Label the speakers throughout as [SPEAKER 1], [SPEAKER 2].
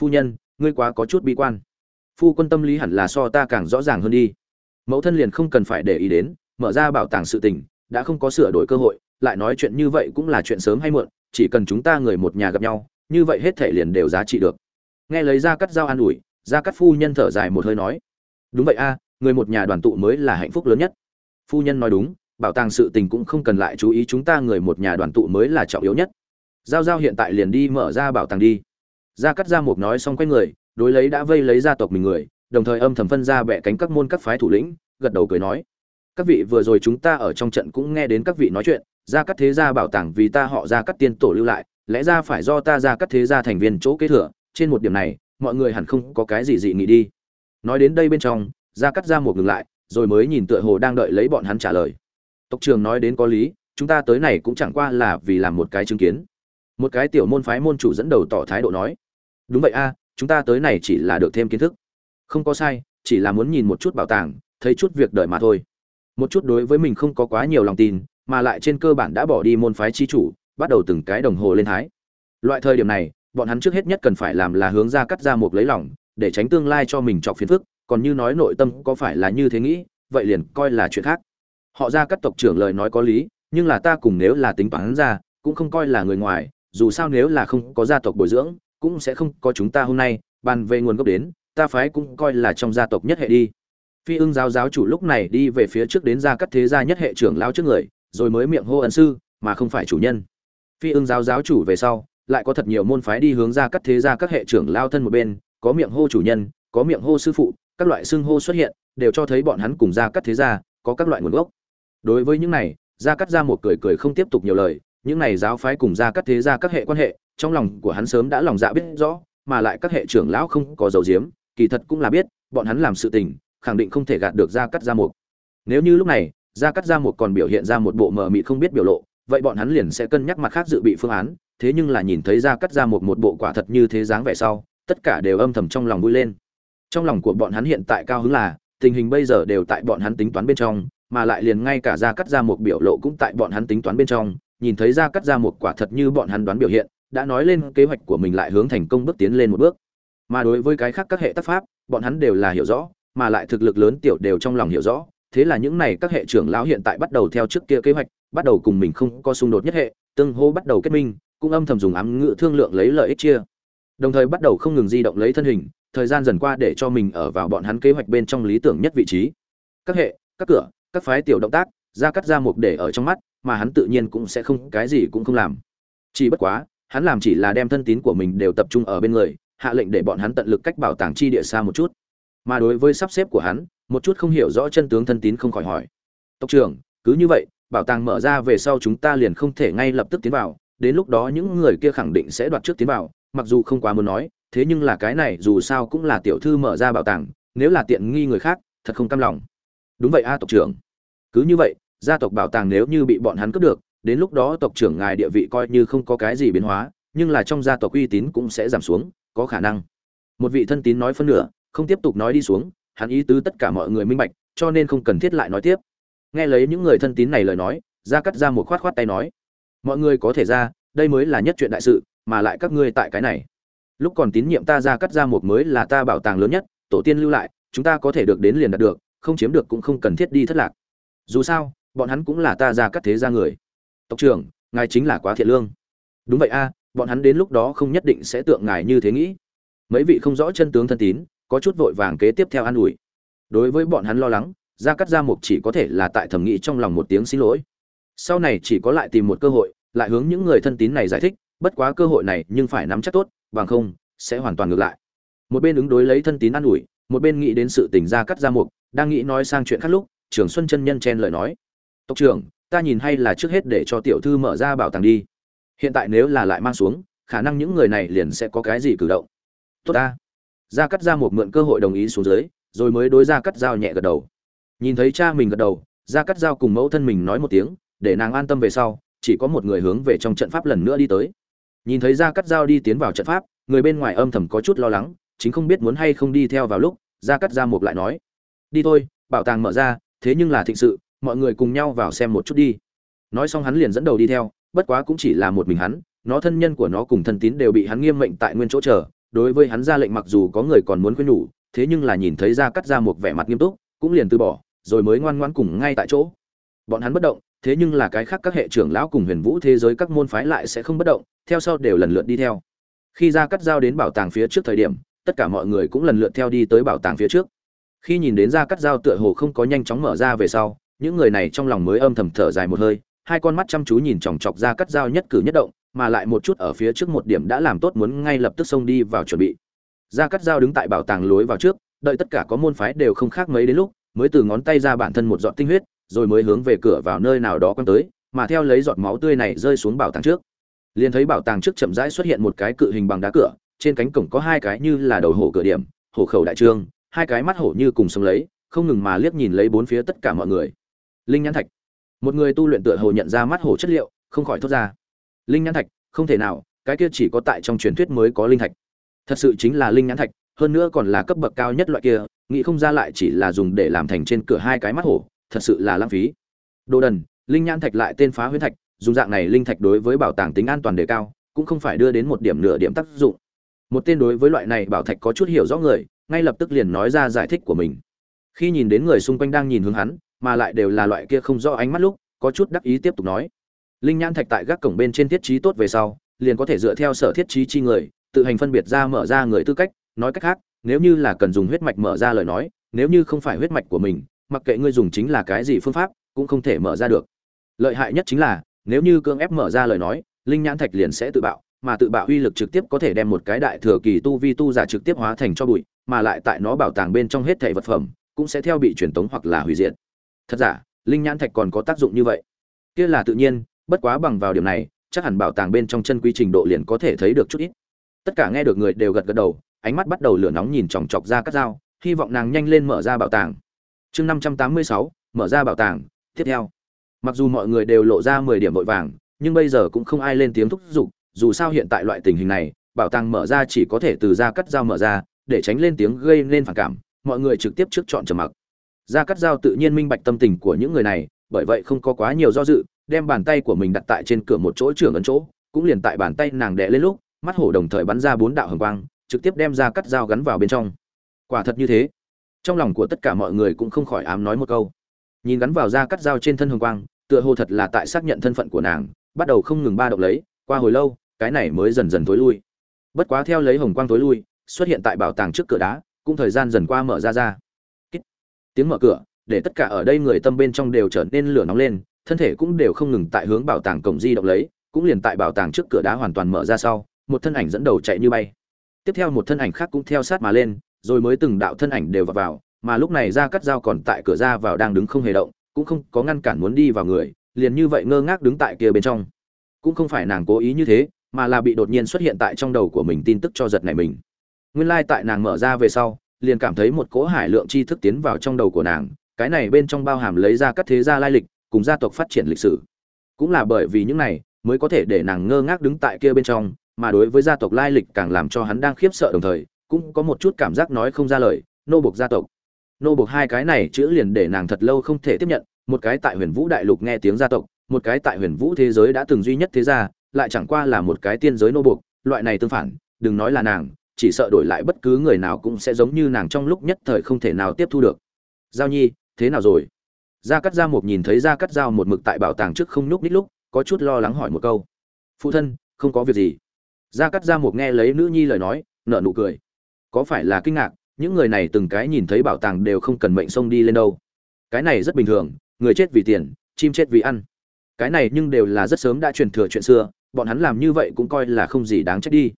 [SPEAKER 1] phu nhân, ngươi quá có chút bi quan. Phu quân tâm lý hẳn là so ta càng rõ ràng hơn đi. Mẫu thân liền không cần phải để ý đến, mở ra bảo tàng sự tình, đã không có sửa đổi cơ hội, lại nói chuyện như vậy cũng là chuyện sớm hay muộn, chỉ cần chúng ta người một nhà gặp nhau, như vậy hết thể liền đều giá trị được. Nghe lấy ra cắt dao an ủi ra cắt phu nhân thở dài một hơi nói, đúng vậy a, người một nhà đoàn tụ mới là hạnh phúc lớn nhất. Phu nhân nói đúng, bảo tàng sự tình cũng không cần lại chú ý chúng ta người một nhà đoàn tụ mới là trọng yếu nhất. Giao giao hiện tại liền đi mở ra bảo tàng đi gia cắt Gia Mục nói xong quay người, đối lấy đã vây lấy gia tộc mình người, đồng thời âm thầm phân ra bẻ cánh các môn các phái thủ lĩnh, gật đầu cười nói. Các vị vừa rồi chúng ta ở trong trận cũng nghe đến các vị nói chuyện, gia cắt thế gia bảo tàng vì ta họ gia cắt tiên tổ lưu lại, lẽ ra phải do ta gia cắt thế gia thành viên chỗ kế thừa, trên một điểm này, mọi người hẳn không có cái gì dị nghị đi. Nói đến đây bên trong, gia cắt gia Mục ngừng lại, rồi mới nhìn tựa hồ đang đợi lấy bọn hắn trả lời. Tộc trường nói đến có lý, chúng ta tới này cũng chẳng qua là vì làm một cái chứng kiến. Một cái tiểu môn phái môn chủ dẫn đầu tỏ thái độ nói đúng vậy a, chúng ta tới này chỉ là được thêm kiến thức. Không có sai, chỉ là muốn nhìn một chút bảo tàng, thấy chút việc đợi mà thôi. Một chút đối với mình không có quá nhiều lòng tin, mà lại trên cơ bản đã bỏ đi môn phái chi chủ, bắt đầu từng cái đồng hồ lên thái. Loại thời điểm này, bọn hắn trước hết nhất cần phải làm là hướng ra cắt ra một lấy lỏng để tránh tương lai cho mình chọc phiền phức, còn như nói nội tâm có phải là như thế nghĩ, vậy liền coi là chuyện khác. Họ ra cắt tộc trưởng lời nói có lý, nhưng là ta cùng nếu là tính toán ra, cũng không coi là người ngoài, dù sao nếu là không có gia tộc bồi dưỡng cũng sẽ không có chúng ta hôm nay, bàn về nguồn gốc đến, ta phái cũng coi là trong gia tộc nhất hệ đi. Phi ưng giáo giáo chủ lúc này đi về phía trước đến ra các thế gia nhất hệ trưởng lao trước người, rồi mới miệng hô ấn sư, mà không phải chủ nhân. Phi ưng giáo giáo chủ về sau, lại có thật nhiều môn phái đi hướng ra các thế gia các hệ trưởng lao thân một bên, có miệng hô chủ nhân, có miệng hô sư phụ, các loại xưng hô xuất hiện, đều cho thấy bọn hắn cùng ra các thế gia có các loại nguồn gốc. Đối với những này gia cắt ra một cười cười không tiếp tục nhiều lời những này giáo phái cùng gia các thế gia các hệ quan hệ, trong lòng của hắn sớm đã lòng dạ biết rõ, mà lại các hệ trưởng lão không có dấu diếm kỳ thật cũng là biết, bọn hắn làm sự tình, khẳng định không thể gạt được gia cắt gia mục. Nếu như lúc này, gia cắt gia mục còn biểu hiện ra một bộ mờ mịt không biết biểu lộ, vậy bọn hắn liền sẽ cân nhắc mặt khác dự bị phương án, thế nhưng là nhìn thấy gia cắt gia mục một bộ quả thật như thế dáng vẻ sau, tất cả đều âm thầm trong lòng vui lên. Trong lòng của bọn hắn hiện tại cao hứng là, tình hình bây giờ đều tại bọn hắn tính toán bên trong, mà lại liền ngay cả gia cắt gia một biểu lộ cũng tại bọn hắn tính toán bên trong nhìn thấy gia cắt gia một quả thật như bọn hắn đoán biểu hiện, đã nói lên kế hoạch của mình lại hướng thành công bước tiến lên một bước. Mà đối với cái khác các hệ tác pháp, bọn hắn đều là hiểu rõ, mà lại thực lực lớn tiểu đều trong lòng hiểu rõ. Thế là những này các hệ trưởng lão hiện tại bắt đầu theo trước kia kế hoạch, bắt đầu cùng mình không có xung đột nhất hệ, tương hô bắt đầu kết minh, cũng âm thầm dùng ám ngữ thương lượng lấy lợi ích chia. Đồng thời bắt đầu không ngừng di động lấy thân hình, thời gian dần qua để cho mình ở vào bọn hắn kế hoạch bên trong lý tưởng nhất vị trí. Các hệ, các cửa, các phái tiểu động tác, ra cắt ra mục để ở trong mắt mà hắn tự nhiên cũng sẽ không, cái gì cũng không làm. Chỉ bất quá, hắn làm chỉ là đem thân tín của mình đều tập trung ở bên người, hạ lệnh để bọn hắn tận lực cách bảo tàng chi địa xa một chút. Mà đối với sắp xếp của hắn, một chút không hiểu rõ chân tướng thân tín không khỏi hỏi. Tộc trưởng, cứ như vậy, bảo tàng mở ra về sau chúng ta liền không thể ngay lập tức tiến vào, đến lúc đó những người kia khẳng định sẽ đoạt trước tiến vào, mặc dù không quá muốn nói, thế nhưng là cái này dù sao cũng là tiểu thư mở ra bảo tàng, nếu là tiện nghi người khác, thật không cam lòng. Đúng vậy a, tộc trưởng. Cứ như vậy gia tộc bảo tàng nếu như bị bọn hắn cướp được, đến lúc đó tộc trưởng ngài địa vị coi như không có cái gì biến hóa, nhưng là trong gia tộc uy tín cũng sẽ giảm xuống, có khả năng. Một vị thân tín nói phân nửa, không tiếp tục nói đi xuống, hắn ý tứ tất cả mọi người minh bạch, cho nên không cần thiết lại nói tiếp. Nghe lấy những người thân tín này lời nói ra cắt ra một khoát khoát tay nói, mọi người có thể ra, đây mới là nhất chuyện đại sự, mà lại các ngươi tại cái này. Lúc còn tín nhiệm ta ra cắt ra một mới là ta bảo tàng lớn nhất, tổ tiên lưu lại, chúng ta có thể được đến liền đạt được, không chiếm được cũng không cần thiết đi thất lạc. Dù sao bọn hắn cũng là ta ra cắt thế ra người. Tộc trưởng, ngài chính là quá thiện lương. Đúng vậy a, bọn hắn đến lúc đó không nhất định sẽ tượng ngài như thế nghĩ. Mấy vị không rõ chân tướng thân tín, có chút vội vàng kế tiếp theo an ủi. Đối với bọn hắn lo lắng, gia cắt gia mục chỉ có thể là tại thẩm nghĩ trong lòng một tiếng xin lỗi. Sau này chỉ có lại tìm một cơ hội, lại hướng những người thân tín này giải thích, bất quá cơ hội này nhưng phải nắm chắc tốt, bằng không, sẽ hoàn toàn ngược lại. Một bên ứng đối lấy thân tín an ủi, một bên nghĩ đến sự tình gia cắt gia mục đang nghĩ nói sang chuyện khác lúc, trường xuân chân nhân chen lời nói tộc trưởng, ta nhìn hay là trước hết để cho tiểu thư mở ra bảo tàng đi. Hiện tại nếu là lại mang xuống, khả năng những người này liền sẽ có cái gì cử động. Tốt ta. Gia cắt ra một mượn cơ hội đồng ý xuống dưới, rồi mới đối gia cắt dao nhẹ gật đầu. Nhìn thấy cha mình gật đầu, gia cắt dao cùng mẫu thân mình nói một tiếng, để nàng an tâm về sau, chỉ có một người hướng về trong trận pháp lần nữa đi tới. Nhìn thấy gia cắt dao đi tiến vào trận pháp, người bên ngoài âm thầm có chút lo lắng, chính không biết muốn hay không đi theo vào lúc, gia cắt ra một lại nói, đi thôi, bảo tàng mở ra, thế nhưng là thịnh sự mọi người cùng nhau vào xem một chút đi. Nói xong hắn liền dẫn đầu đi theo, bất quá cũng chỉ là một mình hắn, nó thân nhân của nó cùng thân tín đều bị hắn nghiêm mệnh tại nguyên chỗ chờ, đối với hắn ra lệnh mặc dù có người còn muốn khuyên nhủ, thế nhưng là nhìn thấy ra cắt ra một vẻ mặt nghiêm túc, cũng liền từ bỏ, rồi mới ngoan ngoãn cùng ngay tại chỗ. Bọn hắn bất động, thế nhưng là cái khác các hệ trưởng lão cùng huyền vũ thế giới các môn phái lại sẽ không bất động, theo sau đều lần lượt đi theo. Khi ra cắt giao đến bảo tàng phía trước thời điểm, tất cả mọi người cũng lần lượt theo đi tới bảo tàng phía trước. Khi nhìn đến ra cắt giao tựa hồ không có nhanh chóng mở ra về sau những người này trong lòng mới âm thầm thở dài một hơi, hai con mắt chăm chú nhìn chòng chọc ra cắt dao nhất cử nhất động, mà lại một chút ở phía trước một điểm đã làm tốt muốn ngay lập tức xông đi vào chuẩn bị. Ra cắt dao đứng tại bảo tàng lối vào trước, đợi tất cả có môn phái đều không khác mấy đến lúc, mới từ ngón tay ra bản thân một giọt tinh huyết, rồi mới hướng về cửa vào nơi nào đó quăng tới, mà theo lấy giọt máu tươi này rơi xuống bảo tàng trước. Liền thấy bảo tàng trước chậm rãi xuất hiện một cái cự hình bằng đá cửa, trên cánh cổng có hai cái như là đầu hổ cửa điểm, hổ khẩu đại trương, hai cái mắt hổ như cùng sống lấy, không ngừng mà liếc nhìn lấy bốn phía tất cả mọi người linh nhãn thạch. Một người tu luyện tựa hồ nhận ra mắt hổ chất liệu, không khỏi thốt ra. Linh nhãn thạch, không thể nào, cái kia chỉ có tại trong truyền thuyết mới có linh thạch. Thật sự chính là linh nhãn thạch, hơn nữa còn là cấp bậc cao nhất loại kia, nghĩ không ra lại chỉ là dùng để làm thành trên cửa hai cái mắt hổ, thật sự là lãng phí. Đồ đần, linh nhãn thạch lại tên phá huyết thạch, dùng dạng này linh thạch đối với bảo tàng tính an toàn đề cao, cũng không phải đưa đến một điểm nửa điểm tác dụng. Một tên đối với loại này bảo thạch có chút hiểu rõ người, ngay lập tức liền nói ra giải thích của mình. Khi nhìn đến người xung quanh đang nhìn hướng hắn mà lại đều là loại kia không rõ ánh mắt lúc, có chút đắc ý tiếp tục nói. Linh nhãn thạch tại gác cổng bên trên thiết trí tốt về sau, liền có thể dựa theo sở thiết trí chi người, tự hành phân biệt ra mở ra người tư cách, nói cách khác, nếu như là cần dùng huyết mạch mở ra lời nói, nếu như không phải huyết mạch của mình, mặc kệ ngươi dùng chính là cái gì phương pháp, cũng không thể mở ra được. Lợi hại nhất chính là, nếu như cưỡng ép mở ra lời nói, linh nhãn thạch liền sẽ tự bạo, mà tự bạo uy lực trực tiếp có thể đem một cái đại thừa kỳ tu vi tu giả trực tiếp hóa thành cho bụi, mà lại tại nó bảo tàng bên trong hết thảy vật phẩm, cũng sẽ theo bị truyền tống hoặc là hủy diệt thật giả, linh nhãn thạch còn có tác dụng như vậy? Kia là tự nhiên, bất quá bằng vào điểm này, chắc hẳn bảo tàng bên trong chân quy trình độ liền có thể thấy được chút ít. Tất cả nghe được người đều gật gật đầu, ánh mắt bắt đầu lửa nóng nhìn chòng chọc ra các dao, hy vọng nàng nhanh lên mở ra bảo tàng. Chương năm trăm tám mươi sáu, mở ra bảo tàng, tiếp theo. Mặc dù mọi người đều lộ ra mười điểm vội vàng, nhưng bây giờ cũng không ai lên tiếng thúc giục, dù sao hiện tại loại tình hình này, bảo tàng mở ra chỉ có thể từ ra cắt dao mở ra, để tránh lên tiếng gây nên phản cảm, mọi người trực tiếp trước chọn trầm mặc gia cắt dao tự nhiên minh bạch tâm tình của những người này, bởi vậy không có quá nhiều do dự, đem bàn tay của mình đặt tại trên cửa một chỗ trưởng ấn chỗ, cũng liền tại bàn tay nàng đè lên lúc, mắt hổ đồng thời bắn ra bốn đạo hồng quang, trực tiếp đem gia cắt dao gắn vào bên trong. Quả thật như thế. Trong lòng của tất cả mọi người cũng không khỏi ám nói một câu. Nhìn gắn vào gia cắt dao trên thân hồng quang, tựa hồ thật là tại xác nhận thân phận của nàng, bắt đầu không ngừng ba động lấy, qua hồi lâu, cái này mới dần dần tối lui. Bất quá theo lấy hồng quang tối lui, xuất hiện tại bảo tàng trước cửa đá, cũng thời gian dần qua mở ra ra tiếng mở cửa để tất cả ở đây người tâm bên trong đều trở nên lửa nóng lên thân thể cũng đều không ngừng tại hướng bảo tàng cổng di động lấy cũng liền tại bảo tàng trước cửa đá hoàn toàn mở ra sau một thân ảnh dẫn đầu chạy như bay. Tiếp theo một thân ảnh khác cũng theo sát mà lên rồi mới từng đạo thân ảnh đều vào, vào mà lúc này ra cắt dao còn tại cửa ra vào đang đứng không hề động cũng không có ngăn cản muốn đi vào người liền như vậy ngơ ngác đứng tại kia bên trong. Cũng không phải nàng cố ý như thế mà là bị đột nhiên xuất hiện tại trong đầu của mình tin tức cho giật này mình. Nguyên lai tại nàng mở ra về sau liền cảm thấy một cỗ hải lượng tri thức tiến vào trong đầu của nàng cái này bên trong bao hàm lấy ra các thế gia lai lịch cùng gia tộc phát triển lịch sử. Cũng là bởi vì những này mới có thể để nàng ngơ ngác đứng tại kia bên trong mà đối với gia tộc lai lịch càng làm cho hắn đang khiếp sợ đồng thời cũng có một chút cảm giác nói không ra lời nô buộc gia tộc. Nô buộc hai cái này chữ liền để nàng thật lâu không thể tiếp nhận một cái tại huyền vũ đại lục nghe tiếng gia tộc một cái tại huyền vũ thế giới đã từng duy nhất thế gia lại chẳng qua là một cái tiên giới nô buộc, loại này tương phản đừng nói là nàng chỉ sợ đổi lại bất cứ người nào cũng sẽ giống như nàng trong lúc nhất thời không thể nào tiếp thu được. Giao nhi, thế nào rồi? Gia cắt gia mục nhìn thấy gia cắt giao một mực tại bảo tàng trước không nhúc nít lúc, có chút lo lắng hỏi một câu. Phụ thân, không có việc gì. Gia cắt gia mục nghe lấy nữ nhi lời nói, nở nụ cười. Có phải là kinh ngạc, những người này từng cái nhìn thấy bảo tàng đều không cần mệnh sông đi lên đâu. Cái này rất bình thường, người chết vì tiền, chim chết vì ăn. Cái này nhưng đều là rất sớm đã truyền thừa chuyện xưa, bọn hắn làm như vậy cũng coi là không gì đáng trách đi.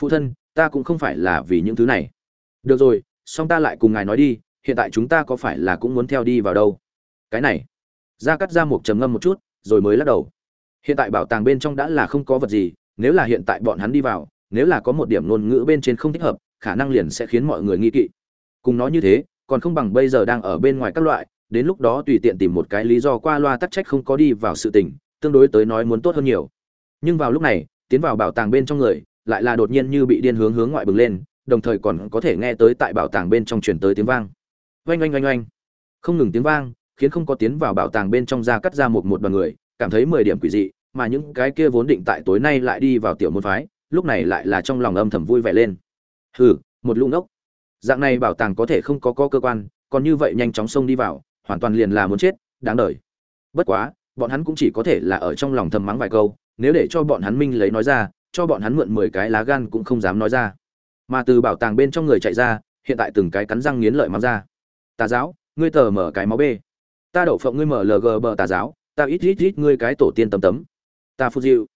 [SPEAKER 1] Phụ thân ta cũng không phải là vì những thứ này. Được rồi song ta lại cùng ngài nói đi, hiện tại chúng ta có phải là cũng muốn theo đi vào đâu? Cái này. Gia cắt ra một trầm ngâm một chút, rồi mới lắc đầu. Hiện tại bảo tàng bên trong đã là không có vật gì, nếu là hiện tại bọn hắn đi vào, nếu là có một điểm ngôn ngữ bên trên không thích hợp, khả năng liền sẽ khiến mọi người nghi kỵ. Cùng nói như thế, còn không bằng bây giờ đang ở bên ngoài các loại, đến lúc đó tùy tiện tìm một cái lý do qua loa tắc trách không có đi vào sự tình, tương đối tới nói muốn tốt hơn nhiều. Nhưng vào lúc này, tiến vào bảo tàng bên trong người lại là đột nhiên như bị điên hướng hướng ngoại bừng lên, đồng thời còn có thể nghe tới tại bảo tàng bên trong truyền tới tiếng vang. Oanh oanh oanh oanh. Không ngừng tiếng vang, khiến không có tiến vào bảo tàng bên trong ra cắt ra một một đoàn người, cảm thấy mười điểm quỷ dị, mà những cái kia vốn định tại tối nay lại đi vào tiểu môn phái, lúc này lại là trong lòng âm thầm vui vẻ lên. Hừ, một lũ ngốc. Dạng này bảo tàng có thể không có có cơ quan, còn như vậy nhanh chóng xông đi vào, hoàn toàn liền là muốn chết, đáng đời. Bất quá, bọn hắn cũng chỉ có thể là ở trong lòng thầm mắng vài câu, nếu để cho bọn hắn minh lấy nói ra cho bọn hắn mượn mười cái lá gan cũng không dám nói ra. Mà từ bảo tàng bên trong người chạy ra, hiện tại từng cái cắn răng nghiến lợi mắng ra. Tà giáo, ngươi tờ mở cái máu bê. Ta đậu phộng ngươi mở lg bờ tà giáo, ta ít ít ít ngươi cái tổ tiên tấm tấm. Ta phút dịu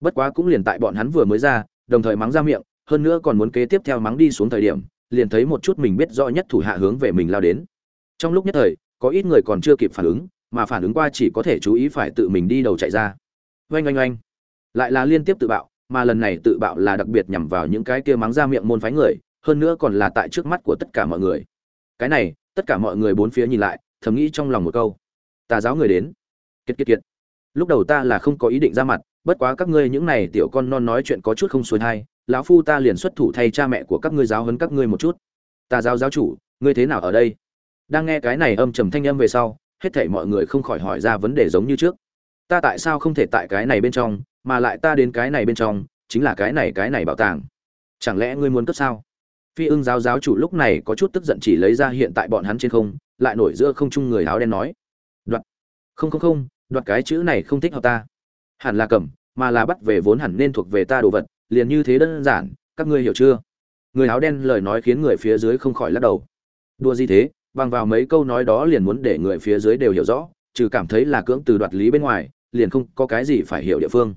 [SPEAKER 1] bất quá cũng liền tại bọn hắn vừa mới ra, đồng thời mắng ra miệng, hơn nữa còn muốn kế tiếp theo mắng đi xuống thời điểm, liền thấy một chút mình biết rõ nhất thủ hạ hướng về mình lao đến. Trong lúc nhất thời, có ít người còn chưa kịp phản ứng, mà phản ứng qua chỉ có thể chú ý phải tự mình đi đầu chạy ra. Oanh oanh oanh. Lại là liên tiếp tự bạo mà lần này tự bạo là đặc biệt nhằm vào những cái kia mắng ra miệng môn phái người hơn nữa còn là tại trước mắt của tất cả mọi người. Cái này tất cả mọi người bốn phía nhìn lại thầm nghĩ trong lòng một câu. Tà giáo người đến. Kiệt kiệt kiệt. Lúc đầu ta là không có ý định ra mặt bất quá các ngươi những này tiểu con non nói chuyện có chút không xuôi hay, lão phu ta liền xuất thủ thay cha mẹ của các ngươi giáo huấn các ngươi một chút. Tà giáo giáo chủ ngươi thế nào ở đây? Đang nghe cái này âm trầm thanh âm về sau hết thảy mọi người không khỏi hỏi ra vấn đề giống như trước. Ta tại sao không thể tại cái này bên trong mà lại ta đến cái này bên trong, chính là cái này cái này bảo tàng. Chẳng lẽ ngươi muốn cất sao? Phi ưng giáo giáo chủ lúc này có chút tức giận chỉ lấy ra hiện tại bọn hắn trên không, lại nổi giữa không trung người áo đen nói. Đoạt. Không không không, đoạt cái chữ này không thích hợp ta. Hẳn là cầm, mà là bắt về vốn hẳn nên thuộc về ta đồ vật, liền như thế đơn giản, các ngươi hiểu chưa? Người áo đen lời nói khiến người phía dưới không khỏi lắc đầu. Đua gì thế, bằng vào mấy câu nói đó liền muốn để người phía dưới đều hiểu rõ, trừ cảm thấy là cưỡng từ đoạt lý bên ngoài, liền không có cái gì phải hiểu địa phương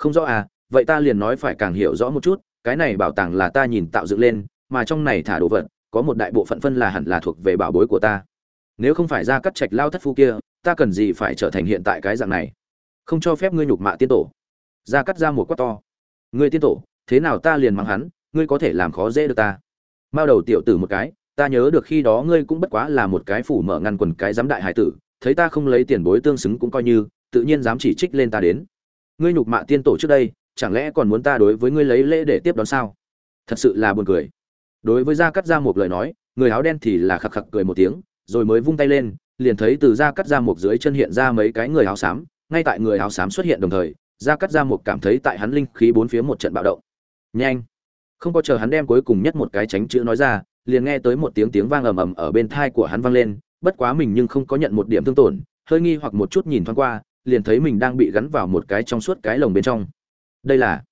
[SPEAKER 1] không rõ à vậy ta liền nói phải càng hiểu rõ một chút, cái này bảo tàng là ta nhìn tạo dựng lên, mà trong này thả đồ vật, có một đại bộ phận phân là hẳn là thuộc về bảo bối của ta. Nếu không phải ra cắt trạch lao thất phu kia, ta cần gì phải trở thành hiện tại cái dạng này? Không cho phép ngươi nhục mạ tiên tổ. Ra cắt ra một quát to. Ngươi tiên tổ, thế nào ta liền mắng hắn, ngươi có thể làm khó dễ được ta. Mao đầu tiểu tử một cái, ta nhớ được khi đó ngươi cũng bất quá là một cái phủ mở ngăn quần cái giám đại hải tử, thấy ta không lấy tiền bối tương xứng cũng coi như, tự nhiên dám chỉ trích lên ta đến ngươi nhục mạ tiên tổ trước đây, chẳng lẽ còn muốn ta đối với ngươi lấy lễ để tiếp đón sao? Thật sự là buồn cười. Đối với gia cắt ra một lời nói, người áo đen thì là khặc khặc cười một tiếng, rồi mới vung tay lên, liền thấy từ gia cắt ra một dưới chân hiện ra mấy cái người áo xám, ngay tại người áo xám xuất hiện đồng thời, gia cắt ra một cảm thấy tại hắn linh khí bốn phía một trận bạo động. Nhanh! Không có chờ hắn đem cuối cùng nhất một cái tránh chữ nói ra, liền nghe tới một tiếng tiếng vang ầm ầm ở bên thai của hắn vang lên, bất quá mình nhưng không có nhận một điểm thương tổn, hơi nghi hoặc một chút nhìn thoáng qua liền thấy mình đang bị gắn vào một cái trong suốt cái lồng bên trong. Đây là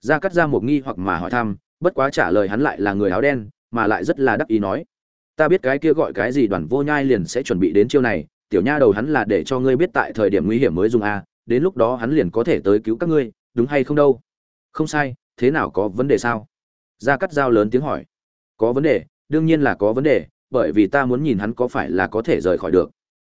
[SPEAKER 1] gia cắt ra một nghi hoặc mà hỏi thăm, bất quá trả lời hắn lại là người áo đen, mà lại rất là đắc ý nói, ta biết cái kia gọi cái gì đoàn vô nhai liền sẽ chuẩn bị đến chiêu này, tiểu nha đầu hắn là để cho ngươi biết tại thời điểm nguy hiểm mới dùng a, đến lúc đó hắn liền có thể tới cứu các ngươi, đúng hay không đâu? Không sai, thế nào có vấn đề sao? Gia cắt dao lớn tiếng hỏi. Có vấn đề, đương nhiên là có vấn đề, bởi vì ta muốn nhìn hắn có phải là có thể rời khỏi được.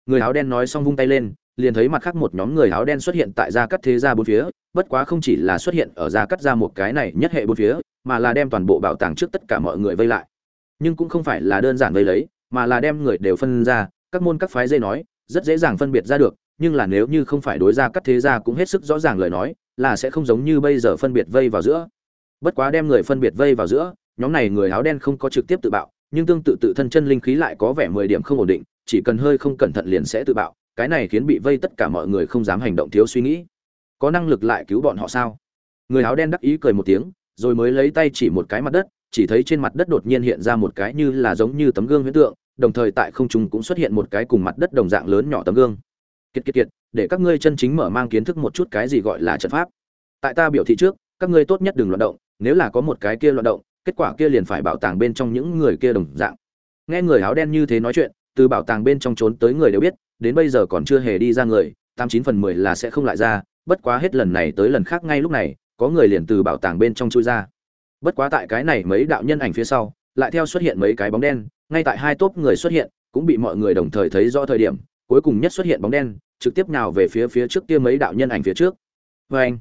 [SPEAKER 1] Người áo đen nói xong vung tay lên liền thấy mặt khác một nhóm người áo đen xuất hiện tại gia cắt thế gia bốn phía, bất quá không chỉ là xuất hiện ở gia cắt gia một cái này nhất hệ bốn phía, mà là đem toàn bộ bảo tàng trước tất cả mọi người vây lại. Nhưng cũng không phải là đơn giản vây lấy, mà là đem người đều phân ra, các môn các phái dây nói, rất dễ dàng phân biệt ra được, nhưng là nếu như không phải đối gia cắt thế gia cũng hết sức rõ ràng lời nói, là sẽ không giống như bây giờ phân biệt vây vào giữa. Bất quá đem người phân biệt vây vào giữa, nhóm này người áo đen không có trực tiếp tự bạo, nhưng tương tự tự thân chân linh khí lại có vẻ mười điểm không ổn định, chỉ cần hơi không cẩn thận liền sẽ tự bạo cái này khiến bị vây tất cả mọi người không dám hành động thiếu suy nghĩ. Có năng lực lại cứu bọn họ sao? Người áo đen đắc ý cười một tiếng, rồi mới lấy tay chỉ một cái mặt đất, chỉ thấy trên mặt đất đột nhiên hiện ra một cái như là giống như tấm gương huyễn tượng, đồng thời tại không trung cũng xuất hiện một cái cùng mặt đất đồng dạng lớn nhỏ tấm gương. Kiệt kiệt kiệt, để các ngươi chân chính mở mang kiến thức một chút cái gì gọi là trận pháp. Tại ta biểu thị trước, các ngươi tốt nhất đừng loạn động, nếu là có một cái kia loạn động, kết quả kia liền phải bảo tàng bên trong những người kia đồng dạng. Nghe người áo đen như thế nói chuyện, từ bảo tàng bên trong trốn tới người đều biết đến bây giờ còn chưa hề đi ra người, tám chín phần mười là sẽ không lại ra, bất quá hết lần này tới lần khác ngay lúc này, có người liền từ bảo tàng bên trong chui ra. Bất quá tại cái này mấy đạo nhân ảnh phía sau, lại theo xuất hiện mấy cái bóng đen, ngay tại hai tốp người xuất hiện, cũng bị mọi người đồng thời thấy rõ thời điểm, cuối cùng nhất xuất hiện bóng đen, trực tiếp nào về phía phía trước kia mấy đạo nhân ảnh phía trước. Vê anh,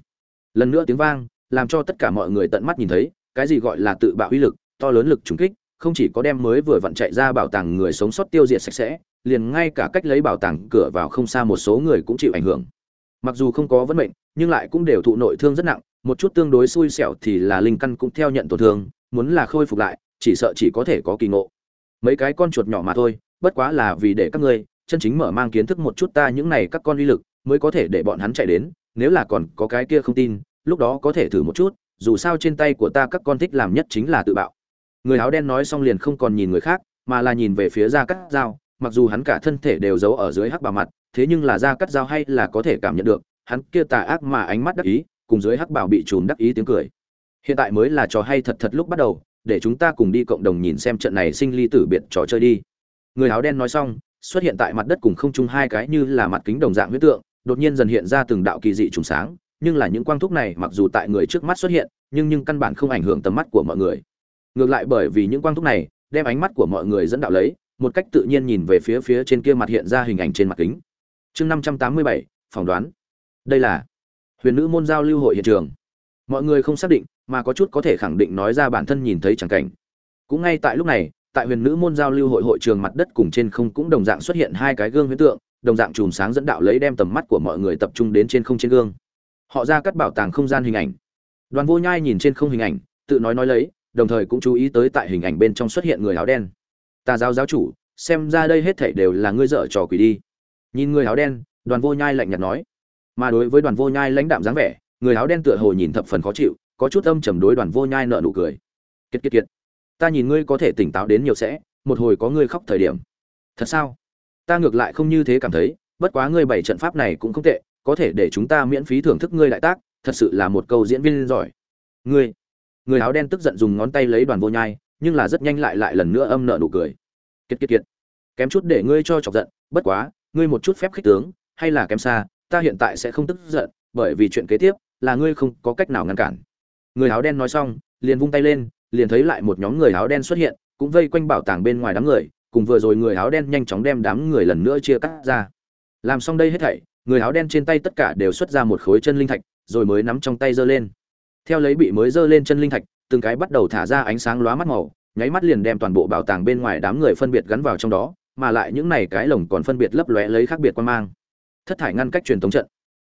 [SPEAKER 1] lần nữa tiếng vang, làm cho tất cả mọi người tận mắt nhìn thấy, cái gì gọi là tự bạo uy lực, to lớn lực trùng kích, không chỉ có đem mới vừa vặn chạy ra bảo tàng người sống sót tiêu diệt sạch sẽ liền ngay cả cách lấy bảo tàng cửa vào không xa một số người cũng chịu ảnh hưởng. Mặc dù không có vấn mệnh, nhưng lại cũng đều thụ nội thương rất nặng, một chút tương đối xui xẻo thì là linh căn cũng theo nhận tổn thương, muốn là khôi phục lại, chỉ sợ chỉ có thể có kỳ ngộ. Mấy cái con chuột nhỏ mà thôi, bất quá là vì để các ngươi, chân chính mở mang kiến thức một chút ta những này các con uy lực, mới có thể để bọn hắn chạy đến, nếu là còn có cái kia không tin, lúc đó có thể thử một chút, dù sao trên tay của ta các con thích làm nhất chính là tự bạo. Người áo đen nói xong liền không còn nhìn người khác, mà là nhìn về phía ra cắt dao mặc dù hắn cả thân thể đều giấu ở dưới hắc bào mặt, thế nhưng là da cắt dao hay là có thể cảm nhận được, hắn kia tà ác mà ánh mắt đắc ý, cùng dưới hắc bào bị trùm đắc ý tiếng cười. Hiện tại mới là trò hay thật thật lúc bắt đầu, để chúng ta cùng đi cộng đồng nhìn xem trận này sinh ly tử biệt trò chơi đi. Người áo đen nói xong, xuất hiện tại mặt đất cùng không trung hai cái như là mặt kính đồng dạng huyết tượng, đột nhiên dần hiện ra từng đạo kỳ dị trùng sáng, nhưng là những quang thúc này mặc dù tại người trước mắt xuất hiện, nhưng nhưng căn bản không ảnh hưởng tầm mắt của mọi người. Ngược lại bởi vì những quang thúc này, đem ánh mắt của mọi người dẫn đạo lấy một cách tự nhiên nhìn về phía phía trên kia mặt hiện ra hình ảnh trên mặt kính. Chương năm trăm tám mươi bảy, phỏng đoán. Đây là huyền nữ môn giao lưu hội hiện trường. Mọi người không xác định, mà có chút có thể khẳng định nói ra bản thân nhìn thấy chẳng cảnh. Cũng ngay tại lúc này, tại huyền nữ môn giao lưu hội hội trường mặt đất cùng trên không cũng đồng dạng xuất hiện hai cái gương huyễn tượng, đồng dạng chùm sáng dẫn đạo lấy đem tầm mắt của mọi người tập trung đến trên không trên gương. Họ ra cắt bảo tàng không gian hình ảnh. Đoàn vô nhai nhìn trên không hình ảnh, tự nói nói lấy, đồng thời cũng chú ý tới tại hình ảnh bên trong xuất hiện người áo đen tà giáo giáo chủ, xem ra đây hết thảy đều là ngươi dở trò quỷ đi. Nhìn người áo đen, đoàn vô nhai lạnh nhạt nói. Mà đối với đoàn vô nhai lãnh đạm dáng vẻ, người áo đen tựa hồ nhìn thập phần khó chịu, có chút âm trầm đối đoàn vô nhai nợ nụ cười. Kiệt kiệt kiệt. Ta nhìn ngươi có thể tỉnh táo đến nhiều sẽ, một hồi có ngươi khóc thời điểm. Thật sao? Ta ngược lại không như thế cảm thấy, bất quá ngươi bảy trận pháp này cũng không tệ, có thể để chúng ta miễn phí thưởng thức ngươi đại tác, thật sự là một câu diễn viên giỏi. Ngươi, người áo đen tức giận dùng ngón tay lấy đoàn vô nhai nhưng là rất nhanh lại lại lần nữa âm nợ nụ cười. Kiệt kiệt kiệt. Kém chút để ngươi cho chọc giận, bất quá, ngươi một chút phép khích tướng, hay là kém xa, ta hiện tại sẽ không tức giận, bởi vì chuyện kế tiếp là ngươi không có cách nào ngăn cản. Người áo đen nói xong, liền vung tay lên, liền thấy lại một nhóm người áo đen xuất hiện, cũng vây quanh bảo tàng bên ngoài đám người, cùng vừa rồi người áo đen nhanh chóng đem đám người lần nữa chia cắt ra. Làm xong đây hết thảy, người áo đen trên tay tất cả đều xuất ra một khối chân linh thạch, rồi mới nắm trong tay giơ lên. Theo lấy bị mới giơ lên chân linh thạch từng cái bắt đầu thả ra ánh sáng lóa mắt màu, nháy mắt liền đem toàn bộ bảo tàng bên ngoài đám người phân biệt gắn vào trong đó, mà lại những này cái lồng còn phân biệt lấp lóe lấy khác biệt quan mang. Thất thải ngăn cách truyền thống trận.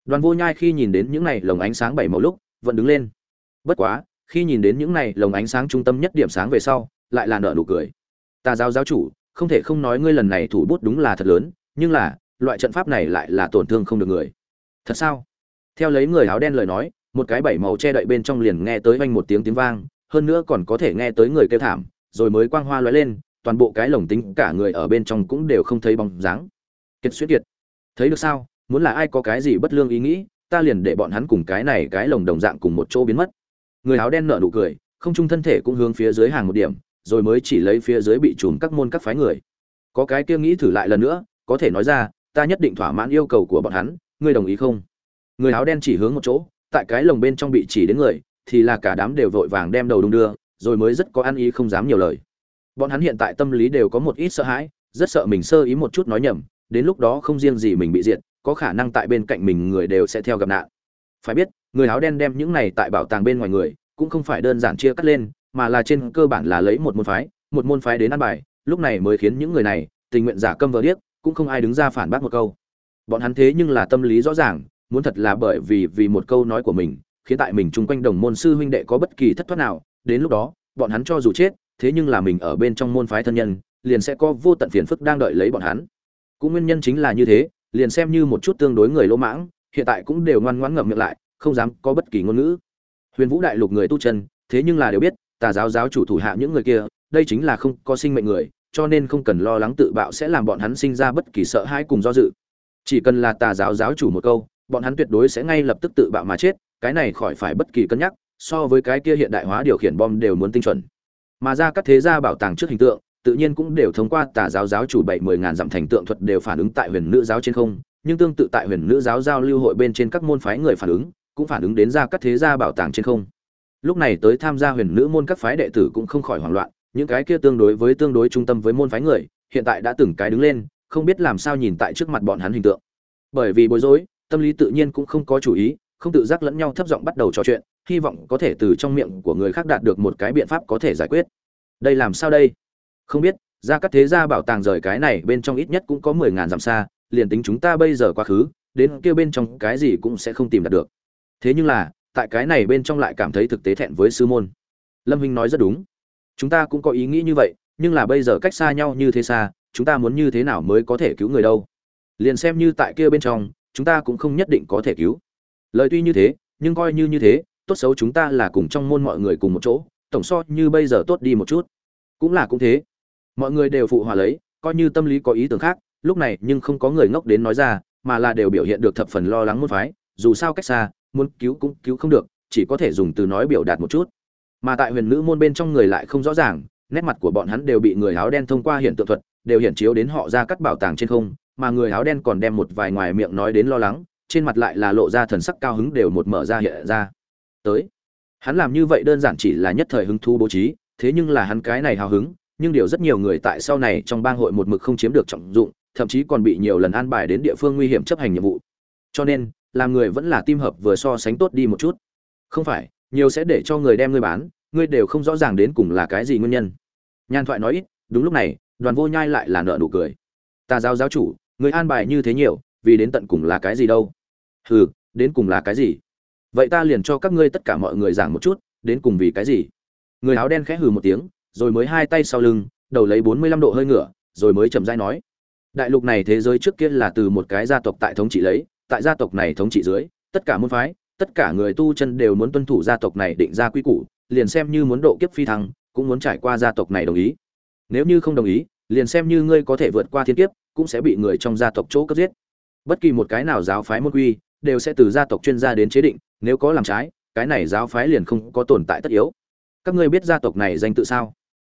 [SPEAKER 1] Đoàn vô nhai khi nhìn đến những này lồng ánh sáng bảy màu lúc, vẫn đứng lên. Bất quá, khi nhìn đến những này lồng ánh sáng trung tâm nhất điểm sáng về sau, lại là nợ nụ cười. Ta giáo giáo chủ, không thể không nói ngươi lần này thủ bút đúng là thật lớn, nhưng là, loại trận pháp này lại là tổn thương không được người. Thật sao? Theo lấy người áo đen lời nói, một cái bảy màu che đậy bên trong liền nghe tới vang một tiếng tiếng vang hơn nữa còn có thể nghe tới người kêu thảm, rồi mới quang hoa lóe lên, toàn bộ cái lồng tính cả người ở bên trong cũng đều không thấy bóng dáng. Kiệt xuất kiệt, thấy được sao? Muốn là ai có cái gì bất lương ý nghĩ, ta liền để bọn hắn cùng cái này cái lồng đồng dạng cùng một chỗ biến mất. Người áo đen nở nụ cười, không trung thân thể cũng hướng phía dưới hàng một điểm, rồi mới chỉ lấy phía dưới bị trùm các môn các phái người. Có cái kia nghĩ thử lại lần nữa, có thể nói ra, ta nhất định thỏa mãn yêu cầu của bọn hắn, ngươi đồng ý không? Người áo đen chỉ hướng một chỗ, tại cái lồng bên trong bị chỉ đến người thì là cả đám đều vội vàng đem đầu đung đưa, rồi mới rất có ăn ý không dám nhiều lời. Bọn hắn hiện tại tâm lý đều có một ít sợ hãi, rất sợ mình sơ ý một chút nói nhầm, đến lúc đó không riêng gì mình bị diệt, có khả năng tại bên cạnh mình người đều sẽ theo gặp nạn. Phải biết, người áo đen đem những này tại bảo tàng bên ngoài người, cũng không phải đơn giản chia cắt lên, mà là trên cơ bản là lấy một môn phái, một môn phái đến ăn bài, lúc này mới khiến những người này, tình nguyện giả câm vờ điếc, cũng không ai đứng ra phản bác một câu. Bọn hắn thế nhưng là tâm lý rõ ràng, muốn thật là bởi vì vì một câu nói của mình khiến tại mình chung quanh đồng môn sư huynh đệ có bất kỳ thất thoát nào, đến lúc đó, bọn hắn cho dù chết, thế nhưng là mình ở bên trong môn phái thân nhân, liền sẽ có vô tận phiền phức đang đợi lấy bọn hắn. Cũng nguyên nhân chính là như thế, liền xem như một chút tương đối người lỗ mãng, hiện tại cũng đều ngoan ngoãn ngậm miệng lại, không dám có bất kỳ ngôn ngữ. Huyền vũ đại lục người tu chân, thế nhưng là đều biết, tà giáo giáo chủ thủ hạ những người kia, đây chính là không có sinh mệnh người, cho nên không cần lo lắng tự bạo sẽ làm bọn hắn sinh ra bất kỳ sợ hãi cùng do dự. Chỉ cần là tà giáo giáo chủ một câu, bọn hắn tuyệt đối sẽ ngay lập tức tự bạo mà chết cái này khỏi phải bất kỳ cân nhắc, so với cái kia hiện đại hóa điều khiển bom đều muốn tinh chuẩn. Mà ra các thế gia bảo tàng trước hình tượng, tự nhiên cũng đều thông qua tà giáo giáo chủ bảy mười ngàn dặm thành tượng thuật đều phản ứng tại huyền nữ giáo trên không, nhưng tương tự tại huyền nữ giáo giao lưu hội bên trên các môn phái người phản ứng, cũng phản ứng đến ra các thế gia bảo tàng trên không. Lúc này tới tham gia huyền nữ môn các phái đệ tử cũng không khỏi hoảng loạn, những cái kia tương đối với tương đối trung tâm với môn phái người, hiện tại đã từng cái đứng lên, không biết làm sao nhìn tại trước mặt bọn hắn hình tượng. Bởi vì bối rối, tâm lý tự nhiên cũng không có chủ ý không tự giác lẫn nhau thấp giọng bắt đầu trò chuyện, hy vọng có thể từ trong miệng của người khác đạt được một cái biện pháp có thể giải quyết. Đây làm sao đây? Không biết ra các thế gia bảo tàng rời cái này bên trong ít nhất cũng có mười ngàn dặm xa, liền tính chúng ta bây giờ quá khứ, đến kia bên trong cái gì cũng sẽ không tìm đạt được. Thế nhưng là, tại cái này bên trong lại cảm thấy thực tế thẹn với sư môn. Lâm huynh nói rất đúng. Chúng ta cũng có ý nghĩ như vậy, nhưng là bây giờ cách xa nhau như thế xa, chúng ta muốn như thế nào mới có thể cứu người đâu? Liền xem như tại kia bên trong, chúng ta cũng không nhất định có thể cứu lời tuy như thế, nhưng coi như như thế, tốt xấu chúng ta là cùng trong môn mọi người cùng một chỗ, tổng so như bây giờ tốt đi một chút. Cũng là cũng thế. Mọi người đều phụ hòa lấy, coi như tâm lý có ý tưởng khác, lúc này nhưng không có người ngốc đến nói ra, mà là đều biểu hiện được thập phần lo lắng môn phái, dù sao cách xa, muốn cứu cũng cứu không được, chỉ có thể dùng từ nói biểu đạt một chút. Mà tại huyền nữ môn bên trong người lại không rõ ràng, nét mặt của bọn hắn đều bị người áo đen thông qua hiện tượng thuật, đều hiển chiếu đến họ ra cắt bảo tàng trên không, mà người áo đen còn đem một vài ngoài miệng nói đến lo lắng trên mặt lại là lộ ra thần sắc cao hứng đều một mở ra hiện ra. Tới. Hắn làm như vậy đơn giản chỉ là nhất thời hứng thú bố trí, thế nhưng là hắn cái này hào hứng, nhưng điều rất nhiều người tại sau này trong bang hội một mực không chiếm được trọng dụng, thậm chí còn bị nhiều lần an bài đến địa phương nguy hiểm chấp hành nhiệm vụ. Cho nên, làm người vẫn là tim hợp vừa so sánh tốt đi một chút. Không phải, nhiều sẽ để cho người đem ngươi bán ngươi đều không rõ ràng đến cùng là cái gì nguyên nhân. Nhan thoại nói ít, đúng lúc này, đoàn vô nhai lại là nợ nụ cười. Ta giáo giáo chủ, người an bài như thế nhiều, vì đến tận cùng là cái gì đâu? Hừ, đến cùng là cái gì? Vậy ta liền cho các ngươi tất cả mọi người giảng một chút, đến cùng vì cái gì? Người áo đen khẽ hừ một tiếng, rồi mới hai tay sau lưng, đầu lấy bốn mươi lăm độ hơi ngửa, rồi mới chậm rãi nói. Đại lục này thế giới trước kia là từ một cái gia tộc tại thống trị lấy, tại gia tộc này thống trị dưới, tất cả môn phái, tất cả người tu chân đều muốn tuân thủ gia tộc này định ra quy củ, liền xem như muốn độ kiếp phi thăng, cũng muốn trải qua gia tộc này đồng ý. Nếu như không đồng ý, liền xem như ngươi có thể vượt qua thiên kiếp, cũng sẽ bị người trong gia tộc chỗ cấp giết. Bất kỳ một cái nào giáo phái môn quy đều sẽ từ gia tộc chuyên gia đến chế định, nếu có làm trái, cái này giáo phái liền không có tồn tại tất yếu. Các ngươi biết gia tộc này danh tự sao?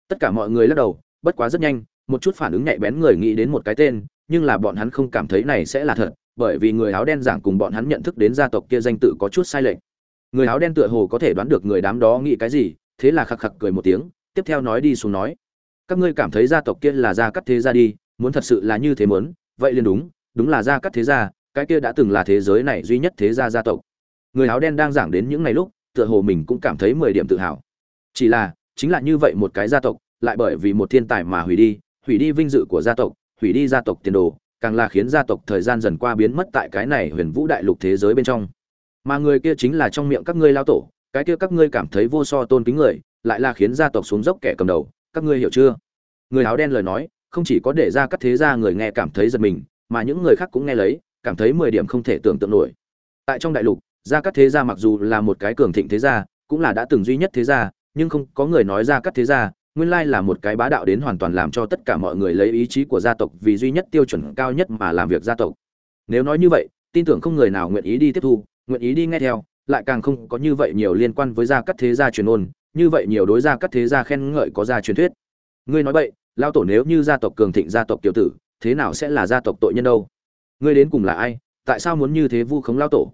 [SPEAKER 1] Tất cả mọi người lắc đầu, bất quá rất nhanh, một chút phản ứng nhạy bén người nghĩ đến một cái tên, nhưng là bọn hắn không cảm thấy này sẽ là thật, bởi vì người áo đen giảng cùng bọn hắn nhận thức đến gia tộc kia danh tự có chút sai lệch. Người áo đen tựa hồ có thể đoán được người đám đó nghĩ cái gì, thế là khặc khặc cười một tiếng, tiếp theo nói đi xuống nói. Các ngươi cảm thấy gia tộc kia là gia cắt thế gia đi, muốn thật sự là như thế muốn, vậy liền đúng đúng là gia cắt thế gia cái kia đã từng là thế giới này duy nhất thế gia gia tộc. Người áo đen đang giảng đến những ngày lúc, tựa hồ mình cũng cảm thấy mười điểm tự hào. Chỉ là, chính là như vậy một cái gia tộc, lại bởi vì một thiên tài mà hủy đi hủy đi vinh dự của gia tộc, hủy đi gia tộc tiền đồ, càng là khiến gia tộc thời gian dần qua biến mất tại cái này huyền vũ đại lục thế giới bên trong. Mà người kia chính là trong miệng các ngươi lao tổ, cái kia các ngươi cảm thấy vô so tôn kính người, lại là khiến gia tộc xuống dốc kẻ cầm đầu, các ngươi hiểu chưa? Người áo đen lời nói, không chỉ có để ra các thế gia người nghe cảm thấy giật mình, mà những người khác cũng nghe lấy cảm thấy mười điểm không thể tưởng tượng nổi. Tại trong đại lục, gia cát thế gia mặc dù là một cái cường thịnh thế gia, cũng là đã từng duy nhất thế gia, nhưng không có người nói gia cát thế gia nguyên lai là một cái bá đạo đến hoàn toàn làm cho tất cả mọi người lấy ý chí của gia tộc vì duy nhất tiêu chuẩn cao nhất mà làm việc gia tộc. Nếu nói như vậy, tin tưởng không người nào nguyện ý đi tiếp thu, nguyện ý đi nghe theo, lại càng không có như vậy nhiều liên quan với gia cắt thế gia truyền ôn, như vậy nhiều đối gia cắt thế gia khen ngợi có gia truyền thuyết. Ngươi nói vậy lao tổ nếu như gia tộc cường thịnh gia tộc tiểu tử, thế nào sẽ là gia tộc tội nhân đâu? Ngươi đến cùng là ai, tại sao muốn như thế vu khống lao tổ?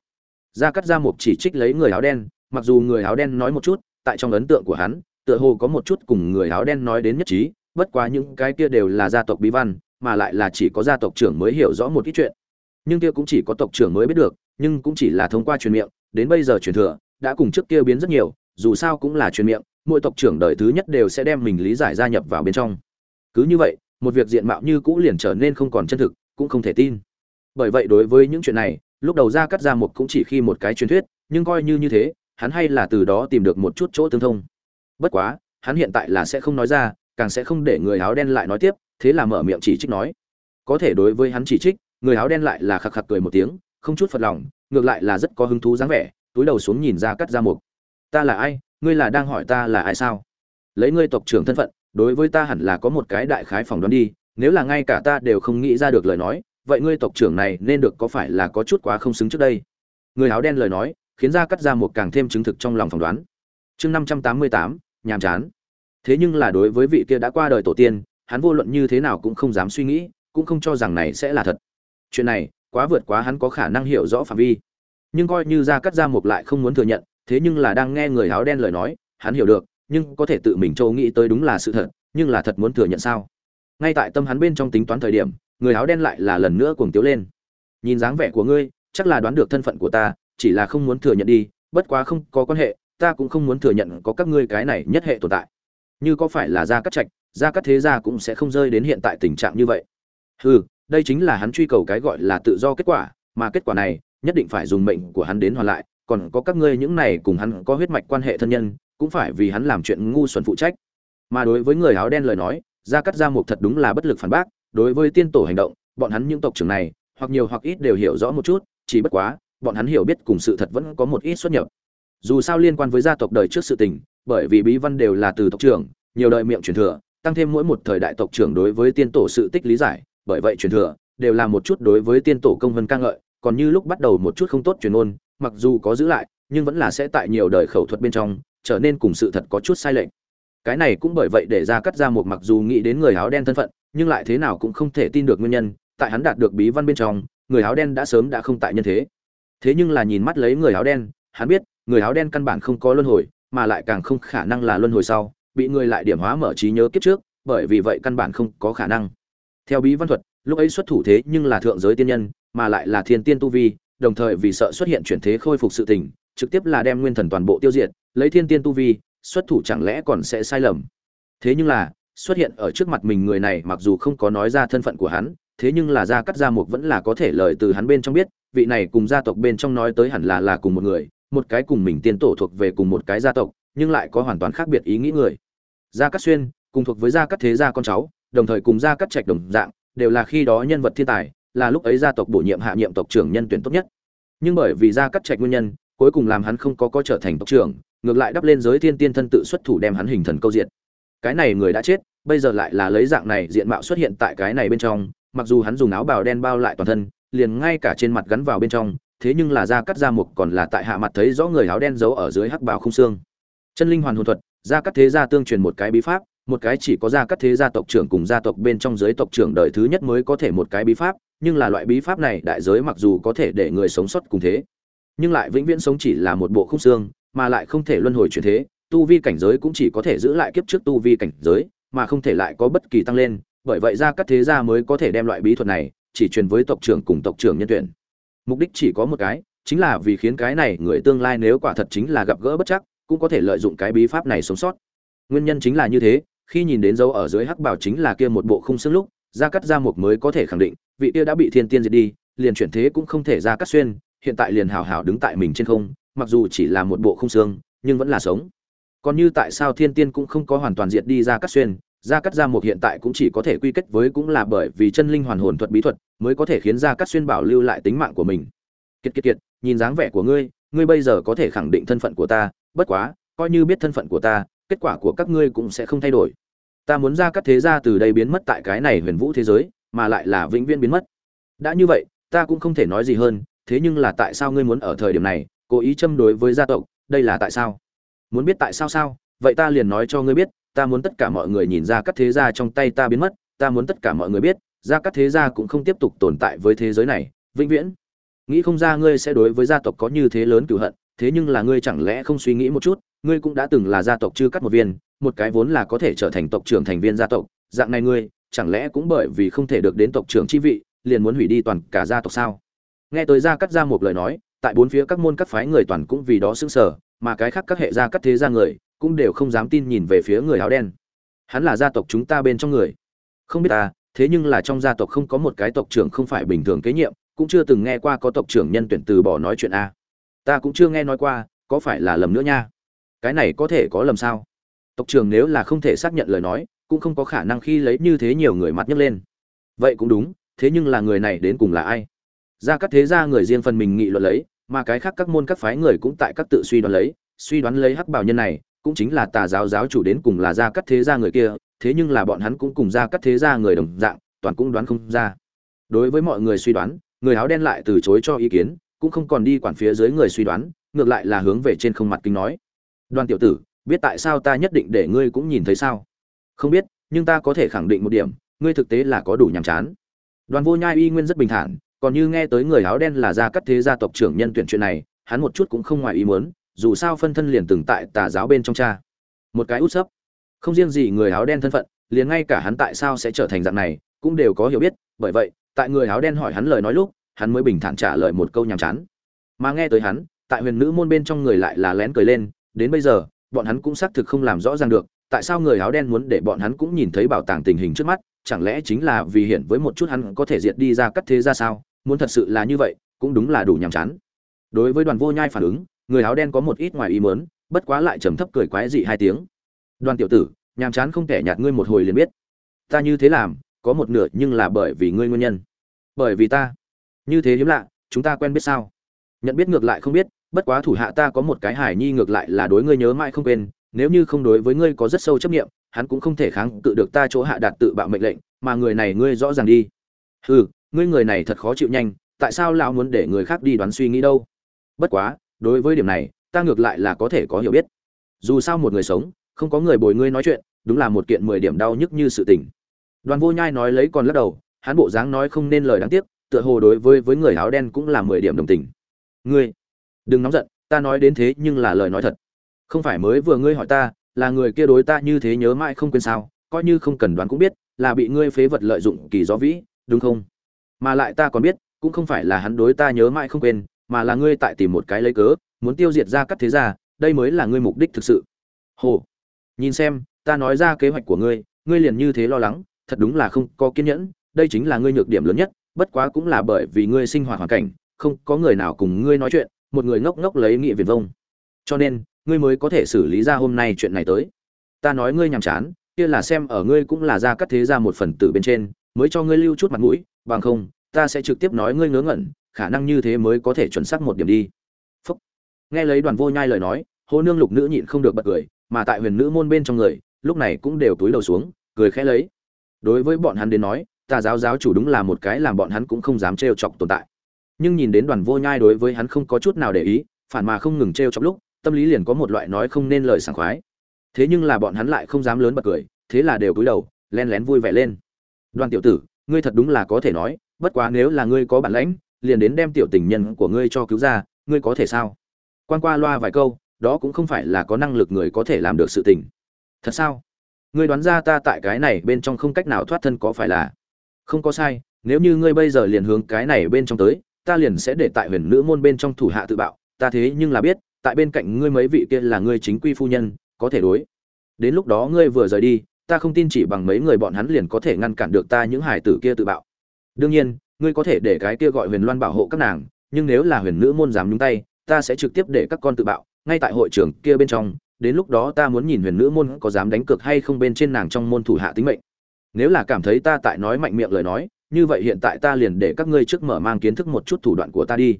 [SPEAKER 1] Gia cắt gia mục chỉ trích lấy người áo đen, mặc dù người áo đen nói một chút, tại trong ấn tượng của hắn, tựa hồ có một chút cùng người áo đen nói đến nhất trí, bất quá những cái kia đều là gia tộc bí văn, mà lại là chỉ có gia tộc trưởng mới hiểu rõ một ít chuyện. Nhưng kia cũng chỉ có tộc trưởng mới biết được, nhưng cũng chỉ là thông qua truyền miệng, đến bây giờ truyền thừa, đã cùng trước kia biến rất nhiều, dù sao cũng là truyền miệng, mỗi tộc trưởng đời thứ nhất đều sẽ đem mình lý giải gia nhập vào bên trong. Cứ như vậy, một việc diện mạo như cũ liền trở nên không còn chân thực, cũng không thể tin bởi vậy đối với những chuyện này, lúc đầu ra cắt ra một cũng chỉ khi một cái truyền thuyết, nhưng coi như như thế, hắn hay là từ đó tìm được một chút chỗ tương thông. Bất quá, hắn hiện tại là sẽ không nói ra, càng sẽ không để người áo đen lại nói tiếp, thế là mở miệng chỉ trích nói. Có thể đối với hắn chỉ trích, người áo đen lại là khạc khạc cười một tiếng, không chút phật lòng, ngược lại là rất có hứng thú dáng vẻ, túi đầu xuống nhìn ra cắt ra mục. Ta là ai? Ngươi là đang hỏi ta là ai sao? Lấy ngươi tộc trưởng thân phận, đối với ta hẳn là có một cái đại khái phỏng đoán đi, nếu là ngay cả ta đều không nghĩ ra được lời nói vậy ngươi tộc trưởng này nên được có phải là có chút quá không xứng trước đây? Người áo đen lời nói, khiến ra cắt ra một càng thêm chứng thực trong lòng phỏng đoán. Chương năm trăm tám mươi tám, nhàm chán. Thế nhưng là đối với vị kia đã qua đời tổ tiên, hắn vô luận như thế nào cũng không dám suy nghĩ, cũng không cho rằng này sẽ là thật. Chuyện này, quá vượt quá hắn có khả năng hiểu rõ phạm vi. Nhưng coi như ra cắt ra một lại không muốn thừa nhận, thế nhưng là đang nghe người áo đen lời nói, hắn hiểu được, nhưng có thể tự mình châu nghĩ tới đúng là sự thật, nhưng là thật muốn thừa nhận sao? Ngay tại tâm hắn bên trong tính toán thời điểm người áo đen lại là lần nữa cuồng tiếu lên. Nhìn dáng vẻ của ngươi, chắc là đoán được thân phận của ta, chỉ là không muốn thừa nhận đi, bất quá không có quan hệ, ta cũng không muốn thừa nhận có các ngươi cái này nhất hệ tồn tại. Như có phải là gia cắt trạch, gia cắt thế gia cũng sẽ không rơi đến hiện tại tình trạng như vậy. Hừ, đây chính là hắn truy cầu cái gọi là tự do kết quả, mà kết quả này, nhất định phải dùng mệnh của hắn đến hoàn lại, còn có các ngươi những này cùng hắn có huyết mạch quan hệ thân nhân, cũng phải vì hắn làm chuyện ngu xuẩn phụ trách. Mà đối với người áo đen lời nói, gia cắt gia mục thật đúng là bất lực phản bác đối với tiên tổ hành động bọn hắn những tộc trưởng này hoặc nhiều hoặc ít đều hiểu rõ một chút chỉ bất quá bọn hắn hiểu biết cùng sự thật vẫn có một ít xuất nhập. Dù sao liên quan với gia tộc đời trước sự tình bởi vì bí văn đều là từ tộc trưởng nhiều đời miệng truyền thừa tăng thêm mỗi một thời đại tộc trưởng đối với tiên tổ sự tích lý giải bởi vậy truyền thừa đều là một chút đối với tiên tổ công vân ca ngợi còn như lúc bắt đầu một chút không tốt truyền ngôn, mặc dù có giữ lại nhưng vẫn là sẽ tại nhiều đời khẩu thuật bên trong trở nên cùng sự thật có chút sai lệch. Cái này cũng bởi vậy để ra cắt ra một mặc dù nghĩ đến người áo đen thân phận nhưng lại thế nào cũng không thể tin được nguyên nhân, tại hắn đạt được bí văn bên trong, người áo đen đã sớm đã không tại nhân thế. Thế nhưng là nhìn mắt lấy người áo đen, hắn biết, người áo đen căn bản không có luân hồi, mà lại càng không khả năng là luân hồi sau, bị người lại điểm hóa mở trí nhớ kiếp trước, bởi vì vậy căn bản không có khả năng. Theo bí văn thuật, lúc ấy xuất thủ thế nhưng là thượng giới tiên nhân, mà lại là thiên tiên tu vi, đồng thời vì sợ xuất hiện chuyển thế khôi phục sự tình, trực tiếp là đem nguyên thần toàn bộ tiêu diệt, lấy thiên tiên tu vi, xuất thủ chẳng lẽ còn sẽ sai lầm. Thế nhưng là xuất hiện ở trước mặt mình người này mặc dù không có nói ra thân phận của hắn, thế nhưng là gia cắt gia mục vẫn là có thể lời từ hắn bên trong biết, vị này cùng gia tộc bên trong nói tới hẳn là là cùng một người, một cái cùng mình tiên tổ thuộc về cùng một cái gia tộc, nhưng lại có hoàn toàn khác biệt ý nghĩ người. Gia cắt xuyên, cùng thuộc với gia cắt thế gia con cháu, đồng thời cùng gia cắt trạch đồng dạng, đều là khi đó nhân vật thiên tài, là lúc ấy gia tộc bổ nhiệm hạ nhiệm tộc trưởng nhân tuyển tốt nhất. Nhưng bởi vì gia cắt trạch nguyên nhân, cuối cùng làm hắn không có có trở thành tộc trưởng, ngược lại đắp lên giới thiên tiên thân tự xuất thủ đem hắn hình thần câu diện cái này người đã chết, bây giờ lại là lấy dạng này diện mạo xuất hiện tại cái này bên trong, mặc dù hắn dùng áo bào đen bao lại toàn thân, liền ngay cả trên mặt gắn vào bên trong, thế nhưng là da cắt da mục còn là tại hạ mặt thấy rõ người áo đen giấu ở dưới hắc bào không xương. Chân linh hoàn hồn thuật, da cắt thế gia tương truyền một cái bí pháp, một cái chỉ có gia cắt thế gia tộc trưởng cùng gia tộc bên trong giới tộc trưởng đời thứ nhất mới có thể một cái bí pháp, nhưng là loại bí pháp này đại giới mặc dù có thể để người sống sót cùng thế, nhưng lại vĩnh viễn sống chỉ là một bộ khung xương, mà lại không thể luân hồi chuyển thế tu vi cảnh giới cũng chỉ có thể giữ lại kiếp trước tu vi cảnh giới, mà không thể lại có bất kỳ tăng lên, bởi vậy ra các thế gia mới có thể đem loại bí thuật này chỉ truyền với tộc trưởng cùng tộc trưởng nhân tuyển. Mục đích chỉ có một cái, chính là vì khiến cái này người tương lai nếu quả thật chính là gặp gỡ bất chắc, cũng có thể lợi dụng cái bí pháp này sống sót. Nguyên nhân chính là như thế, khi nhìn đến dấu ở dưới hắc bảo chính là kia một bộ khung xương lúc gia cắt gia mục mới có thể khẳng định, vị kia đã bị thiên tiên diệt đi, liền chuyển thế cũng không thể ra cắt xuyên, hiện tại liền hào hào đứng tại mình trên không, mặc dù chỉ là một bộ khung xương, nhưng vẫn là sống còn như tại sao thiên tiên cũng không có hoàn toàn diệt đi ra cắt xuyên ra cắt ra một hiện tại cũng chỉ có thể quy kết với cũng là bởi vì chân linh hoàn hồn thuật bí thuật mới có thể khiến ra cắt xuyên bảo lưu lại tính mạng của mình. Kiệt kiệt kiệt, nhìn dáng vẻ của ngươi ngươi bây giờ có thể khẳng định thân phận của ta, bất quá, coi như biết thân phận của ta, kết quả của các ngươi cũng sẽ không thay đổi. Ta muốn ra các thế gia từ đây biến mất tại cái này huyền vũ thế giới, mà lại là vĩnh viễn biến mất. Đã như vậy, ta cũng không thể nói gì hơn, thế nhưng là tại sao ngươi muốn ở thời điểm này, cố ý châm đối với gia tộc, đây là tại sao? Muốn biết tại sao sao, vậy ta liền nói cho ngươi biết, ta muốn tất cả mọi người nhìn ra các thế gia trong tay ta biến mất, ta muốn tất cả mọi người biết, ra các thế gia cũng không tiếp tục tồn tại với thế giới này, vĩnh viễn. Nghĩ không ra ngươi sẽ đối với gia tộc có như thế lớn cửu hận, thế nhưng là ngươi chẳng lẽ không suy nghĩ một chút, ngươi cũng đã từng là gia tộc chưa cắt một viên, một cái vốn là có thể trở thành tộc trưởng thành viên gia tộc, dạng này ngươi, chẳng lẽ cũng bởi vì không thể được đến tộc trưởng chi vị, liền muốn hủy đi toàn cả gia tộc sao? Nghe tới gia cắt ra một lời nói, tại bốn phía các môn các phái người toàn cũng vì đó sững sờ mà cái khác các hệ gia cắt thế gia người cũng đều không dám tin nhìn về phía người áo đen. Hắn là gia tộc chúng ta bên trong người. Không biết ta, thế nhưng là trong gia tộc không có một cái tộc trưởng không phải bình thường kế nhiệm, cũng chưa từng nghe qua có tộc trưởng nhân tuyển từ bỏ nói chuyện a. Ta cũng chưa nghe nói qua, có phải là lầm nữa nha? Cái này có thể có lầm sao? Tộc trưởng nếu là không thể xác nhận lời nói, cũng không có khả năng khi lấy như thế nhiều người mặt nhấc lên. Vậy cũng đúng, thế nhưng là người này đến cùng là ai? Ra các thế gia người riêng phần mình nghị luận lấy mà cái khác các môn các phái người cũng tại các tự suy đoán lấy, suy đoán lấy hắc bảo nhân này, cũng chính là tà giáo giáo chủ đến cùng là gia cắt thế gia người kia, thế nhưng là bọn hắn cũng cùng gia cắt thế gia người đồng dạng, toàn cũng đoán không ra. Đối với mọi người suy đoán, người áo đen lại từ chối cho ý kiến, cũng không còn đi quản phía dưới người suy đoán, ngược lại là hướng về trên không mặt kính nói. Đoàn tiểu tử, biết tại sao ta nhất định để ngươi cũng nhìn thấy sao? Không biết, nhưng ta có thể khẳng định một điểm, ngươi thực tế là có đủ nhàm chán. Đoàn vô nhai y nguyên rất bình thản còn như nghe tới người áo đen là gia cắt thế gia tộc trưởng nhân tuyển chuyện này, hắn một chút cũng không ngoài ý muốn, dù sao phân thân liền từng tại tà giáo bên trong cha. Một cái út sấp. Không riêng gì người áo đen thân phận, liền ngay cả hắn tại sao sẽ trở thành dạng này, cũng đều có hiểu biết, bởi vậy, tại người áo đen hỏi hắn lời nói lúc, hắn mới bình thản trả lời một câu nhàm chán. Mà nghe tới hắn, tại huyền nữ môn bên trong người lại là lén cười lên, đến bây giờ, bọn hắn cũng xác thực không làm rõ ràng được, tại sao người áo đen muốn để bọn hắn cũng nhìn thấy bảo tàng tình hình trước mắt, chẳng lẽ chính là vì hiện với một chút hắn có thể diệt đi ra cắt thế ra sao? Muốn thật sự là như vậy, cũng đúng là đủ nhàm chán. Đối với đoàn vô nhai phản ứng, người áo đen có một ít ngoài ý mớn bất quá lại trầm thấp cười quái dị hai tiếng. Đoàn tiểu tử, nhàm chán không thể nhạt ngươi một hồi liền biết. Ta như thế làm, có một nửa nhưng là bởi vì ngươi nguyên nhân. Bởi vì ta. Như thế hiếm lạ, chúng ta quen biết sao? Nhận biết ngược lại không biết, bất quá thủ hạ ta có một cái hải nhi ngược lại là đối ngươi nhớ mãi không quên. Nếu như không đối với ngươi có rất sâu chấp nghiệm hắn cũng không thể kháng cự được ta chỗ hạ đạt tự bạo mệnh lệnh, mà người này ngươi rõ ràng đi. Hừ ngươi người này thật khó chịu nhanh, tại sao lão muốn để người khác đi đoán suy nghĩ đâu? Bất quá, đối với điểm này, ta ngược lại là có thể có hiểu biết. Dù sao một người sống, không có người bồi ngươi nói chuyện, đúng là một kiện mười điểm đau nhức như sự tình. Đoàn vô nhai nói lấy còn lắc đầu, hắn bộ dáng nói không nên lời đáng tiếc, tựa hồ đối với với người áo đen cũng là mười điểm đồng tình. Ngươi, đừng nóng giận, ta nói đến thế nhưng là lời nói thật. Không phải mới vừa ngươi hỏi ta, là người kia đối ta như thế nhớ mãi không quên sao, coi như không cần đoán cũng biết, là bị ngươi phế vật lợi dụng kỳ gió vĩ, đúng không? Mà lại ta còn biết, cũng không phải là hắn đối ta nhớ mãi không quên, mà là ngươi tại tìm một cái lấy cớ, muốn tiêu diệt ra cắt thế gia, đây mới là ngươi mục đích thực sự. Hồ, nhìn xem, ta nói ra kế hoạch của ngươi ngươi liền như thế lo lắng, thật đúng là không có kiên nhẫn, đây chính là ngươi nhược điểm lớn nhất, bất quá cũng là bởi vì ngươi sinh hoạt hoàn cảnh, không có người nào cùng ngươi nói chuyện, một người ngốc ngốc lấy nghị viền vông. Cho nên, ngươi mới có thể xử lý ra hôm nay chuyện này tới. Ta nói ngươi nhàm chán, kia là xem ở ngươi cũng là ra cắt thế ra một phần tử bên trên, mới cho ngươi lưu chút mặt mũi bằng không, ta sẽ trực tiếp nói ngươi ngớ ngẩn, khả năng như thế mới có thể chuẩn xác một điểm đi. Phúc. nghe lấy đoàn vô nhai lời nói, hô nương lục nữ nhịn không được bật cười, mà tại huyền nữ môn bên trong người, lúc này cũng đều túi đầu xuống, cười khẽ lấy. Đối với bọn hắn đến nói, tà giáo giáo chủ đúng là một cái làm bọn hắn cũng không dám trêu chọc tồn tại. Nhưng nhìn đến đoàn vô nhai đối với hắn không có chút nào để ý, phản mà không ngừng trêu chọc lúc, tâm lý liền có một loại nói không nên lời sảng khoái. Thế nhưng là bọn hắn lại không dám lớn bật cười, thế là đều cúi đầu, len lén vui vẻ lên. Đoàn tiểu tử ngươi thật đúng là có thể nói, bất quá nếu là ngươi có bản lãnh, liền đến đem tiểu tình nhân của ngươi cho cứu ra, ngươi có thể sao? Quan qua loa vài câu, đó cũng không phải là có năng lực người có thể làm được sự tình. Thật sao? Ngươi đoán ra ta tại cái này bên trong không cách nào thoát thân có phải là? Không có sai, nếu như ngươi bây giờ liền hướng cái này bên trong tới, ta liền sẽ để tại huyền nữ môn bên trong thủ hạ tự bạo. Ta thế nhưng là biết, tại bên cạnh ngươi mấy vị kia là ngươi chính quy phu nhân, có thể đối. Đến lúc đó ngươi vừa rời đi ta không tin chỉ bằng mấy người bọn hắn liền có thể ngăn cản được ta những hải tử kia tự bạo. Đương nhiên, ngươi có thể để cái kia gọi huyền loan bảo hộ các nàng, nhưng nếu là huyền nữ môn dám nhúng tay, ta sẽ trực tiếp để các con tự bạo, ngay tại hội trưởng kia bên trong, đến lúc đó ta muốn nhìn huyền nữ môn có dám đánh cược hay không bên trên nàng trong môn thủ hạ tính mệnh. Nếu là cảm thấy ta tại nói mạnh miệng lời nói, như vậy hiện tại ta liền để các ngươi trước mở mang kiến thức một chút thủ đoạn của ta đi.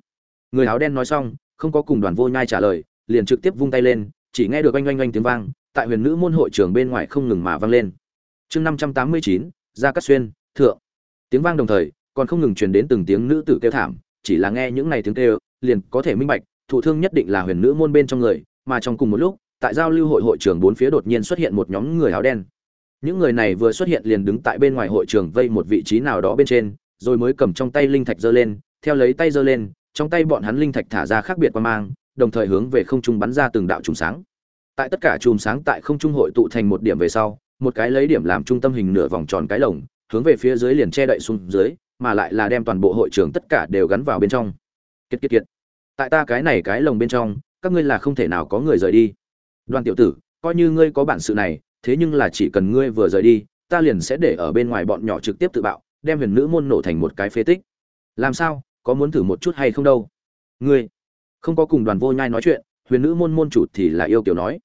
[SPEAKER 1] Người áo đen nói xong, không có cùng đoàn vô nhai trả lời, liền trực tiếp vung tay lên, chỉ nghe được oanh oanh oanh tiếng vang tại huyền nữ môn hội trường bên ngoài không ngừng mà vang lên. Chương năm trăm tám mươi chín, gia cát xuyên, thượng. Tiếng vang đồng thời, còn không ngừng truyền đến từng tiếng nữ tử kêu thảm, chỉ là nghe những này tiếng kêu, liền có thể minh bạch, thụ thương nhất định là huyền nữ môn bên trong người, mà trong cùng một lúc, tại giao lưu hội hội trường bốn phía đột nhiên xuất hiện một nhóm người áo đen. Những người này vừa xuất hiện liền đứng tại bên ngoài hội trường vây một vị trí nào đó bên trên, rồi mới cầm trong tay linh thạch giơ lên, theo lấy tay giơ lên, trong tay bọn hắn linh thạch thả ra khác biệt qua mang, đồng thời hướng về không trung bắn ra từng đạo trùng sáng tại tất cả chùm sáng tại không trung hội tụ thành một điểm về sau, một cái lấy điểm làm trung tâm hình nửa vòng tròn cái lồng, hướng về phía dưới liền che đậy xuống dưới, mà lại là đem toàn bộ hội trường tất cả đều gắn vào bên trong. Kiệt kiệt kiệt. Tại ta cái này cái lồng bên trong, các ngươi là không thể nào có người rời đi. Đoàn tiểu tử, coi như ngươi có bản sự này, thế nhưng là chỉ cần ngươi vừa rời đi, ta liền sẽ để ở bên ngoài bọn nhỏ trực tiếp tự bạo, đem huyền nữ môn nổ thành một cái phế tích. Làm sao, có muốn thử một chút hay không đâu? Ngươi, không có cùng đoàn vô nhai nói chuyện huyền nữ môn môn chủ thì là yêu kiểu nói.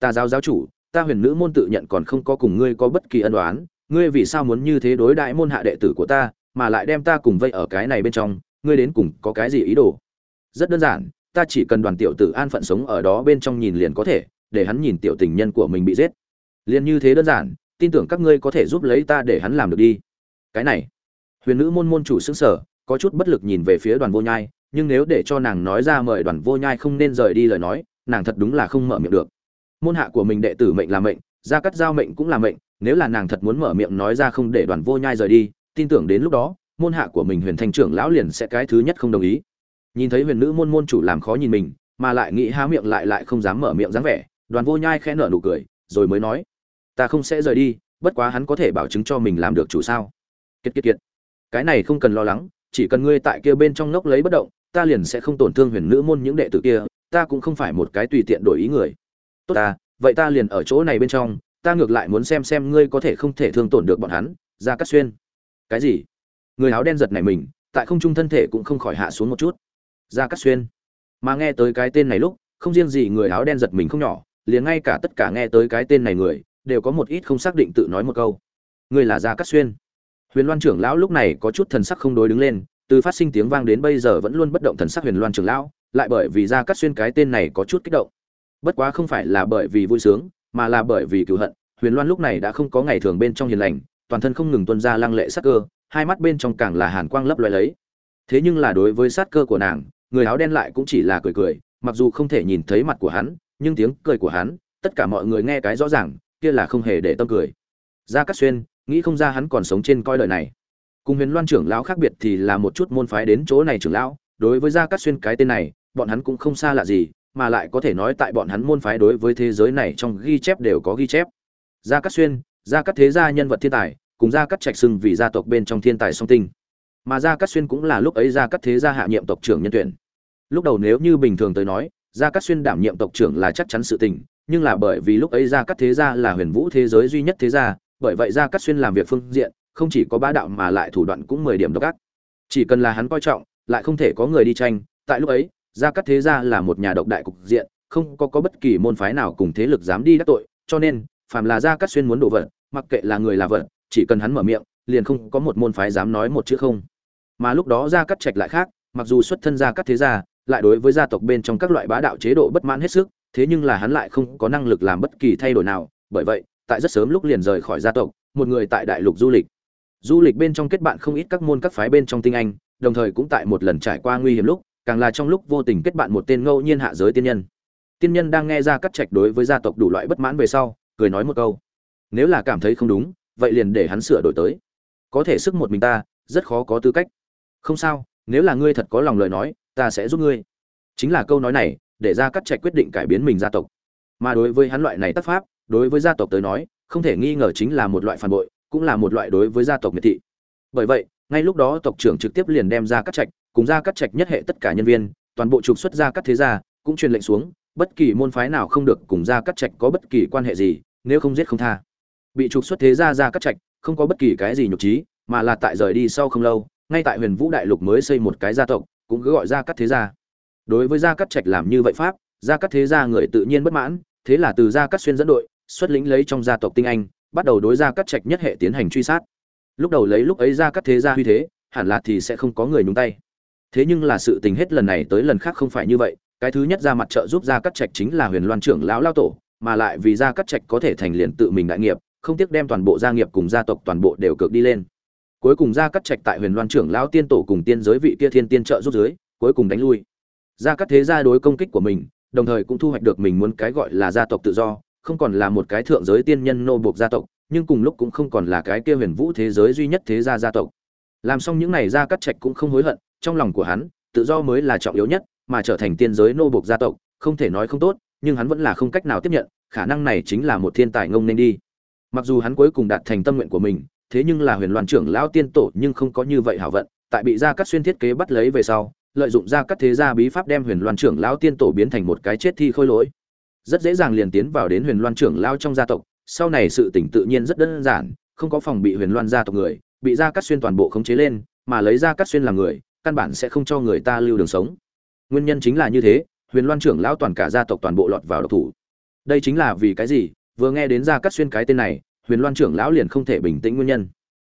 [SPEAKER 1] Ta giáo giáo chủ, ta huyền nữ môn tự nhận còn không có cùng ngươi có bất kỳ ân đoán ngươi vì sao muốn như thế đối đại môn hạ đệ tử của ta, mà lại đem ta cùng vây ở cái này bên trong, ngươi đến cùng có cái gì ý đồ? Rất đơn giản, ta chỉ cần đoàn tiểu tử an phận sống ở đó bên trong nhìn liền có thể, để hắn nhìn tiểu tình nhân của mình bị giết. Liền như thế đơn giản, tin tưởng các ngươi có thể giúp lấy ta để hắn làm được đi. Cái này, huyền nữ môn môn chủ xứng sở có chút bất lực nhìn về phía đoàn vô nhai nhưng nếu để cho nàng nói ra mời đoàn vô nhai không nên rời đi lời nói, nàng thật đúng là không mở miệng được. Môn hạ của mình đệ tử mệnh là mệnh, gia cắt giao mệnh cũng là mệnh, nếu là nàng thật muốn mở miệng nói ra không để đoàn vô nhai rời đi, tin tưởng đến lúc đó, môn hạ của mình huyền thành trưởng lão liền sẽ cái thứ nhất không đồng ý. Nhìn thấy huyền nữ môn môn chủ làm khó nhìn mình, mà lại nghĩ há miệng lại lại không dám mở miệng dáng vẻ, đoàn vô nhai khẽ nở nụ cười, rồi mới nói, ta không sẽ rời đi, bất quá hắn có thể bảo chứng cho mình làm được chủ sao? Kiệt kiệt kiệt. Cái này không cần lo lắng, chỉ cần ngươi tại kia bên trong ngốc lấy bất động ta liền sẽ không tổn thương huyền nữ môn những đệ tử kia, ta cũng không phải một cái tùy tiện đổi ý người. Tốt ta, vậy ta liền ở chỗ này bên trong, ta ngược lại muốn xem xem ngươi có thể không thể thương tổn được bọn hắn ra cắt xuyên. Cái gì? Người áo đen giật này mình, tại không trung thân thể cũng không khỏi hạ xuống một chút. Ra cắt xuyên. Mà nghe tới cái tên này lúc, không riêng gì người áo đen giật mình không nhỏ, liền ngay cả tất cả nghe tới cái tên này người, đều có một ít không xác định tự nói một câu. Ngươi là gia cát xuyên. Huyền loan trưởng lão lúc này có chút thần sắc không đối đứng lên từ phát sinh tiếng vang đến bây giờ vẫn luôn bất động thần sắc huyền loan trưởng lão, lại bởi vì gia cát xuyên cái tên này có chút kích động. Bất quá không phải là bởi vì vui sướng, mà là bởi vì cựu hận, huyền loan lúc này đã không có ngày thường bên trong hiền lành, toàn thân không ngừng tuân ra lăng lệ sát cơ, hai mắt bên trong càng là hàn quang lấp loé lấy. Thế nhưng là đối với sát cơ của nàng, người áo đen lại cũng chỉ là cười cười, mặc dù không thể nhìn thấy mặt của hắn, nhưng tiếng cười của hắn, tất cả mọi người nghe cái rõ ràng, kia là không hề để tâm cười. Gia cát xuyên, nghĩ không ra hắn còn sống trên coi đời này cùng huyền loan trưởng lão khác biệt thì là một chút môn phái đến chỗ này trưởng lão, đối với gia cát xuyên cái tên này, bọn hắn cũng không xa lạ gì, mà lại có thể nói tại bọn hắn môn phái đối với thế giới này trong ghi chép đều có ghi chép. Gia cát xuyên, gia cát thế gia nhân vật thiên tài, cùng gia cát trạch sưng vì gia tộc bên trong thiên tài song tinh. Mà gia cát xuyên cũng là lúc ấy gia cát thế gia hạ nhiệm tộc trưởng nhân tuyển. Lúc đầu nếu như bình thường tới nói, gia cát xuyên đảm nhiệm tộc trưởng là chắc chắn sự tình, nhưng là bởi vì lúc ấy gia cát thế gia là huyền vũ thế giới duy nhất thế gia, bởi vậy gia cát xuyên làm việc phương diện không chỉ có bá đạo mà lại thủ đoạn cũng mười điểm độc ác. Chỉ cần là hắn coi trọng lại không thể có người đi tranh. Tại lúc ấy gia cát thế gia là một nhà độc đại cục diện không có có bất kỳ môn phái nào cùng thế lực dám đi đắc tội cho nên phàm là gia cát xuyên muốn đổ vận, mặc kệ là người là vận, chỉ cần hắn mở miệng liền không có một môn phái dám nói một chữ không. Mà lúc đó gia cát trạch lại khác mặc dù xuất thân gia cát thế gia lại đối với gia tộc bên trong các loại bá đạo chế độ bất mãn hết sức thế nhưng là hắn lại không có năng lực làm bất kỳ thay đổi nào. Bởi vậy tại rất sớm lúc liền rời khỏi gia tộc một người tại đại lục du lịch du lịch bên trong kết bạn không ít các môn các phái bên trong tinh anh, đồng thời cũng tại một lần trải qua nguy hiểm lúc, càng là trong lúc vô tình kết bạn một tên ngẫu nhiên hạ giới tiên nhân. Tiên nhân đang nghe ra cắt trạch đối với gia tộc đủ loại bất mãn về sau, cười nói một câu. Nếu là cảm thấy không đúng, vậy liền để hắn sửa đổi tới. Có thể sức một mình ta, rất khó có tư cách. Không sao, nếu là ngươi thật có lòng lời nói, ta sẽ giúp ngươi. Chính là câu nói này, để ra cắt trạch quyết định cải biến mình gia tộc. Mà đối với hắn loại này tác pháp, đối với gia tộc tới nói, không thể nghi ngờ chính là một loại phản bội cũng là một loại đối với gia tộc miệt thị. Bởi vậy, ngay lúc đó tộc trưởng trực tiếp liền đem ra cắt trạch, cùng ra cắt trạch nhất hệ tất cả nhân viên, toàn bộ trục xuất ra cắt thế gia, cũng truyền lệnh xuống, bất kỳ môn phái nào không được cùng ra cắt trạch có bất kỳ quan hệ gì, nếu không giết không tha. Bị trục xuất thế gia ra cắt trạch, không có bất kỳ cái gì nhục trí, mà là tại rời đi sau không lâu, ngay tại huyền vũ đại lục mới xây một cái gia tộc, cũng cứ gọi ra cắt thế gia. Đối với gia cắt trạch làm như vậy pháp gia cắt thế gia người tự nhiên bất mãn, thế là từ gia cắt xuyên dẫn đội, xuất lĩnh lấy trong gia tộc tinh anh bắt đầu đối gia cắt trạch nhất hệ tiến hành truy sát. Lúc đầu lấy lúc ấy gia cắt thế gia huy thế, hẳn là thì sẽ không có người nhúng tay. Thế nhưng là sự tình hết lần này tới lần khác không phải như vậy, cái thứ nhất ra mặt trợ giúp gia cắt trạch chính là huyền loan trưởng lão lao tổ, mà lại vì gia cắt trạch có thể thành liền tự mình đại nghiệp, không tiếc đem toàn bộ gia nghiệp cùng gia tộc toàn bộ đều cược đi lên. Cuối cùng gia cắt trạch tại huyền loan trưởng lão tiên tổ cùng tiên giới vị kia thiên tiên trợ giúp dưới, cuối cùng đánh lui. Gia cắt thế gia đối công kích của mình, đồng thời cũng thu hoạch được mình muốn cái gọi là gia tộc tự do không còn là một cái thượng giới tiên nhân nô buộc gia tộc, nhưng cùng lúc cũng không còn là cái kia huyền vũ thế giới duy nhất thế gia gia tộc. Làm xong những này gia cắt trạch cũng không hối hận, trong lòng của hắn, tự do mới là trọng yếu nhất, mà trở thành tiên giới nô buộc gia tộc, không thể nói không tốt, nhưng hắn vẫn là không cách nào tiếp nhận, khả năng này chính là một thiên tài ngông nên đi. Mặc dù hắn cuối cùng đạt thành tâm nguyện của mình, thế nhưng là huyền loan trưởng lão tiên tổ nhưng không có như vậy hảo vận, tại bị gia cắt xuyên thiết kế bắt lấy về sau, lợi dụng gia cắt thế gia bí pháp đem huyền loan trưởng lão tiên tổ biến thành một cái chết thi khôi lỗi rất dễ dàng liền tiến vào đến huyền loan trưởng lão trong gia tộc, sau này sự tỉnh tự nhiên rất đơn giản, không có phòng bị huyền loan gia tộc người, bị gia cắt xuyên toàn bộ khống chế lên, mà lấy gia cắt xuyên làm người, căn bản sẽ không cho người ta lưu đường sống. Nguyên nhân chính là như thế, huyền loan trưởng lão toàn cả gia tộc toàn bộ lọt vào độc thủ. Đây chính là vì cái gì? Vừa nghe đến gia cắt xuyên cái tên này, huyền loan trưởng lão liền không thể bình tĩnh nguyên nhân.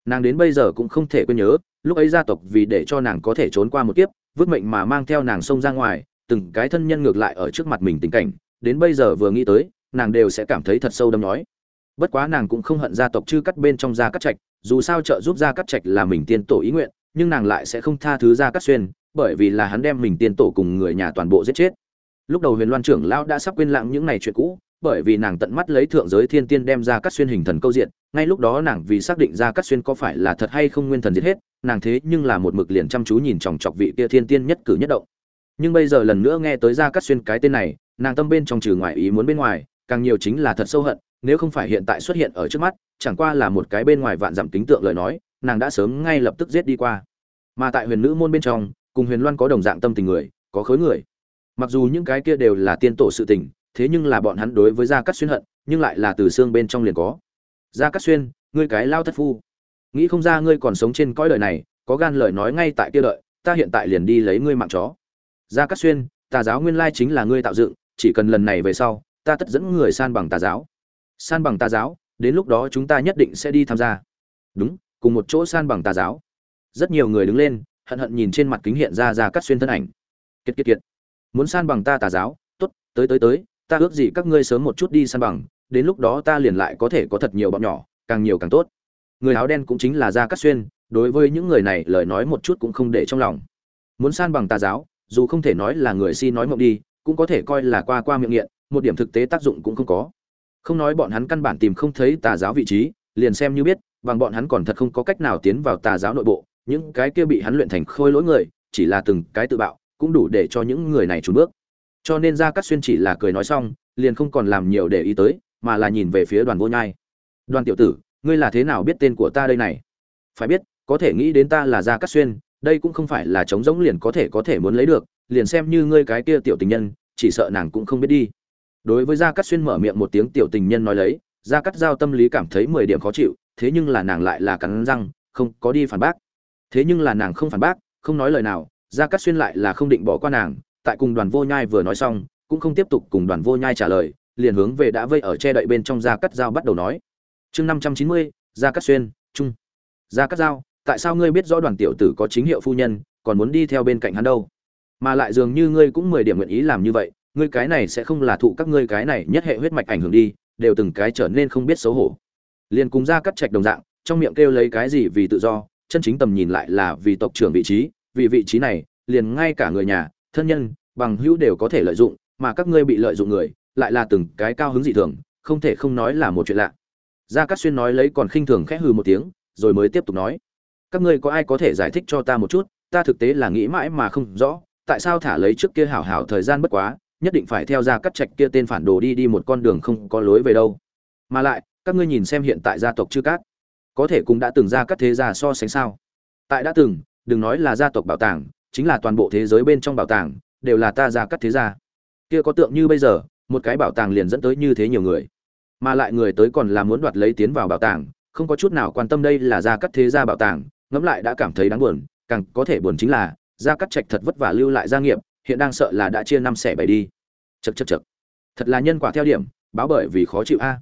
[SPEAKER 1] Nàng đến bây giờ cũng không thể quên nhớ, lúc ấy gia tộc vì để cho nàng có thể trốn qua một kiếp, vứt mệnh mà mang theo nàng xông ra ngoài, từng cái thân nhân ngược lại ở trước mặt mình tình cảnh đến bây giờ vừa nghĩ tới, nàng đều sẽ cảm thấy thật sâu đâm nói bất quá nàng cũng không hận gia tộc chư cắt bên trong gia cắt trạch, dù sao trợ giúp gia cắt trạch là mình tiên tổ ý nguyện, nhưng nàng lại sẽ không tha thứ gia cắt xuyên, bởi vì là hắn đem mình tiên tổ cùng người nhà toàn bộ giết chết. Lúc đầu huyền loan trưởng lão đã sắp quên lãng những ngày chuyện cũ, bởi vì nàng tận mắt lấy thượng giới thiên tiên đem ra cắt xuyên hình thần câu diện, ngay lúc đó nàng vì xác định ra cắt xuyên có phải là thật hay không nguyên thần giết hết, nàng thế nhưng là một mực liền chăm chú nhìn chòng chọc vị kia thiên tiên nhất cử nhất động. Nhưng bây giờ lần nữa nghe tới ra cắt xuyên cái tên này nàng tâm bên trong trừ ngoài ý muốn bên ngoài, càng nhiều chính là thật sâu hận, nếu không phải hiện tại xuất hiện ở trước mắt, chẳng qua là một cái bên ngoài vạn dặm tính tượng lời nói, nàng đã sớm ngay lập tức giết đi qua. Mà tại huyền nữ môn bên trong, cùng huyền loan có đồng dạng tâm tình người, có khối người. Mặc dù những cái kia đều là tiên tổ sự tình, thế nhưng là bọn hắn đối với gia cát xuyên hận, nhưng lại là từ xương bên trong liền có. Gia cát xuyên, ngươi cái lao thất phu. Nghĩ không ra ngươi còn sống trên cõi đời này, có gan lời nói ngay tại kia đợi, ta hiện tại liền đi lấy ngươi mạng chó. Gia cát xuyên, tà giáo nguyên lai chính là ngươi tạo dựng chỉ cần lần này về sau, ta tất dẫn người san bằng tà giáo. San bằng tà giáo, đến lúc đó chúng ta nhất định sẽ đi tham gia. Đúng, cùng một chỗ san bằng tà giáo. Rất nhiều người đứng lên, hận hận nhìn trên mặt kính hiện ra ra cắt xuyên thân ảnh. Kiệt kiệt kiệt. Muốn san bằng ta tà giáo? Tốt, tới tới tới, ta ước gì các ngươi sớm một chút đi san bằng, đến lúc đó ta liền lại có thể có thật nhiều bọn nhỏ, càng nhiều càng tốt. Người áo đen cũng chính là ra cắt xuyên, đối với những người này lời nói một chút cũng không để trong lòng. Muốn san bằng tà giáo, dù không thể nói là người si nói mộng đi cũng có thể coi là qua qua miệng nghiện, một điểm thực tế tác dụng cũng không có. Không nói bọn hắn căn bản tìm không thấy tà giáo vị trí, liền xem như biết, bằng bọn hắn còn thật không có cách nào tiến vào tà giáo nội bộ, những cái kia bị hắn luyện thành khôi lỗi người, chỉ là từng cái tự bạo, cũng đủ để cho những người này trốn bước. Cho nên ra cắt xuyên chỉ là cười nói xong, liền không còn làm nhiều để ý tới, mà là nhìn về phía đoàn vô nhai. Đoàn tiểu tử, ngươi là thế nào biết tên của ta đây này? Phải biết, có thể nghĩ đến ta là gia cát xuyên, đây cũng không phải là trống rỗng liền có thể có thể muốn lấy được liền xem như ngươi cái kia tiểu tình nhân, chỉ sợ nàng cũng không biết đi. Đối với gia cát xuyên mở miệng một tiếng tiểu tình nhân nói lấy, gia cát giao tâm lý cảm thấy mười điểm khó chịu, thế nhưng là nàng lại là cắn răng, không có đi phản bác. Thế nhưng là nàng không phản bác, không nói lời nào, gia cát xuyên lại là không định bỏ qua nàng, tại cùng đoàn vô nhai vừa nói xong, cũng không tiếp tục cùng đoàn vô nhai trả lời, liền hướng về đã vây ở che đậy bên trong gia cát giao bắt đầu nói. Chương năm trăm chín mươi, gia cát xuyên, trung. Gia cát giao, tại sao ngươi biết rõ đoàn tiểu tử có chính hiệu phu nhân, còn muốn đi theo bên cạnh hắn đâu? Mà lại dường như ngươi cũng mười điểm nguyện ý làm như vậy, ngươi cái này sẽ không là thụ các ngươi cái này nhất hệ huyết mạch ảnh hưởng đi, đều từng cái trở nên không biết xấu hổ. Liền cùng ra cắt trạch đồng dạng, trong miệng kêu lấy cái gì vì tự do, chân chính tầm nhìn lại là vì tộc trưởng vị trí, vì vị trí này, liền ngay cả người nhà, thân nhân, bằng hữu đều có thể lợi dụng, mà các ngươi bị lợi dụng người, lại là từng cái cao hứng dị thường, không thể không nói là một chuyện lạ. Gia cát xuyên nói lấy còn khinh thường khẽ hừ một tiếng, rồi mới tiếp tục nói. Các ngươi có ai có thể giải thích cho ta một chút, ta thực tế là nghĩ mãi mà không rõ tại sao thả lấy trước kia hảo hảo thời gian bất quá, nhất định phải theo ra cắt trạch kia tên phản đồ đi đi một con đường không có lối về đâu. Mà lại, các ngươi nhìn xem hiện tại gia tộc chư cát, có thể cũng đã từng ra các thế gia so sánh sao? Tại đã từng, đừng nói là gia tộc bảo tàng, chính là toàn bộ thế giới bên trong bảo tàng, đều là ta ra cắt thế gia. Kia có tượng như bây giờ, một cái bảo tàng liền dẫn tới như thế nhiều người. Mà lại người tới còn là muốn đoạt lấy tiến vào bảo tàng, không có chút nào quan tâm đây là gia cắt thế gia bảo tàng, ngẫm lại đã cảm thấy đáng buồn, càng có thể buồn chính là gia cắt trạch thật vất vả lưu lại gia nghiệp, hiện đang sợ là đã chia năm xẻ bảy đi. Chật chật chật thật là nhân quả theo điểm, báo bởi vì khó chịu a.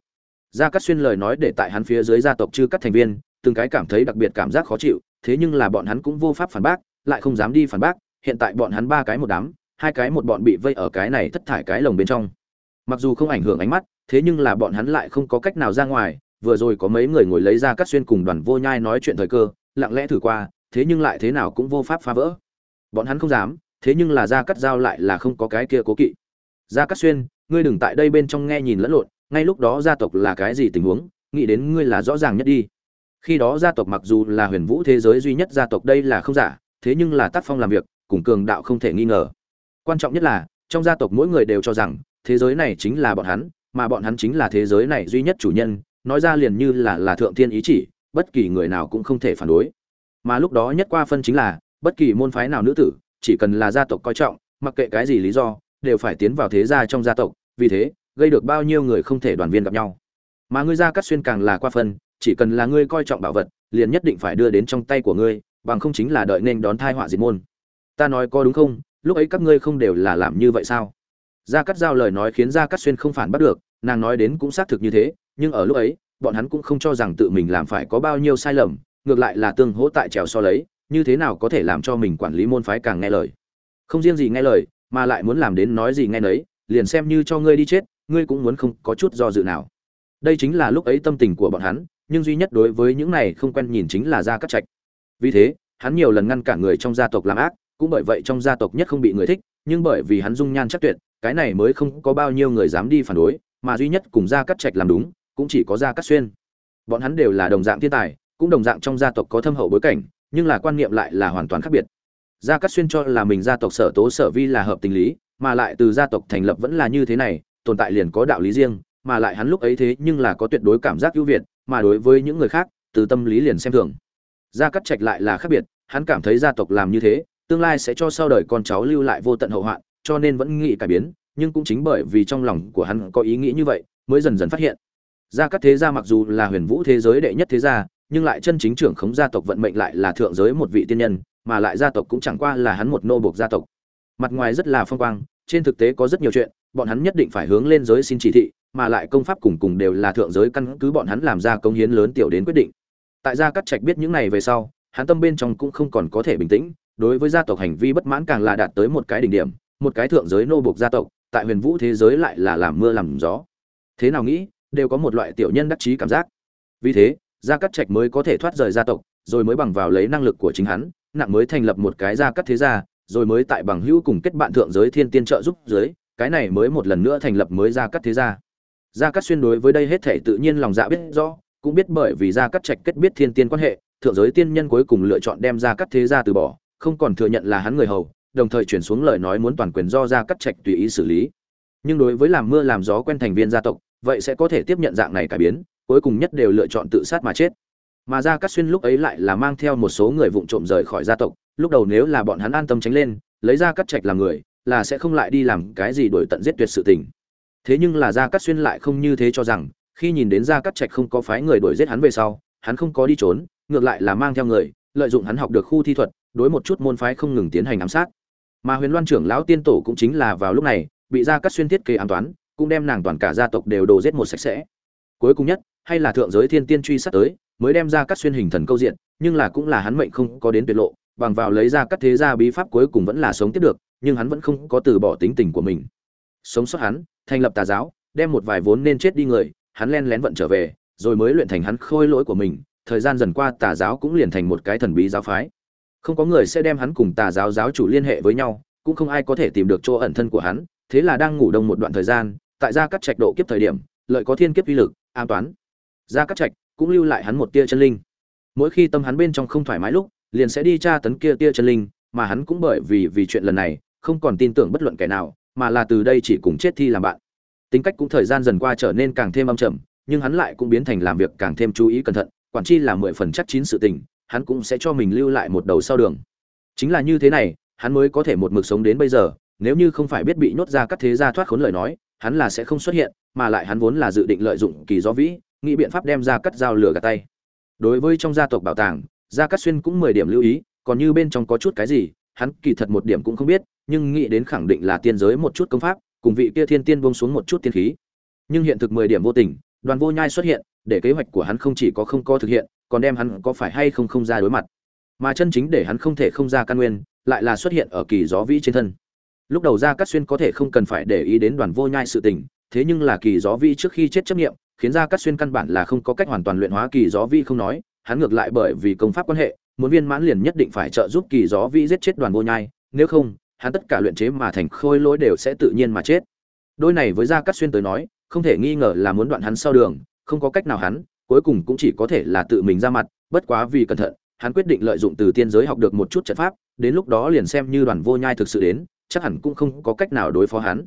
[SPEAKER 1] Gia cắt xuyên lời nói để tại hắn phía dưới gia tộc chư các thành viên, từng cái cảm thấy đặc biệt cảm giác khó chịu, thế nhưng là bọn hắn cũng vô pháp phản bác, lại không dám đi phản bác, hiện tại bọn hắn ba cái một đám, hai cái một bọn bị vây ở cái này thất thải cái lồng bên trong. Mặc dù không ảnh hưởng ánh mắt, thế nhưng là bọn hắn lại không có cách nào ra ngoài, vừa rồi có mấy người ngồi lấy ra cắt xuyên cùng đoàn vô nhai nói chuyện thời cơ, lặng lẽ thử qua, thế nhưng lại thế nào cũng vô pháp phá vỡ bọn hắn không dám, thế nhưng là ra cắt giao lại là không có cái kia cố kỵ. Ra cắt xuyên, ngươi đừng tại đây bên trong nghe nhìn lẫn lộn, ngay lúc đó gia tộc là cái gì tình huống, nghĩ đến ngươi là rõ ràng nhất đi. Khi đó gia tộc mặc dù là huyền vũ thế giới duy nhất gia tộc đây là không giả, thế nhưng là tác phong làm việc, cùng cường đạo không thể nghi ngờ. Quan trọng nhất là, trong gia tộc mỗi người đều cho rằng, thế giới này chính là bọn hắn, mà bọn hắn chính là thế giới này duy nhất chủ nhân, nói ra liền như là là thượng thiên ý chỉ, bất kỳ người nào cũng không thể phản đối. Mà lúc đó nhất qua phân chính là bất kỳ môn phái nào nữ tử, chỉ cần là gia tộc coi trọng, mặc kệ cái gì lý do, đều phải tiến vào thế gia trong gia tộc, vì thế, gây được bao nhiêu người không thể đoàn viên gặp nhau. Mà ngươi gia cắt xuyên càng là qua phân, chỉ cần là ngươi coi trọng bảo vật, liền nhất định phải đưa đến trong tay của ngươi, bằng không chính là đợi nên đón thai họa diệt môn. Ta nói có đúng không? Lúc ấy các ngươi không đều là làm như vậy sao? Gia cắt giao lời nói khiến gia cắt xuyên không phản bắt được, nàng nói đến cũng xác thực như thế, nhưng ở lúc ấy, bọn hắn cũng không cho rằng tự mình làm phải có bao nhiêu sai lầm, ngược lại là tương hỗ tại trèo so lấy như thế nào có thể làm cho mình quản lý môn phái càng nghe lời? Không riêng gì nghe lời, mà lại muốn làm đến nói gì nghe nấy, liền xem như cho ngươi đi chết, ngươi cũng muốn không có chút do dự nào. Đây chính là lúc ấy tâm tình của bọn hắn, nhưng duy nhất đối với những này không quen nhìn chính là gia cắt trạch. Vì thế, hắn nhiều lần ngăn cản người trong gia tộc làm ác, cũng bởi vậy trong gia tộc nhất không bị người thích, nhưng bởi vì hắn dung nhan chắc tuyệt, cái này mới không có bao nhiêu người dám đi phản đối, mà duy nhất cùng gia cắt trạch làm đúng, cũng chỉ có gia cắt xuyên. Bọn hắn đều là đồng dạng thiên tài, cũng đồng dạng trong gia tộc có thâm hậu bối cảnh nhưng là quan niệm lại là hoàn toàn khác biệt. Gia Cát xuyên cho là mình gia tộc sở tố sở vi là hợp tình lý, mà lại từ gia tộc thành lập vẫn là như thế này, tồn tại liền có đạo lý riêng, mà lại hắn lúc ấy thế nhưng là có tuyệt đối cảm giác ưu việt, mà đối với những người khác, từ tâm lý liền xem thường. Gia Cát trạch lại là khác biệt, hắn cảm thấy gia tộc làm như thế, tương lai sẽ cho sau đời con cháu lưu lại vô tận hậu hoạn, cho nên vẫn nghĩ cải biến, nhưng cũng chính bởi vì trong lòng của hắn có ý nghĩ như vậy, mới dần dần phát hiện. Gia Cát thế gia mặc dù là huyền vũ thế giới đệ nhất thế gia nhưng lại chân chính trưởng khống gia tộc vận mệnh lại là thượng giới một vị tiên nhân, mà lại gia tộc cũng chẳng qua là hắn một nô buộc gia tộc. Mặt ngoài rất là phong quang, trên thực tế có rất nhiều chuyện, bọn hắn nhất định phải hướng lên giới xin chỉ thị, mà lại công pháp cùng cùng đều là thượng giới căn cứ bọn hắn làm ra công hiến lớn tiểu đến quyết định. Tại gia cắt trạch biết những này về sau, hắn tâm bên trong cũng không còn có thể bình tĩnh, đối với gia tộc hành vi bất mãn càng là đạt tới một cái đỉnh điểm, một cái thượng giới nô buộc gia tộc, tại huyền vũ thế giới lại là làm mưa làm gió. Thế nào nghĩ, đều có một loại tiểu nhân đắc chí cảm giác. Vì thế gia cát trạch mới có thể thoát rời gia tộc, rồi mới bằng vào lấy năng lực của chính hắn, nặng mới thành lập một cái gia cát thế gia, rồi mới tại bằng hữu cùng kết bạn thượng giới thiên tiên trợ giúp dưới, cái này mới một lần nữa thành lập mới gia cát thế gia. Gia cát xuyên đối với đây hết thể tự nhiên lòng dạ biết rõ, cũng biết bởi vì gia cát trạch kết biết thiên tiên quan hệ, thượng giới tiên nhân cuối cùng lựa chọn đem gia cát thế gia từ bỏ, không còn thừa nhận là hắn người hầu, đồng thời chuyển xuống lời nói muốn toàn quyền do gia cát trạch tùy ý xử lý. Nhưng đối với làm mưa làm gió quen thành viên gia tộc, vậy sẽ có thể tiếp nhận dạng này cải biến cuối cùng nhất đều lựa chọn tự sát mà chết. Mà gia cát xuyên lúc ấy lại là mang theo một số người vụng trộm rời khỏi gia tộc, lúc đầu nếu là bọn hắn an tâm tránh lên, lấy ra cắt trạch làm người, là sẽ không lại đi làm cái gì đổi tận giết tuyệt sự tình. Thế nhưng là gia cát xuyên lại không như thế cho rằng, khi nhìn đến gia cát trạch không có phái người đuổi giết hắn về sau, hắn không có đi trốn, ngược lại là mang theo người, lợi dụng hắn học được khu thi thuật, đối một chút môn phái không ngừng tiến hành ám sát. Mà huyền loan trưởng lão tiên tổ cũng chính là vào lúc này, bị gia cát xuyên thiết kế ám toán, cũng đem nàng toàn cả gia tộc đều đồ giết một sạch sẽ cuối cùng nhất, hay là thượng giới thiên tiên truy sát tới, mới đem ra các xuyên hình thần câu diện, nhưng là cũng là hắn mệnh không có đến tuyệt lộ, bằng vào lấy ra các thế gia bí pháp cuối cùng vẫn là sống tiếp được, nhưng hắn vẫn không có từ bỏ tính tình của mình. Sống sót hắn, thành lập tà giáo, đem một vài vốn nên chết đi người, hắn len lén vận trở về, rồi mới luyện thành hắn khôi lỗi của mình, thời gian dần qua tà giáo cũng liền thành một cái thần bí giáo phái. Không có người sẽ đem hắn cùng tà giáo giáo chủ liên hệ với nhau, cũng không ai có thể tìm được chỗ ẩn thân của hắn, thế là đang ngủ đông một đoạn thời gian, tại gia cắt trạch độ kiếp thời điểm lợi có thiên kiếp uy lực, an toán. Gia cắt trạch, cũng lưu lại hắn một tia chân linh. Mỗi khi tâm hắn bên trong không thoải mái lúc, liền sẽ đi tra tấn kia tia chân linh, mà hắn cũng bởi vì vì chuyện lần này, không còn tin tưởng bất luận kẻ nào, mà là từ đây chỉ cùng chết thi làm bạn. Tính cách cũng thời gian dần qua trở nên càng thêm âm trầm, nhưng hắn lại cũng biến thành làm việc càng thêm chú ý cẩn thận, quản chi là mười phần chắc chín sự tình, hắn cũng sẽ cho mình lưu lại một đầu sau đường. Chính là như thế này, hắn mới có thể một mực sống đến bây giờ, nếu như không phải biết bị nhốt ra các thế gia thoát khốn lời nói, hắn là sẽ không xuất hiện mà lại hắn vốn là dự định lợi dụng kỳ gió vĩ, nghĩ biện pháp đem ra cắt dao lửa gạt tay. Đối với trong gia tộc bảo tàng, gia cắt xuyên cũng mười điểm lưu ý, còn như bên trong có chút cái gì, hắn kỳ thật một điểm cũng không biết, nhưng nghĩ đến khẳng định là tiên giới một chút công pháp, cùng vị kia thiên tiên buông xuống một chút tiên khí. Nhưng hiện thực mười điểm vô tình, đoàn vô nhai xuất hiện, để kế hoạch của hắn không chỉ có không có thực hiện, còn đem hắn có phải hay không không ra đối mặt. Mà chân chính để hắn không thể không ra căn nguyên, lại là xuất hiện ở kỳ gió vĩ trên thân. Lúc đầu ra cắt xuyên có thể không cần phải để ý đến đoàn vô nhai sự tình thế nhưng là kỳ gió vĩ trước khi chết chấp nghiệm, khiến ra cắt xuyên căn bản là không có cách hoàn toàn luyện hóa kỳ gió vĩ không nói, hắn ngược lại bởi vì công pháp quan hệ, muốn viên mãn liền nhất định phải trợ giúp kỳ gió vĩ giết chết đoàn vô nhai, nếu không, hắn tất cả luyện chế mà thành khôi lỗi đều sẽ tự nhiên mà chết. Đôi này với gia cắt xuyên tới nói, không thể nghi ngờ là muốn đoạn hắn sau đường, không có cách nào hắn, cuối cùng cũng chỉ có thể là tự mình ra mặt, bất quá vì cẩn thận, hắn quyết định lợi dụng từ tiên giới học được một chút trận pháp, đến lúc đó liền xem như đoàn vô nhai thực sự đến, chắc hẳn cũng không có cách nào đối phó hắn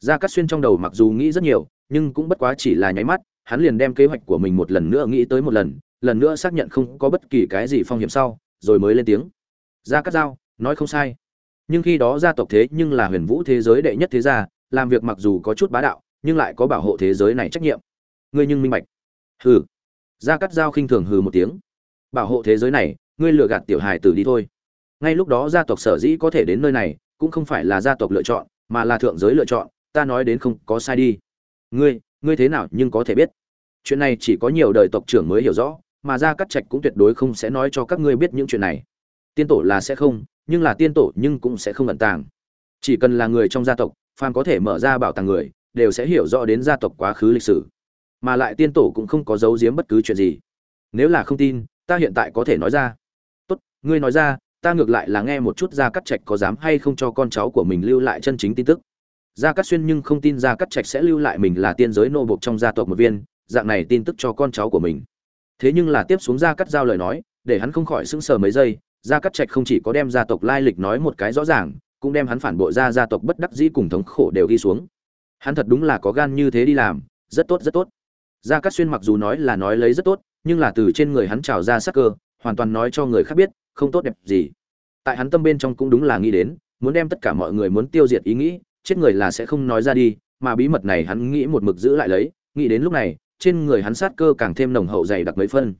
[SPEAKER 1] gia cát xuyên trong đầu mặc dù nghĩ rất nhiều, nhưng cũng bất quá chỉ là nháy mắt, hắn liền đem kế hoạch của mình một lần nữa nghĩ tới một lần lần nữa xác nhận không có bất kỳ cái gì phong hiểm sau, rồi mới lên tiếng. Gia cát giao, nói không sai. Nhưng khi đó gia tộc thế nhưng là huyền vũ thế giới đệ nhất thế gia, làm việc mặc dù có chút bá đạo, nhưng lại có bảo hộ thế giới này trách nhiệm. Ngươi nhưng minh bạch. Hừ. Gia cát giao khinh thường hừ một tiếng. Bảo hộ thế giới này, ngươi lừa gạt tiểu hài tử đi thôi. Ngay lúc đó gia tộc sở dĩ có thể đến nơi này, cũng không phải là gia tộc lựa chọn, mà là thượng giới lựa chọn ta nói đến không có sai đi. Ngươi ngươi thế nào nhưng có thể biết? Chuyện này chỉ có nhiều đời tộc trưởng mới hiểu rõ, mà ra cắt trạch cũng tuyệt đối không sẽ nói cho các ngươi biết những chuyện này. Tiên tổ là sẽ không, nhưng là tiên tổ nhưng cũng sẽ không ẩn tàng. Chỉ cần là người trong gia tộc phan có thể mở ra bảo tàng người, đều sẽ hiểu rõ đến gia tộc quá khứ lịch sử. Mà lại tiên tổ cũng không có giấu giếm bất cứ chuyện gì. Nếu là không tin, ta hiện tại có thể nói ra. Tốt, ngươi nói ra, ta ngược lại là nghe một chút gia cắt trạch có dám hay không cho con cháu của mình lưu lại chân chính tin tức gia Cát xuyên nhưng không tin gia Cát trạch sẽ lưu lại mình là tiên giới nô bộc trong gia tộc một viên, dạng này tin tức cho con cháu của mình. Thế nhưng là tiếp xuống gia Cát giao lời nói, để hắn không khỏi sững sờ mấy giây, gia Cát trạch không chỉ có đem gia tộc lai lịch nói một cái rõ ràng, cũng đem hắn phản bội ra gia tộc bất đắc dĩ cùng thống khổ đều ghi xuống. Hắn thật đúng là có gan như thế đi làm, rất tốt rất tốt. Gia Cát xuyên mặc dù nói là nói lấy rất tốt, nhưng là từ trên người hắn trào ra sắc cơ, hoàn toàn nói cho người khác biết, không tốt đẹp gì. Tại hắn tâm bên trong cũng đúng là nghĩ đến, muốn đem tất cả mọi người muốn tiêu diệt ý nghĩ chết người là sẽ không nói ra đi, mà bí mật này hắn nghĩ một mực giữ lại lấy, nghĩ đến lúc này, trên người hắn sát cơ càng thêm nồng hậu dày đặc mấy phân.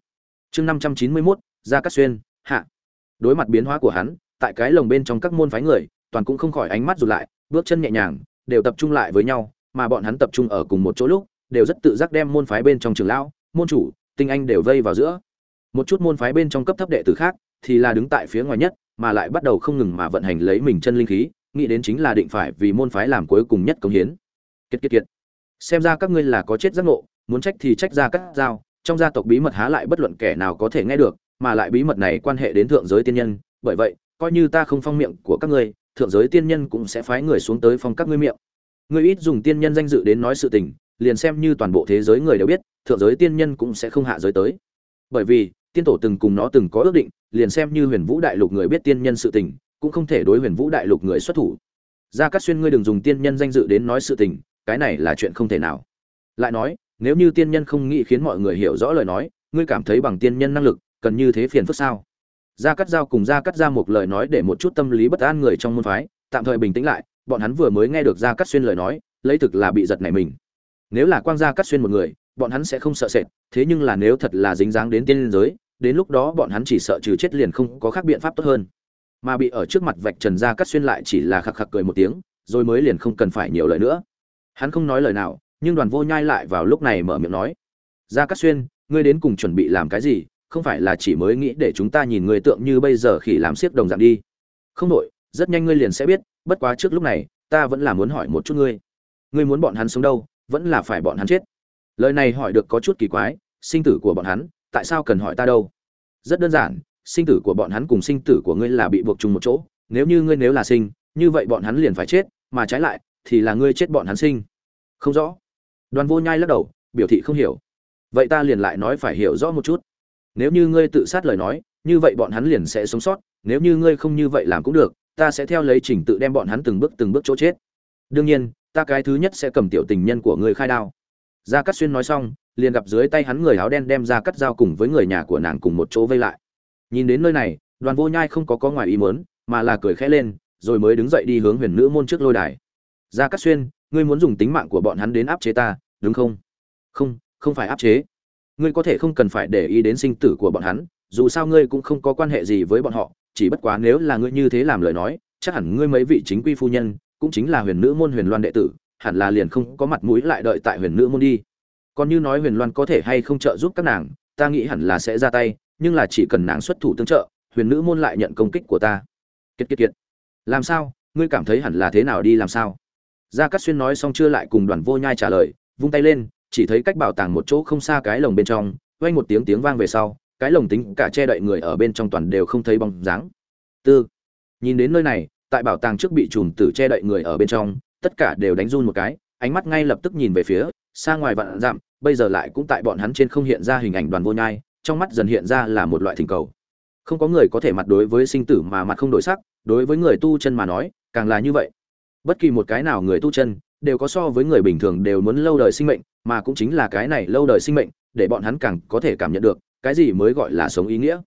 [SPEAKER 1] Chương năm trăm chín mươi mốt ra cắt xuyên, hạ. Đối mặt biến hóa của hắn, tại cái lồng bên trong các môn phái người, toàn cũng không khỏi ánh mắt rụt lại, bước chân nhẹ nhàng, đều tập trung lại với nhau, mà bọn hắn tập trung ở cùng một chỗ lúc, đều rất tự giác đem môn phái bên trong trường lão, môn chủ, tinh anh đều vây vào giữa. Một chút môn phái bên trong cấp thấp đệ tử khác, thì là đứng tại phía ngoài nhất, mà lại bắt đầu không ngừng mà vận hành lấy mình chân linh khí nghĩ đến chính là định phải vì môn phái làm cuối cùng nhất công hiến. Kiệt kiệt kiệt. Xem ra các ngươi là có chết giác ngộ, muốn trách thì trách ra cắt giao, trong gia tộc bí mật há lại bất luận kẻ nào có thể nghe được, mà lại bí mật này quan hệ đến thượng giới tiên nhân, bởi vậy, coi như ta không phong miệng của các ngươi, thượng giới tiên nhân cũng sẽ phái người xuống tới phong các ngươi miệng. Ngươi ít dùng tiên nhân danh dự đến nói sự tình, liền xem như toàn bộ thế giới người đều biết, thượng giới tiên nhân cũng sẽ không hạ giới tới. Bởi vì, tiên tổ từng cùng nó từng có ước định, liền xem như huyền vũ đại lục người biết tiên nhân sự tình cũng không thể đối huyền vũ đại lục người xuất thủ. Gia cát xuyên, ngươi đừng dùng tiên nhân danh dự đến nói sự tình, cái này là chuyện không thể nào. Lại nói, nếu như tiên nhân không nghĩ khiến mọi người hiểu rõ lời nói, ngươi cảm thấy bằng tiên nhân năng lực, cần như thế phiền phức sao? Gia cắt giao cùng gia cắt ra một lời nói để một chút tâm lý bất an người trong môn phái, tạm thời bình tĩnh lại, bọn hắn vừa mới nghe được gia cắt xuyên lời nói, lấy thực là bị giật nảy mình. Nếu là quang gia cắt xuyên một người, bọn hắn sẽ không sợ sệt, thế nhưng là nếu thật là dính dáng đến tiên giới, đến lúc đó bọn hắn chỉ sợ trừ chết liền không có khác biện pháp tốt hơn mà bị ở trước mặt vạch trần gia cắt xuyên lại chỉ là khạc khạc cười một tiếng, rồi mới liền không cần phải nhiều lời nữa. Hắn không nói lời nào, nhưng đoàn vô nhai lại vào lúc này mở miệng nói, Ra cắt xuyên, ngươi đến cùng chuẩn bị làm cái gì? Không phải là chỉ mới nghĩ để chúng ta nhìn người tượng như bây giờ khỉ làm siếc đồng dạng đi. Không đội, rất nhanh ngươi liền sẽ biết, bất quá trước lúc này, ta vẫn là muốn hỏi một chút ngươi. Ngươi muốn bọn hắn sống đâu, vẫn là phải bọn hắn chết? Lời này hỏi được có chút kỳ quái, sinh tử của bọn hắn, tại sao cần hỏi ta đâu? Rất đơn giản sinh tử của bọn hắn cùng sinh tử của ngươi là bị buộc chung một chỗ, nếu như ngươi nếu là sinh, như vậy bọn hắn liền phải chết, mà trái lại, thì là ngươi chết bọn hắn sinh. Không rõ. Đoàn vô nhai lắc đầu, biểu thị không hiểu. Vậy ta liền lại nói phải hiểu rõ một chút. Nếu như ngươi tự sát lời nói, như vậy bọn hắn liền sẽ sống sót, nếu như ngươi không như vậy làm cũng được, ta sẽ theo lấy trình tự đem bọn hắn từng bước từng bước chỗ chết. Đương nhiên, ta cái thứ nhất sẽ cầm tiểu tình nhân của ngươi khai đao. Gia cắt xuyên nói xong, liền gặp dưới tay hắn người áo đen đem ra cắt dao cùng với người nhà của nàng cùng một chỗ vây lại nhìn đến nơi này, đoàn vô nhai không có có ngoài ý mớn mà là cười khẽ lên, rồi mới đứng dậy đi hướng huyền nữ môn trước lôi đài. Gia cắt xuyên, ngươi muốn dùng tính mạng của bọn hắn đến áp chế ta, đúng không? Không không phải áp chế. Ngươi có thể không cần phải để ý đến sinh tử của bọn hắn, dù sao ngươi cũng không có quan hệ gì với bọn họ, chỉ bất quá nếu là ngươi như thế làm lời nói, chắc hẳn ngươi mấy vị chính quy phu nhân, cũng chính là huyền nữ môn huyền loan đệ tử, hẳn là liền không có mặt mũi lại đợi tại huyền nữ môn đi. Còn như nói huyền loan có thể hay không trợ giúp các nàng, ta nghĩ hẳn là sẽ ra tay nhưng là chỉ cần nàng xuất thủ tương trợ, huyền nữ môn lại nhận công kích của ta. Kiệt kiệt kiệt. Làm sao? Ngươi cảm thấy hẳn là thế nào đi làm sao? Gia cát xuyên nói xong chưa lại cùng đoàn vô nhai trả lời, vung tay lên, chỉ thấy cách bảo tàng một chỗ không xa cái lồng bên trong, vang một tiếng tiếng vang về sau, cái lồng tính cả che đậy người ở bên trong toàn đều không thấy bóng dáng. Tư, nhìn đến nơi này, tại bảo tàng trước bị trùm tử che đậy người ở bên trong, tất cả đều đánh run một cái, ánh mắt ngay lập tức nhìn về phía, xa ngoài vạn dặm, bây giờ lại cũng tại bọn hắn trên không hiện ra hình ảnh đoàn vô nhai trong mắt dần hiện ra là một loại thỉnh cầu. Không có người có thể mặt đối với sinh tử mà mặt không đổi sắc, đối với người tu chân mà nói, càng là như vậy. Bất kỳ một cái nào người tu chân, đều có so với người bình thường đều muốn lâu đời sinh mệnh, mà cũng chính là cái này lâu đời sinh mệnh, để bọn hắn càng có thể cảm nhận được, cái gì mới gọi là sống ý nghĩa.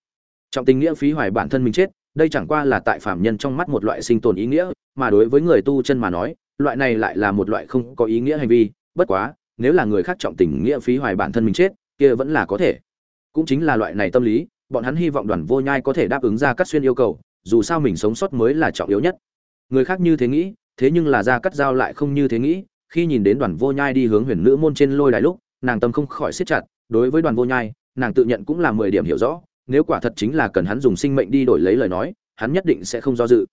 [SPEAKER 1] Trọng tình nghĩa phí hoài bản thân mình chết, đây chẳng qua là tại phạm nhân trong mắt một loại sinh tồn ý nghĩa, mà đối với người tu chân mà nói, loại này lại là một loại không có ý nghĩa hành vi. Bất quá, nếu là người khác trọng tình nghĩa phí hoài bản thân mình chết, kia vẫn là có thể cũng chính là loại này tâm lý, bọn hắn hy vọng đoàn vô nhai có thể đáp ứng ra cắt xuyên yêu cầu, dù sao mình sống sót mới là trọng yếu nhất. Người khác như thế nghĩ, thế nhưng là ra cắt dao lại không như thế nghĩ, khi nhìn đến đoàn vô nhai đi hướng huyền nữ môn trên lôi đài lúc, nàng tâm không khỏi siết chặt, đối với đoàn vô nhai, nàng tự nhận cũng là mười điểm hiểu rõ, nếu quả thật chính là cần hắn dùng sinh mệnh đi đổi lấy lời nói, hắn nhất định sẽ không do dự.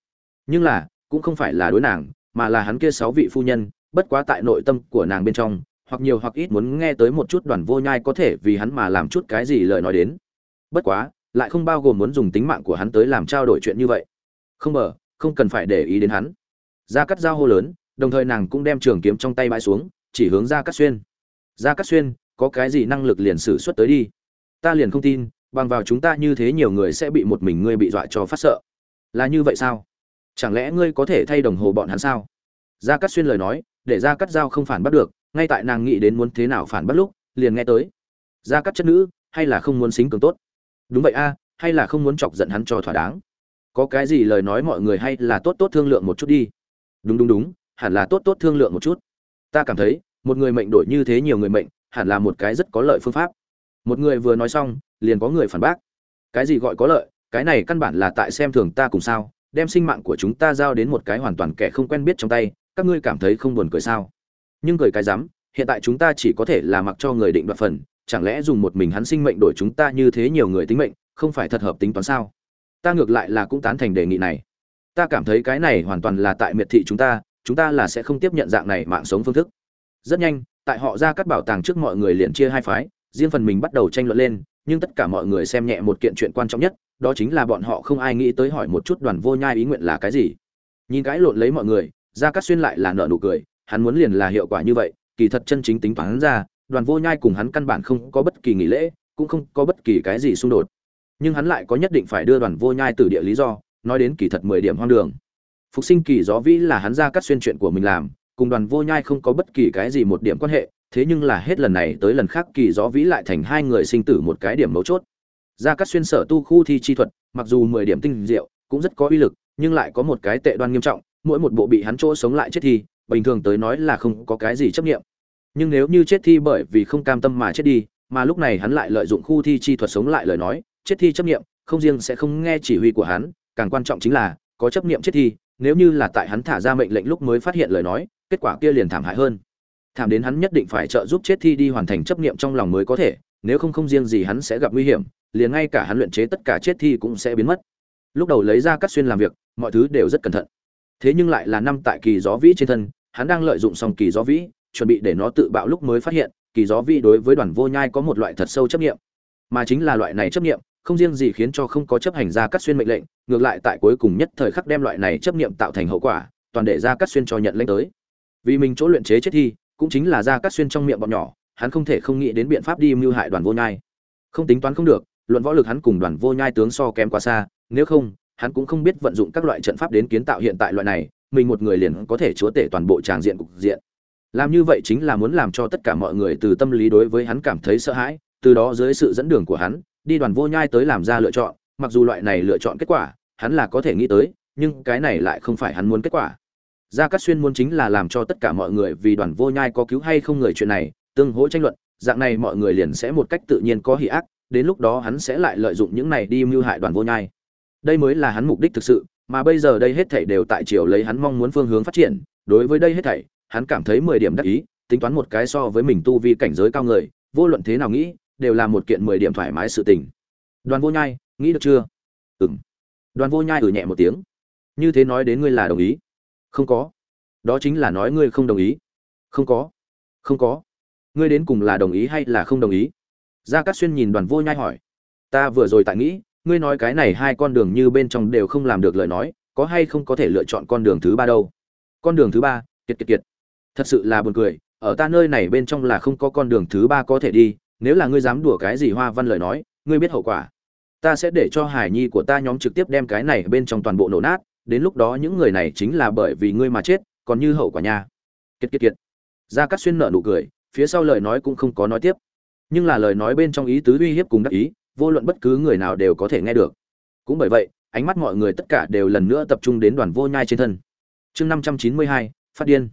[SPEAKER 1] Nhưng là, cũng không phải là đối nàng, mà là hắn kia sáu vị phu nhân, bất quá tại nội tâm của nàng bên trong hoặc nhiều hoặc ít muốn nghe tới một chút đoàn vô nhai có thể vì hắn mà làm chút cái gì lời nói đến. Bất quá, lại không bao gồm muốn dùng tính mạng của hắn tới làm trao đổi chuyện như vậy. Không bờ không cần phải để ý đến hắn. Gia cắt dao hô lớn, đồng thời nàng cũng đem trường kiếm trong tay bãi xuống, chỉ hướng gia cắt xuyên. Gia cắt xuyên, có cái gì năng lực liền sử xuất tới đi. Ta liền không tin, bằng vào chúng ta như thế nhiều người sẽ bị một mình ngươi bị dọa cho phát sợ. Là như vậy sao? Chẳng lẽ ngươi có thể thay đồng hồ bọn hắn sao? Gia cắt xuyên lời nói, để gia cắt giao không phản bắt được ngay tại nàng nghĩ đến muốn thế nào phản bắt lúc, liền nghe tới ra cắt chất nữ, hay là không muốn xính cường tốt? Đúng vậy a, hay là không muốn chọc giận hắn cho thỏa đáng? Có cái gì lời nói mọi người hay là tốt tốt thương lượng một chút đi. Đúng đúng đúng, hẳn là tốt tốt thương lượng một chút. Ta cảm thấy, một người mệnh đổi như thế nhiều người mệnh, hẳn là một cái rất có lợi phương pháp. Một người vừa nói xong, liền có người phản bác. Cái gì gọi có lợi? Cái này căn bản là tại xem thường ta cùng sao, đem sinh mạng của chúng ta giao đến một cái hoàn toàn kẻ không quen biết trong tay, các ngươi cảm thấy không buồn cười sao? Nhưng cười cái dám, hiện tại chúng ta chỉ có thể là mặc cho người định đoạt phần chẳng lẽ dùng một mình hắn sinh mệnh đổi chúng ta như thế nhiều người tính mệnh không phải thật hợp tính toán sao? Ta ngược lại là cũng tán thành đề nghị này. Ta cảm thấy cái này hoàn toàn là tại miệt thị chúng ta chúng ta là sẽ không tiếp nhận dạng này mạng sống phương thức. Rất nhanh tại họ ra các bảo tàng trước mọi người liền chia hai phái riêng phần mình bắt đầu tranh luận lên nhưng tất cả mọi người xem nhẹ một kiện chuyện quan trọng nhất đó chính là bọn họ không ai nghĩ tới hỏi một chút đoàn vô nhai ý nguyện là cái gì. Nhìn cái lộn lấy mọi người ra cắt xuyên lại là nợ nụ cười hắn muốn liền là hiệu quả như vậy, kỳ thật chân chính tính toán ra, đoàn vô nhai cùng hắn căn bản không có bất kỳ nghỉ lễ, cũng không có bất kỳ cái gì xung đột nhưng hắn lại có nhất định phải đưa đoàn vô nhai từ địa lý do, nói đến kỳ thật mười điểm hoang đường phục sinh kỳ gió vĩ là hắn ra cắt xuyên chuyện của mình làm, cùng đoàn vô nhai không có bất kỳ cái gì một điểm quan hệ, thế nhưng là hết lần này tới lần khác kỳ gió vĩ lại thành hai người sinh tử một cái điểm mấu chốt ra cắt xuyên sở tu khu thi chi thuật, mặc dù mười điểm tinh diệu, cũng rất có uy lực, nhưng lại có một cái tệ đoan nghiêm trọng, mỗi một bộ bị hắn chỗ sống lại chết thì bình thường tới nói là không có cái gì chấp nghiệm nhưng nếu như chết thi bởi vì không cam tâm mà chết đi, mà lúc này hắn lại lợi dụng khu thi chi thuật sống lại lời nói, chết thi chấp nghiệm không riêng sẽ không nghe chỉ huy của hắn, càng quan trọng chính là, có chấp nghiệm chết thi, nếu như là tại hắn thả ra mệnh lệnh lúc mới phát hiện lời nói, kết quả kia liền thảm hại hơn. Thảm đến hắn nhất định phải trợ giúp chết thi đi hoàn thành chấp nghiệm trong lòng mới có thể, nếu không không riêng gì hắn sẽ gặp nguy hiểm, liền ngay cả hắn luyện chế tất cả chết thi cũng sẽ biến mất. Lúc đầu lấy ra cắt xuyên làm việc, mọi thứ đều rất cẩn thận. Thế nhưng lại là năm tại kỳ gió vĩ trên thân hắn đang lợi dụng xong kỳ gió vĩ, chuẩn bị để nó tự bạo lúc mới phát hiện, kỳ gió vĩ đối với đoàn vô nhai có một loại thật sâu chấp nghiệm mà chính là loại này chấp nghiệm không riêng gì khiến cho không có chấp hành ra cắt xuyên mệnh lệnh, ngược lại tại cuối cùng nhất thời khắc đem loại này chấp nghiệm tạo thành hậu quả, toàn để ra cắt xuyên cho nhận lệnh tới. Vì mình chỗ luyện chế chết thi, cũng chính là ra cắt xuyên trong miệng bọn nhỏ, hắn không thể không nghĩ đến biện pháp đi mưu hại đoàn vô nhai. Không tính toán không được, luận võ lực hắn cùng đoàn vô nhai tướng so kém quá xa, nếu không, hắn cũng không biết vận dụng các loại trận pháp đến kiến tạo hiện tại loại này mình một người liền có thể chúa tể toàn bộ tràng diện cục diện. Làm như vậy chính là muốn làm cho tất cả mọi người từ tâm lý đối với hắn cảm thấy sợ hãi, từ đó dưới sự dẫn đường của hắn, đi đoàn vô nhai tới làm ra lựa chọn. Mặc dù loại này lựa chọn kết quả, hắn là có thể nghĩ tới, nhưng cái này lại không phải hắn muốn kết quả. Gia cát xuyên muốn chính là làm cho tất cả mọi người vì đoàn vô nhai có cứu hay không người chuyện này, tương hỗ tranh luận, dạng này mọi người liền sẽ một cách tự nhiên có hỉ ác, đến lúc đó hắn sẽ lại lợi dụng những này đi mưu hại đoàn vô nhai. Đây mới là hắn mục đích thực sự mà bây giờ đây hết thảy đều tại chiều lấy hắn mong muốn phương hướng phát triển, đối với đây hết thảy, hắn cảm thấy mười điểm đắc ý, tính toán một cái so với mình tu vi cảnh giới cao người, vô luận thế nào nghĩ, đều là một kiện mười điểm thoải mái sự tình. Đoàn vô nhai, nghĩ được chưa? Ừm. Đoàn vô nhai ử ừ nhẹ một tiếng. Như thế nói đến ngươi là đồng ý. Không có. Đó chính là nói ngươi không đồng ý. Không có. Không có. Ngươi đến cùng là đồng ý hay là không đồng ý? Gia cát xuyên nhìn đoàn vô nhai hỏi. Ta vừa rồi tại nghĩ ngươi nói cái này hai con đường như bên trong đều không làm được lời nói, có hay không có thể lựa chọn con đường thứ ba đâu? Con đường thứ ba, kiệt kiệt kiệt. Thật sự là buồn cười, ở ta nơi này bên trong là không có con đường thứ ba có thể đi, nếu là ngươi dám đùa cái gì hoa văn lời nói, ngươi biết hậu quả. Ta sẽ để cho hải nhi của ta nhóm trực tiếp đem cái này bên trong toàn bộ nổ nát, đến lúc đó những người này chính là bởi vì ngươi mà chết, còn như hậu quả nha. Kiệt kiệt kiệt. Ra cắt xuyên nợ nụ cười, phía sau lời nói cũng không có nói tiếp. Nhưng là lời nói bên trong ý tứ uy hiếp cùng đắc ý vô luận bất cứ người nào đều có thể nghe được. Cũng bởi vậy, ánh mắt mọi người tất cả đều lần nữa tập trung đến đoàn vô nhai trên thân. Chương năm trăm chín mươi hai, phát điên.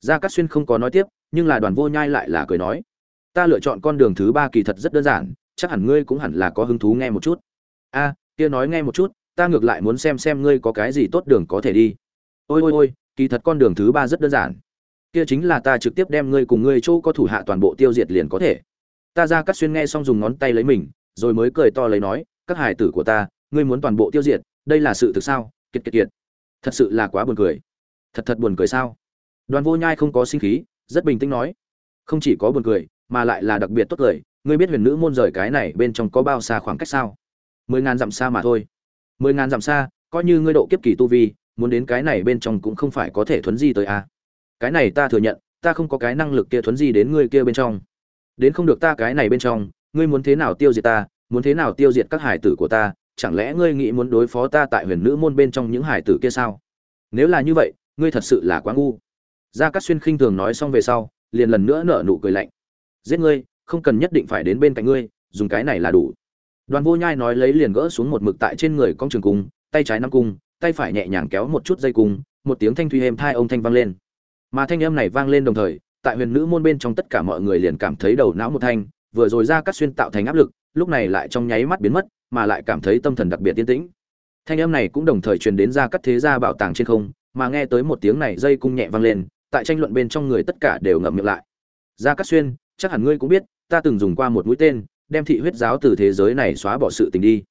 [SPEAKER 1] Gia cát xuyên không có nói tiếp, nhưng là đoàn vô nhai lại là cười nói. Ta lựa chọn con đường thứ ba kỳ thật rất đơn giản, chắc hẳn ngươi cũng hẳn là có hứng thú nghe một chút. A, kia nói nghe một chút, ta ngược lại muốn xem xem ngươi có cái gì tốt đường có thể đi. Ôi ôi ôi, kỳ thật con đường thứ ba rất đơn giản. Kia chính là ta trực tiếp đem ngươi cùng ngươi chỗ có thủ hạ toàn bộ tiêu diệt liền có thể. Ta ra cắt xuyên nghe xong dùng ngón tay lấy mình rồi mới cười to lấy nói, các hải tử của ta, ngươi muốn toàn bộ tiêu diệt, đây là sự thực sao? Kiệt kiệt kiệt. Thật sự là quá buồn cười. Thật thật buồn cười sao? Đoàn vô nhai không có sinh khí, rất bình tĩnh nói, không chỉ có buồn cười, mà lại là đặc biệt tốt cười. Ngươi biết huyền nữ môn rời cái này bên trong có bao xa khoảng cách sao? Mười ngàn dặm xa mà thôi. Mười ngàn dặm xa, coi như ngươi độ kiếp kỳ tu vi, muốn đến cái này bên trong cũng không phải có thể thuấn di tới a. Cái này ta thừa nhận, ta không có cái năng lực kia thuấn di đến ngươi kia bên trong. Đến không được ta cái này bên trong ngươi muốn thế nào tiêu diệt ta, muốn thế nào tiêu diệt các hải tử của ta, chẳng lẽ ngươi nghĩ muốn đối phó ta tại huyền nữ môn bên trong những hải tử kia sao? Nếu là như vậy, ngươi thật sự là quá ngu. Gia cát xuyên khinh thường nói xong về sau, liền lần nữa nở nụ cười lạnh. Giết ngươi, không cần nhất định phải đến bên cạnh ngươi, dùng cái này là đủ. Đoàn vô nhai nói lấy liền gỡ xuống một mực tại trên người con trường cung, tay trái nắm cung, tay phải nhẹ nhàng kéo một chút dây cung, một tiếng thanh thuy êm thai ông thanh vang lên. Mà thanh âm này vang lên đồng thời, tại huyền nữ môn bên trong tất cả mọi người liền cảm thấy đầu não một thanh vừa rồi ra cắt xuyên tạo thành áp lực, lúc này lại trong nháy mắt biến mất, mà lại cảm thấy tâm thần đặc biệt tiên tĩnh. Thanh âm này cũng đồng thời truyền đến ra cắt thế gia bảo tàng trên không, mà nghe tới một tiếng này dây cung nhẹ vang lên, tại tranh luận bên trong người tất cả đều ngậm miệng lại. Ra cắt xuyên, chắc hẳn ngươi cũng biết, ta từng dùng qua một mũi tên, đem thị huyết giáo từ thế giới này xóa bỏ sự tình đi.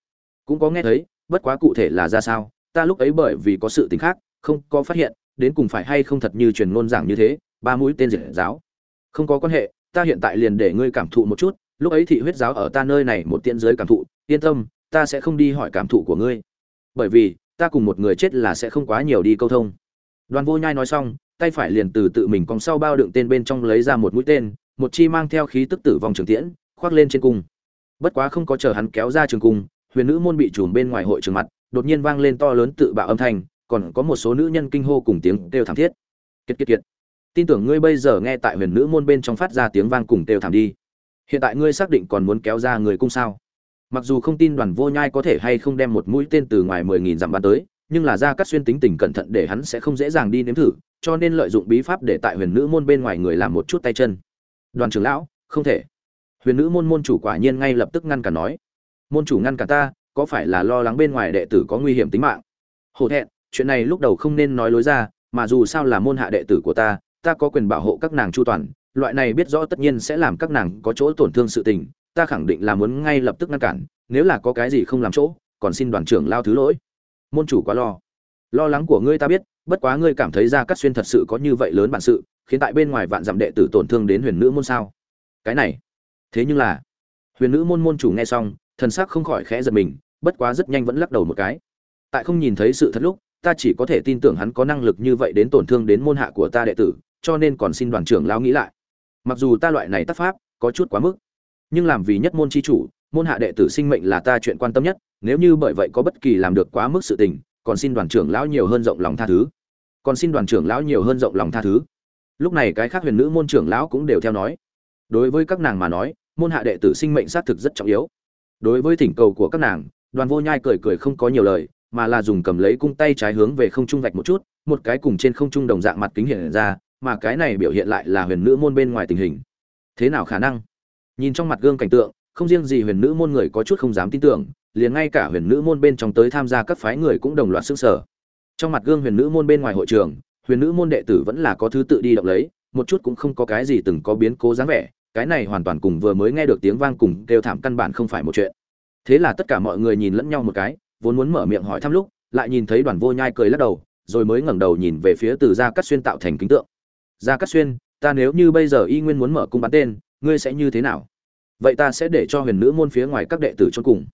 [SPEAKER 1] Cũng có nghe thấy, bất quá cụ thể là ra sao, ta lúc ấy bởi vì có sự tình khác, không có phát hiện, đến cùng phải hay không thật như truyền ngôn giảng như thế, ba mũi tên diệt giáo. Không có quan hệ ta hiện tại liền để ngươi cảm thụ một chút, lúc ấy thị huyết giáo ở ta nơi này một tiện giới cảm thụ, yên tâm, ta sẽ không đi hỏi cảm thụ của ngươi. Bởi vì, ta cùng một người chết là sẽ không quá nhiều đi câu thông. Đoàn vô nhai nói xong, tay phải liền từ tự mình còn sau bao đựng tên bên trong lấy ra một mũi tên, một chi mang theo khí tức tử vong trường tiễn, khoác lên trên cung. Bất quá không có chờ hắn kéo ra trường cung, huyền nữ môn bị trùm bên ngoài hội trường mặt, đột nhiên vang lên to lớn tự bạo âm thanh, còn có một số nữ nhân kinh hô cùng tiếng kêu thảm thiết. Kiệt kiệt kiệt tin tưởng ngươi bây giờ nghe tại huyền nữ môn bên trong phát ra tiếng vang cùng kêu thảm đi. Hiện tại ngươi xác định còn muốn kéo ra người cung sao? Mặc dù không tin đoàn vô nhai có thể hay không đem một mũi tên từ ngoài mười nghìn dặm bắn tới, nhưng là ra cắt xuyên tính tình cẩn thận để hắn sẽ không dễ dàng đi nếm thử, cho nên lợi dụng bí pháp để tại huyền nữ môn bên ngoài người làm một chút tay chân. Đoàn trưởng lão, không thể. Huyền nữ môn môn chủ quả nhiên ngay lập tức ngăn cả nói. Môn chủ ngăn cả ta, có phải là lo lắng bên ngoài đệ tử có nguy hiểm tính mạng? Hổ thẹn, chuyện này lúc đầu không nên nói lối ra, mà dù sao là môn hạ đệ tử của ta ta có quyền bảo hộ các nàng chu toàn, loại này biết rõ tất nhiên sẽ làm các nàng có chỗ tổn thương sự tình, ta khẳng định là muốn ngay lập tức ngăn cản, nếu là có cái gì không làm chỗ, còn xin đoàn trưởng lao thứ lỗi. Môn chủ quá lo. Lo lắng của ngươi ta biết, bất quá ngươi cảm thấy ra cắt xuyên thật sự có như vậy lớn bản sự, khiến tại bên ngoài vạn dặm đệ tử tổn thương đến huyền nữ môn sao? Cái này, thế nhưng là, huyền nữ môn môn chủ nghe xong, thần sắc không khỏi khẽ giật mình, bất quá rất nhanh vẫn lắc đầu một cái. Tại không nhìn thấy sự thật lúc, ta chỉ có thể tin tưởng hắn có năng lực như vậy đến tổn thương đến môn hạ của ta đệ tử cho nên còn xin đoàn trưởng lao nghĩ lại. Mặc dù ta loại này tác pháp có chút quá mức, nhưng làm vì nhất môn chi chủ, môn hạ đệ tử sinh mệnh là ta chuyện quan tâm nhất, nếu như bởi vậy có bất kỳ làm được quá mức sự tình, còn xin đoàn trưởng lão nhiều hơn rộng lòng tha thứ. Còn xin đoàn trưởng lão nhiều hơn rộng lòng tha thứ. Lúc này cái khác huyền nữ môn trưởng lão cũng đều theo nói. Đối với các nàng mà nói, môn hạ đệ tử sinh mệnh xác thực rất trọng yếu. Đối với thỉnh cầu của các nàng, đoàn vô nhai cười cười không có nhiều lời, mà là dùng cầm lấy cung tay trái hướng về không trung vạch một chút, một cái cùng trên không trung đồng dạng mặt kính hiện ra mà cái này biểu hiện lại là huyền nữ môn bên ngoài tình hình. Thế nào khả năng? Nhìn trong mặt gương cảnh tượng, không riêng gì huyền nữ môn người có chút không dám tin tưởng, liền ngay cả huyền nữ môn bên trong tới tham gia các phái người cũng đồng loạt sức sở trong mặt gương huyền nữ môn bên ngoài hội trường, huyền nữ môn đệ tử vẫn là có thứ tự đi động lấy, một chút cũng không có cái gì từng có biến cố dáng vẻ, cái này hoàn toàn cùng vừa mới nghe được tiếng vang cùng kêu thảm căn bản không phải một chuyện. Thế là tất cả mọi người nhìn lẫn nhau một cái, vốn muốn mở miệng hỏi thăm lúc, lại nhìn thấy đoàn vô nhai cười lắc đầu, rồi mới ngẩng đầu nhìn về phía từ gia cắt xuyên tạo thành kính tượng gia cắt xuyên, ta nếu như bây giờ y nguyên muốn mở cung bắn tên, ngươi sẽ như thế nào? Vậy ta sẽ để cho huyền nữ môn phía ngoài các đệ tử chôn cùng.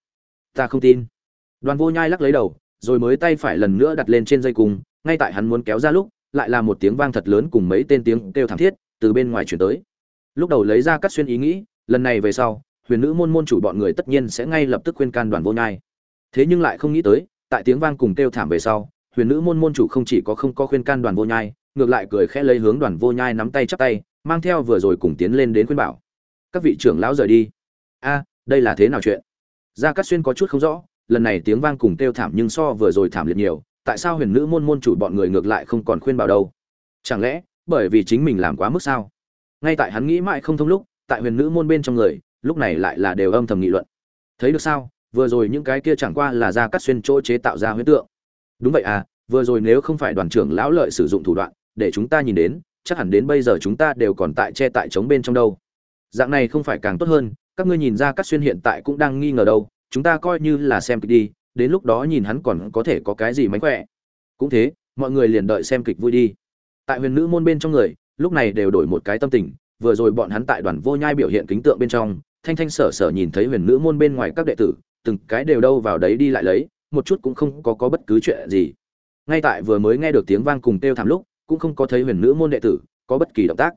[SPEAKER 1] Ta không tin. Đoàn vô nhai lắc lấy đầu, rồi mới tay phải lần nữa đặt lên trên dây cung, ngay tại hắn muốn kéo ra lúc, lại là một tiếng vang thật lớn cùng mấy tên tiếng kêu thảm thiết từ bên ngoài chuyển tới. Lúc đầu lấy ra cắt xuyên ý nghĩ, lần này về sau, huyền nữ môn môn chủ bọn người tất nhiên sẽ ngay lập tức khuyên can đoàn vô nhai. Thế nhưng lại không nghĩ tới, tại tiếng vang cùng kêu thảm về sau, huyền nữ môn môn chủ không chỉ có không có khuyên can đoàn vô nhai ngược lại cười khẽ lấy hướng đoàn vô nhai nắm tay chắp tay, mang theo vừa rồi cùng tiến lên đến khuyên bảo. Các vị trưởng lão rời đi. A, đây là thế nào chuyện? Gia cát xuyên có chút không rõ, lần này tiếng vang cùng kêu thảm nhưng so vừa rồi thảm liệt nhiều, tại sao huyền nữ môn môn chủ bọn người ngược lại không còn khuyên bảo đâu? Chẳng lẽ bởi vì chính mình làm quá mức sao? Ngay tại hắn nghĩ mãi không thông lúc, tại huyền nữ môn bên trong người, lúc này lại là đều âm thầm nghị luận. Thấy được sao? Vừa rồi những cái kia chẳng qua là gia cát xuyên chỗ chế tạo ra huyễn tượng. Đúng vậy à vừa rồi nếu không phải đoàn trưởng lão lợi sử dụng thủ đoạn để chúng ta nhìn đến, chắc hẳn đến bây giờ chúng ta đều còn tại che tại chống bên trong đâu. Dạng này không phải càng tốt hơn, các ngươi nhìn ra các xuyên hiện tại cũng đang nghi ngờ đâu, chúng ta coi như là xem kịch đi, đến lúc đó nhìn hắn còn có thể có cái gì mánh khỏe. Cũng thế, mọi người liền đợi xem kịch vui đi. Tại huyền nữ môn bên trong người, lúc này đều đổi một cái tâm tình, vừa rồi bọn hắn tại đoàn vô nhai biểu hiện kính tượng bên trong, thanh thanh sở sở nhìn thấy huyền nữ môn bên ngoài các đệ tử, từng cái đều đâu vào đấy đi lại lấy, một chút cũng không có có bất cứ chuyện gì. Ngay tại vừa mới nghe được tiếng vang cùng kêu thảm lúc cũng không có thấy huyền nữ môn đệ tử có bất kỳ động tác.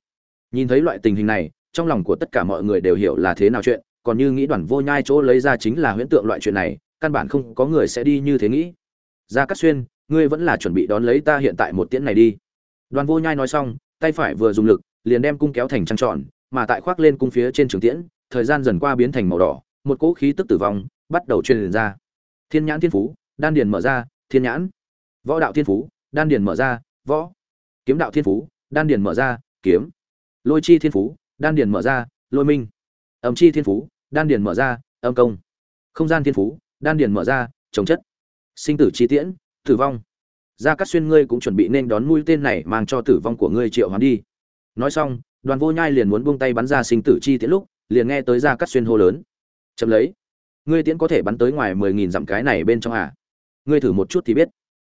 [SPEAKER 1] Nhìn thấy loại tình hình này, trong lòng của tất cả mọi người đều hiểu là thế nào chuyện, còn như nghĩ đoàn vô nhai chỗ lấy ra chính là huyễn tượng loại chuyện này, căn bản không có người sẽ đi như thế nghĩ. Ra cắt xuyên, ngươi vẫn là chuẩn bị đón lấy ta hiện tại một tiễn này đi. Đoàn vô nhai nói xong, tay phải vừa dùng lực, liền đem cung kéo thành trăng tròn, mà tại khoác lên cung phía trên trường tiễn, thời gian dần qua biến thành màu đỏ, một cỗ khí tức tử vong bắt đầu truyền ra. Thiên nhãn thiên phú, đan điền mở ra, thiên nhãn. Võ đạo thiên phú, đan điền mở ra, võ kiếm đạo thiên phú, đan điền mở ra, kiếm. Lôi chi thiên phú, đan điền mở ra, lôi minh. Ẩm chi thiên phú, đan điền mở ra, âm công. Không gian thiên phú, đan điền mở ra, chống chất. Sinh tử chi tiễn, tử vong. Gia cát xuyên, ngươi cũng chuẩn bị nên đón mũi tên này mang cho tử vong của ngươi triệu hoán đi. Nói xong, đoàn vô nhai liền muốn buông tay bắn ra sinh tử chi tiễn lúc, liền nghe tới gia cát xuyên hô lớn. Chậm lấy, ngươi tiễn có thể bắn tới ngoài mười nghìn dặm cái này bên trong à? Ngươi thử một chút thì biết.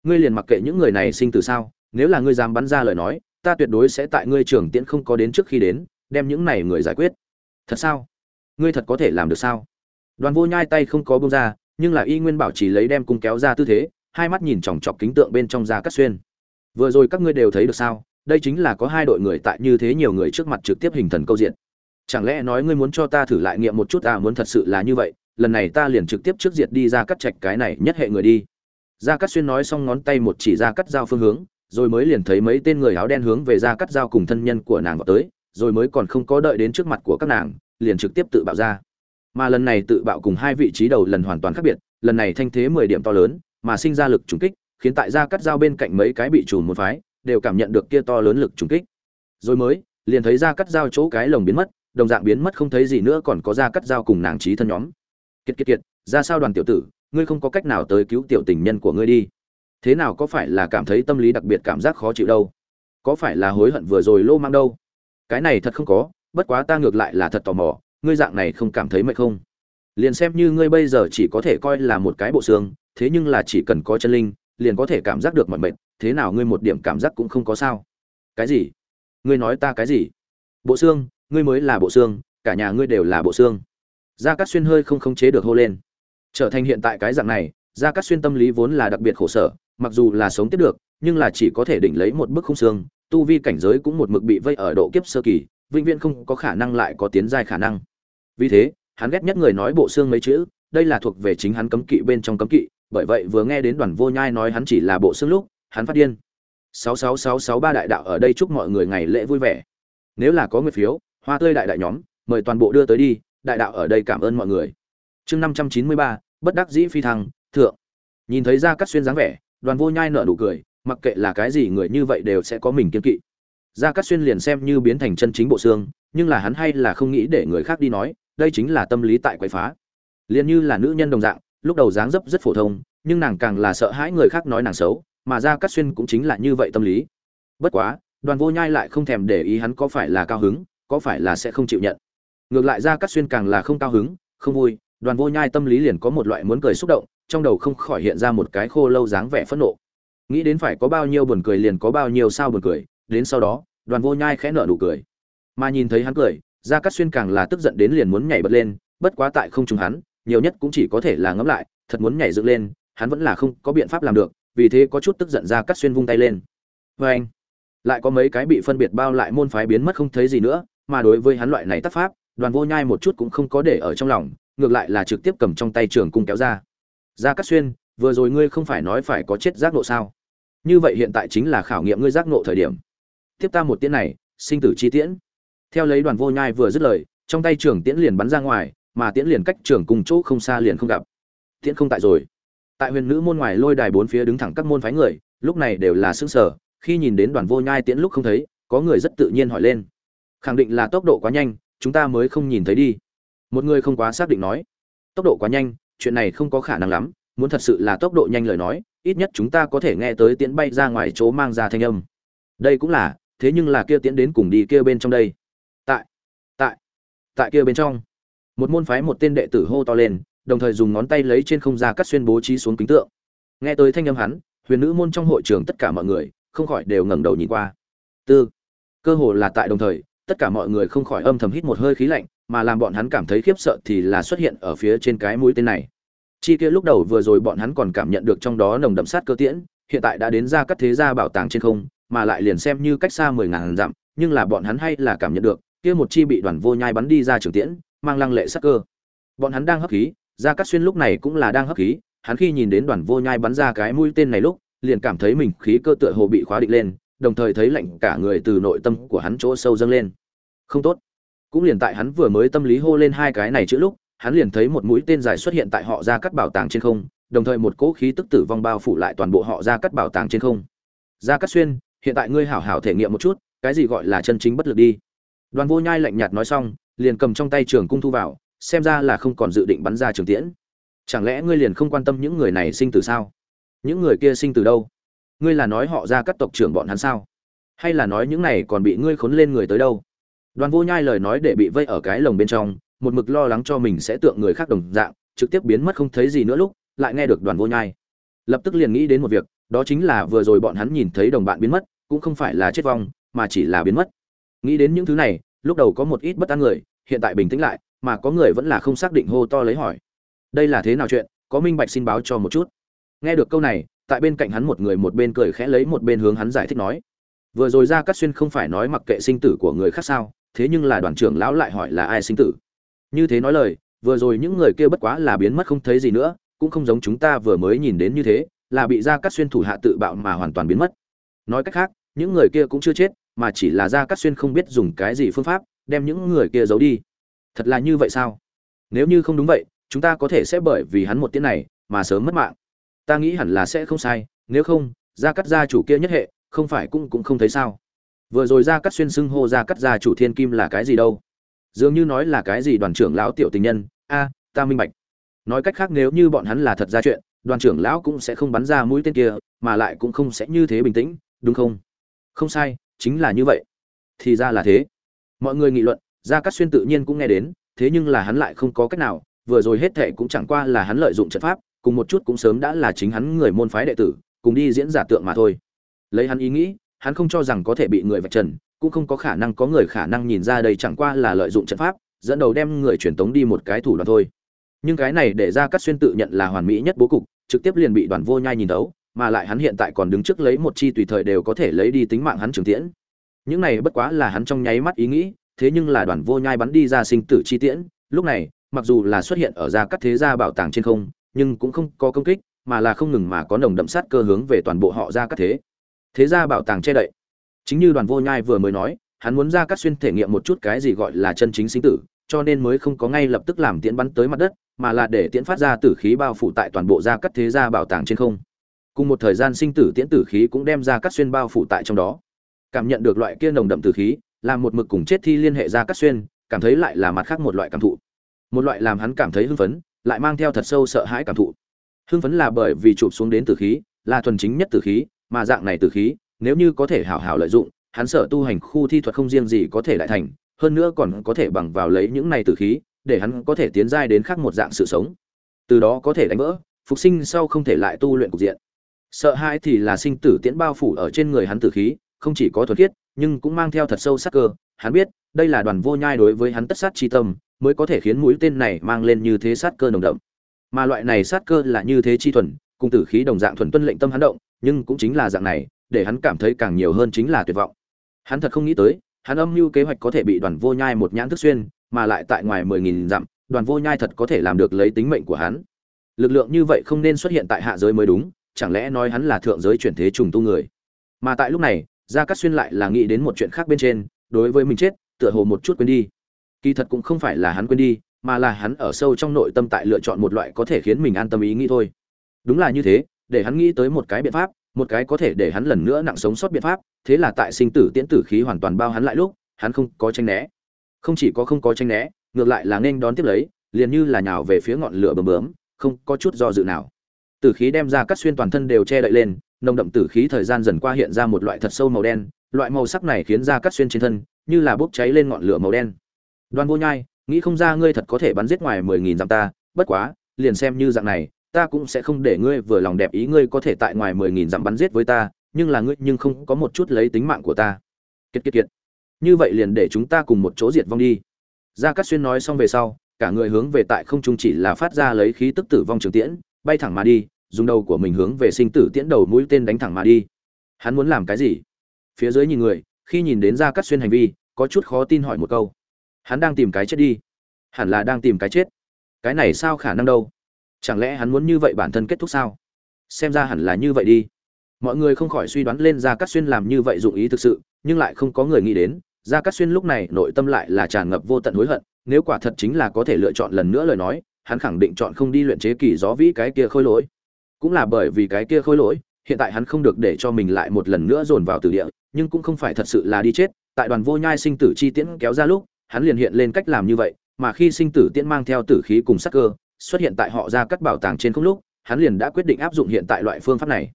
[SPEAKER 1] Ngươi liền mặc kệ những người này sinh tử sao? Nếu là ngươi dám bắn ra lời nói, ta tuyệt đối sẽ tại ngươi trưởng tiễn không có đến trước khi đến, đem những này người giải quyết. Thật sao? Ngươi thật có thể làm được sao? Đoàn vô nhai tay không có bông ra, nhưng là y nguyên bảo chỉ lấy đem cung kéo ra tư thế, hai mắt nhìn chòng chọc kính tượng bên trong ra cắt xuyên. Vừa rồi các ngươi đều thấy được sao? Đây chính là có hai đội người tại như thế nhiều người trước mặt trực tiếp hình thần câu diện. Chẳng lẽ nói ngươi muốn cho ta thử lại nghiệm một chút? À muốn thật sự là như vậy, lần này ta liền trực tiếp trước diệt đi ra cắt chạch cái này nhất hệ người đi. Ra cắt xuyên nói xong ngón tay một chỉ ra cắt dao phương hướng rồi mới liền thấy mấy tên người áo đen hướng về ra cắt dao cùng thân nhân của nàng vào tới, rồi mới còn không có đợi đến trước mặt của các nàng, liền trực tiếp tự bạo ra. Mà lần này tự bạo cùng hai vị trí đầu lần hoàn toàn khác biệt, lần này thanh thế mười điểm to lớn, mà sinh ra lực trùng kích, khiến tại ra cắt dao bên cạnh mấy cái bị trùn một phái, đều cảm nhận được kia to lớn lực trùng kích. Rồi mới, liền thấy ra cắt dao chỗ cái lồng biến mất, đồng dạng biến mất không thấy gì nữa còn có ra cắt dao cùng nàng trí thân nhóm. Kiệt kiệt kiệt, ra sao đoàn tiểu tử, ngươi không có cách nào tới cứu tiểu tình nhân của ngươi đi thế nào có phải là cảm thấy tâm lý đặc biệt cảm giác khó chịu đâu? Có phải là hối hận vừa rồi lô mang đâu? Cái này thật không có, bất quá ta ngược lại là thật tò mò, ngươi dạng này không cảm thấy mệt không? Liền xem như ngươi bây giờ chỉ có thể coi là một cái bộ xương, thế nhưng là chỉ cần có chân linh, liền có thể cảm giác được mọi mệt, thế nào ngươi một điểm cảm giác cũng không có sao. Cái gì? Ngươi nói ta cái gì? Bộ xương, ngươi mới là bộ xương, cả nhà ngươi đều là bộ xương. Gia cát xuyên hơi không khống chế được hô lên. Trở thành hiện tại cái dạng này gia cát xuyên tâm lý vốn là đặc biệt khổ sở, mặc dù là sống tiếp được, nhưng là chỉ có thể đỉnh lấy một bức không xương, tu vi cảnh giới cũng một mực bị vây ở độ kiếp sơ kỳ, vĩnh viễn không có khả năng lại có tiến giai khả năng. Vì thế, hắn ghét nhất người nói bộ xương mấy chữ, đây là thuộc về chính hắn cấm kỵ bên trong cấm kỵ, bởi vậy vừa nghe đến đoàn vô nhai nói hắn chỉ là bộ xương lúc, hắn phát điên. Sáu sáu sáu sáu ba đại đạo ở đây chúc mọi người ngày lễ vui vẻ. Nếu là có người phiếu, hoa tươi đại đại nhóm, mời toàn bộ đưa tới đi, đại đạo ở đây cảm ơn mọi người. Chương năm trăm chín mươi ba, bất đắc dĩ phi thăng thượng. Nhìn thấy ra cắt xuyên dáng vẻ, đoàn vô nhai nở nụ cười, mặc kệ là cái gì người như vậy đều sẽ có mình kiên kỵ. Ra cắt xuyên liền xem như biến thành chân chính bộ xương, nhưng là hắn hay là không nghĩ để người khác đi nói, đây chính là tâm lý tại quậy phá. Liền như là nữ nhân đồng dạng, lúc đầu dáng dấp rất phổ thông, nhưng nàng càng là sợ hãi người khác nói nàng xấu, mà ra cắt xuyên cũng chính là như vậy tâm lý. Bất quá, đoàn vô nhai lại không thèm để ý hắn có phải là cao hứng, có phải là sẽ không chịu nhận. Ngược lại ra cắt xuyên càng là không cao hứng, không vui, đoàn vô nhai tâm lý liền có một loại muốn cười xúc động trong đầu không khỏi hiện ra một cái khô lâu dáng vẻ phẫn nộ. Nghĩ đến phải có bao nhiêu buồn cười liền có bao nhiêu sao buồn cười, đến sau đó, đoàn vô nhai khẽ nở nụ cười. Mà nhìn thấy hắn cười, gia cát xuyên càng là tức giận đến liền muốn nhảy bật lên, bất quá tại không trùng hắn, nhiều nhất cũng chỉ có thể là ngẫm lại, thật muốn nhảy dựng lên, hắn vẫn là không có biện pháp làm được, vì thế có chút tức giận gia cát xuyên vung tay lên. Vê anh, lại có mấy cái bị phân biệt bao lại môn phái biến mất không thấy gì nữa, mà đối với hắn loại này tác pháp, đoàn vô nhai một chút cũng không có để ở trong lòng, ngược lại là trực tiếp cầm trong tay trường cung kéo ra gia cát xuyên, vừa rồi ngươi không phải nói phải có chết giác nộ sao? Như vậy hiện tại chính là khảo nghiệm ngươi giác nộ thời điểm. Tiếp ta một tiễn này, sinh tử chi tiễn. Theo lấy đoàn vô nhai vừa dứt lời, trong tay trường tiễn liền bắn ra ngoài, mà tiễn liền cách trường cùng chỗ không xa liền không gặp. Tiễn không tại rồi. Tại huyền nữ môn ngoài lôi đài bốn phía đứng thẳng các môn phái người, lúc này đều là xương sở khi nhìn đến đoàn vô nhai tiễn lúc không thấy, có người rất tự nhiên hỏi lên. Khẳng định là tốc độ quá nhanh, chúng ta mới không nhìn thấy đi. Một người không quá xác định nói. Tốc độ quá nhanh chuyện này không có khả năng lắm, muốn thật sự là tốc độ nhanh lời nói, ít nhất chúng ta có thể nghe tới tiễn bay ra ngoài chỗ mang ra thanh âm. Đây cũng là, thế nhưng là kia tiễn đến cùng đi kia bên trong đây. Tại tại tại kia bên trong. Một môn phái một tên đệ tử hô to lên, đồng thời dùng ngón tay lấy trên không ra cắt xuyên bố trí xuống kính tượng. Nghe tới thanh âm hắn, huyền nữ môn trong hội trường tất cả mọi người, không khỏi đều ngẩng đầu nhìn qua. Tư, cơ hồ là tại đồng thời, tất cả mọi người không khỏi âm thầm hít một hơi khí lạnh mà làm bọn hắn cảm thấy khiếp sợ thì là xuất hiện ở phía trên cái mũi tên này. Chi kia lúc đầu vừa rồi bọn hắn còn cảm nhận được trong đó nồng đậm sát cơ tiễn, hiện tại đã đến ra các thế gia bảo tàng trên không, mà lại liền xem như cách xa mười ngàn dặm, nhưng là bọn hắn hay là cảm nhận được, kia một chi bị đoàn vô nhai bắn đi ra trường tiễn, mang lăng lệ sát cơ. Bọn hắn đang hấp khí ra các xuyên lúc này cũng là đang hấp khí, hắn khi nhìn đến đoàn vô nhai bắn ra cái mũi tên này lúc, liền cảm thấy mình khí cơ tựa hồ bị khóa định lên, đồng thời thấy lạnh cả người từ nội tâm của hắn chỗ sâu dâng lên. Không tốt cũng liền tại hắn vừa mới tâm lý hô lên hai cái này chữ lúc, hắn liền thấy một mũi tên dài xuất hiện tại họ ra cắt bảo tàng trên không, đồng thời một cỗ khí tức tử vong bao phủ lại toàn bộ họ ra cắt bảo tàng trên không. Ra cắt xuyên, hiện tại ngươi hảo hảo thể nghiệm một chút, cái gì gọi là chân chính bất lực đi. Đoàn vô nhai lạnh nhạt nói xong, liền cầm trong tay trường cung thu vào, xem ra là không còn dự định bắn ra trường tiễn. Chẳng lẽ ngươi liền không quan tâm những người này sinh từ sao? Những người kia sinh từ đâu? Ngươi là nói họ ra các tộc trưởng bọn hắn sao? Hay là nói những này còn bị ngươi khốn lên người tới đâu? Đoàn vô nhai lời nói để bị vây ở cái lồng bên trong, một mực lo lắng cho mình sẽ tượng người khác đồng dạng, trực tiếp biến mất không thấy gì nữa lúc, lại nghe được đoàn vô nhai. Lập tức liền nghĩ đến một việc, đó chính là vừa rồi bọn hắn nhìn thấy đồng bạn biến mất, cũng không phải là chết vong, mà chỉ là biến mất. Nghĩ đến những thứ này, lúc đầu có một ít bất an người, hiện tại bình tĩnh lại, mà có người vẫn là không xác định hô to lấy hỏi. Đây là thế nào chuyện? Có minh bạch xin báo cho một chút. Nghe được câu này, tại bên cạnh hắn một người một bên cười khẽ lấy một bên hướng hắn giải thích nói. Vừa rồi ra cắt xuyên không phải nói mặc kệ sinh tử của người khác sao thế nhưng là đoàn trưởng lão lại hỏi là ai sinh tử? Như thế nói lời, vừa rồi những người kia bất quá là biến mất không thấy gì nữa, cũng không giống chúng ta vừa mới nhìn đến như thế, là bị gia cắt xuyên thủ hạ tự bạo mà hoàn toàn biến mất. Nói cách khác, những người kia cũng chưa chết, mà chỉ là gia cắt xuyên không biết dùng cái gì phương pháp, đem những người kia giấu đi. Thật là như vậy sao? Nếu như không đúng vậy, chúng ta có thể sẽ bởi vì hắn một tiếng này, mà sớm mất mạng. Ta nghĩ hẳn là sẽ không sai, nếu không, gia cắt gia chủ kia nhất hệ, không phải cũng cũng không thấy sao vừa rồi ra cắt xuyên xưng hô ra cắt gia chủ thiên kim là cái gì đâu? Dường như nói là cái gì đoàn trưởng lão tiểu tình nhân. A, ta minh bạch. Nói cách khác nếu như bọn hắn là thật ra chuyện, đoàn trưởng lão cũng sẽ không bắn ra mũi tên kia, mà lại cũng không sẽ như thế bình tĩnh, đúng không? Không sai, chính là như vậy. Thì ra là thế. Mọi người nghị luận, gia cát xuyên tự nhiên cũng nghe đến, thế nhưng là hắn lại không có cách nào, vừa rồi hết thệ cũng chẳng qua là hắn lợi dụng trận pháp, cùng một chút cũng sớm đã là chính hắn người môn phái đệ tử, cùng đi diễn giả tượng mà thôi. Lấy hắn ý nghĩ hắn không cho rằng có thể bị người vạch trần, cũng không có khả năng có người khả năng nhìn ra đây chẳng qua là lợi dụng trận pháp, dẫn đầu đem người truyền tống đi một cái thủ đoạn thôi. Nhưng cái này để ra cắt xuyên tự nhận là hoàn mỹ nhất bố cục, trực tiếp liền bị đoàn vô nhai nhìn thấu, mà lại hắn hiện tại còn đứng trước lấy một chi tùy thời đều có thể lấy đi tính mạng hắn trường tiễn. Những này bất quá là hắn trong nháy mắt ý nghĩ, thế nhưng là đoàn vô nhai bắn đi ra sinh tử chi tiễn, lúc này, mặc dù là xuất hiện ở ra các thế gia bảo tàng trên không, nhưng cũng không có công kích, mà là không ngừng mà có nồng đậm sát cơ hướng về toàn bộ họ ra các thế thế gia bảo tàng che đậy. Chính như đoàn vô nhai vừa mới nói, hắn muốn ra cắt xuyên thể nghiệm một chút cái gì gọi là chân chính sinh tử, cho nên mới không có ngay lập tức làm tiễn bắn tới mặt đất, mà là để tiễn phát ra tử khí bao phủ tại toàn bộ gia cắt thế gia bảo tàng trên không. Cùng một thời gian sinh tử tiễn tử khí cũng đem ra cắt xuyên bao phủ tại trong đó. Cảm nhận được loại kia nồng đậm tử khí, làm một mực cùng chết thi liên hệ ra cắt xuyên, cảm thấy lại là mặt khác một loại cảm thụ. Một loại làm hắn cảm thấy hưng phấn, lại mang theo thật sâu sợ hãi cảm thụ. Hưng phấn là bởi vì chụp xuống đến tử khí, là thuần chính nhất tử khí mà dạng này tử khí, nếu như có thể hảo hảo lợi dụng, hắn sợ tu hành khu thi thuật không riêng gì có thể lại thành, hơn nữa còn có thể bằng vào lấy những này tử khí, để hắn có thể tiến giai đến khác một dạng sự sống. Từ đó có thể đánh vỡ, phục sinh sau không thể lại tu luyện cục diện. Sợ hãi thì là sinh tử tiễn bao phủ ở trên người hắn tử khí, không chỉ có thuần khiết, nhưng cũng mang theo thật sâu sắc cơ. Hắn biết, đây là đoàn vô nhai đối với hắn tất sát chi tâm, mới có thể khiến mũi tên này mang lên như thế sát cơ nồng đậm. Mà loại này sát cơ là như thế chi thuần, cùng tử khí đồng dạng thuần tuân lệnh tâm hắn động nhưng cũng chính là dạng này, để hắn cảm thấy càng nhiều hơn chính là tuyệt vọng. Hắn thật không nghĩ tới, hắn âm mưu kế hoạch có thể bị đoàn vô nhai một nhãn thức xuyên, mà lại tại ngoài mười nghìn dặm, đoàn vô nhai thật có thể làm được lấy tính mệnh của hắn. Lực lượng như vậy không nên xuất hiện tại hạ giới mới đúng, chẳng lẽ nói hắn là thượng giới chuyển thế trùng tu người? Mà tại lúc này, gia cát xuyên lại là nghĩ đến một chuyện khác bên trên, đối với mình chết, tựa hồ một chút quên đi. Kỳ thật cũng không phải là hắn quên đi, mà là hắn ở sâu trong nội tâm tại lựa chọn một loại có thể khiến mình an tâm ý nghĩ thôi. Đúng là như thế để hắn nghĩ tới một cái biện pháp, một cái có thể để hắn lần nữa nặng sống sót biện pháp, thế là tại sinh tử tiễn tử khí hoàn toàn bao hắn lại lúc, hắn không có tranh né. Không chỉ có không có tranh né, ngược lại là nên đón tiếp lấy, liền như là nhào về phía ngọn lửa bầm bướm, không có chút do dự nào. Tử khí đem ra cắt xuyên toàn thân đều che đậy lên, nồng đậm tử khí thời gian dần qua hiện ra một loại thật sâu màu đen, loại màu sắc này khiến ra cắt xuyên trên thân, như là bốc cháy lên ngọn lửa màu đen. Đoan vô nhai, nghĩ không ra ngươi thật có thể bắn giết ngoài mười nghìn dặm ta, bất quá, liền xem như dạng này ta cũng sẽ không để ngươi vừa lòng đẹp ý ngươi có thể tại ngoài mười nghìn dặm bắn giết với ta, nhưng là ngươi nhưng không có một chút lấy tính mạng của ta. Kiệt kiệt kiệt. Như vậy liền để chúng ta cùng một chỗ diệt vong đi. Gia cát xuyên nói xong về sau, cả người hướng về tại không trung chỉ là phát ra lấy khí tức tử vong trường tiễn, bay thẳng mà đi, dùng đầu của mình hướng về sinh tử tiễn đầu mũi tên đánh thẳng mà đi. Hắn muốn làm cái gì? Phía dưới nhìn người, khi nhìn đến gia cát xuyên hành vi, có chút khó tin hỏi một câu. Hắn đang tìm cái chết đi. Hẳn là đang tìm cái chết. Cái này sao khả năng đâu? Chẳng lẽ hắn muốn như vậy bản thân kết thúc sao? Xem ra hẳn là như vậy đi. Mọi người không khỏi suy đoán lên ra cát xuyên làm như vậy dụng ý thực sự, nhưng lại không có người nghĩ đến ra cát xuyên lúc này nội tâm lại là tràn ngập vô tận hối hận, nếu quả thật chính là có thể lựa chọn lần nữa lời nói, hắn khẳng định chọn không đi luyện chế kỳ gió vĩ cái kia khôi lỗi. Cũng là bởi vì cái kia khôi lỗi, hiện tại hắn không được để cho mình lại một lần nữa dồn vào từ địa, nhưng cũng không phải thật sự là đi chết, tại đoàn vô nhai sinh tử chi tiễn kéo ra lúc, hắn liền hiện lên cách làm như vậy, mà khi sinh tử tiễn mang theo tử khí cùng sắc cơ xuất hiện tại họ ra các bảo tàng trên không lúc, hắn liền đã quyết định áp dụng hiện tại loại phương pháp này.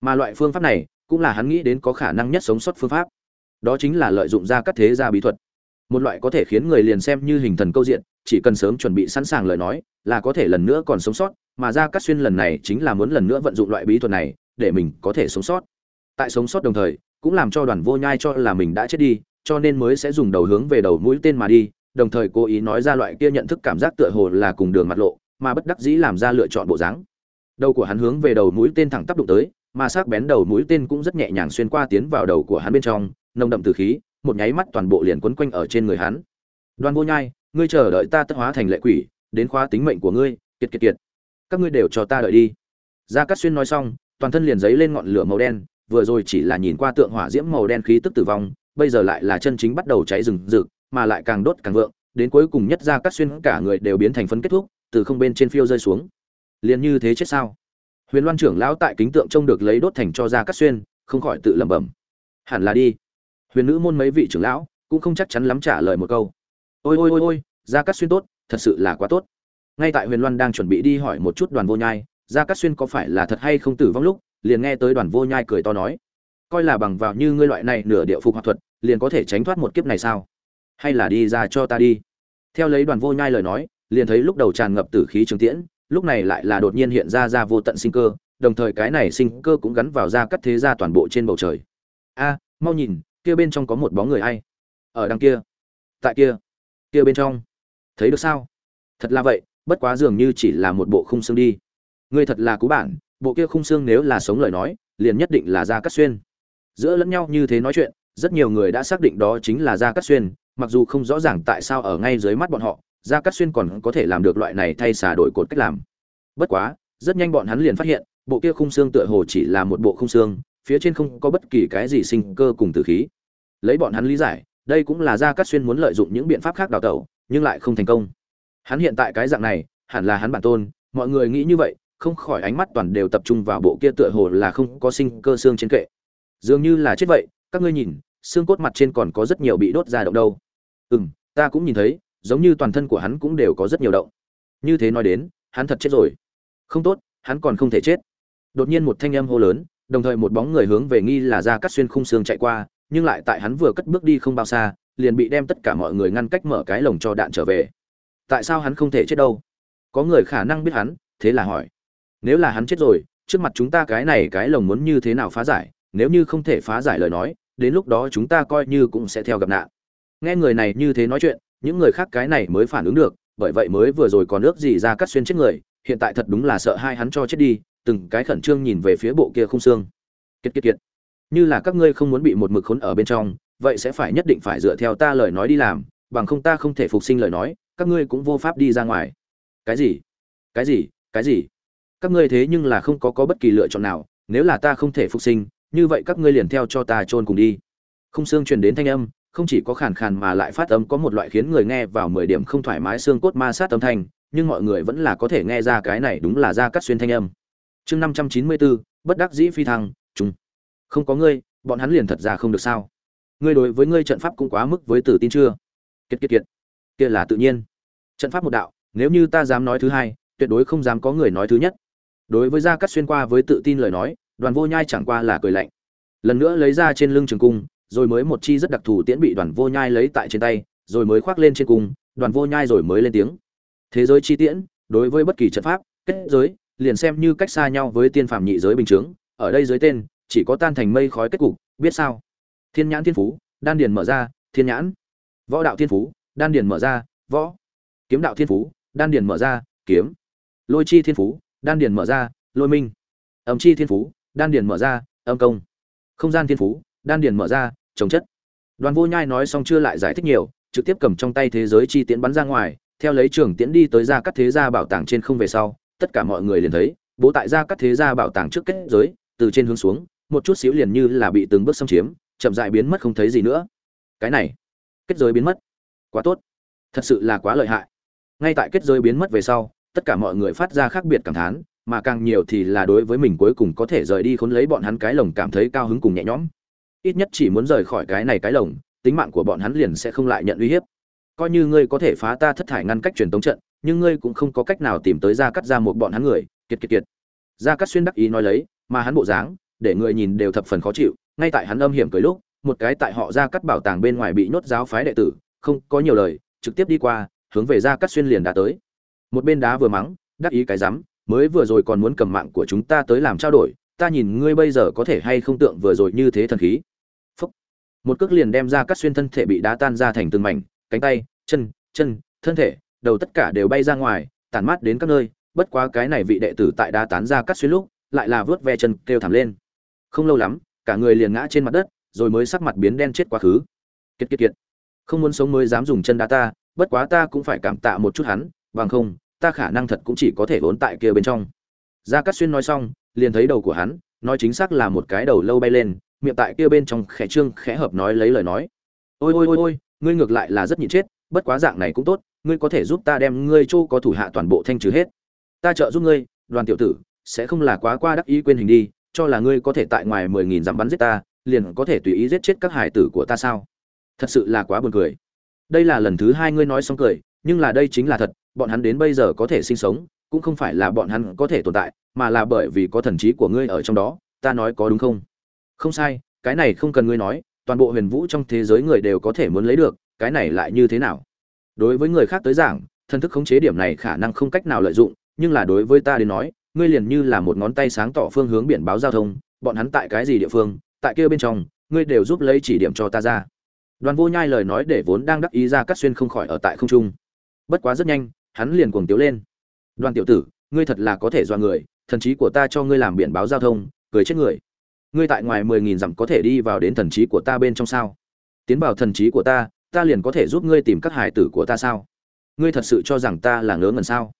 [SPEAKER 1] Mà loại phương pháp này cũng là hắn nghĩ đến có khả năng nhất sống sót phương pháp. Đó chính là lợi dụng ra các thế gia bí thuật. Một loại có thể khiến người liền xem như hình thần câu diện, chỉ cần sớm chuẩn bị sẵn sàng lời nói, là có thể lần nữa còn sống sót, mà ra cắt xuyên lần này chính là muốn lần nữa vận dụng loại bí thuật này để mình có thể sống sót. Tại sống sót đồng thời, cũng làm cho đoàn vô nhai cho là mình đã chết đi, cho nên mới sẽ dùng đầu hướng về đầu mũi tên mà đi, đồng thời cố ý nói ra loại kia nhận thức cảm giác tựa hồ là cùng đường mặt lộ mà bất đắc dĩ làm ra lựa chọn bộ dáng. Đầu của hắn hướng về đầu mũi tên thẳng tắp đụng tới, mà sắc bén đầu mũi tên cũng rất nhẹ nhàng xuyên qua tiến vào đầu của hắn bên trong, nồng đậm từ khí, một nháy mắt toàn bộ liền quấn quanh ở trên người hắn. Đoan vô nhai, ngươi chờ đợi ta tất hóa thành lệ quỷ, đến khóa tính mệnh của ngươi, kiệt kiệt kiệt. Các ngươi đều cho ta đợi đi. Gia cát xuyên nói xong, toàn thân liền giấy lên ngọn lửa màu đen, vừa rồi chỉ là nhìn qua tượng hỏa diễm màu đen khí tức tử vong, bây giờ lại là chân chính bắt đầu cháy rừng rực, mà lại càng đốt càng vượng, đến cuối cùng nhất gia cát xuyên cả người đều biến thành phấn kết thúc từ không bên trên phiêu rơi xuống. Liền như thế chết sao? Huyền loan trưởng lão tại kính tượng trông được lấy đốt thành cho ra cát xuyên, không khỏi tự lẩm bẩm. Hẳn là đi. Huyền nữ môn mấy vị trưởng lão cũng không chắc chắn lắm trả lời một câu. Ôi ôi ôi ôi, ra cát xuyên tốt, thật sự là quá tốt. Ngay tại huyền loan đang chuẩn bị đi hỏi một chút đoàn vô nhai, ra cát xuyên có phải là thật hay không tử vong lúc, liền nghe tới đoàn vô nhai cười to nói. Coi là bằng vào như ngươi loại này nửa địa phục hoạt thuật, liền có thể tránh thoát một kiếp này sao? Hay là đi ra cho ta đi. Theo lấy đoàn vô nhai lời nói liền thấy lúc đầu tràn ngập tử khí trường tiễn, lúc này lại là đột nhiên hiện ra ra vô tận sinh cơ, đồng thời cái này sinh cơ cũng gắn vào ra cắt thế ra toàn bộ trên bầu trời. A, mau nhìn, kia bên trong có một bóng người ai? Ở đằng kia. Tại kia. Kia bên trong. Thấy được sao? Thật là vậy, bất quá dường như chỉ là một bộ khung xương đi. Ngươi thật là cú bản bộ kia khung xương nếu là sống lời nói, liền nhất định là ra cắt xuyên. Giữa lẫn nhau như thế nói chuyện, rất nhiều người đã xác định đó chính là ra cắt xuyên, mặc dù không rõ ràng tại sao ở ngay dưới mắt bọn họ gia Cát xuyên còn có thể làm được loại này thay xả đổi cột cách làm. Bất quá, rất nhanh bọn hắn liền phát hiện, bộ kia khung xương tựa hồ chỉ là một bộ khung xương, phía trên không có bất kỳ cái gì sinh cơ cùng tử khí. Lấy bọn hắn lý giải, đây cũng là gia Cát xuyên muốn lợi dụng những biện pháp khác đào tẩu, nhưng lại không thành công. Hắn hiện tại cái dạng này, hẳn là hắn bản tôn, mọi người nghĩ như vậy, không khỏi ánh mắt toàn đều tập trung vào bộ kia tựa hồ là không có sinh cơ xương trên kệ. Dường như là chết vậy, các ngươi nhìn, xương cốt mặt trên còn có rất nhiều bị đốt ra động đâu. Ừ m ta cũng nhìn thấy giống như toàn thân của hắn cũng đều có rất nhiều động. Như thế nói đến, hắn thật chết rồi. Không tốt, hắn còn không thể chết. Đột nhiên một thanh âm hô lớn, đồng thời một bóng người hướng về nghi là ra cắt xuyên khung xương chạy qua, nhưng lại tại hắn vừa cất bước đi không bao xa, liền bị đem tất cả mọi người ngăn cách mở cái lồng cho đạn trở về. Tại sao hắn không thể chết đâu? Có người khả năng biết hắn, thế là hỏi. Nếu là hắn chết rồi, trước mặt chúng ta cái này cái lồng muốn như thế nào phá giải? Nếu như không thể phá giải lời nói, đến lúc đó chúng ta coi như cũng sẽ theo gặp nạn. Nghe người này như thế nói chuyện những người khác cái này mới phản ứng được, bởi vậy mới vừa rồi còn ước gì ra cắt xuyên chết người, hiện tại thật đúng là sợ hai hắn cho chết đi, từng cái khẩn trương nhìn về phía bộ kia không xương. Kiệt kiệt kiệt. Như là các ngươi không muốn bị một mực khốn ở bên trong, vậy sẽ phải nhất định phải dựa theo ta lời nói đi làm, bằng không ta không thể phục sinh lời nói, các ngươi cũng vô pháp đi ra ngoài. Cái gì? Cái gì? Cái gì? Các ngươi thế nhưng là không có có bất kỳ lựa chọn nào, nếu là ta không thể phục sinh, như vậy các ngươi liền theo cho ta chôn cùng đi. Không xương truyền đến thanh âm không chỉ có khàn khàn mà lại phát âm có một loại khiến người nghe vào mười điểm không thoải mái xương cốt ma sát âm thanh, nhưng mọi người vẫn là có thể nghe ra cái này đúng là ra cắt xuyên thanh âm. Chương năm trăm chín mươi bốn bất đắc dĩ phi thăng chúng không có ngươi, bọn hắn liền thật ra không được sao? Ngươi đối với ngươi trận pháp cũng quá mức với tử tin chưa? Kiệt kiệt kiệt. Kia là tự nhiên. Trận pháp một đạo, nếu như ta dám nói thứ hai, tuyệt đối không dám có người nói thứ nhất. Đối với gia cắt xuyên qua với tự tin lời nói, đoàn vô nhai chẳng qua là cười lạnh. Lần nữa lấy ra trên lưng trường cung rồi mới một chi rất đặc thù tiễn bị đoàn vô nhai lấy tại trên tay rồi mới khoác lên trên cung đoàn vô nhai rồi mới lên tiếng. Thế giới chi tiễn đối với bất kỳ trận pháp kết giới liền xem như cách xa nhau với tiên phàm nhị giới bình chứng, ở đây dưới tên chỉ có tan thành mây khói kết cục biết sao? Thiên nhãn thiên phú đan điền mở ra thiên nhãn. Võ đạo thiên phú đan điền mở ra võ. Kiếm đạo thiên phú đan điền mở ra kiếm. Lôi chi thiên phú đan điền mở ra lôi minh. Âm chi thiên phú đan điền mở ra âm công. Không gian thiên phú đan điền mở ra trồng chất. Đoàn vô nhai nói xong chưa lại giải thích nhiều, trực tiếp cầm trong tay thế giới chi tiễn bắn ra ngoài, theo lấy trường tiễn đi tới ra các thế gia bảo tàng trên không về sau, tất cả mọi người liền thấy, bố tại ra các thế gia bảo tàng trước kết giới, từ trên hướng xuống, một chút xíu liền như là bị từng bước xâm chiếm, chậm dại biến mất không thấy gì nữa. Cái này, kết giới biến mất. Quá tốt. Thật sự là quá lợi hại. Ngay tại kết giới biến mất về sau, tất cả mọi người phát ra khác biệt cảm thán, mà càng nhiều thì là đối với mình cuối cùng có thể rời đi khốn lấy bọn hắn cái lồng cảm thấy cao hứng cùng nhẹ nhõm ít nhất chỉ muốn rời khỏi cái này cái lồng, tính mạng của bọn hắn liền sẽ không lại nhận uy hiếp. Coi như ngươi có thể phá ta thất thải ngăn cách truyền tống trận, nhưng ngươi cũng không có cách nào tìm tới ra cắt ra một bọn hắn người. Kiệt kiệt kiệt. Ra cắt xuyên đắc ý nói lấy, mà hắn bộ dáng, để người nhìn đều thập phần khó chịu. Ngay tại hắn âm hiểm cười lúc, một cái tại họ ra cắt bảo tàng bên ngoài bị nhốt giáo phái đệ tử, không có nhiều lời, trực tiếp đi qua, hướng về ra cắt xuyên liền đã tới. Một bên đá vừa mắng, đắc ý cái rắm, mới vừa rồi còn muốn cầm mạng của chúng ta tới làm trao đổi, ta nhìn ngươi bây giờ có thể hay không tượng vừa rồi như thế thần khí một cước liền đem ra cắt xuyên thân thể bị đá tan ra thành từng mảnh, cánh tay, chân chân, thân thể, đầu tất cả đều bay ra ngoài, tản mát đến các nơi, bất quá cái này vị đệ tử tại đá tán ra cắt xuyên lúc, lại là vớt ve chân kêu thảm lên. Không lâu lắm, cả người liền ngã trên mặt đất, rồi mới sắc mặt biến đen chết quá khứ. Kiệt kiệt kiệt. Không muốn sống mới dám dùng chân đá ta, bất quá ta cũng phải cảm tạ một chút hắn, bằng không, ta khả năng thật cũng chỉ có thể vốn tại kia bên trong. Gia cát xuyên nói xong, liền thấy đầu của hắn, nói chính xác là một cái đầu lâu bay lên miệng tại kia bên trong khẽ trương, khẽ hợp nói lấy lời nói. Ôi ôi ôi ôi, ngươi ngược lại là rất nhịn chết, bất quá dạng này cũng tốt, ngươi có thể giúp ta đem ngươi châu có thủ hạ toàn bộ thanh trừ hết. Ta trợ giúp ngươi, đoàn tiểu tử, sẽ không là quá qua đắc ý quên hình đi, cho là ngươi có thể tại ngoài mười nghìn dặm bắn giết ta, liền có thể tùy ý giết chết các hải tử của ta sao? Thật sự là quá buồn cười. Đây là lần thứ hai ngươi nói xong cười, nhưng là đây chính là thật, bọn hắn đến bây giờ có thể sinh sống, cũng không phải là bọn hắn có thể tồn tại, mà là bởi vì có thần trí của ngươi ở trong đó, ta nói có đúng không? Không sai, cái này không cần ngươi nói, toàn bộ huyền vũ trong thế giới người đều có thể muốn lấy được, cái này lại như thế nào? Đối với người khác tới giảng, thần thức khống chế điểm này khả năng không cách nào lợi dụng, nhưng là đối với ta đến nói, ngươi liền như là một ngón tay sáng tỏ phương hướng biển báo giao thông, bọn hắn tại cái gì địa phương, tại kia bên trong, ngươi đều giúp lấy chỉ điểm cho ta ra. Đoàn vô nhai lời nói để vốn đang đắc ý ra cắt xuyên không khỏi ở tại không trung. Bất quá rất nhanh, hắn liền cuồng tiếu lên. Đoàn tiểu tử, ngươi thật là có thể do người, thần trí của ta cho ngươi làm biển báo giao thông, cười chết người ngươi tại ngoài mười nghìn dặm có thể đi vào đến thần trí của ta bên trong sao? Tiến vào thần trí của ta ta liền có thể giúp ngươi tìm các hải tử của ta sao? Ngươi thật sự cho rằng ta là ngớ ngẩn sao?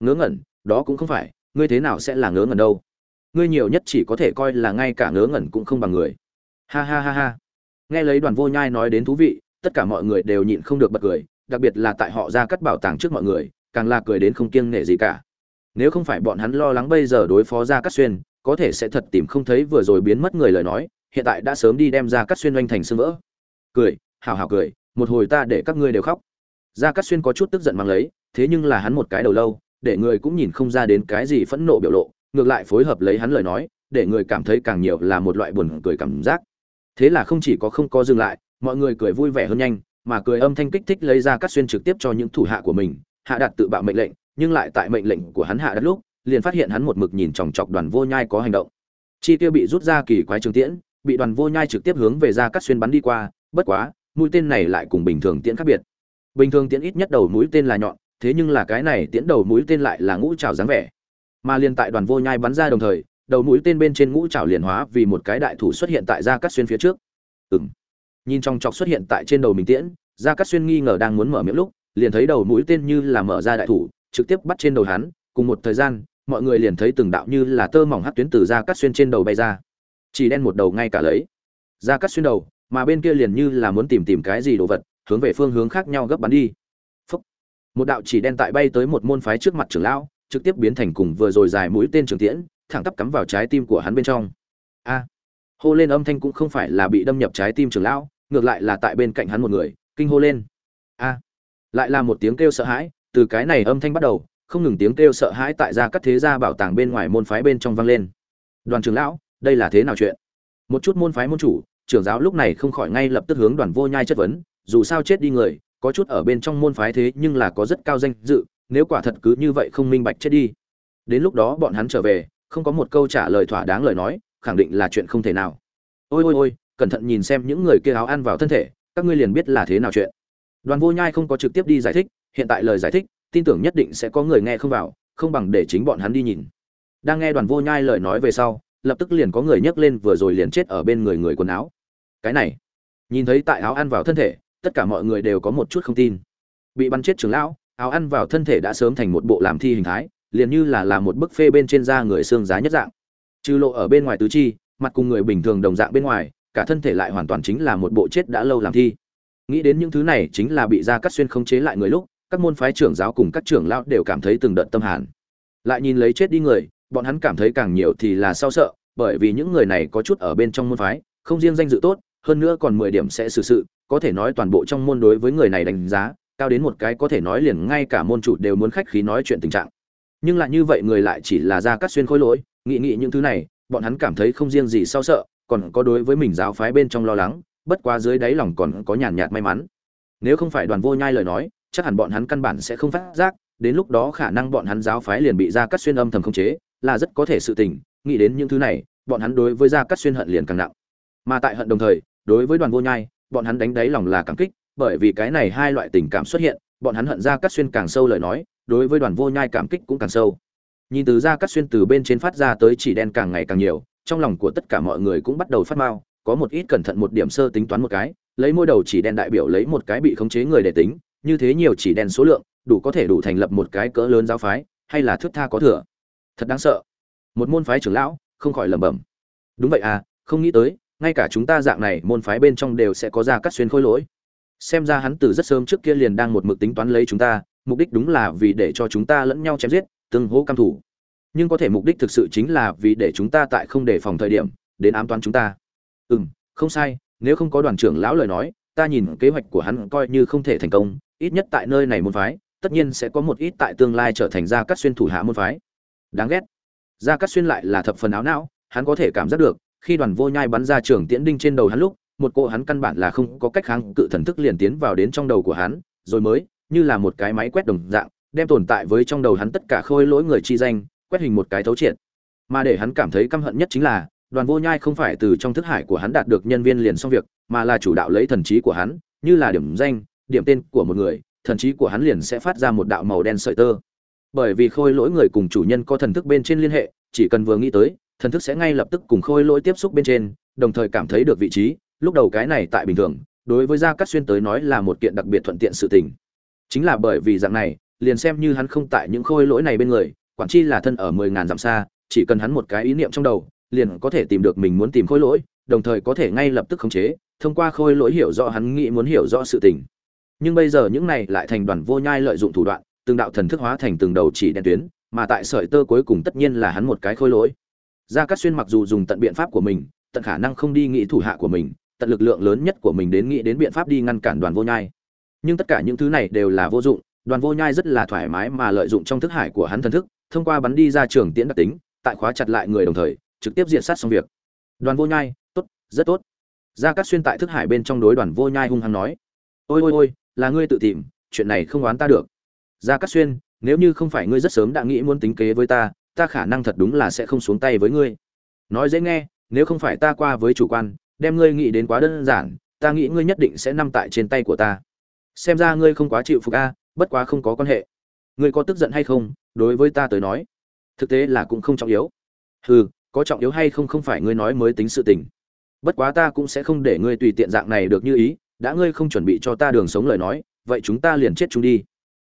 [SPEAKER 1] Ngớ ngẩn, đó cũng không phải, ngươi thế nào sẽ là ngớ ngẩn đâu? Ngươi nhiều nhất chỉ có thể coi là ngay cả ngớ ngẩn cũng không bằng người. Ha ha ha ha. Nghe lấy đoàn vô nhai nói đến thú vị, tất cả mọi người đều nhịn không được bật cười, đặc biệt là tại họ ra cắt bảo tàng trước mọi người, càng là cười đến không kiêng nể gì cả. Nếu không phải bọn hắn lo lắng bây giờ đối phó ra cắt xuyên có thể sẽ thật tìm không thấy vừa rồi biến mất người lời nói, hiện tại đã sớm đi đem ra cắt xuyên oanh thành sương vỡ. Cười hào hào cười, một hồi ta để các ngươi đều khóc. Ra cắt xuyên có chút tức giận mang lấy, thế nhưng là hắn một cái đầu lâu, để người cũng nhìn không ra đến cái gì phẫn nộ biểu lộ, ngược lại phối hợp lấy hắn lời nói, để người cảm thấy càng nhiều là một loại buồn cười cảm giác. Thế là không chỉ có không có dừng lại, mọi người cười vui vẻ hơn nhanh, mà cười âm thanh kích thích lấy ra cắt xuyên trực tiếp cho những thủ hạ của mình, hạ đặt tự bạo mệnh lệnh, nhưng lại tại mệnh lệnh của hắn hạ đặt lúc liền phát hiện hắn một mực nhìn chòng chọc đoàn vô nhai có hành động. Chi tiêu bị rút ra kỳ quái trường tiễn, bị đoàn vô nhai trực tiếp hướng về ra cắt xuyên bắn đi qua, bất quá, mũi tên này lại cùng bình thường tiễn khác biệt. Bình thường tiễn ít nhất đầu mũi tên là nhọn, thế nhưng là cái này tiễn đầu mũi tên lại là ngũ trảo dáng vẻ. Mà liền tại đoàn vô nhai bắn ra đồng thời, đầu mũi tên bên trên ngũ trảo liền hóa vì một cái đại thủ xuất hiện tại ra cắt xuyên phía trước. Ừm. Nhìn trong chọc xuất hiện tại trên đầu mình tiễn, ra cắt xuyên nghi ngờ đang muốn mở miệng lúc, liền thấy đầu mũi tên như là mở ra đại thủ, trực tiếp bắt trên đầu hắn, cùng một thời gian mọi người liền thấy từng đạo như là tơ mỏng hắt tuyến từ da cắt xuyên trên đầu bay ra. Chỉ đen một đầu ngay cả lấy. Da cắt xuyên đầu, mà bên kia liền như là muốn tìm tìm cái gì đồ vật, hướng về phương hướng khác nhau gấp bắn đi. Phúc. một đạo chỉ đen tại bay tới một môn phái trước mặt trưởng lão, trực tiếp biến thành cùng vừa rồi dài mũi tên trường tiễn, thẳng tắp cắm vào trái tim của hắn bên trong. A. Hô lên âm thanh cũng không phải là bị đâm nhập trái tim trưởng lão, ngược lại là tại bên cạnh hắn một người, kinh hô lên. A. Lại là một tiếng kêu sợ hãi, từ cái này âm thanh bắt đầu không ngừng tiếng kêu sợ hãi tại ra các thế gia bảo tàng bên ngoài môn phái bên trong vang lên. Đoàn trưởng lão, đây là thế nào chuyện? Một chút môn phái môn chủ, trưởng giáo lúc này không khỏi ngay lập tức hướng đoàn vô nhai chất vấn, dù sao chết đi người, có chút ở bên trong môn phái thế nhưng là có rất cao danh dự, nếu quả thật cứ như vậy không minh bạch chết đi. Đến lúc đó bọn hắn trở về, không có một câu trả lời thỏa đáng lời nói, khẳng định là chuyện không thể nào. Ôi ôi ôi, cẩn thận nhìn xem những người kia áo ăn vào thân thể, các ngươi liền biết là thế nào chuyện. Đoàn vô nhai không có trực tiếp đi giải thích, hiện tại lời giải thích tin tưởng nhất định sẽ có người nghe không vào, không bằng để chính bọn hắn đi nhìn. Đang nghe đoàn vô nhai lời nói về sau, lập tức liền có người nhấc lên vừa rồi liền chết ở bên người người quần áo. Cái này, nhìn thấy tại áo ăn vào thân thể, tất cả mọi người đều có một chút không tin. Bị bắn chết trưởng lão, áo ăn vào thân thể đã sớm thành một bộ làm thi hình thái, liền như là làm một bức phê bên trên da người xương giá nhất dạng. Trừ lộ ở bên ngoài tứ chi, mặt cùng người bình thường đồng dạng bên ngoài, cả thân thể lại hoàn toàn chính là một bộ chết đã lâu làm thi. Nghĩ đến những thứ này chính là bị da cắt xuyên khống chế lại người lúc các môn phái trưởng giáo cùng các trưởng lão đều cảm thấy từng đợt tâm hàn. Lại nhìn lấy chết đi người, bọn hắn cảm thấy càng nhiều thì là sao sợ, bởi vì những người này có chút ở bên trong môn phái, không riêng danh dự tốt, hơn nữa còn mười điểm sẽ xử sự, có thể nói toàn bộ trong môn đối với người này đánh giá, cao đến một cái có thể nói liền ngay cả môn chủ đều muốn khách khí nói chuyện tình trạng. Nhưng lại như vậy người lại chỉ là ra cắt xuyên khối lỗi, nghĩ nghĩ những thứ này, bọn hắn cảm thấy không riêng gì sao sợ, còn có đối với mình giáo phái bên trong lo lắng, bất quá dưới đáy lòng còn có nhàn nhạt may mắn. Nếu không phải đoàn vô nhai lời nói chắc hẳn bọn hắn căn bản sẽ không phát giác, đến lúc đó khả năng bọn hắn giáo phái liền bị ra cắt xuyên âm thầm không chế, là rất có thể sự tình, nghĩ đến những thứ này, bọn hắn đối với ra cắt xuyên hận liền càng nặng. Mà tại hận đồng thời, đối với đoàn vô nhai, bọn hắn đánh đáy lòng là cảm kích, bởi vì cái này hai loại tình cảm xuất hiện, bọn hắn hận ra cắt xuyên càng sâu lời nói, đối với đoàn vô nhai cảm kích cũng càng sâu. Nhìn từ ra cắt xuyên từ bên trên phát ra tới chỉ đen càng ngày càng nhiều, trong lòng của tất cả mọi người cũng bắt đầu phát mao có một ít cẩn thận một điểm sơ tính toán một cái, lấy môi đầu chỉ đen đại biểu lấy một cái bị khống chế người để tính như thế nhiều chỉ đen số lượng, đủ có thể đủ thành lập một cái cỡ lớn giáo phái, hay là thước tha có thừa. Thật đáng sợ. Một môn phái trưởng lão, không khỏi lẩm bẩm. Đúng vậy à không nghĩ tới, ngay cả chúng ta dạng này, môn phái bên trong đều sẽ có ra cắt xuyên khôi lỗi. Xem ra hắn từ rất sớm trước kia liền đang một mực tính toán lấy chúng ta, mục đích đúng là vì để cho chúng ta lẫn nhau chém giết, tương hỗ cam thủ. Nhưng có thể mục đích thực sự chính là vì để chúng ta tại không đề phòng thời điểm, đến ám toán chúng ta. Ừ m không sai, nếu không có đoàn trưởng lão lời nói, ta nhìn kế hoạch của hắn coi như không thể thành công ít nhất tại nơi này môn phái, tất nhiên sẽ có một ít tại tương lai trở thành gia cát xuyên thủ hạ môn phái. Đáng ghét. Gia cát xuyên lại là thập phần áo não, hắn có thể cảm giác được, khi đoàn vô nhai bắn ra trường tiễn đinh trên đầu hắn lúc, một cô hắn căn bản là không có cách kháng cự thần thức liền tiến vào đến trong đầu của hắn, rồi mới, như là một cái máy quét đồng dạng, đem tồn tại với trong đầu hắn tất cả khôi lỗi người chi danh, quét hình một cái thấu triệt. Mà để hắn cảm thấy căm hận nhất chính là, đoàn vô nhai không phải từ trong thức hải của hắn đạt được nhân viên liền xong việc, mà là chủ đạo lấy thần trí của hắn, như là điểm danh điểm tên của một người, thần trí của hắn liền sẽ phát ra một đạo màu đen sợi tơ. Bởi vì khôi lỗi người cùng chủ nhân có thần thức bên trên liên hệ, chỉ cần vừa nghĩ tới, thần thức sẽ ngay lập tức cùng khôi lỗi tiếp xúc bên trên, đồng thời cảm thấy được vị trí. Lúc đầu cái này tại bình thường, đối với gia cát xuyên tới nói là một kiện đặc biệt thuận tiện sự tình. Chính là bởi vì dạng này, liền xem như hắn không tại những khôi lỗi này bên người, quản chi là thân ở mười ngàn dặm xa, chỉ cần hắn một cái ý niệm trong đầu, liền có thể tìm được mình muốn tìm khôi lỗi, đồng thời có thể ngay lập tức khống chế, thông qua khôi lỗi hiểu rõ hắn nghĩ muốn hiểu rõ sự tình nhưng bây giờ những này lại thành đoàn vô nhai lợi dụng thủ đoạn, từng đạo thần thức hóa thành từng đầu chỉ đen tuyến, mà tại sợi tơ cuối cùng tất nhiên là hắn một cái khôi lỗi. Gia cát xuyên mặc dù dùng tận biện pháp của mình, tận khả năng không đi nghĩ thủ hạ của mình, tận lực lượng lớn nhất của mình đến nghĩ đến biện pháp đi ngăn cản đoàn vô nhai. Nhưng tất cả những thứ này đều là vô dụng, đoàn vô nhai rất là thoải mái mà lợi dụng trong thức hải của hắn thần thức, thông qua bắn đi ra trường tiễn đặc tính, tại khóa chặt lại người đồng thời, trực tiếp diện sát xong việc. Đoàn vô nhai, tốt, rất tốt. Gia cát xuyên tại thức hải bên trong đối đoàn vô nhai hung hăng nói. Ôi ôi ôi là ngươi tự tìm, chuyện này không oán ta được. Gia cát xuyên, nếu như không phải ngươi rất sớm đã nghĩ muốn tính kế với ta ta khả năng thật đúng là sẽ không xuống tay với ngươi. Nói dễ nghe, nếu không phải ta qua với chủ quan, đem ngươi nghĩ đến quá đơn giản, ta nghĩ ngươi nhất định sẽ nằm tại trên tay của ta. Xem ra ngươi không quá chịu phục a, bất quá không có quan hệ. Ngươi có tức giận hay không, đối với ta tới nói, thực tế là cũng không trọng yếu. Hừ, có trọng yếu hay không không phải ngươi nói mới tính sự tình. Bất quá ta cũng sẽ không để ngươi tùy tiện dạng này được như ý đã ngươi không chuẩn bị cho ta đường sống lời nói, vậy chúng ta liền chết chúng đi.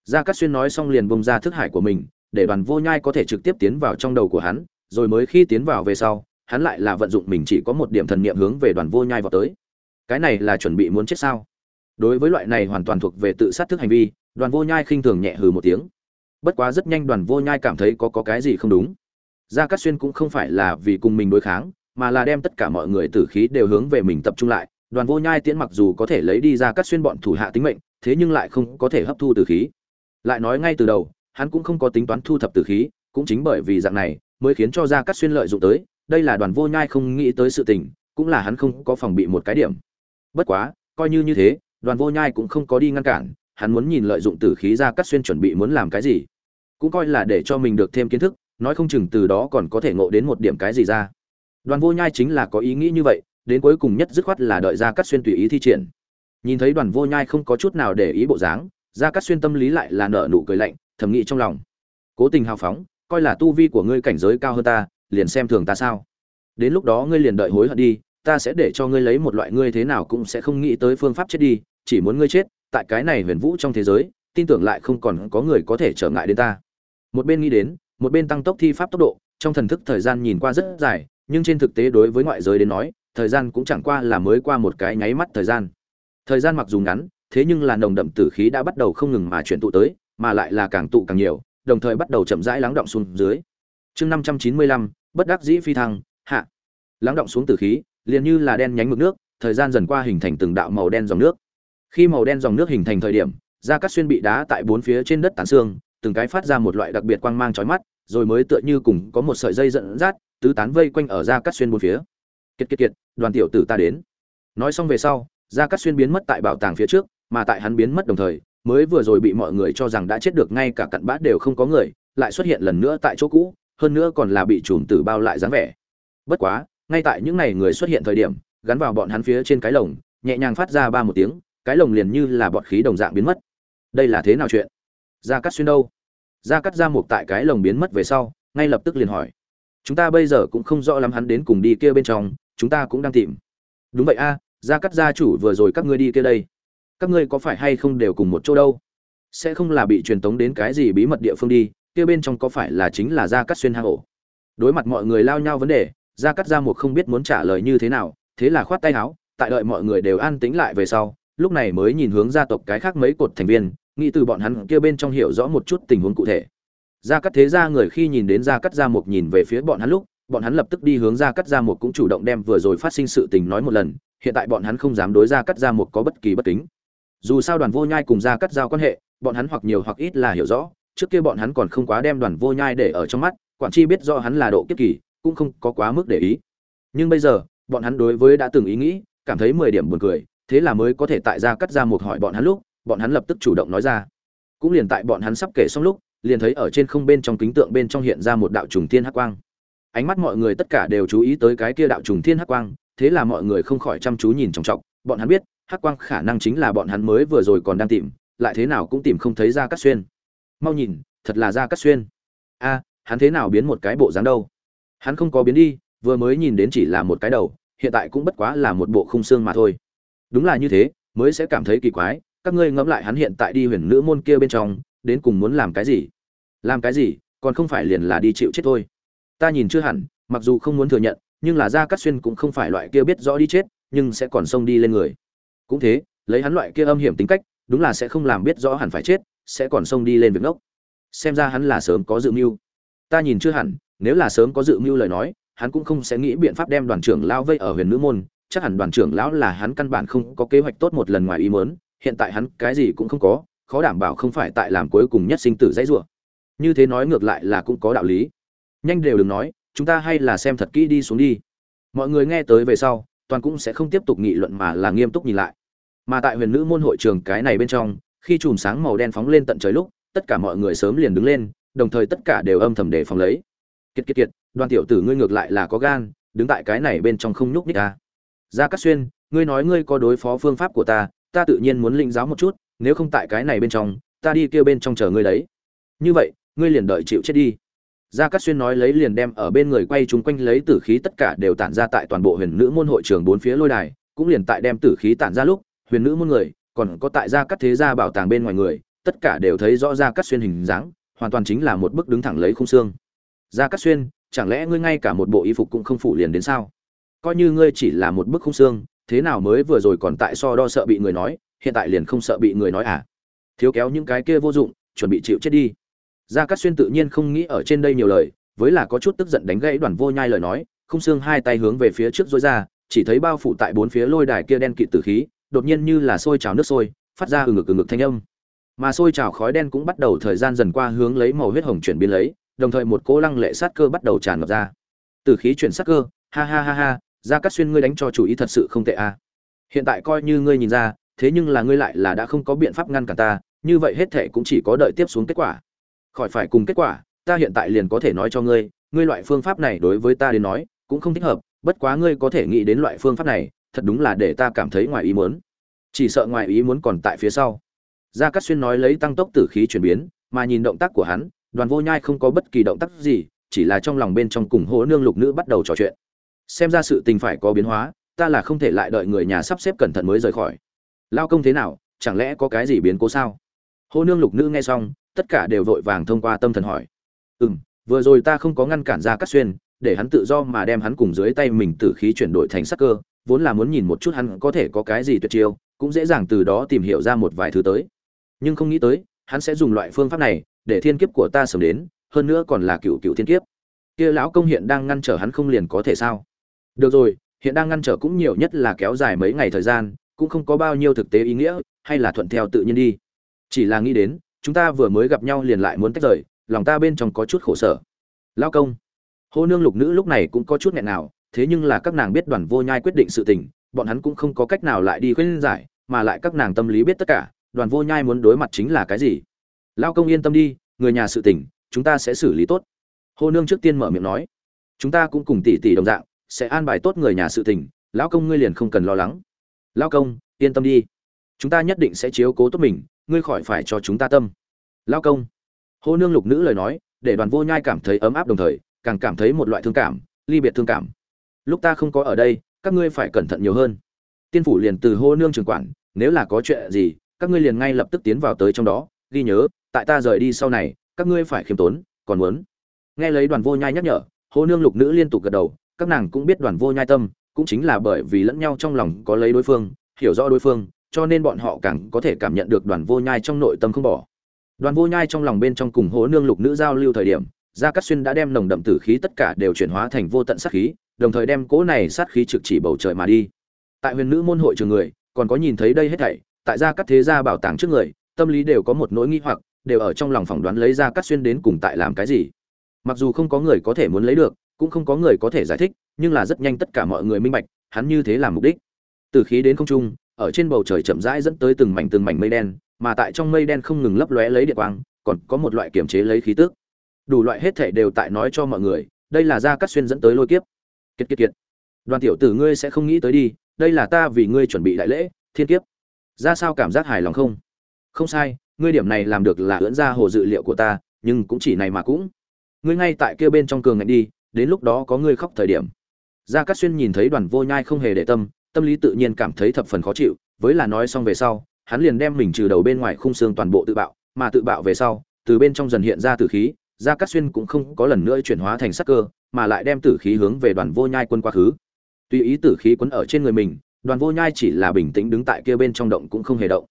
[SPEAKER 1] Gia cát xuyên nói xong liền bông ra thức hải của mình, để đoàn vô nhai có thể trực tiếp tiến vào trong đầu của hắn, rồi mới khi tiến vào về sau, hắn lại là vận dụng mình chỉ có một điểm thần niệm hướng về đoàn vô nhai vào tới. Cái này là chuẩn bị muốn chết sao? Đối với loại này hoàn toàn thuộc về tự sát thức hành vi, đoàn vô nhai khinh thường nhẹ hừ một tiếng. Bất quá rất nhanh đoàn vô nhai cảm thấy có có cái gì không đúng. Gia cát xuyên cũng không phải là vì cùng mình đối kháng, mà là đem tất cả mọi người tử khí đều hướng về mình tập trung lại đoàn vô nhai tiễn mặc dù có thể lấy đi ra cát xuyên bọn thủ hạ tính mệnh, thế nhưng lại không có thể hấp thu tử khí. Lại nói ngay từ đầu, hắn cũng không có tính toán thu thập tử khí, cũng chính bởi vì dạng này mới khiến cho gia cát xuyên lợi dụng tới, đây là đoàn vô nhai không nghĩ tới sự tình, cũng là hắn không có phòng bị một cái điểm. Bất quá, coi như như thế, đoàn vô nhai cũng không có đi ngăn cản, hắn muốn nhìn lợi dụng tử khí ra cắt xuyên chuẩn bị muốn làm cái gì. Cũng coi là để cho mình được thêm kiến thức, nói không chừng từ đó còn có thể ngộ đến một điểm cái gì ra. Đoàn vô nhai chính là có ý nghĩ như vậy đến cuối cùng nhất dứt khoát là đợi ra cắt xuyên tùy ý thi triển. Nhìn thấy đoàn vô nhai không có chút nào để ý bộ dáng ra cắt xuyên tâm lý lại là nợ nụ cười lạnh, thầm nghĩ trong lòng. Cố tình hào phóng, coi là tu vi của ngươi cảnh giới cao hơn ta, liền xem thường ta sao? Đến lúc đó ngươi liền đợi hối hận đi, ta sẽ để cho ngươi lấy một loại ngươi thế nào cũng sẽ không nghĩ tới phương pháp chết đi, chỉ muốn ngươi chết, tại cái này huyền vũ trong thế giới, tin tưởng lại không còn có người có thể trở ngại đến ta. Một bên nghĩ đến, một bên tăng tốc thi pháp tốc độ, trong thần thức thời gian nhìn qua rất dài, nhưng trên thực tế đối với ngoại giới đến nói thời gian cũng chẳng qua là mới qua một cái nháy mắt thời gian. Thời gian mặc dù ngắn, thế nhưng là nồng đậm tử khí đã bắt đầu không ngừng mà chuyển tụ tới, mà lại là càng tụ càng nhiều, đồng thời bắt đầu chậm rãi lắng động xuống dưới. Chương năm trăm chín mươi lăm, bất đắc dĩ phi thăng, hạ. Lắng động xuống tử khí, liền như là đen nhánh mực nước, thời gian dần qua hình thành từng đạo màu đen dòng nước. Khi màu đen dòng nước hình thành thời điểm, da cắt xuyên bị đá tại bốn phía trên đất tàn xương, từng cái phát ra một loại đặc biệt quang mang chói mắt, rồi mới tựa như cùng có một sợi dây dẫn dắt, tứ tán vây quanh ở da cắt xuyên bốn phía kiệt kiệt kiệt, đoàn tiểu tử ta đến. Nói xong về sau, gia cắt xuyên biến mất tại bảo tàng phía trước, mà tại hắn biến mất đồng thời, mới vừa rồi bị mọi người cho rằng đã chết được ngay cả cặn bát đều không có người, lại xuất hiện lần nữa tại chỗ cũ, hơn nữa còn là bị trùm tử bao lại dáng vẻ. Bất quá, ngay tại những ngày người xuất hiện thời điểm, gắn vào bọn hắn phía trên cái lồng, nhẹ nhàng phát ra ba một tiếng, cái lồng liền như là bọt khí đồng dạng biến mất. Đây là thế nào chuyện? Gia cắt xuyên đâu? Gia cắt ra một tại cái lồng biến mất về sau, ngay lập tức liền hỏi. Chúng ta bây giờ cũng không rõ lắm hắn đến cùng đi kia bên trong chúng ta cũng đang tìm. Đúng vậy a, gia cắt gia chủ vừa rồi các ngươi đi kia đây. Các ngươi có phải hay không đều cùng một chỗ đâu? Sẽ không là bị truyền tống đến cái gì bí mật địa phương đi, kia bên trong có phải là chính là gia cắt xuyên hang ổ? Đối mặt mọi người lao nhau vấn đề, gia cắt gia một không biết muốn trả lời như thế nào, thế là khoát tay áo, tại đợi mọi người đều an tĩnh lại về sau, lúc này mới nhìn hướng gia tộc cái khác mấy cột thành viên, nghĩ từ bọn hắn kia bên trong hiểu rõ một chút tình huống cụ thể. Gia cắt thế gia người khi nhìn đến gia cắt gia một nhìn về phía bọn hắn lúc bọn hắn lập tức đi hướng ra cắt ra một cũng chủ động đem vừa rồi phát sinh sự tình nói một lần, hiện tại bọn hắn không dám đối ra cắt ra một có bất kỳ bất kính. Dù sao đoàn vô nhai cùng ra cắt giao quan hệ, bọn hắn hoặc nhiều hoặc ít là hiểu rõ, trước kia bọn hắn còn không quá đem đoàn vô nhai để ở trong mắt, quản chi biết do hắn là độ kiếp kỳ, cũng không có quá mức để ý. Nhưng bây giờ, bọn hắn đối với đã từng ý nghĩ, cảm thấy mười điểm buồn cười, thế là mới có thể tại ra cắt ra một hỏi bọn hắn lúc, bọn hắn lập tức chủ động nói ra. Cũng liền tại bọn hắn sắp kể xong lúc, liền thấy ở trên không bên trong kính tượng bên trong hiện ra một đạo trùng thiên hắc quang ánh mắt mọi người tất cả đều chú ý tới cái kia đạo trùng thiên hắc quang, thế là mọi người không khỏi chăm chú nhìn trọng trọng bọn hắn biết, hắc quang khả năng chính là bọn hắn mới vừa rồi còn đang tìm, lại thế nào cũng tìm không thấy ra cắt xuyên. Mau nhìn, thật là ra cắt xuyên. A, hắn thế nào biến một cái bộ dáng đâu? Hắn không có biến đi, vừa mới nhìn đến chỉ là một cái đầu, hiện tại cũng bất quá là một bộ khung xương mà thôi. Đúng là như thế, mới sẽ cảm thấy kỳ quái, các ngươi ngẫm lại hắn hiện tại đi huyền nữ môn kia bên trong, đến cùng muốn làm cái gì? Làm cái gì, còn không phải liền là đi chịu chết thôi ta nhìn chưa hẳn, mặc dù không muốn thừa nhận, nhưng là gia cát xuyên cũng không phải loại kia biết rõ đi chết, nhưng sẽ còn xông đi lên người. Cũng thế, lấy hắn loại kia âm hiểm tính cách, đúng là sẽ không làm biết rõ hẳn phải chết, sẽ còn xông đi lên việc ngốc. Xem ra hắn là sớm có dự mưu. Ta nhìn chưa hẳn, nếu là sớm có dự mưu lời nói, hắn cũng không sẽ nghĩ biện pháp đem đoàn trưởng lao vây ở huyền nữ môn, chắc hẳn đoàn trưởng lão là hắn căn bản không có kế hoạch tốt một lần ngoài ý muốn, hiện tại hắn cái gì cũng không có, khó đảm bảo không phải tại làm cuối cùng nhất sinh tử dãy rủa. Như thế nói ngược lại là cũng có đạo lý nhanh đều đừng nói, chúng ta hay là xem thật kỹ đi xuống đi. Mọi người nghe tới về sau, toàn cũng sẽ không tiếp tục nghị luận mà là nghiêm túc nhìn lại. Mà tại huyền nữ môn hội trường cái này bên trong, khi chùm sáng màu đen phóng lên tận trời lúc, tất cả mọi người sớm liền đứng lên, đồng thời tất cả đều âm thầm để phòng lấy. Kiệt kiệt kiệt, đoàn tiểu tử ngươi ngược lại là có gan, đứng tại cái này bên trong không nhúc nhích ta gia cát xuyên, ngươi nói ngươi có đối phó phương pháp của ta ta tự nhiên muốn linh giáo một chút, nếu không tại cái này bên trong, ta đi kêu bên trong chờ ngươi đấy. Như vậy, ngươi liền đợi chịu chết đi gia cát xuyên nói lấy liền đem ở bên người quay chúng quanh lấy tử khí tất cả đều tản ra tại toàn bộ huyền nữ môn hội trường bốn phía lôi đài, cũng liền tại đem tử khí tản ra lúc, huyền nữ môn người, còn có tại gia cát thế gia bảo tàng bên ngoài người, tất cả đều thấy rõ gia cát xuyên hình dáng, hoàn toàn chính là một bức đứng thẳng lấy khung xương. Gia cát xuyên, chẳng lẽ ngươi ngay cả một bộ y phục cũng không phủ liền đến sao? Coi như ngươi chỉ là một bức khung xương, thế nào mới vừa rồi còn tại so đo sợ bị người nói, hiện tại liền không sợ bị người nói à? Thiếu kéo những cái kia vô dụng, chuẩn bị chịu chết đi gia cát xuyên tự nhiên không nghĩ ở trên đây nhiều lời, với là có chút tức giận đánh gãy đoàn vô nhai lời nói, không xương hai tay hướng về phía trước dối ra, chỉ thấy bao phủ tại bốn phía lôi đài kia đen kịt tử khí, đột nhiên như là sôi trào nước sôi, phát ra ừng ngực ừng ngực thanh âm. Mà sôi trào khói đen cũng bắt đầu thời gian dần qua hướng lấy màu huyết hồng chuyển biến lấy, đồng thời một cỗ lăng lệ sát cơ bắt đầu tràn ngập ra. Từ khí chuyển sát cơ, ha ha ha ha, gia cát xuyên ngươi đánh cho chủ ý thật sự không tệ a hiện tại coi như ngươi nhìn ra, thế nhưng là ngươi lại là đã không có biện pháp ngăn cản ta, như vậy hết thể cũng chỉ có đợi tiếp xuống kết quả khỏi phải cùng kết quả, ta hiện tại liền có thể nói cho ngươi ngươi loại phương pháp này đối với ta đến nói, cũng không thích hợp, bất quá ngươi có thể nghĩ đến loại phương pháp này, thật đúng là để ta cảm thấy ngoài ý muốn. Chỉ sợ ngoài ý muốn còn tại phía sau. Gia cát xuyên nói lấy tăng tốc tử khí chuyển biến, mà nhìn động tác của hắn, đoàn vô nhai không có bất kỳ động tác gì, chỉ là trong lòng bên trong cùng hố nương lục nữ bắt đầu trò chuyện. Xem ra sự tình phải có biến hóa, ta là không thể lại đợi người nhà sắp xếp cẩn thận mới rời khỏi. Lao công thế nào, chẳng lẽ có cái gì biến cố sao? Hô nương lục nữ nghe xong tất cả đều vội vàng thông qua tâm thần hỏi. Ừ m vừa rồi ta không có ngăn cản ra cắt xuyên, để hắn tự do mà đem hắn cùng dưới tay mình tử khí chuyển đổi thành sắc cơ, vốn là muốn nhìn một chút hắn có thể có cái gì tuyệt chiêu, cũng dễ dàng từ đó tìm hiểu ra một vài thứ tới. Nhưng không nghĩ tới, hắn sẽ dùng loại phương pháp này, để thiên kiếp của ta sớm đến, hơn nữa còn là cựu cựu thiên kiếp. Kia lão công hiện đang ngăn trở hắn không liền có thể sao? Được rồi, hiện đang ngăn trở cũng nhiều nhất là kéo dài mấy ngày thời gian, cũng không có bao nhiêu thực tế ý nghĩa, hay là thuận theo tự nhiên đi. Chỉ là nghĩ đến chúng ta vừa mới gặp nhau liền lại muốn tách rời, lòng ta bên trong có chút khổ sở. Lao công. Hô nương lục nữ lúc này cũng có chút nghẹn nào, thế nhưng là các nàng biết đoàn vô nhai quyết định sự tình, bọn hắn cũng không có cách nào lại đi khuyên giải, mà lại các nàng tâm lý biết tất cả, đoàn vô nhai muốn đối mặt chính là cái gì? Lao công yên tâm đi, người nhà sự tình, chúng ta sẽ xử lý tốt. Hô nương trước tiên mở miệng nói. Chúng ta cũng cùng tỷ tỷ đồng dạng, sẽ an bài tốt người nhà sự tình, lão công ngươi liền không cần lo lắng. Lão công, yên tâm đi. Chúng ta nhất định sẽ chiếu cố tốt mình ngươi khỏi phải cho chúng ta tâm. Lão công. Hô nương lục nữ lời nói, để đoàn vô nhai cảm thấy ấm áp đồng thời, càng cảm thấy một loại thương cảm, ly biệt thương cảm. Lúc ta không có ở đây, các ngươi phải cẩn thận nhiều hơn. Tiên phủ liền từ hô nương trường quản, nếu là có chuyện gì, các ngươi liền ngay lập tức tiến vào tới trong đó. Ghi nhớ, tại ta rời đi sau này, các ngươi phải khiêm tốn, còn muốn. Nghe lấy đoàn vô nhai nhắc nhở, hô nương lục nữ liên tục gật đầu, các nàng cũng biết đoàn vô nhai tâm, cũng chính là bởi vì lẫn nhau trong lòng có lấy đối phương, hiểu rõ đối phương cho nên bọn họ càng có thể cảm nhận được đoàn vô nhai trong nội tâm không bỏ. Đoàn vô nhai trong lòng bên trong cùng hố nương lục nữ giao lưu thời điểm, gia cát xuyên đã đem nồng đậm tử khí tất cả đều chuyển hóa thành vô tận sát khí, đồng thời đem cỗ này sát khí trực chỉ bầu trời mà đi. Tại huyền nữ môn hội trường người, còn có nhìn thấy đây hết thảy, tại gia cát thế gia bảo tàng trước người, tâm lý đều có một nỗi nghi hoặc, đều ở trong lòng phỏng đoán lấy gia cát xuyên đến cùng tại làm cái gì. Mặc dù không có người có thể muốn lấy được, cũng không có người có thể giải thích, nhưng là rất nhanh tất cả mọi người minh bạch, hắn như thế làm mục đích. Từ khí đến không trung ở trên bầu trời chậm rãi dẫn tới từng mảnh từng mảnh mây đen, mà tại trong mây đen không ngừng lấp lóe lấy điện quang, còn có một loại kiểm chế lấy khí tức. Đủ loại hết thể đều tại nói cho mọi người, đây là gia cát xuyên dẫn tới lôi kiếp. Kiệt kiệt kiệt. Đoàn tiểu tử ngươi sẽ không nghĩ tới đi, đây là ta vì ngươi chuẩn bị đại lễ, thiên kiếp. Ra sao cảm giác hài lòng không? Không sai, ngươi điểm này làm được là ưỡn ra hồ dự liệu của ta, nhưng cũng chỉ này mà cũng. Ngươi ngay tại kia bên trong cường ngạnh đi, đến lúc đó có ngươi khóc thời điểm. Gia cát xuyên nhìn thấy đoàn vô nhai không hề để tâm tâm lý tự nhiên cảm thấy thập phần khó chịu, với là nói xong về sau, hắn liền đem mình trừ đầu bên ngoài khung xương toàn bộ tự bạo, mà tự bạo về sau, từ bên trong dần hiện ra tử khí gia cát xuyên cũng không có lần nữa chuyển hóa thành sắc cơ, mà lại đem tử khí hướng về đoàn vô nhai quân quá khứ. Tùy ý tử khí quấn ở trên người mình, đoàn vô nhai chỉ là bình tĩnh đứng tại kia bên trong động cũng không hề động.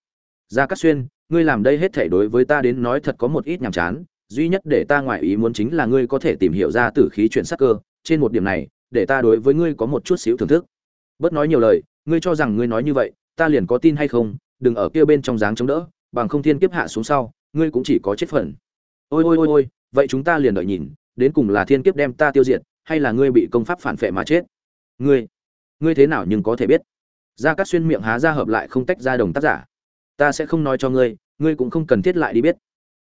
[SPEAKER 1] Gia cát xuyên, ngươi làm đây hết thể đối với ta đến nói thật có một ít nhàm chán, duy nhất để ta ngoại ý muốn chính là ngươi có thể tìm hiểu ra tử khí chuyển sắc cơ, trên một điểm này, để ta đối với ngươi có một chút xíu thưởng thức bớt nói nhiều lời, ngươi cho rằng ngươi nói như vậy, ta liền có tin hay không, đừng ở kia bên trong dáng chống đỡ, bằng không thiên kiếp hạ xuống sau, ngươi cũng chỉ có chết phần. Ôi ôi ôi ôi, vậy chúng ta liền đợi nhìn, đến cùng là thiên kiếp đem ta tiêu diệt, hay là ngươi bị công pháp phản phệ mà chết? Ngươi ngươi thế nào nhưng có thể biết? Ra các xuyên miệng há ra hợp lại không tách ra đồng tác giả. Ta sẽ không nói cho ngươi ngươi cũng không cần thiết lại đi biết.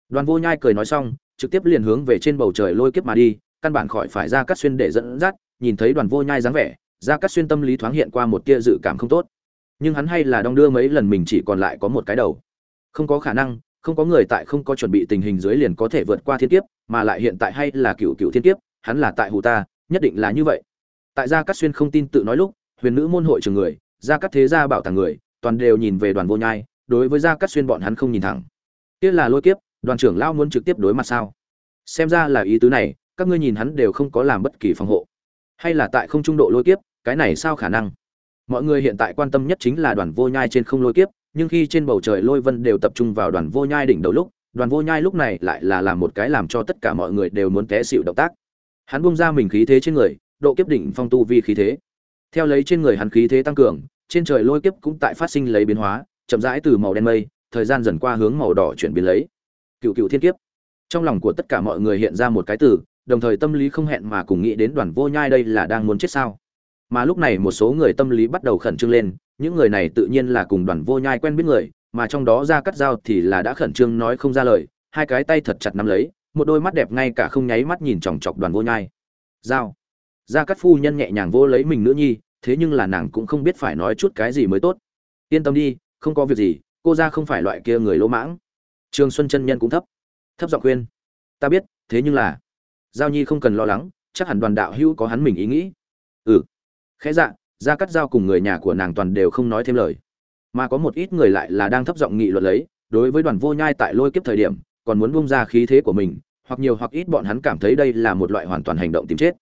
[SPEAKER 1] Đoàn vô nhai cười nói xong, trực tiếp liền hướng về trên bầu trời lôi kiếp mà đi, căn bản khỏi phải ra cắt xuyên để dẫn dắt, nhìn thấy đoàn vô nhai dáng vẻ ra Cát xuyên tâm lý thoáng hiện qua một tia dự cảm không tốt. Nhưng hắn hay là đong đưa mấy lần mình chỉ còn lại có một cái đầu. Không có khả năng, không có người tại không có chuẩn bị tình hình dưới liền có thể vượt qua thiên kiếp, mà lại hiện tại hay là cựu cựu thiên kiếp, hắn là tại hù ta, nhất định là như vậy. Tại gia cát xuyên không tin tự nói lúc, huyền nữ môn hội trường người, gia cát thế gia bảo tàng người, toàn đều nhìn về đoàn vô nhai, đối với gia cát xuyên bọn hắn không nhìn thẳng. Kia là lôi kiếp, đoàn trưởng lao muốn trực tiếp đối mặt sao? Xem ra là ý tứ này, các ngươi nhìn hắn đều không có làm bất kỳ phòng hộ. Hay là tại không trung độ lôi kiếp cái này sao khả năng? Mọi người hiện tại quan tâm nhất chính là đoàn vô nhai trên không lôi kiếp, nhưng khi trên bầu trời lôi vân đều tập trung vào đoàn vô nhai đỉnh đầu lúc, đoàn vô nhai lúc này lại là làm một cái làm cho tất cả mọi người đều muốn té xịu động tác. Hắn bung ra mình khí thế trên người, độ kiếp đỉnh phong tu vi khí thế. Theo lấy trên người hắn khí thế tăng cường, trên trời lôi kiếp cũng tại phát sinh lấy biến hóa, chậm rãi từ màu đen mây, thời gian dần qua hướng màu đỏ chuyển biến lấy. Cựu cựu thiên kiếp. Trong lòng của tất cả mọi người hiện ra một cái từ, đồng thời tâm lý không hẹn mà cùng nghĩ đến đoàn vô nhai đây là đang muốn chết sao mà lúc này một số người tâm lý bắt đầu khẩn trương lên những người này tự nhiên là cùng đoàn vô nhai quen biết người mà trong đó ra cắt dao thì là đã khẩn trương nói không ra lời hai cái tay thật chặt nắm lấy một đôi mắt đẹp ngay cả không nháy mắt nhìn chòng chọc đoàn vô nhai dao ra cắt phu nhân nhẹ nhàng vô lấy mình nữ nhi thế nhưng là nàng cũng không biết phải nói chút cái gì mới tốt yên tâm đi không có việc gì cô ra không phải loại kia người lỗ mãng Trường Xuân chân nhân cũng thấp. Thấp giọng khuyên, "Ta biết, thế nhưng là, Giao Nhi không cần lo lắng, chắc hẳn đoàn đạo hữu có hắn mình ý nghĩ." "Ừ." Khẽ dạ, Gia Cắt Giao cùng người nhà của nàng toàn đều không nói thêm lời. Mà có một ít người lại là đang thấp giọng nghị luận lấy, đối với đoàn vô nhai tại lôi kiếp thời điểm, còn muốn bung ra khí thế của mình, hoặc nhiều hoặc ít bọn hắn cảm thấy đây là một loại hoàn toàn hành động tìm chết.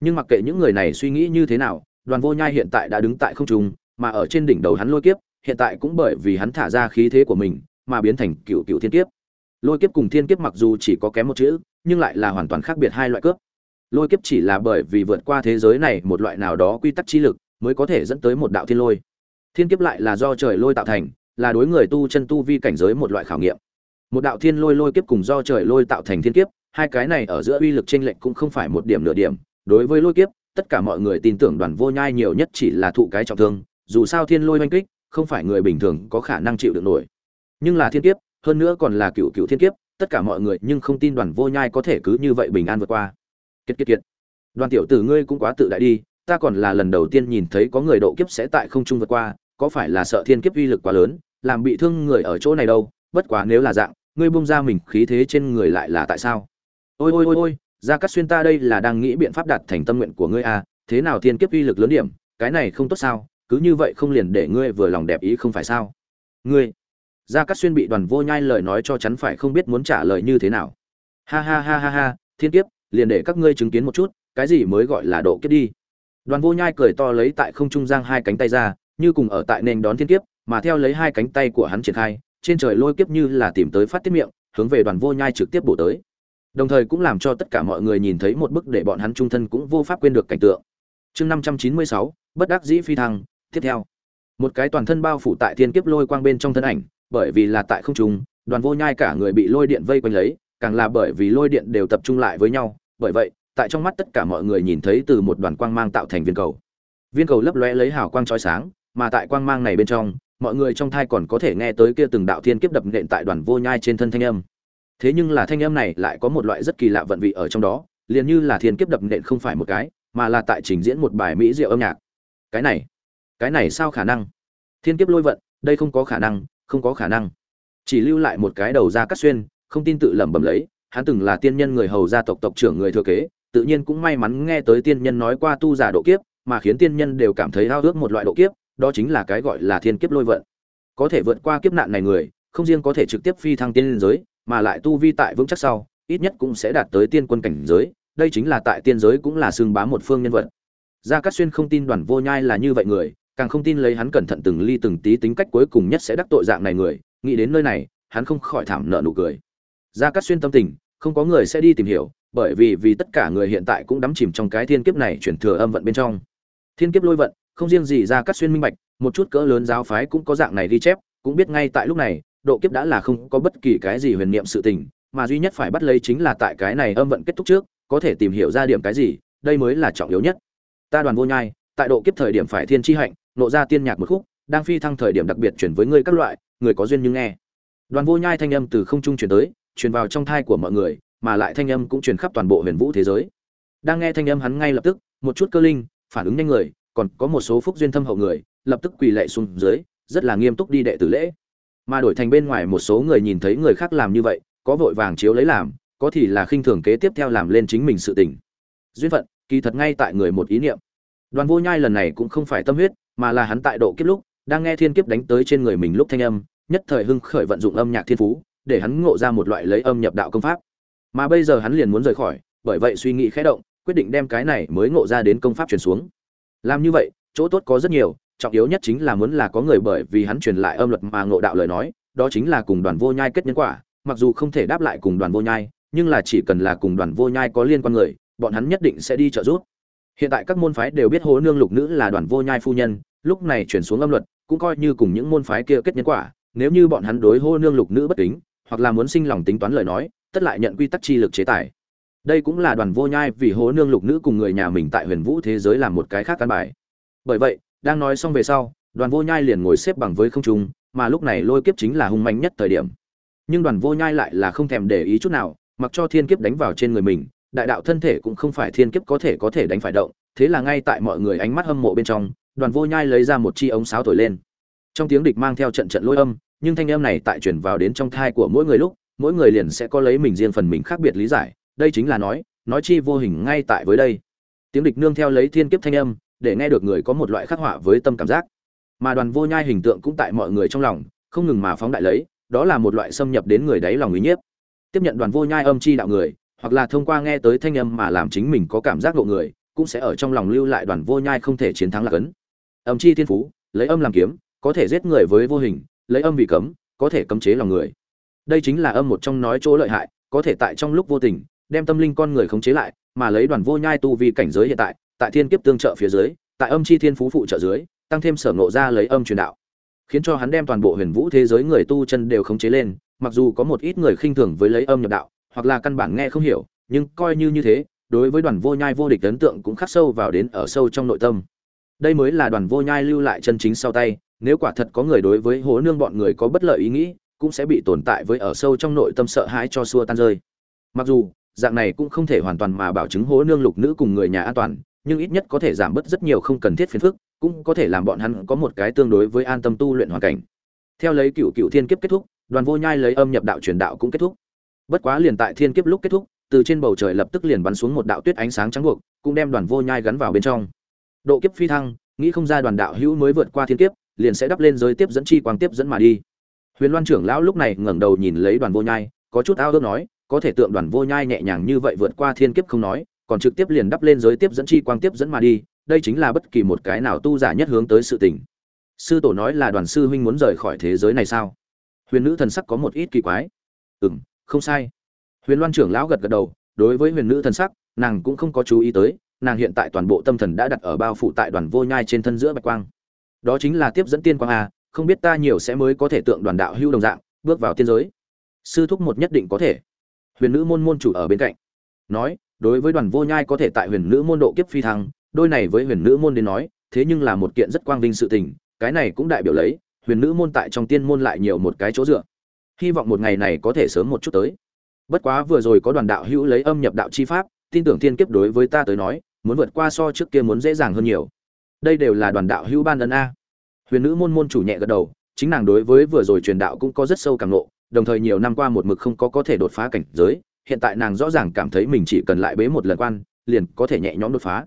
[SPEAKER 1] Nhưng mặc kệ những người này suy nghĩ như thế nào, đoàn vô nhai hiện tại đã đứng tại không trung, mà ở trên đỉnh đầu hắn lôi kiếp, hiện tại cũng bởi vì hắn thả ra khí thế của mình, mà biến thành cựu cựu thiên kiếp lôi kiếp cùng thiên kiếp mặc dù chỉ có kém một chữ nhưng lại là hoàn toàn khác biệt hai loại cướp lôi kiếp chỉ là bởi vì vượt qua thế giới này một loại nào đó quy tắc chi lực mới có thể dẫn tới một đạo thiên lôi. Thiên kiếp lại là do trời lôi tạo thành, là đối người tu chân tu vi cảnh giới một loại khảo nghiệm. Một đạo thiên lôi lôi kiếp cùng do trời lôi tạo thành thiên kiếp, hai cái này ở giữa uy lực chênh lệch cũng không phải một điểm nửa điểm. Đối với lôi kiếp, tất cả mọi người tin tưởng đoàn vô nhai nhiều nhất chỉ là thụ cái trọng thương, dù sao thiên lôi oanh kích, không phải người bình thường có khả năng chịu được nổi. Nhưng là thiên kiếp, hơn nữa còn là cựu cựu thiên kiếp, tất cả mọi người nhưng không tin đoàn vô nhai có thể cứ như vậy bình an vượt qua kiệt kiệt kiệt. Đoàn tiểu tử ngươi cũng quá tự đại đi, ta còn là lần đầu tiên nhìn thấy có người độ kiếp sẽ tại không trung vượt qua, có phải là sợ thiên kiếp uy lực quá lớn, làm bị thương người ở chỗ này đâu, bất quá nếu là dạng, ngươi bung ra mình khí thế trên người lại là tại sao? Ôi ôi ôi ôi gia cát xuyên ta đây là đang nghĩ biện pháp đạt thành tâm nguyện của ngươi à thế nào thiên kiếp uy lực lớn điểm, cái này không tốt sao, cứ như vậy không liền để ngươi vừa lòng đẹp ý không phải sao? Ngươi gia cát xuyên bị đoàn vô nhai lời nói cho chắn phải không biết muốn trả lời như thế nào. Ha ha ha ha ha, thiên kiếp liền để các ngươi chứng kiến một chút, cái gì mới gọi là độ kiếp đi. Đoàn vô nhai cười to lấy tại không trung giang hai cánh tay ra, như cùng ở tại nền đón thiên kiếp, mà theo lấy hai cánh tay của hắn triển khai, trên trời lôi kiếp như là tìm tới phát tiết miệng, hướng về đoàn vô nhai trực tiếp bổ tới. Đồng thời cũng làm cho tất cả mọi người nhìn thấy một bức để bọn hắn trung thân cũng vô pháp quên được cảnh tượng. Chương năm trăm chín mươi sáu, bất đắc dĩ phi thăng, tiếp theo. Một cái toàn thân bao phủ tại thiên kiếp lôi quang bên trong thân ảnh, bởi vì là tại không trung, đoàn vô nhai cả người bị lôi điện vây quanh lấy, càng là bởi vì lôi điện đều tập trung lại với nhau bởi vậy, tại trong mắt tất cả mọi người nhìn thấy từ một đoàn quang mang tạo thành viên cầu. Viên cầu lấp lóe lấy hào quang chói sáng, mà tại quang mang này bên trong, mọi người trong thai còn có thể nghe tới kia từng đạo thiên kiếp đập nện tại đoàn vô nhai trên thân thanh âm. Thế nhưng là thanh âm này lại có một loại rất kỳ lạ vận vị ở trong đó, liền như là thiên kiếp đập nện không phải một cái, mà là tại trình diễn một bài mỹ diệu âm nhạc. Cái này cái này sao khả năng? Thiên kiếp lôi vận, đây không có khả năng, không có khả năng. Chỉ lưu lại một cái đầu ra cắt xuyên, không tin tự lẩm bẩm lấy hắn từng là tiên nhân người hầu gia tộc tộc trưởng người thừa kế, tự nhiên cũng may mắn nghe tới tiên nhân nói qua tu giả độ kiếp, mà khiến tiên nhân đều cảm thấy hao ước một loại độ kiếp, đó chính là cái gọi là thiên kiếp lôi vận. Có thể vượt qua kiếp nạn này người, không riêng có thể trực tiếp phi thăng tiên giới, mà lại tu vi tại vững chắc sau, ít nhất cũng sẽ đạt tới tiên quân cảnh giới, đây chính là tại tiên giới cũng là sừng bá một phương nhân vật. Gia cát xuyên không tin đoàn vô nhai là như vậy người, càng không tin lấy hắn cẩn thận từng ly từng tí tính cách cuối cùng nhất sẽ đắc tội dạng này người, nghĩ đến nơi này, hắn không khỏi thảm nợ nụ cười gia cát xuyên tâm tình, không có người sẽ đi tìm hiểu, bởi vì vì tất cả người hiện tại cũng đắm chìm trong cái thiên kiếp này chuyển thừa âm vận bên trong. Thiên kiếp lôi vận, không riêng gì gia cát xuyên minh bạch, một chút cỡ lớn giáo phái cũng có dạng này ghi chép, cũng biết ngay tại lúc này, độ kiếp đã là không có bất kỳ cái gì huyền niệm sự tình, mà duy nhất phải bắt lấy chính là tại cái này âm vận kết thúc trước, có thể tìm hiểu ra điểm cái gì, đây mới là trọng yếu nhất. Ta đoàn vô nhai, tại độ kiếp thời điểm phải thiên chi hạnh, nộ ra tiên nhạc một khúc, đang phi thăng thời điểm đặc biệt chuyển với ngươi các loại, người có duyên nhưng nghe. Đoàn vô nhai thanh âm từ không trung chuyển tới truyền vào trong thai của mọi người, mà lại thanh âm cũng truyền khắp toàn bộ huyền vũ thế giới. Đang nghe thanh âm hắn ngay lập tức, một chút cơ linh, phản ứng nhanh người, còn có một số phúc duyên thâm hậu người, lập tức quỳ lạy xuống dưới, rất là nghiêm túc đi đệ tử lễ. Mà đổi thành bên ngoài một số người nhìn thấy người khác làm như vậy, có vội vàng chiếu lấy làm, có thì là khinh thường kế tiếp theo làm lên chính mình sự tình. Duyên phận, kỳ thật ngay tại người một ý niệm. Đoàn vô nhai lần này cũng không phải tâm huyết, mà là hắn tại độ kiếp lúc, đang nghe thiên kiếp đánh tới trên người mình lúc thanh âm, nhất thời hưng khởi vận dụng âm nhạc thiên phú để hắn ngộ ra một loại lấy âm nhập đạo công pháp. Mà bây giờ hắn liền muốn rời khỏi, bởi vậy suy nghĩ khẽ động, quyết định đem cái này mới ngộ ra đến công pháp truyền xuống. Làm như vậy, chỗ tốt có rất nhiều, trọng yếu nhất chính là muốn là có người bởi vì hắn truyền lại âm luật mà ngộ đạo lời nói, đó chính là cùng đoàn vô nhai kết nhân quả, mặc dù không thể đáp lại cùng đoàn vô nhai, nhưng là chỉ cần là cùng đoàn vô nhai có liên quan người, bọn hắn nhất định sẽ đi trợ giúp. Hiện tại các môn phái đều biết hố nương lục nữ là đoàn vô nhai phu nhân, lúc này chuyển xuống âm luật, cũng coi như cùng những môn phái kia kết nhân quả, nếu như bọn hắn đối hô nương lục nữ bất kính hoặc là muốn sinh lòng tính toán lời nói, tất lại nhận quy tắc chi lực chế tài. Đây cũng là đoàn vô nhai vì hố nương lục nữ cùng người nhà mình tại huyền vũ thế giới làm một cái khác căn bài. Bởi vậy, đang nói xong về sau, đoàn vô nhai liền ngồi xếp bằng với không trung, mà lúc này lôi kiếp chính là hung manh nhất thời điểm. Nhưng đoàn vô nhai lại là không thèm để ý chút nào, mặc cho thiên kiếp đánh vào trên người mình, đại đạo thân thể cũng không phải thiên kiếp có thể có thể đánh phải động, thế là ngay tại mọi người ánh mắt hâm mộ bên trong, đoàn vô nhai lấy ra một chi ống sáo thổi lên. Trong tiếng địch mang theo trận trận lôi âm nhưng thanh âm này tại truyền vào đến trong thai của mỗi người lúc, mỗi người liền sẽ có lấy mình riêng phần mình khác biệt lý giải. Đây chính là nói nói chi vô hình ngay tại với đây. Tiếng địch nương theo lấy thiên kiếp thanh âm, để nghe được người có một loại khắc họa với tâm cảm giác. Mà đoàn vô nhai hình tượng cũng tại mọi người trong lòng, không ngừng mà phóng đại lấy, đó là một loại xâm nhập đến người đáy lòng uy nhiếp. Tiếp nhận đoàn vô nhai âm chi đạo người, hoặc là thông qua nghe tới thanh âm mà làm chính mình có cảm giác độ người, cũng sẽ ở trong lòng lưu lại đoàn vô nhai không thể chiến thắng là cấn âm chi thiên phú, lấy âm làm kiếm, có thể giết người với vô hình lấy âm vì cấm, có thể cấm chế lòng người. Đây chính là âm một trong nói chỗ lợi hại, có thể tại trong lúc vô tình, đem tâm linh con người khống chế lại, mà lấy đoàn vô nhai tu vi cảnh giới hiện tại tại thiên kiếp tương trợ phía dưới, tại âm chi thiên phú phụ trợ dưới, tăng thêm sở ngộ ra lấy âm truyền đạo. Khiến cho hắn đem toàn bộ huyền vũ thế giới người tu chân đều khống chế lên, mặc dù có một ít người khinh thường với lấy âm nhập đạo, hoặc là căn bản nghe không hiểu, nhưng coi như như thế, đối với đoàn vô nhai vô địch ấn tượng cũng khắc sâu vào đến ở sâu trong nội tâm. Đây mới là đoàn vô nhai lưu lại chân chính sau tay nếu quả thật có người đối với hố nương bọn người có bất lợi ý nghĩ, cũng sẽ bị tồn tại với ở sâu trong nội tâm sợ hãi cho xua tan rơi. Mặc dù, dạng này cũng không thể hoàn toàn mà bảo chứng hố nương lục nữ cùng người nhà an toàn, nhưng ít nhất có thể giảm bớt rất nhiều không cần thiết phiền phức, cũng có thể làm bọn hắn có một cái tương đối với an tâm tu luyện hoàn cảnh. Theo lấy cựu cựu thiên kiếp kết thúc, đoàn vô nhai lấy âm nhập đạo truyền đạo cũng kết thúc. Bất quá liền tại thiên kiếp lúc kết thúc, từ trên bầu trời lập tức liền bắn xuống một đạo tuyết ánh sáng trắng buộc, cũng đem đoàn vô nhai gắn vào bên trong. Độ kiếp phi thăng, nghĩ không ra đoàn đạo hữu mới vượt qua thiên kiếp liền sẽ đắp lên giới tiếp dẫn chi quang tiếp dẫn mà đi. Huyền loan trưởng lão lúc này ngẩng đầu nhìn lấy đoàn vô nhai, có chút ao ước nói, có thể tượng đoàn vô nhai nhẹ nhàng như vậy vượt qua thiên kiếp không nói, còn trực tiếp liền đắp lên giới tiếp dẫn chi quang tiếp dẫn mà đi, đây chính là bất kỳ một cái nào tu giả nhất hướng tới sự tình. Sư tổ nói là đoàn sư huynh muốn rời khỏi thế giới này sao? Huyền nữ thần sắc có một ít kỳ quái. Ừ m không sai. Huyền loan trưởng lão gật gật đầu, đối với huyền nữ thần sắc, nàng cũng không có chú ý tới, nàng hiện tại toàn bộ tâm thần đã đặt ở bao phủ tại đoàn vô nhai trên thân giữa bạch quang đó chính là tiếp dẫn tiên quang a, không biết ta nhiều sẽ mới có thể tượng đoàn đạo hưu đồng dạng, bước vào tiên giới. Sư thúc một nhất định có thể. Huyền nữ môn môn chủ ở bên cạnh. Nói, đối với đoàn vô nhai có thể tại huyền nữ môn độ kiếp phi thăng, đôi này với huyền nữ môn đến nói, thế nhưng là một kiện rất quang vinh sự tình, cái này cũng đại biểu lấy, huyền nữ môn tại trong tiên môn lại nhiều một cái chỗ dựa. Hy vọng một ngày này có thể sớm một chút tới. Bất quá vừa rồi có đoàn đạo hữu lấy âm nhập đạo chi pháp, tin tưởng thiên kiếp đối với ta tới nói, muốn vượt qua so trước kia muốn dễ dàng hơn nhiều đây đều là đoàn đạo hữu ban ân a. Huyền nữ môn môn chủ nhẹ gật đầu, chính nàng đối với vừa rồi truyền đạo cũng có rất sâu cảm nộ đồng thời nhiều năm qua một mực không có có thể đột phá cảnh giới, hiện tại nàng rõ ràng cảm thấy mình chỉ cần lại bế một lần quan, liền có thể nhẹ nhõm đột phá.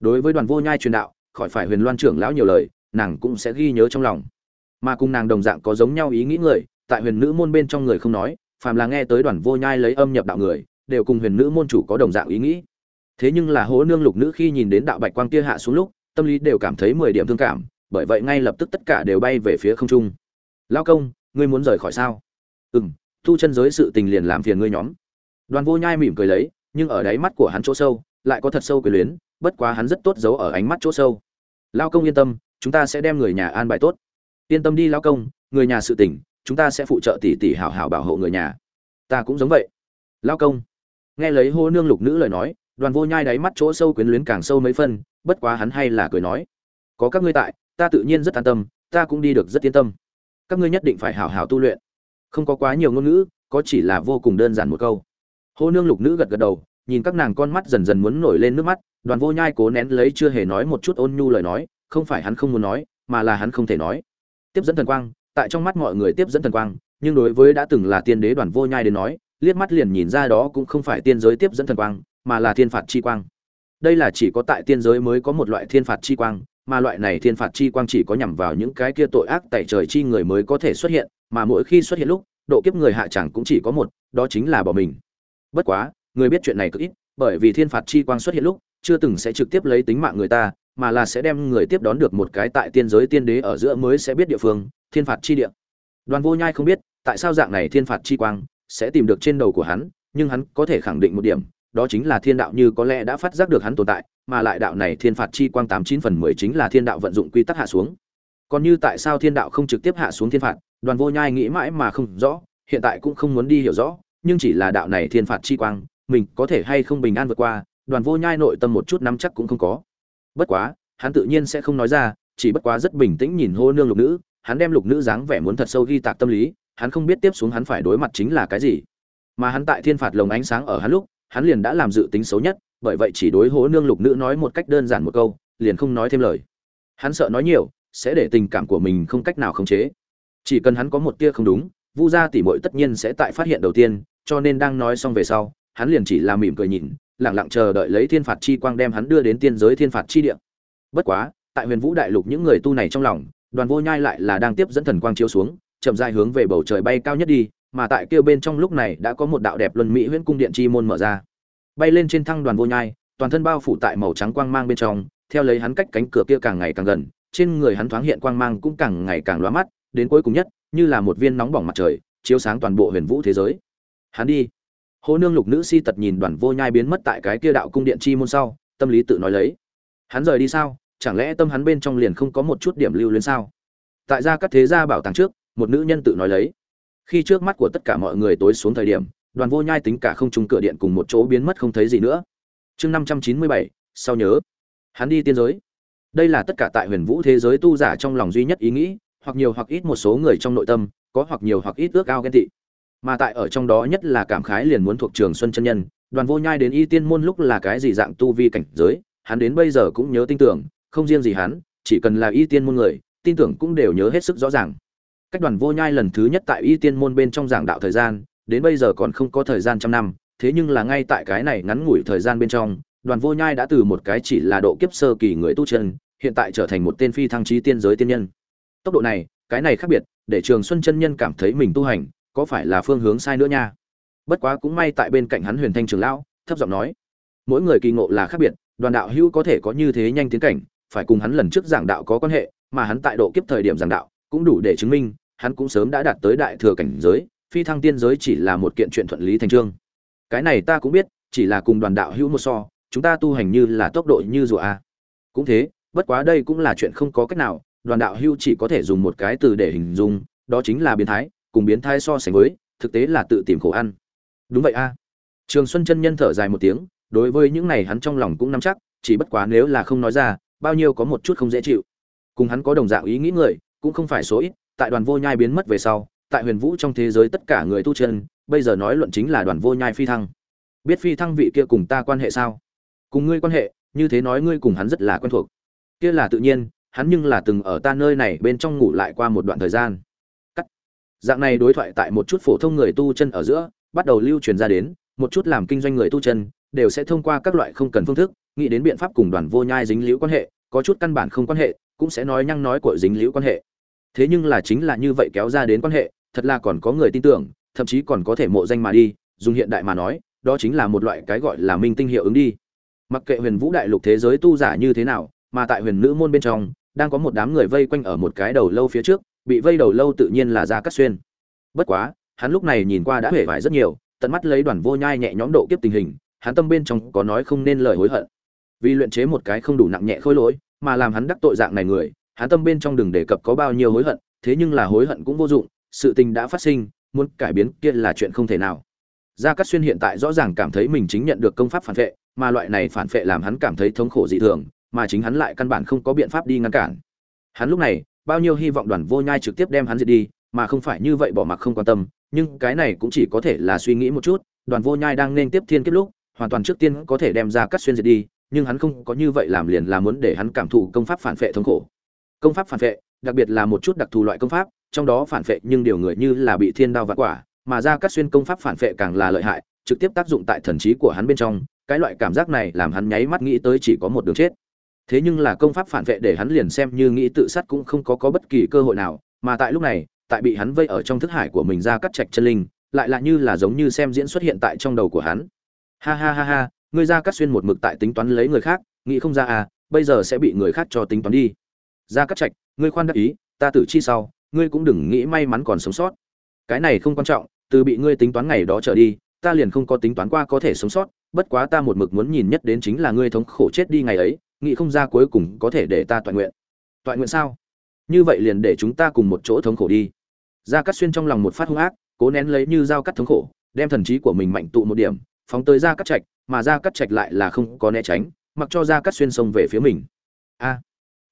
[SPEAKER 1] Đối với đoàn vô nhai truyền đạo, khỏi phải huyền loan trưởng lão nhiều lời, nàng cũng sẽ ghi nhớ trong lòng. Mà cùng nàng đồng dạng có giống nhau ý nghĩ người, tại huyền nữ môn bên trong người không nói, phàm là nghe tới đoàn vô nhai lấy âm nhập đạo người, đều cùng huyền nữ môn chủ có đồng dạng ý nghĩ. Thế nhưng là hố nương lục nữ khi nhìn đến đạo bạch quang kia hạ xuống lúc tâm lý đều cảm thấy mười điểm thương cảm, bởi vậy ngay lập tức tất cả đều bay về phía không trung. Lao công, ngươi muốn rời khỏi sao? Ừ m thu chân giới sự tình liền làm phiền ngươi nhóm. Đoàn vô nhai mỉm cười lấy, nhưng ở đáy mắt của hắn chỗ sâu, lại có thật sâu quyền luyến, bất quá hắn rất tốt giấu ở ánh mắt chỗ sâu. Lao công yên tâm, chúng ta sẽ đem người nhà an bài tốt. Yên tâm đi, lao công, người nhà sự tỉnh chúng ta sẽ phụ trợ tỷ tỷ hảo hảo bảo hộ người nhà. Ta cũng giống vậy. Lao công. Nghe lấy hô nương lục nữ lời nói đoàn vô nhai đáy mắt chỗ sâu quyến luyến càng sâu mấy phân, bất quá hắn hay là cười nói, có các ngươi tại, ta tự nhiên rất an tâm, ta cũng đi được rất yên tâm. Các ngươi nhất định phải hảo hảo tu luyện. Không có quá nhiều ngôn ngữ, có chỉ là vô cùng đơn giản một câu. Hô nương lục nữ gật gật đầu, nhìn các nàng con mắt dần dần muốn nổi lên nước mắt, đoàn vô nhai cố nén lấy chưa hề nói một chút ôn nhu lời nói, không phải hắn không muốn nói, mà là hắn không thể nói. Tiếp dẫn thần quang, tại trong mắt mọi người tiếp dẫn thần quang, nhưng đối với đã từng là tiên đế đoàn vô nhai đến nói, liếc mắt liền nhìn ra đó cũng không phải tiên giới tiếp dẫn thần quang mà là thiên phạt chi quang. Đây là chỉ có tại tiên giới mới có một loại thiên phạt chi quang, mà loại này thiên phạt chi quang chỉ có nhằm vào những cái kia tội ác tại trời chi người mới có thể xuất hiện, mà mỗi khi xuất hiện lúc, độ kiếp người hạ chẳng cũng chỉ có một, đó chính là bỏ mình. Bất quá, người biết chuyện này cực ít, bởi vì thiên phạt chi quang xuất hiện lúc, chưa từng sẽ trực tiếp lấy tính mạng người ta, mà là sẽ đem người tiếp đón được một cái tại tiên giới tiên đế ở giữa mới sẽ biết địa phương, thiên phạt chi địa. Đoàn vô nhai không biết, tại sao dạng này thiên phạt chi quang sẽ tìm được trên đầu của hắn, nhưng hắn có thể khẳng định một điểm đó chính là thiên đạo như có lẽ đã phát giác được hắn tồn tại, mà lại đạo này thiên phạt chi quang tám chín phần mười chính là thiên đạo vận dụng quy tắc hạ xuống. Còn như tại sao thiên đạo không trực tiếp hạ xuống thiên phạt, đoàn vô nhai nghĩ mãi mà không rõ, hiện tại cũng không muốn đi hiểu rõ, nhưng chỉ là đạo này thiên phạt chi quang, mình có thể hay không bình an vượt qua, đoàn vô nhai nội tâm một chút nắm chắc cũng không có. Bất quá, hắn tự nhiên sẽ không nói ra, chỉ bất quá rất bình tĩnh nhìn hô nương lục nữ, hắn đem lục nữ dáng vẻ muốn thật sâu ghi tạc tâm lý, hắn không biết tiếp xuống hắn phải đối mặt chính là cái gì. Mà hắn tại thiên phạt lồng ánh sáng ở hắn lúc hắn liền đã làm dự tính xấu nhất, bởi vậy chỉ đối hố nương lục nữ nói một cách đơn giản một câu, liền không nói thêm lời. Hắn sợ nói nhiều, sẽ để tình cảm của mình không cách nào khống chế. Chỉ cần hắn có một tia không đúng, vu gia tỉ mội tất nhiên sẽ tại phát hiện đầu tiên, cho nên đang nói xong về sau, hắn liền chỉ là mỉm cười nhìn lẳng lặng chờ đợi lấy thiên phạt chi quang đem hắn đưa đến tiên giới thiên phạt chi địa. Bất quá, tại huyền vũ đại lục những người tu này trong lòng, đoàn vô nhai lại là đang tiếp dẫn thần quang chiếu xuống, chậm dài hướng về bầu trời bay cao nhất đi mà tại kia bên trong lúc này đã có một đạo đẹp luân mỹ huyễn cung điện chi môn mở ra. Bay lên trên thăng đoàn vô nhai, toàn thân bao phủ tại màu trắng quang mang bên trong, theo lấy hắn cách cánh cửa kia càng ngày càng gần, trên người hắn thoáng hiện quang mang cũng càng ngày càng lóa mắt, đến cuối cùng nhất, như là một viên nóng bỏng mặt trời, chiếu sáng toàn bộ huyền vũ thế giới. Hắn đi. Hồ nương lục nữ si tật nhìn đoàn vô nhai biến mất tại cái kia đạo cung điện chi môn sau, tâm lý tự nói lấy. Hắn rời đi sao? Chẳng lẽ tâm hắn bên trong liền không có một chút điểm lưu luyến sao? Tại ra các thế gia bảo tàng trước, một nữ nhân tự nói lấy khi trước mắt của tất cả mọi người tối xuống thời điểm, đoàn vô nhai tính cả không trung cửa điện cùng một chỗ biến mất không thấy gì nữa. Chương năm trăm chín mươi bảy, sau nhớ. Hắn đi tiên giới. Đây là tất cả tại huyền vũ thế giới tu giả trong lòng duy nhất ý nghĩ, hoặc nhiều hoặc ít một số người trong nội tâm, có hoặc nhiều hoặc ít ước ao ghen tị. Mà tại ở trong đó nhất là cảm khái liền muốn thuộc trường xuân chân nhân, đoàn vô nhai đến y tiên môn lúc là cái gì dạng tu vi cảnh giới, hắn đến bây giờ cũng nhớ tin tưởng, không riêng gì hắn, chỉ cần là y tiên môn người, tin tưởng cũng đều nhớ hết sức rõ ràng cách đoàn vô nhai lần thứ nhất tại y tiên môn bên trong giảng đạo thời gian, đến bây giờ còn không có thời gian trăm năm, thế nhưng là ngay tại cái này ngắn ngủi thời gian bên trong, đoàn vô nhai đã từ một cái chỉ là độ kiếp sơ kỳ người tu chân, hiện tại trở thành một tên phi thăng trí tiên giới tiên nhân. Tốc độ này, cái này khác biệt, để trường xuân chân nhân cảm thấy mình tu hành, có phải là phương hướng sai nữa nha? Bất quá cũng may tại bên cạnh hắn huyền thanh trường lão, thấp giọng nói, mỗi người kỳ ngộ là khác biệt, đoàn đạo hữu có thể có như thế nhanh tiến cảnh, phải cùng hắn lần trước giảng đạo có quan hệ, mà hắn tại độ kiếp thời điểm giảng đạo, cũng đủ để chứng minh hắn cũng sớm đã đạt tới đại thừa cảnh giới, phi thăng tiên giới chỉ là một kiện chuyện thuận lý thành trương. Cái này ta cũng biết, chỉ là cùng đoàn đạo hữu một so, chúng ta tu hành như là tốc độ như rùa a. Cũng thế, bất quá đây cũng là chuyện không có cách nào, đoàn đạo hữu chỉ có thể dùng một cái từ để hình dung, đó chính là biến thái, cùng biến thái so sánh với, thực tế là tự tìm khổ ăn. Đúng vậy a. Trường xuân chân nhân thở dài một tiếng, đối với những này hắn trong lòng cũng nắm chắc, chỉ bất quá nếu là không nói ra, bao nhiêu có một chút không dễ chịu. Cùng hắn có đồng dạng ý nghĩ người, cũng không phải số ít tại đoàn vô nhai biến mất về sau, tại huyền vũ trong thế giới tất cả người tu chân, bây giờ nói luận chính là đoàn vô nhai phi thăng. Biết phi thăng vị kia cùng ta quan hệ sao? Cùng ngươi quan hệ, như thế nói ngươi cùng hắn rất là quen thuộc. Kia là tự nhiên, hắn nhưng là từng ở ta nơi này bên trong ngủ lại qua một đoạn thời gian. Cắt. Dạng này đối thoại tại một chút phổ thông người tu chân ở giữa, bắt đầu lưu truyền ra đến, một chút làm kinh doanh người tu chân, đều sẽ thông qua các loại không cần phương thức, nghĩ đến biện pháp cùng đoàn vô nhai dính liễu quan hệ, có chút căn bản không quan hệ, cũng sẽ nói nhăng nói của dính liễu quan hệ thế nhưng là chính là như vậy kéo ra đến quan hệ, thật là còn có người tin tưởng, thậm chí còn có thể mộ danh mà đi, dùng hiện đại mà nói, đó chính là một loại cái gọi là minh tinh hiệu ứng đi. Mặc kệ huyền vũ đại lục thế giới tu giả như thế nào, mà tại huyền nữ môn bên trong, đang có một đám người vây quanh ở một cái đầu lâu phía trước, bị vây đầu lâu tự nhiên là ra cắt xuyên. Bất quá, hắn lúc này nhìn qua đã huệ vải rất nhiều, tận mắt lấy đoàn vô nhai nhẹ nhõm độ kiếp tình hình, hắn tâm bên trong có nói không nên lời hối hận. Vì luyện chế một cái không đủ nặng nhẹ khôi lỗi, mà làm hắn đắc tội dạng này người hắn tâm bên trong đừng đề cập có bao nhiêu hối hận, thế nhưng là hối hận cũng vô dụng, sự tình đã phát sinh, muốn cải biến kia là chuyện không thể nào. Gia cát xuyên hiện tại rõ ràng cảm thấy mình chính nhận được công pháp phản vệ, mà loại này phản vệ làm hắn cảm thấy thống khổ dị thường, mà chính hắn lại căn bản không có biện pháp đi ngăn cản. Hắn lúc này, bao nhiêu hy vọng đoàn vô nhai trực tiếp đem hắn diệt đi, mà không phải như vậy bỏ mặc không quan tâm, nhưng cái này cũng chỉ có thể là suy nghĩ một chút, đoàn vô nhai đang nên tiếp thiên kiếp lúc, hoàn toàn trước tiên có thể đem ra cắt xuyên diệt đi, nhưng hắn không có như vậy làm liền là muốn để hắn cảm thụ công pháp phản vệ thống khổ công pháp phản vệ, đặc biệt là một chút đặc thù loại công pháp, trong đó phản vệ nhưng điều người như là bị thiên đao vặt quả, mà ra các xuyên công pháp phản vệ càng là lợi hại, trực tiếp tác dụng tại thần trí của hắn bên trong, cái loại cảm giác này làm hắn nháy mắt nghĩ tới chỉ có một đường chết. Thế nhưng là công pháp phản vệ để hắn liền xem như nghĩ tự sát cũng không có có bất kỳ cơ hội nào, mà tại lúc này, tại bị hắn vây ở trong thức hải của mình ra cắt trạch chân linh, lại là như là giống như xem diễn xuất hiện tại trong đầu của hắn. Ha ha ha ha, ngươi ra cắt xuyên một mực tại tính toán lấy người khác, nghĩ không ra à bây giờ sẽ bị người khác cho tính toán đi ra cắt trạch, ngươi khoan đắc ý ta tử chi sau ngươi cũng đừng nghĩ may mắn còn sống sót. Cái này không quan trọng từ bị ngươi tính toán ngày đó trở đi ta liền không có tính toán qua có thể sống sót bất quá ta một mực muốn nhìn nhất đến chính là ngươi thống khổ chết đi ngày ấy nghĩ không ra cuối cùng có thể để ta toàn nguyện. Toàn nguyện sao? Như vậy liền để chúng ta cùng một chỗ thống khổ đi. Gia cắt xuyên trong lòng một phát hung ác cố nén lấy như dao cắt thống khổ đem thần trí của mình mạnh tụ một điểm phóng tới gia cắt trạch mà gia cắt trạch lại là không có né tránh mặc cho gia cắt xuyên xông về phía mình. A!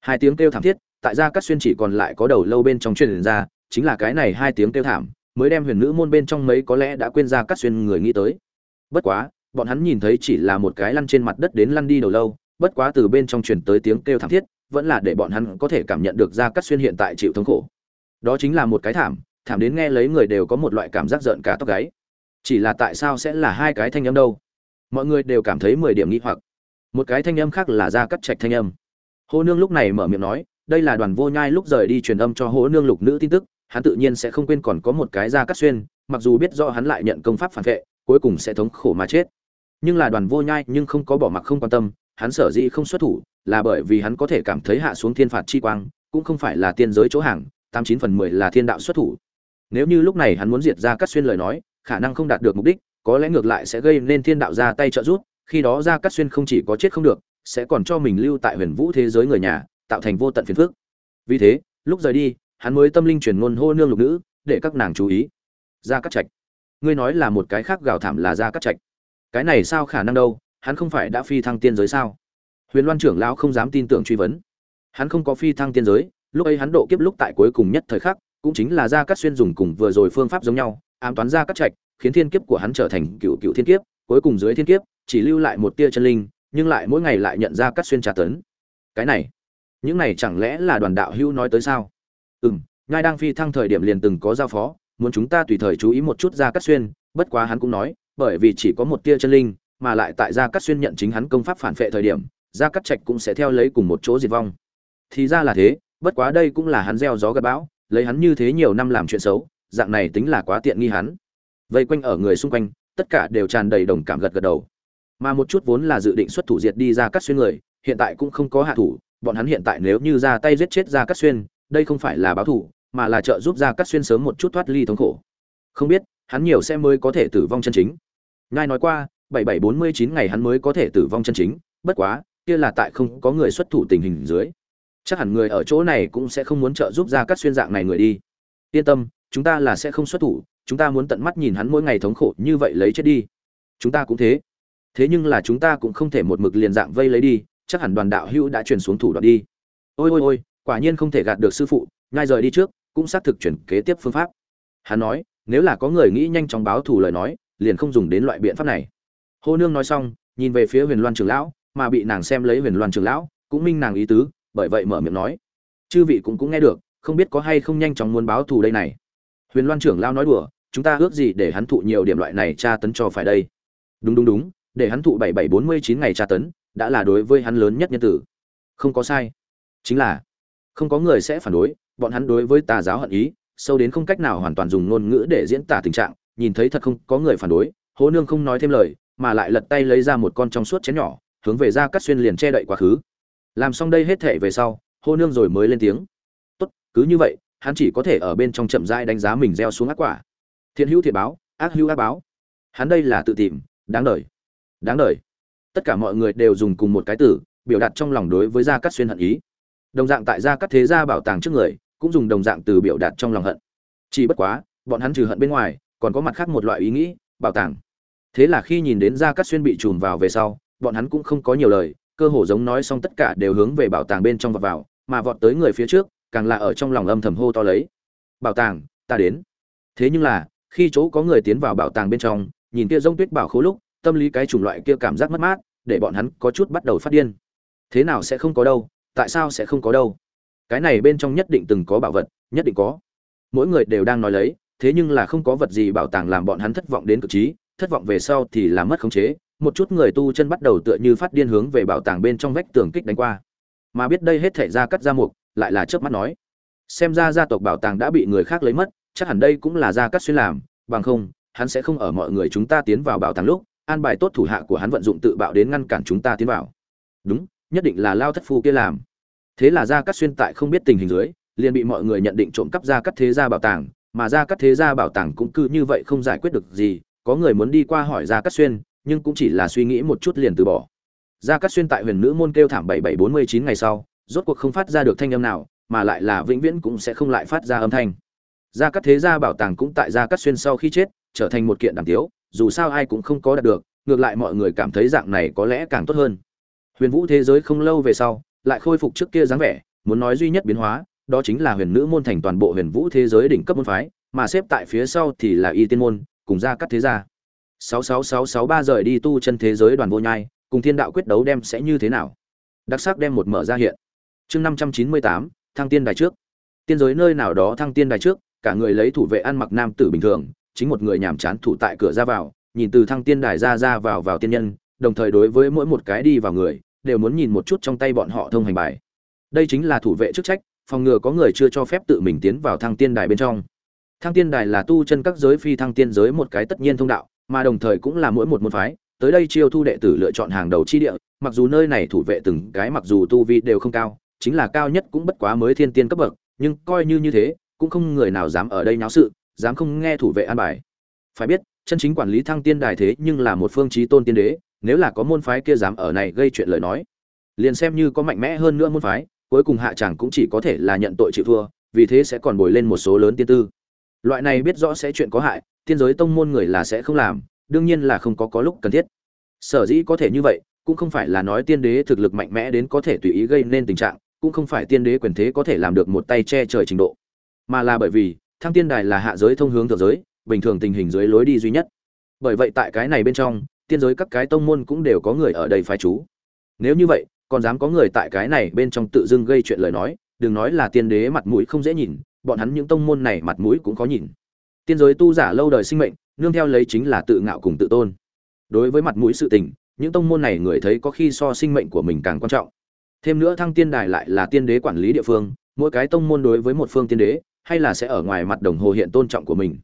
[SPEAKER 1] Hai tiếng kêu thảm thiết, tại gia cắt xuyên chỉ còn lại có đầu lâu bên trong truyền ra, chính là cái này hai tiếng kêu thảm, mới đem huyền nữ môn bên trong mấy có lẽ đã quên gia cắt xuyên người nghĩ tới. Bất quá, bọn hắn nhìn thấy chỉ là một cái lăn trên mặt đất đến lăn đi đầu lâu, bất quá từ bên trong truyền tới tiếng kêu thảm thiết, vẫn là để bọn hắn có thể cảm nhận được gia cắt xuyên hiện tại chịu thống khổ. Đó chính là một cái thảm thảm đến nghe lấy người đều có một loại cảm giác giận cả tóc gáy. Chỉ là tại sao sẽ là hai cái thanh âm đâu? Mọi người đều cảm thấy mười điểm nghi hoặc. Một cái thanh âm khác là gia cắt trạch thanh âm hô nương lúc này mở miệng nói, đây là đoàn vô nhai lúc rời đi truyền âm cho hố nương lục nữ tin tức, hắn tự nhiên sẽ không quên còn có một cái gia cắt xuyên, mặc dù biết rõ hắn lại nhận công pháp phản vệ, cuối cùng sẽ thống khổ mà chết. Nhưng là đoàn vô nhai nhưng không có bỏ mặc không quan tâm, hắn sở dĩ không xuất thủ, là bởi vì hắn có thể cảm thấy hạ xuống thiên phạt chi quang, cũng không phải là tiên giới chỗ hàng, tám chín phần mười là thiên đạo xuất thủ. Nếu như lúc này hắn muốn diệt ra cắt xuyên lời nói, khả năng không đạt được mục đích, có lẽ ngược lại sẽ gây nên thiên đạo ra tay trợ giúp, khi đó ra cắt xuyên không chỉ có chết không được sẽ còn cho mình lưu tại huyền vũ thế giới người nhà, tạo thành vô tận phiền phức. Vì thế, lúc rời đi, hắn mới tâm linh truyền ngôn hô nương lục nữ, để các nàng chú ý. Ra cắt trạch. Ngươi nói là một cái khác gào thảm là ra cắt trạch. Cái này sao khả năng đâu? Hắn không phải đã phi thăng tiên giới sao? Huyền loan trưởng lão không dám tin tưởng truy vấn. Hắn không có phi thăng tiên giới, lúc ấy hắn độ kiếp lúc tại cuối cùng nhất thời khắc, cũng chính là ra cắt xuyên dùng cùng vừa rồi phương pháp giống nhau, ám toán ra cắt trạch, khiến thiên kiếp của hắn trở thành cựu cựu thiên kiếp, cuối cùng dưới thiên kiếp, chỉ lưu lại một tia chân linh nhưng lại mỗi ngày lại nhận ra cắt xuyên trà tấn. Cái này, những này chẳng lẽ là đoàn đạo hữu nói tới sao? Ừ m nhai đang phi thăng thời điểm liền từng có giao phó, muốn chúng ta tùy thời chú ý một chút ra cắt xuyên, bất quá hắn cũng nói, bởi vì chỉ có một tia chân linh, mà lại tại gia cắt xuyên nhận chính hắn công pháp phản vệ thời điểm gia cắt trạch cũng sẽ theo lấy cùng một chỗ diệt vong. Thì ra là thế, bất quá đây cũng là hắn gieo gió gặp bão, lấy hắn như thế nhiều năm làm chuyện xấu, dạng này tính là quá tiện nghi hắn. Vây quanh ở người xung quanh, tất cả đều tràn đầy đồng cảm gật gật đầu mà một chút vốn là dự định xuất thủ diệt đi ra cắt xuyên người, hiện tại cũng không có hạ thủ, bọn hắn hiện tại nếu như ra tay giết chết ra cắt xuyên, đây không phải là báo thủ, mà là trợ giúp ra cắt xuyên sớm một chút thoát ly thống khổ. Không biết, hắn nhiều sẽ mới có thể tử vong chân chính. Ngài nói qua, bảy bảy bốn mươi chín ngày hắn mới có thể tử vong chân chính, bất quá, kia là tại không có người xuất thủ tình hình dưới. Chắc hẳn người ở chỗ này cũng sẽ không muốn trợ giúp ra cắt xuyên dạng này người đi. Yên tâm, chúng ta là sẽ không xuất thủ, chúng ta muốn tận mắt nhìn hắn mỗi ngày thống khổ như vậy lấy chết đi. Chúng ta cũng thế thế nhưng là chúng ta cũng không thể một mực liền dạng vây lấy đi, chắc hẳn đoàn đạo hữu đã truyền xuống thủ đoạn đi. Ôi ôi ôi, quả nhiên không thể gạt được sư phụ, ngay rời đi trước, cũng xác thực chuyển kế tiếp phương pháp. Hắn nói, nếu là có người nghĩ nhanh chóng báo thù lời nói, liền không dùng đến loại biện pháp này. Hô nương nói xong, nhìn về phía huyền loan trường lão, mà bị nàng xem lấy huyền loan trường lão, cũng minh nàng ý tứ, bởi vậy mở miệng nói. Chư vị cũng cũng nghe được, không biết có hay không nhanh chóng muốn báo thù đây này. Huyền loan trưởng lão nói đùa, chúng ta ước gì để hắn thụ nhiều điểm loại này tra tấn cho phải đây. Đúng đúng đúng để hắn thụ bảy bảy bốn mươi chín ngày tra tấn, đã là đối với hắn lớn nhất nhân tử. Không có sai. Chính là, không có người sẽ phản đối, bọn hắn đối với tà giáo hận ý, sâu đến không cách nào hoàn toàn dùng ngôn ngữ để diễn tả tình trạng, nhìn thấy thật không có người phản đối, hố nương không nói thêm lời, mà lại lật tay lấy ra một con trong suốt chén nhỏ, hướng về ra cắt xuyên liền che đậy quá khứ. Làm xong đây hết thể về sau hô nương rồi mới lên tiếng. Tốt, cứ như vậy, hắn chỉ có thể ở bên trong chậm rãi đánh giá mình gieo xuống ác quả. Thiện hữu thiện báo, ác hữu ác báo. Hắn đây là tự tìm, đáng đời đáng đời. Tất cả mọi người đều dùng cùng một cái từ, biểu đạt trong lòng đối với gia cát xuyên hận ý. Đồng dạng tại gia cát thế gia bảo tàng trước người, cũng dùng đồng dạng từ biểu đạt trong lòng hận. Chỉ bất quá, bọn hắn trừ hận bên ngoài, còn có mặt khác một loại ý nghĩ, bảo tàng. Thế là khi nhìn đến gia cát xuyên bị trùn vào về sau, bọn hắn cũng không có nhiều lời, cơ hồ giống nói xong tất cả đều hướng về bảo tàng bên trong vọt vào, mà vọt tới người phía trước, càng là ở trong lòng âm thầm hô to lấy. Bảo tàng, ta đến. Thế nhưng là, khi chỗ có người tiến vào bảo tàng bên trong, nhìn kia rông tuyết bảo khố lúc tâm lý cái chủng loại kia cảm giác mất mát, để bọn hắn có chút bắt đầu phát điên. Thế nào sẽ không có đâu, tại sao sẽ không có đâu? Cái này bên trong nhất định từng có bảo vật, nhất định có. Mỗi người đều đang nói lấy, thế nhưng là không có vật gì bảo tàng làm bọn hắn thất vọng đến cực trí, thất vọng về sau thì làm mất khống chế. Một chút người tu chân bắt đầu tựa như phát điên hướng về bảo tàng bên trong vách tường kích đánh qua. Mà biết đây hết thể ra cắt ra mục, lại là chớp mắt nói. Xem ra gia tộc bảo tàng đã bị người khác lấy mất, chắc hẳn đây cũng là gia cắt xuyên làm, bằng không, hắn sẽ không ở mọi người chúng ta tiến vào bảo tàng lúc an bài tốt thủ hạ của hắn vận dụng tự bạo đến ngăn cản chúng ta tiến vào. Đúng, nhất định là lao thất phu kia làm. Thế là gia cát xuyên tại không biết tình hình dưới, liền bị mọi người nhận định trộm cắp gia cát thế gia bảo tàng, mà gia cát thế gia bảo tàng cũng cứ như vậy không giải quyết được gì, có người muốn đi qua hỏi gia cát xuyên, nhưng cũng chỉ là suy nghĩ một chút liền từ bỏ. Gia cát xuyên tại huyền nữ môn kêu thảm bảy bảy bốn mươi chín ngày sau, rốt cuộc không phát ra được thanh âm nào, mà lại là vĩnh viễn cũng sẽ không lại phát ra âm thanh. Gia cát thế gia bảo tàng cũng tại gia cát xuyên sau khi chết, trở thành một kiện đàm tiếu dù sao ai cũng không có đạt được ngược lại mọi người cảm thấy dạng này có lẽ càng tốt hơn huyền vũ thế giới không lâu về sau lại khôi phục trước kia dáng vẻ muốn nói duy nhất biến hóa đó chính là huyền nữ môn thành toàn bộ huyền vũ thế giới đỉnh cấp môn phái mà xếp tại phía sau thì là y tiên môn cùng gia cắt thế gia 66663 rời đi tu chân thế giới đoàn vô nhai, cùng thiên đạo quyết đấu đem sẽ như thế nào? Đặc sắc đem một mở ra hiện. Chương 598, thăng tiên đài trước. Tiên giới nơi nào đó thăng tiên đài trước, cả người lấy thủ vệ ăn mặc nam tử bình thường, chính một người nhàm chán thủ tại cửa ra vào, nhìn từ thăng tiên đài ra ra vào vào tiên nhân, đồng thời đối với mỗi một cái đi vào người, đều muốn nhìn một chút trong tay bọn họ thông hành bài. Đây chính là thủ vệ chức trách, phòng ngừa có người chưa cho phép tự mình tiến vào thăng tiên đài bên trong. Thăng tiên đài là tu chân các giới phi thăng tiên giới một cái tất nhiên thông đạo, mà đồng thời cũng là mỗi một môn phái tới đây chiêu thu đệ tử lựa chọn hàng đầu chi địa mặc dù nơi này thủ vệ từng cái mặc dù tu vi đều không cao chính là cao nhất cũng bất quá mới thiên tiên cấp bậc nhưng coi như như thế cũng không người nào dám ở đây náo sự dám không nghe thủ vệ an bài. Phải biết, chân chính quản lý thăng tiên đài thế nhưng là một phương chí tôn tiên đế, nếu là có môn phái kia dám ở này gây chuyện lời nói, liền xem như có mạnh mẽ hơn nữa môn phái, cuối cùng hạ chẳng cũng chỉ có thể là nhận tội chịu thua, vì thế sẽ còn bồi lên một số lớn tiên tư. Loại này biết rõ sẽ chuyện có hại, tiên giới tông môn người là sẽ không làm, đương nhiên là không có có lúc cần thiết. Sở dĩ có thể như vậy, cũng không phải là nói tiên đế thực lực mạnh mẽ đến có thể tùy ý gây nên tình trạng, cũng không phải tiên đế quyền thế có thể làm được một tay che trời trình độ, mà là bởi vì thăng tiên đài là hạ giới thông hướng thượng giới, bình thường tình hình dưới lối đi duy nhất. Bởi vậy tại cái này bên trong, tiên giới các cái tông môn cũng đều có người ở đây phái chú. Nếu như vậy, còn dám có người tại cái này bên trong tự dưng gây chuyện lời nói, đừng nói là tiên đế mặt mũi không dễ nhìn, bọn hắn những tông môn này mặt mũi cũng khó nhìn. Tiên giới tu giả lâu đời sinh mệnh, nương theo lấy chính là tự ngạo cùng tự tôn. Đối với mặt mũi sự tình, những tông môn này người thấy có khi so sinh mệnh của mình càng quan trọng. Thêm nữa thăng tiên đài lại là tiên đế quản lý địa phương, mỗi cái tông môn đối với một phương tiên đế hay là sẽ ở ngoài mặt đồng hồ hiện tôn trọng của mình?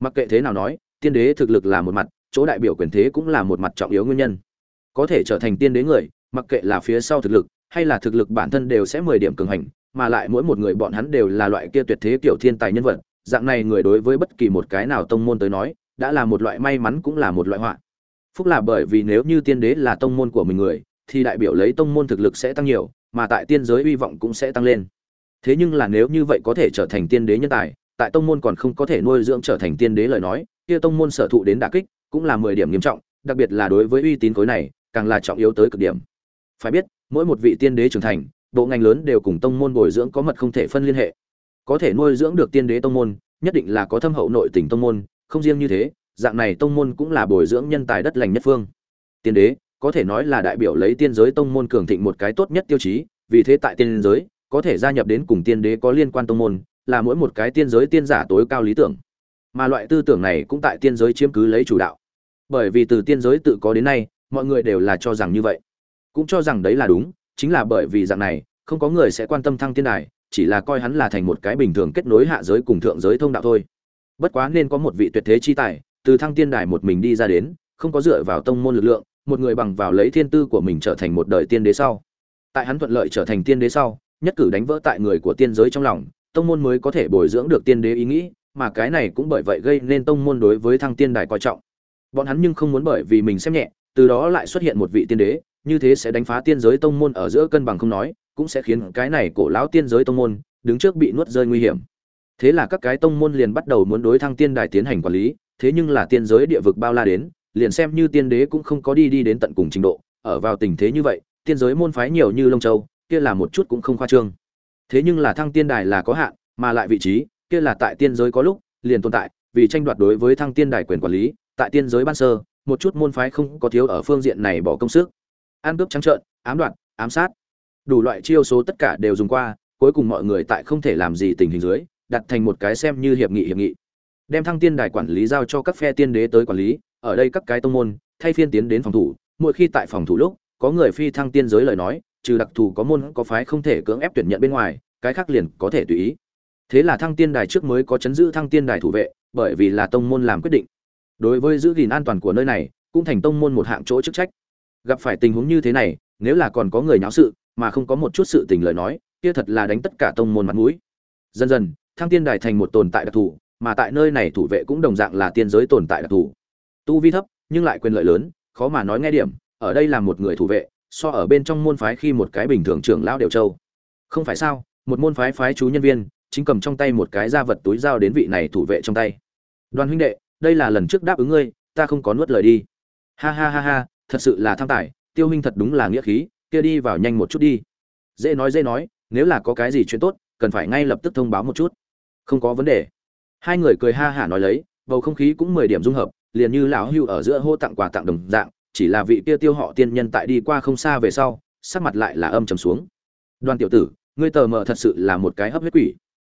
[SPEAKER 1] Mặc kệ thế nào nói, tiên đế thực lực là một mặt, chỗ đại biểu quyền thế cũng là một mặt trọng yếu nguyên nhân. Có thể trở thành tiên đế người, mặc kệ là phía sau thực lực, hay là thực lực bản thân đều sẽ mười điểm cường hành, mà lại mỗi một người bọn hắn đều là loại kia tuyệt thế kiểu thiên tài nhân vật, dạng này người đối với bất kỳ một cái nào tông môn tới nói, đã là một loại may mắn cũng là một loại họa. Phúc là bởi vì nếu như tiên đế là tông môn của mình người, thì đại biểu lấy tông môn thực lực sẽ tăng nhiều, mà tại tiên giới hy vọng cũng sẽ tăng lên thế nhưng là nếu như vậy có thể trở thành tiên đế nhân tài, tại tông môn còn không có thể nuôi dưỡng trở thành tiên đế lời nói, kia tông môn sở thụ đến đả kích cũng là mười điểm nghiêm trọng, đặc biệt là đối với uy tín khối này, càng là trọng yếu tới cực điểm. Phải biết, mỗi một vị tiên đế trưởng thành, bộ ngành lớn đều cùng tông môn bồi dưỡng có mật không thể phân liên hệ. Có thể nuôi dưỡng được tiên đế tông môn, nhất định là có thâm hậu nội tình tông môn, không riêng như thế, dạng này tông môn cũng là bồi dưỡng nhân tài đất lành nhất phương. Tiên đế, có thể nói là đại biểu lấy tiên giới tông môn cường thịnh một cái tốt nhất tiêu chí, vì thế tại tiên giới có thể gia nhập đến cùng tiên đế có liên quan tông môn, là mỗi một cái tiên giới tiên giả tối cao lý tưởng. Mà loại tư tưởng này cũng tại tiên giới chiếm cứ lấy chủ đạo. Bởi vì từ tiên giới tự có đến nay, mọi người đều là cho rằng như vậy. Cũng cho rằng đấy là đúng, chính là bởi vì dạng này, không có người sẽ quan tâm thăng tiên đài, chỉ là coi hắn là thành một cái bình thường kết nối hạ giới cùng thượng giới thông đạo thôi. Bất quá nên có một vị tuyệt thế chi tài, từ thăng tiên đài một mình đi ra đến, không có dựa vào tông môn lực lượng, một người bằng vào lấy thiên tư của mình trở thành một đời tiên đế sau. Tại hắn thuận lợi trở thành tiên đế sau nhất cử đánh vỡ tại người của tiên giới trong lòng, tông môn mới có thể bồi dưỡng được tiên đế ý nghĩ, mà cái này cũng bởi vậy gây nên tông môn đối với thăng tiên đài coi trọng. Bọn hắn nhưng không muốn bởi vì mình xem nhẹ, từ đó lại xuất hiện một vị tiên đế, như thế sẽ đánh phá tiên giới tông môn ở giữa cân bằng không nói, cũng sẽ khiến cái này cổ lão tiên giới tông môn đứng trước bị nuốt rơi nguy hiểm. Thế là các cái tông môn liền bắt đầu muốn đối thăng tiên đài tiến hành quản lý, thế nhưng là tiên giới địa vực bao la đến, liền xem như tiên đế cũng không có đi đi đến tận cùng trình độ, ở vào tình thế như vậy, tiên giới môn phái nhiều như lông châu kia là một chút cũng không khoa trương. Thế nhưng là thăng tiên đài là có hạn, mà lại vị trí, kia là tại tiên giới có lúc, liền tồn tại, vì tranh đoạt đối với thăng tiên đài quyền quản lý, tại tiên giới ban sơ, một chút môn phái không có thiếu ở phương diện này bỏ công sức. Ăn cướp trắng trợn, ám đoạn ám sát, đủ loại chiêu số tất cả đều dùng qua, cuối cùng mọi người tại không thể làm gì tình hình dưới, đặt thành một cái xem như hiệp nghị hiệp nghị. Đem thăng tiên đài quản lý giao cho các phe tiên đế tới quản lý, ở đây các cái tông môn, thay phiên tiến đến phòng thủ, mỗi khi tại phòng thủ lúc, có người phi thăng tiên giới lời nói trừ đặc thù có môn có phái không thể cưỡng ép tuyển nhận bên ngoài, cái khác liền có thể tùy ý. Thế là thăng tiên đài trước mới có chấn giữ thăng tiên đài thủ vệ, bởi vì là tông môn làm quyết định. Đối với giữ gìn an toàn của nơi này, cũng thành tông môn một hạng chỗ chức trách. Gặp phải tình huống như thế này, nếu là còn có người nháo sự, mà không có một chút sự tình lời nói, kia thật là đánh tất cả tông môn mặt mũi. Dần dần, thăng tiên đài thành một tồn tại đặc thù, mà tại nơi này thủ vệ cũng đồng dạng là tiên giới tồn tại đặc thù. Tu vi thấp, nhưng lại quyền lợi lớn, khó mà nói nghe điểm, ở đây là một người thủ vệ so ở bên trong môn phái khi một cái bình thường trưởng lão đều châu không phải sao, một môn phái phái chú nhân viên, chính cầm trong tay một cái da vật túi dao đến vị này thủ vệ trong tay. Đoàn huynh đệ, đây là lần trước đáp ứng ngươi, ta không có nuốt lời đi. Ha ha ha ha, thật sự là tham tài, tiêu huynh thật đúng là nghĩa khí, kia đi vào nhanh một chút đi. Dễ nói dễ nói, nếu là có cái gì chuyện tốt, cần phải ngay lập tức thông báo một chút. Không có vấn đề. Hai người cười ha hả nói lấy, bầu không khí cũng mười điểm dung hợp, liền như lão hưu ở giữa hô tặng quà tặng đồng dạng chỉ là vị kia tiêu họ tiên nhân tại đi qua không xa về sau, sắc mặt lại là âm trầm xuống. Đoàn tiểu tử, ngươi tờ mờ thật sự là một cái hấp huyết quỷ.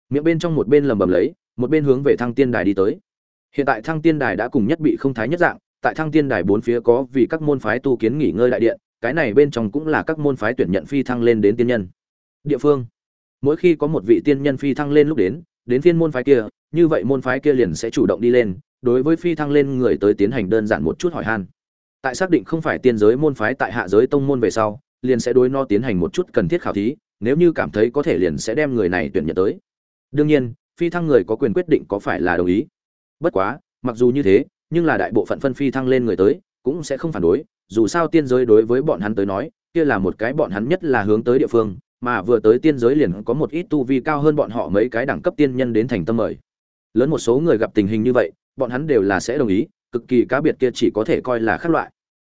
[SPEAKER 1] Miệng bên trong một bên lầm bầm lấy, một bên hướng về thăng tiên đài đi tới. Hiện tại thăng tiên đài đã cùng nhất bị không thái nhất dạng, tại thăng tiên đài bốn phía có vì các môn phái tu kiến nghỉ ngơi đại điện, cái này bên trong cũng là các môn phái tuyển nhận phi thăng lên đến tiên nhân. Địa phương. Mỗi khi có một vị tiên nhân phi thăng lên lúc đến đến phiên môn phái kia, như vậy môn phái kia liền sẽ chủ động đi lên, đối với phi thăng lên người tới tiến hành đơn giản một chút hỏi han tại xác định không phải tiên giới môn phái tại hạ giới tông môn về sau, liền sẽ đối no tiến hành một chút cần thiết khảo thí, nếu như cảm thấy có thể liền sẽ đem người này tuyển nhận tới. Đương nhiên, phi thăng người có quyền quyết định có phải là đồng ý. Bất quá, mặc dù như thế, nhưng là đại bộ phận phân phi thăng lên người tới, cũng sẽ không phản đối, dù sao tiên giới đối với bọn hắn tới nói, kia là một cái bọn hắn nhất là hướng tới địa phương, mà vừa tới tiên giới liền có một ít tu vi cao hơn bọn họ mấy cái đẳng cấp tiên nhân đến thành tâm mời. Lớn một số người gặp tình hình như vậy, bọn hắn đều là sẽ đồng ý, cực kỳ cá biệt kia chỉ có thể coi là khác loại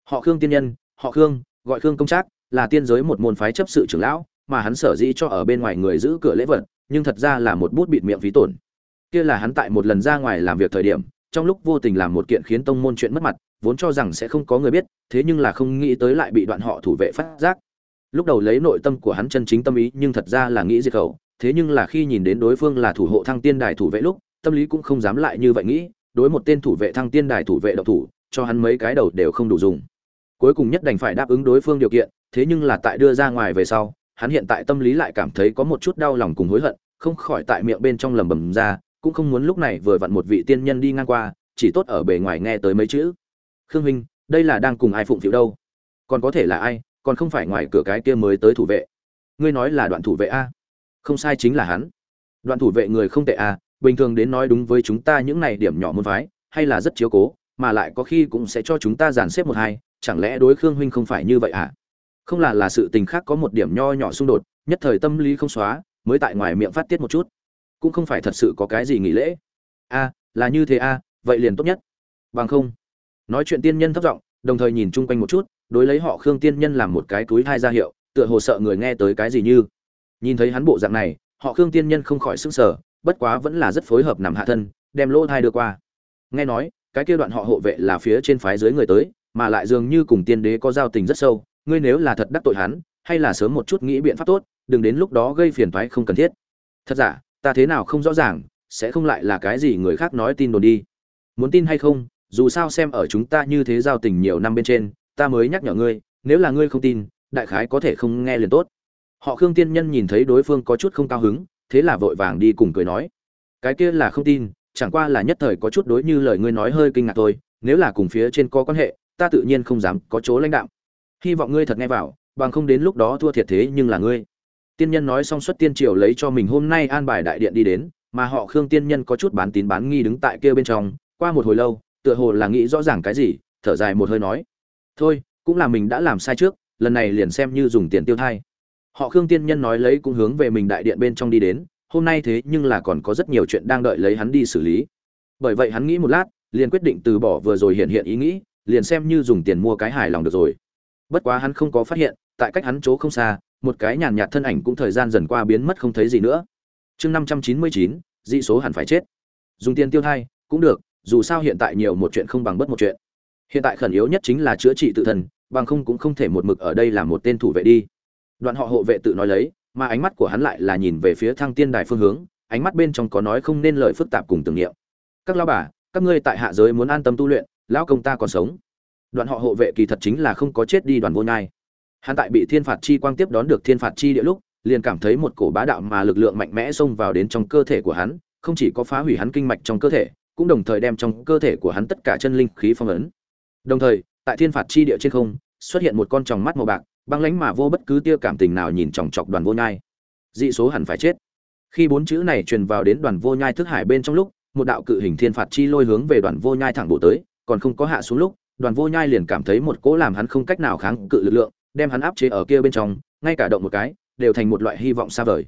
[SPEAKER 1] họ khương tiên nhân, họ khương, gọi khương công trác, là tiên giới một môn phái chấp sự trưởng lão, mà hắn sở dĩ cho ở bên ngoài người giữ cửa lễ vật, nhưng thật ra là một bút bịt miệng phí tổn. Kia là hắn tại một lần ra ngoài làm việc thời điểm, trong lúc vô tình làm một kiện khiến tông môn chuyện mất mặt, vốn cho rằng sẽ không có người biết, thế nhưng là không nghĩ tới lại bị đoạn họ thủ vệ phát giác. Lúc đầu lấy nội tâm của hắn chân chính tâm ý, nhưng thật ra là nghĩ diệt khẩu, thế nhưng là khi nhìn đến đối phương là thủ hộ thăng tiên đài thủ vệ lúc, tâm lý cũng không dám lại như vậy nghĩ, đối một tên thủ vệ thăng tiên đài thủ vệ độc thủ, cho hắn mấy cái đầu đều không đủ dùng cuối cùng nhất đành phải đáp ứng đối phương điều kiện, thế nhưng là tại đưa ra ngoài về sau, hắn hiện tại tâm lý lại cảm thấy có một chút đau lòng cùng hối hận, không khỏi tại miệng bên trong lầm bầm ra, cũng không muốn lúc này vừa vặn một vị tiên nhân đi ngang qua, chỉ tốt ở bề ngoài nghe tới mấy chữ. Khương huynh đây là đang cùng ai phụng phịu đâu? Còn có thể là ai, còn không phải ngoài cửa cái kia mới tới thủ vệ. Ngươi nói là đoạn thủ vệ a? Không sai chính là hắn. Đoạn thủ vệ người không tệ a, bình thường đến nói đúng với chúng ta những này điểm nhỏ môn phái, hay là rất chiếu cố, mà lại có khi cũng sẽ cho chúng ta dàn xếp một hai chẳng lẽ đối khương huynh không phải như vậy à không là là sự tình khác có một điểm nho nhỏ xung đột, nhất thời tâm lý không xóa, mới tại ngoài miệng phát tiết một chút. Cũng không phải thật sự có cái gì nghỉ lễ. A là như thế a vậy liền tốt nhất. Bằng không, nói chuyện tiên nhân thấp giọng, đồng thời nhìn chung quanh một chút, đối lấy họ khương tiên nhân làm một cái túi thai ra hiệu, tựa hồ sợ người nghe tới cái gì như. Nhìn thấy hắn bộ dạng này, họ khương tiên nhân không khỏi sững sờ, bất quá vẫn là rất phối hợp nằm hạ thân, đem lỗ thai đưa qua. Nghe nói, cái kia đoạn họ hộ vệ là phía trên phái dưới người tới mà lại dường như cùng tiên đế có giao tình rất sâu, ngươi nếu là thật đắc tội hắn, hay là sớm một chút nghĩ biện pháp tốt, đừng đến lúc đó gây phiền toái không cần thiết. Thật giả, ta thế nào không rõ ràng, sẽ không lại là cái gì người khác nói tin đồn đi. Muốn tin hay không, dù sao xem ở chúng ta như thế giao tình nhiều năm bên trên, ta mới nhắc nhở ngươi, nếu là ngươi không tin, đại khái có thể không nghe liền tốt. Họ khương tiên nhân nhìn thấy đối phương có chút không cao hứng, thế là vội vàng đi cùng cười nói. Cái kia là không tin, chẳng qua là nhất thời có chút đối như lời ngươi nói hơi kinh ngạc thôi, nếu là cùng phía trên có quan hệ ta tự nhiên không dám có chỗ lãnh đạo. Hy vọng ngươi thật nghe vào, bằng không đến lúc đó thua thiệt thế nhưng là ngươi. Tiên nhân nói xong xuất tiên triều lấy cho mình hôm nay an bài đại điện đi đến, mà họ khương tiên nhân có chút bán tín bán nghi đứng tại kia bên trong, qua một hồi lâu, tựa hồ là nghĩ rõ ràng cái gì, thở dài một hơi nói, thôi, cũng là mình đã làm sai trước, lần này liền xem như dùng tiền tiêu thai. Họ khương tiên nhân nói lấy cũng hướng về mình đại điện bên trong đi đến, hôm nay thế nhưng là còn có rất nhiều chuyện đang đợi lấy hắn đi xử lý. Bởi vậy hắn nghĩ một lát, liền quyết định từ bỏ vừa rồi hiện hiện ý nghĩ liền xem như dùng tiền mua cái hài lòng được rồi. Bất quá hắn không có phát hiện, tại cách hắn chỗ không xa, một cái nhàn nhạt thân ảnh cũng thời gian dần qua biến mất không thấy gì nữa. Chương năm trăm chín mươi chín, dị số hẳn phải chết. Dùng tiền tiêu thai, cũng được, dù sao hiện tại nhiều một chuyện không bằng bất một chuyện. Hiện tại khẩn yếu nhất chính là chữa trị tự thân, bằng không cũng không thể một mực ở đây làm một tên thủ vệ đi. Đoạn họ hộ vệ tự nói lấy, mà ánh mắt của hắn lại là nhìn về phía thăng tiên đài phương hướng, ánh mắt bên trong có nói không nên lời phức tạp cùng tưởng niệm. Các lao bà, các ngươi tại hạ giới muốn an tâm tu luyện lão công ta còn sống. Đoạn họ hộ vệ kỳ thật chính là không có chết đi đoàn vô nhai. Hắn tại bị thiên phạt chi quang tiếp đón được thiên phạt chi địa lúc, liền cảm thấy một cổ bá đạo mà lực lượng mạnh mẽ xông vào đến trong cơ thể của hắn, không chỉ có phá hủy hắn kinh mạch trong cơ thể, cũng đồng thời đem trong cơ thể của hắn tất cả chân linh khí phong ấn. Đồng thời, tại thiên phạt chi địa trên không, xuất hiện một con tròng mắt màu bạc, băng lánh mà vô bất cứ tia cảm tình nào nhìn chòng chọc đoàn vô nhai. Dị số hẳn phải chết. Khi bốn chữ này truyền vào đến đoàn vô nhai thức hải bên trong lúc, một đạo cự hình thiên phạt chi lôi hướng về đoàn vô nhai thẳng bộ tới còn không có hạ xuống lúc, đoàn vô nhai liền cảm thấy một cỗ làm hắn không cách nào kháng cự lực lượng, đem hắn áp chế ở kia bên trong, ngay cả động một cái, đều thành một loại hy vọng xa vời.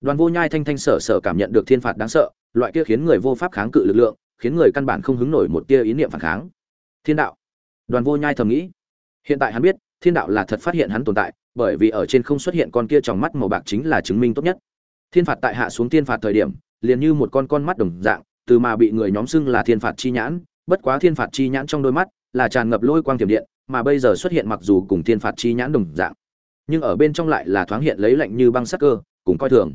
[SPEAKER 1] Đoàn vô nhai thanh thanh sở sở cảm nhận được thiên phạt đáng sợ, loại kia khiến người vô pháp kháng cự lực lượng, khiến người căn bản không hứng nổi một tia ý niệm phản kháng. Thiên đạo. Đoàn vô nhai thầm nghĩ. Hiện tại hắn biết, thiên đạo là thật phát hiện hắn tồn tại, bởi vì ở trên không xuất hiện con kia trong mắt màu bạc chính là chứng minh tốt nhất. Thiên phạt tại hạ xuống thiên phạt thời điểm, liền như một con con mắt đồng dạng, từ mà bị người nhóm xưng là thiên phạt chi nhãn bất quá thiên phạt chi nhãn trong đôi mắt là tràn ngập lôi quang tiềm điện, mà bây giờ xuất hiện mặc dù cùng thiên phạt chi nhãn đồng dạng, nhưng ở bên trong lại là thoáng hiện lấy lạnh như băng sắc cơ, cùng coi thường.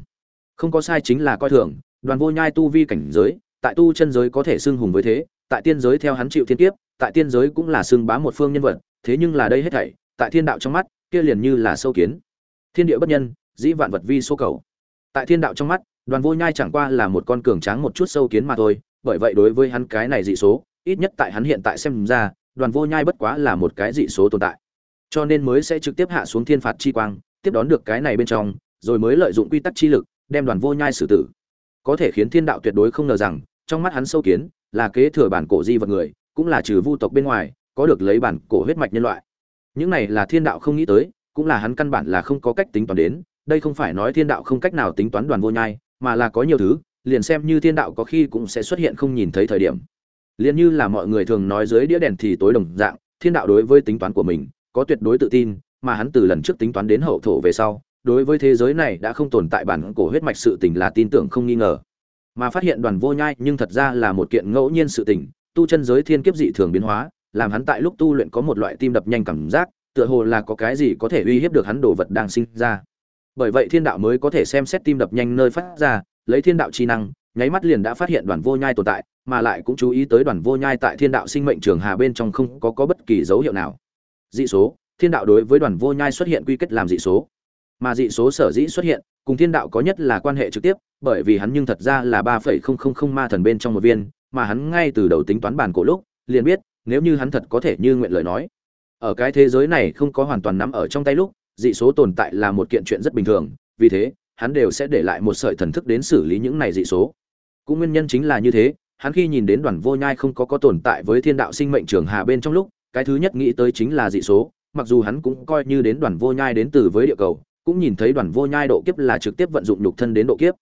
[SPEAKER 1] Không có sai chính là coi thường, đoàn vô nhai tu vi cảnh giới, tại tu chân giới có thể xưng hùng với thế, tại tiên giới theo hắn chịu thiên kiếp, tại tiên giới cũng là xưng bá một phương nhân vật, thế nhưng là đây hết thảy, tại thiên đạo trong mắt, kia liền như là sâu kiến. Thiên địa bất nhân, dĩ vạn vật vi số cầu. Tại thiên đạo trong mắt, đoàn vô nhai chẳng qua là một con cường tráng một chút sâu kiến mà thôi, bởi vậy đối với hắn cái này dị số ít nhất tại hắn hiện tại xem ra, đoàn vô nhai bất quá là một cái dị số tồn tại. Cho nên mới sẽ trực tiếp hạ xuống thiên phạt chi quang, tiếp đón được cái này bên trong, rồi mới lợi dụng quy tắc chi lực, đem đoàn vô nhai xử tử. Có thể khiến thiên đạo tuyệt đối không ngờ rằng, trong mắt hắn sâu kiến, là kế thừa bản cổ di vật người, cũng là trừ vu tộc bên ngoài, có được lấy bản cổ huyết mạch nhân loại. Những này là thiên đạo không nghĩ tới, cũng là hắn căn bản là không có cách tính toán đến, đây không phải nói thiên đạo không cách nào tính toán đoàn vô nhai, mà là có nhiều thứ, liền xem như thiên đạo có khi cũng sẽ xuất hiện không nhìn thấy thời điểm liền như là mọi người thường nói dưới đĩa đèn thì tối đồng dạng, thiên đạo đối với tính toán của mình có tuyệt đối tự tin, mà hắn từ lần trước tính toán đến hậu thổ về sau, đối với thế giới này đã không tồn tại bản cổ huyết mạch sự tình là tin tưởng không nghi ngờ. Mà phát hiện đoàn vô nhai nhưng thật ra là một kiện ngẫu nhiên sự tình, tu chân giới thiên kiếp dị thường biến hóa, làm hắn tại lúc tu luyện có một loại tim đập nhanh cảm giác, tựa hồ là có cái gì có thể uy hiếp được hắn đồ vật đang sinh ra. Bởi vậy thiên đạo mới có thể xem xét tim đập nhanh nơi phát ra, lấy thiên đạo chi năng, nháy mắt liền đã phát hiện đoàn vô nhai tồn tại mà lại cũng chú ý tới đoàn vô nhai tại thiên đạo sinh mệnh trường hà bên trong không có, có bất kỳ dấu hiệu nào. Dị số thiên đạo đối với đoàn vô nhai xuất hiện quy kết làm dị số. Mà dị số sở dĩ xuất hiện cùng thiên đạo có nhất là quan hệ trực tiếp bởi vì hắn nhưng thật ra là ba phẩy không không không ma thần bên trong một viên mà hắn ngay từ đầu tính toán bản cổ lúc liền biết nếu như hắn thật có thể như nguyện lời nói. Ở cái thế giới này không có hoàn toàn nắm ở trong tay lúc dị số tồn tại là một kiện chuyện rất bình thường vì thế hắn đều sẽ để lại một sợi thần thức đến xử lý những này dị số. Cũng nguyên nhân chính là như thế hắn khi nhìn đến đoàn vô nhai không có có tồn tại với thiên đạo sinh mệnh trường hà bên trong lúc, cái thứ nhất nghĩ tới chính là dị số, mặc dù hắn cũng coi như đến đoàn vô nhai đến từ với địa cầu, cũng nhìn thấy đoàn vô nhai độ kiếp là trực tiếp vận dụng nhục thân đến độ kiếp.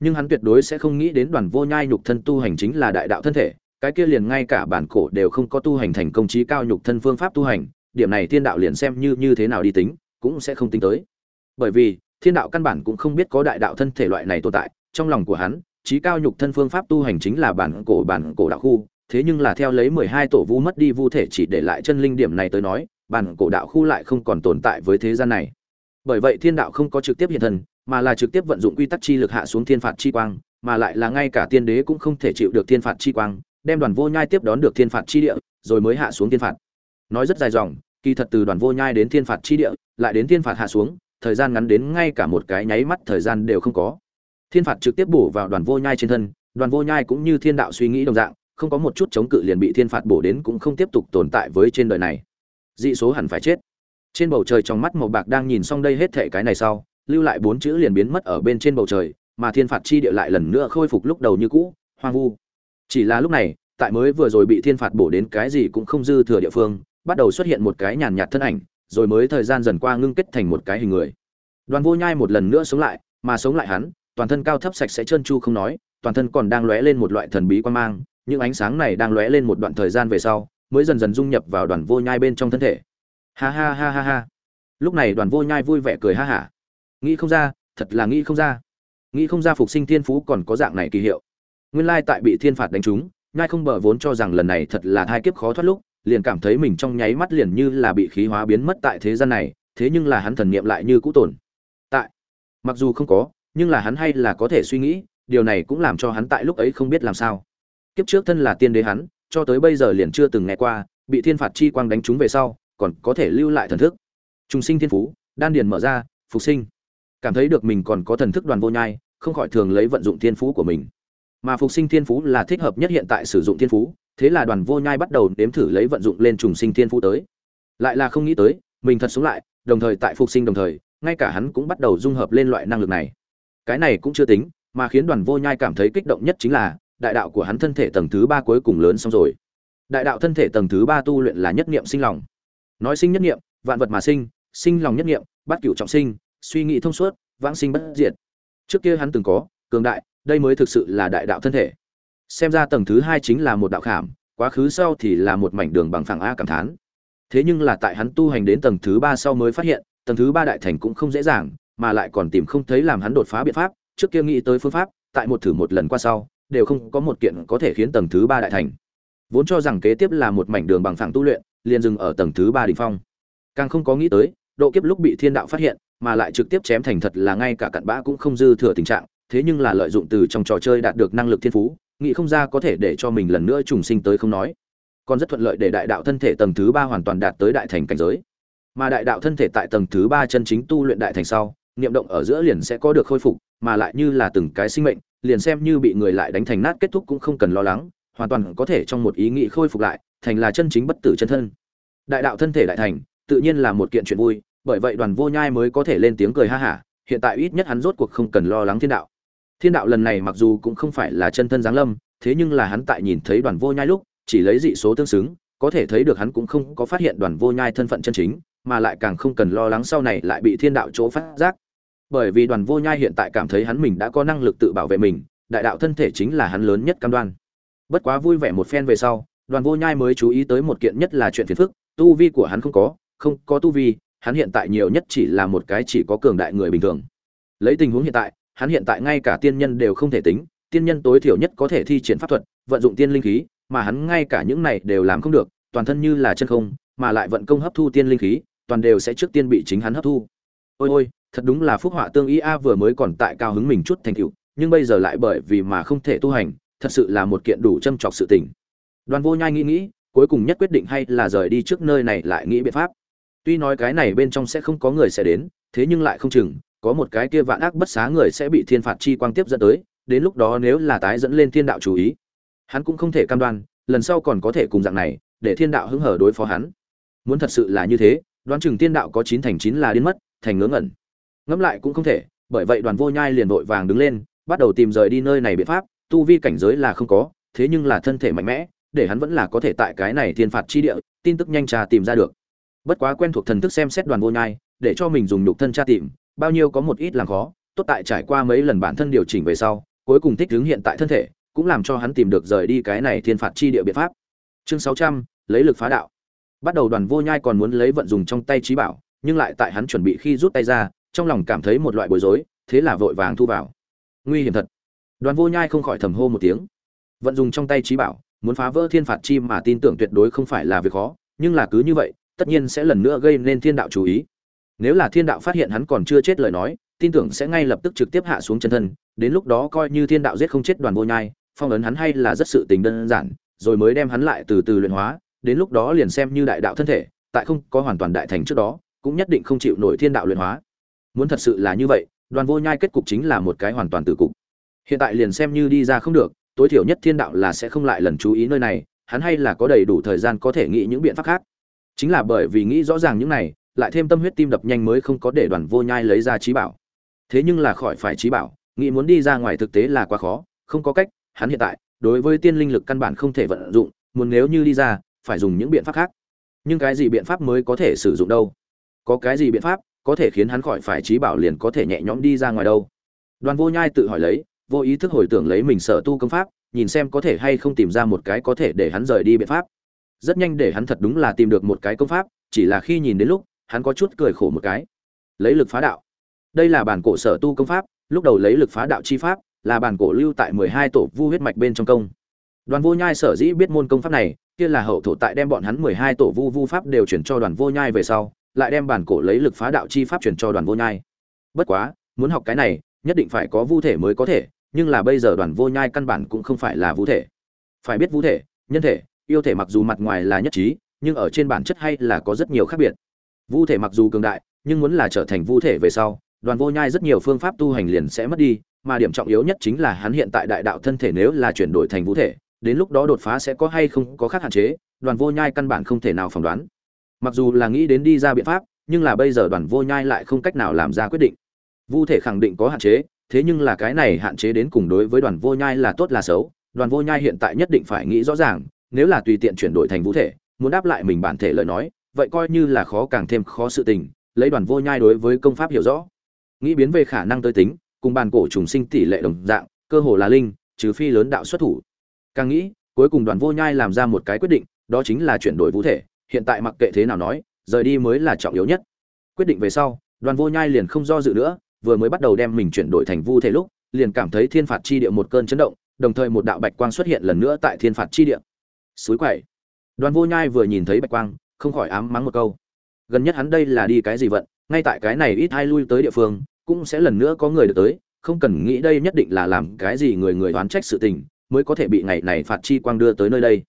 [SPEAKER 1] Nhưng hắn tuyệt đối sẽ không nghĩ đến đoàn vô nhai nhục thân tu hành chính là đại đạo thân thể, cái kia liền ngay cả bản cổ đều không có tu hành thành công trí cao nhục thân phương pháp tu hành, điểm này thiên đạo liền xem như như thế nào đi tính, cũng sẽ không tính tới. Bởi vì, thiên đạo căn bản cũng không biết có đại đạo thân thể loại này tồn tại, trong lòng của hắn trí cao nhục thân phương pháp tu hành chính là bản cổ bản cổ đạo khu, thế nhưng là theo lấy mười hai tổ vu mất đi vu thể chỉ để lại chân linh điểm này tới nói, bản cổ đạo khu lại không còn tồn tại với thế gian này. Bởi vậy thiên đạo không có trực tiếp hiện thân, mà là trực tiếp vận dụng quy tắc chi lực hạ xuống thiên phạt chi quang, mà lại là ngay cả tiên đế cũng không thể chịu được thiên phạt chi quang, đem đoàn vô nhai tiếp đón được thiên phạt chi địa, rồi mới hạ xuống thiên phạt. Nói rất dài dòng, kỳ thật từ đoàn vô nhai đến thiên phạt chi địa, lại đến thiên phạt hạ xuống, thời gian ngắn đến ngay cả một cái nháy mắt thời gian đều không có thiên phạt trực tiếp bổ vào đoàn vô nhai trên thân, đoàn vô nhai cũng như thiên đạo suy nghĩ đồng dạng, không có một chút chống cự liền bị thiên phạt bổ đến cũng không tiếp tục tồn tại với trên đời này. Dị số hẳn phải chết. Trên bầu trời trong mắt màu bạc đang nhìn xong đây hết thệ cái này sau, lưu lại bốn chữ liền biến mất ở bên trên bầu trời, mà thiên phạt chi địa lại lần nữa khôi phục lúc đầu như cũ, hoang vu. Chỉ là lúc này, tại mới vừa rồi bị thiên phạt bổ đến cái gì cũng không dư thừa địa phương, bắt đầu xuất hiện một cái nhàn nhạt thân ảnh, rồi mới thời gian dần qua ngưng kết thành một cái hình người. Đoàn vô nhai một lần nữa sống lại, mà sống lại hắn toàn thân cao thấp sạch sẽ trơn chu không nói, toàn thân còn đang lóe lên một loại thần bí quan mang, những ánh sáng này đang lóe lên một đoạn thời gian về sau, mới dần dần dung nhập vào đoàn vô nhai bên trong thân thể. Ha ha ha ha ha. Lúc này đoàn vô nhai vui vẻ cười ha hả. Nghĩ không ra, thật là nghĩ không ra. Nghĩ không ra phục sinh thiên phú còn có dạng này kỳ hiệu. Nguyên lai tại bị thiên phạt đánh trúng, nhai không bờ vốn cho rằng lần này thật là thai kiếp khó thoát lúc, liền cảm thấy mình trong nháy mắt liền như là bị khí hóa biến mất tại thế gian này, thế nhưng là hắn thần niệm lại như cũ tồn. Tại, mặc dù không có nhưng là hắn hay là có thể suy nghĩ, điều này cũng làm cho hắn tại lúc ấy không biết làm sao. Kiếp trước thân là tiên đế hắn, cho tới bây giờ liền chưa từng nghe qua, bị thiên phạt chi quang đánh trúng về sau, còn có thể lưu lại thần thức. Trung sinh thiên phú, đan điền mở ra, phục sinh. Cảm thấy được mình còn có thần thức đoàn vô nhai, không khỏi thường lấy vận dụng thiên phú của mình. Mà phục sinh thiên phú là thích hợp nhất hiện tại sử dụng thiên phú, thế là đoàn vô nhai bắt đầu đếm thử lấy vận dụng lên trùng sinh thiên phú tới. Lại là không nghĩ tới, mình thật sống lại, đồng thời tại phục sinh đồng thời, ngay cả hắn cũng bắt đầu dung hợp lên loại năng lực này cái này cũng chưa tính, mà khiến đoàn vô nhai cảm thấy kích động nhất chính là, đại đạo của hắn thân thể tầng thứ ba cuối cùng lớn xong rồi. Đại đạo thân thể tầng thứ ba tu luyện là nhất niệm sinh lòng. Nói sinh nhất niệm, vạn vật mà sinh sinh lòng nhất niệm bắt cửu trọng sinh, suy nghĩ thông suốt, vãng sinh bất diệt. Trước kia hắn từng có, cường đại, đây mới thực sự là đại đạo thân thể. Xem ra tầng thứ hai chính là một đạo khảm, quá khứ sau thì là một mảnh đường bằng phẳng a cảm thán. Thế nhưng là tại hắn tu hành đến tầng thứ ba sau mới phát hiện, tầng thứ ba đại thành cũng không dễ dàng mà lại còn tìm không thấy làm hắn đột phá biện pháp, trước kia nghĩ tới phương pháp, tại một thử một lần qua sau, đều không có một kiện có thể khiến tầng thứ ba đại thành. Vốn cho rằng kế tiếp là một mảnh đường bằng phẳng tu luyện, liền dừng ở tầng thứ ba đỉnh phong. Càng không có nghĩ tới, độ kiếp lúc bị thiên đạo phát hiện, mà lại trực tiếp chém thành thật là ngay cả cặn bã cũng không dư thừa tình trạng, thế nhưng là lợi dụng từ trong trò chơi đạt được năng lực thiên phú, nghĩ không ra có thể để cho mình lần nữa trùng sinh tới không nói. Còn rất thuận lợi để đại đạo thân thể tầng thứ ba hoàn toàn đạt tới đại thành cảnh giới. Mà đại đạo thân thể tại tầng thứ ba chân chính tu luyện đại thành sau niệm động ở giữa liền sẽ có được khôi phục, mà lại như là từng cái sinh mệnh, liền xem như bị người lại đánh thành nát kết thúc cũng không cần lo lắng, hoàn toàn có thể trong một ý nghĩ khôi phục lại, thành là chân chính bất tử chân thân. Đại đạo thân thể đại thành, tự nhiên là một kiện chuyện vui, bởi vậy đoàn vô nhai mới có thể lên tiếng cười ha hả, hiện tại ít nhất hắn rốt cuộc không cần lo lắng thiên đạo. Thiên đạo lần này mặc dù cũng không phải là chân thân giáng lâm, thế nhưng là hắn tại nhìn thấy đoàn vô nhai lúc, chỉ lấy dị số tương xứng, có thể thấy được hắn cũng không có phát hiện đoàn vô nhai thân phận chân chính mà lại càng không cần lo lắng sau này lại bị thiên đạo chỗ phát giác. Bởi vì đoàn vô nhai hiện tại cảm thấy hắn mình đã có năng lực tự bảo vệ mình, đại đạo thân thể chính là hắn lớn nhất cam đoan. Bất quá vui vẻ một phen về sau, đoàn vô nhai mới chú ý tới một kiện nhất là chuyện phiền phức, tu vi của hắn không có không có tu vi, hắn hiện tại nhiều nhất chỉ là một cái chỉ có cường đại người bình thường. Lấy tình huống hiện tại, hắn hiện tại ngay cả tiên nhân đều không thể tính, tiên nhân tối thiểu nhất có thể thi triển pháp thuật, vận dụng tiên linh khí, mà hắn ngay cả những này đều làm không được, toàn thân như là chân không, mà lại vận công hấp thu tiên linh khí toàn đều sẽ trước tiên bị chính hắn hấp thu. Ôi ôi, thật đúng là phúc họa tương ý a vừa mới còn tại cao hứng mình chút thành tựu, nhưng bây giờ lại bởi vì mà không thể tu hành, thật sự là một kiện đủ châm chọc sự tình. Đoàn vô nhai nghĩ nghĩ, cuối cùng nhất quyết định hay là rời đi trước nơi này lại nghĩ biện pháp. Tuy nói cái này bên trong sẽ không có người sẽ đến, thế nhưng lại không chừng, có một cái kia vạn ác bất xá người sẽ bị thiên phạt chi quang tiếp dẫn tới, đến lúc đó nếu là tái dẫn lên thiên đạo chú ý, hắn cũng không thể cam đoan, lần sau còn có thể cùng dạng này, để thiên đạo hứng hở đối phó hắn. Muốn thật sự là như thế đoán chừng tiên đạo có chín thành chín là điên mất, thành ngớ ngẩn. Ngẫm lại cũng không thể, bởi vậy đoàn vô nhai liền vội vàng đứng lên, bắt đầu tìm rời đi nơi này biện pháp, tu vi cảnh giới là không có, thế nhưng là thân thể mạnh mẽ, để hắn vẫn là có thể tại cái này thiên phạt chi địa, tin tức nhanh trà tìm ra được. Bất quá quen thuộc thần thức xem xét đoàn vô nhai, để cho mình dùng nhục thân tra tìm, bao nhiêu có một ít làm khó, tốt tại trải qua mấy lần bản thân điều chỉnh về sau, cuối cùng thích ứng hiện tại thân thể, cũng làm cho hắn tìm được rời đi cái này thiên phạt chi địa biện pháp. Chương sáu trăm, lấy lực phá đạo bắt đầu đoàn vô nhai còn muốn lấy vận dùng trong tay trí bảo, nhưng lại tại hắn chuẩn bị khi rút tay ra, trong lòng cảm thấy một loại bối rối, thế là vội vàng thu vào. Nguy hiểm thật. Đoàn vô nhai không khỏi thầm hô một tiếng. Vận dùng trong tay trí bảo, muốn phá vỡ thiên phạt chi mà tin tưởng tuyệt đối không phải là việc khó, nhưng là cứ như vậy, tất nhiên sẽ lần nữa gây nên thiên đạo chú ý. Nếu là thiên đạo phát hiện hắn còn chưa chết lời nói, tin tưởng sẽ ngay lập tức trực tiếp hạ xuống chân thân, đến lúc đó coi như thiên đạo giết không chết đoàn vô nhai, phong ấn hắn hay là rất sự tình đơn giản, rồi mới đem hắn lại từ từ luyện hóa đến lúc đó liền xem như đại đạo thân thể, tại không có hoàn toàn đại thành trước đó, cũng nhất định không chịu nổi thiên đạo luyện hóa. Muốn thật sự là như vậy, đoàn vô nhai kết cục chính là một cái hoàn toàn tử cục. Hiện tại liền xem như đi ra không được, tối thiểu nhất thiên đạo là sẽ không lại lần chú ý nơi này, hắn hay là có đầy đủ thời gian có thể nghĩ những biện pháp khác. Chính là bởi vì nghĩ rõ ràng những này, lại thêm tâm huyết tim đập nhanh mới không có để đoàn vô nhai lấy ra trí bảo. Thế nhưng là khỏi phải trí bảo, nghĩ muốn đi ra ngoài thực tế là quá khó, không có cách, hắn hiện tại, đối với tiên linh lực căn bản không thể vận dụng, muốn nếu như đi ra phải dùng những biện pháp khác. Nhưng cái gì biện pháp mới có thể sử dụng đâu? Có cái gì biện pháp có thể khiến hắn khỏi phải trí bảo liền có thể nhẹ nhõm đi ra ngoài đâu? Đoàn vô nhai tự hỏi lấy, vô ý thức hồi tưởng lấy mình sở tu công pháp, nhìn xem có thể hay không tìm ra một cái có thể để hắn rời đi biện pháp. Rất nhanh để hắn thật đúng là tìm được một cái công pháp, chỉ là khi nhìn đến lúc, hắn có chút cười khổ một cái. Lấy lực phá đạo. Đây là bản cổ sở tu công pháp, lúc đầu lấy lực phá đạo chi pháp, là bản cổ lưu tại mười hai tổ vu huyết mạch bên trong công. Đoàn vô nhai sở dĩ biết môn công pháp này kia là hậu thổ tại đem bọn hắn mười hai tổ vu vu pháp đều chuyển cho đoàn vô nhai về sau, lại đem bản cổ lấy lực phá đạo chi pháp chuyển cho đoàn vô nhai. Bất quá, muốn học cái này, nhất định phải có vu thể mới có thể, nhưng là bây giờ đoàn vô nhai căn bản cũng không phải là vu thể. Phải biết vu thể, nhân thể, yêu thể mặc dù mặt ngoài là nhất trí, nhưng ở trên bản chất hay là có rất nhiều khác biệt. Vu thể mặc dù cường đại, nhưng muốn là trở thành vu thể về sau, đoàn vô nhai rất nhiều phương pháp tu hành liền sẽ mất đi, mà điểm trọng yếu nhất chính là hắn hiện tại đại đạo thân thể nếu là chuyển đổi thành vu thể đến lúc đó đột phá sẽ có hay không có khác hạn chế, đoàn vô nhai căn bản không thể nào phỏng đoán. Mặc dù là nghĩ đến đi ra biện pháp, nhưng là bây giờ đoàn vô nhai lại không cách nào làm ra quyết định. Vu thể khẳng định có hạn chế, thế nhưng là cái này hạn chế đến cùng đối với đoàn vô nhai là tốt là xấu, đoàn vô nhai hiện tại nhất định phải nghĩ rõ ràng, nếu là tùy tiện chuyển đổi thành vũ thể, muốn đáp lại mình bản thể lời nói, vậy coi như là khó càng thêm khó sự tình, lấy đoàn vô nhai đối với công pháp hiểu rõ. Nghĩ biến về khả năng tới tính, cùng bàn cổ trùng sinh tỷ lệ đồng dạng, cơ hồ là linh, trừ phi lớn đạo xuất thủ càng nghĩ, cuối cùng đoàn vô nhai làm ra một cái quyết định, đó chính là chuyển đổi vũ thể, hiện tại mặc kệ thế nào nói, rời đi mới là trọng yếu nhất. Quyết định về sau, đoàn vô nhai liền không do dự nữa, vừa mới bắt đầu đem mình chuyển đổi thành vu thể lúc, liền cảm thấy thiên phạt chi địa một cơn chấn động, đồng thời một đạo bạch quang xuất hiện lần nữa tại thiên phạt chi địa. Suối quậy đoàn vô nhai vừa nhìn thấy bạch quang, không khỏi ám mắng một câu. Gần nhất hắn đây là đi cái gì vận, ngay tại cái này ít ai lui tới địa phương, cũng sẽ lần nữa có người được tới, không cần nghĩ đây nhất định là làm cái gì người người đoán trách sự tình mới có thể bị ngày này phạt chi quang đưa tới nơi đây.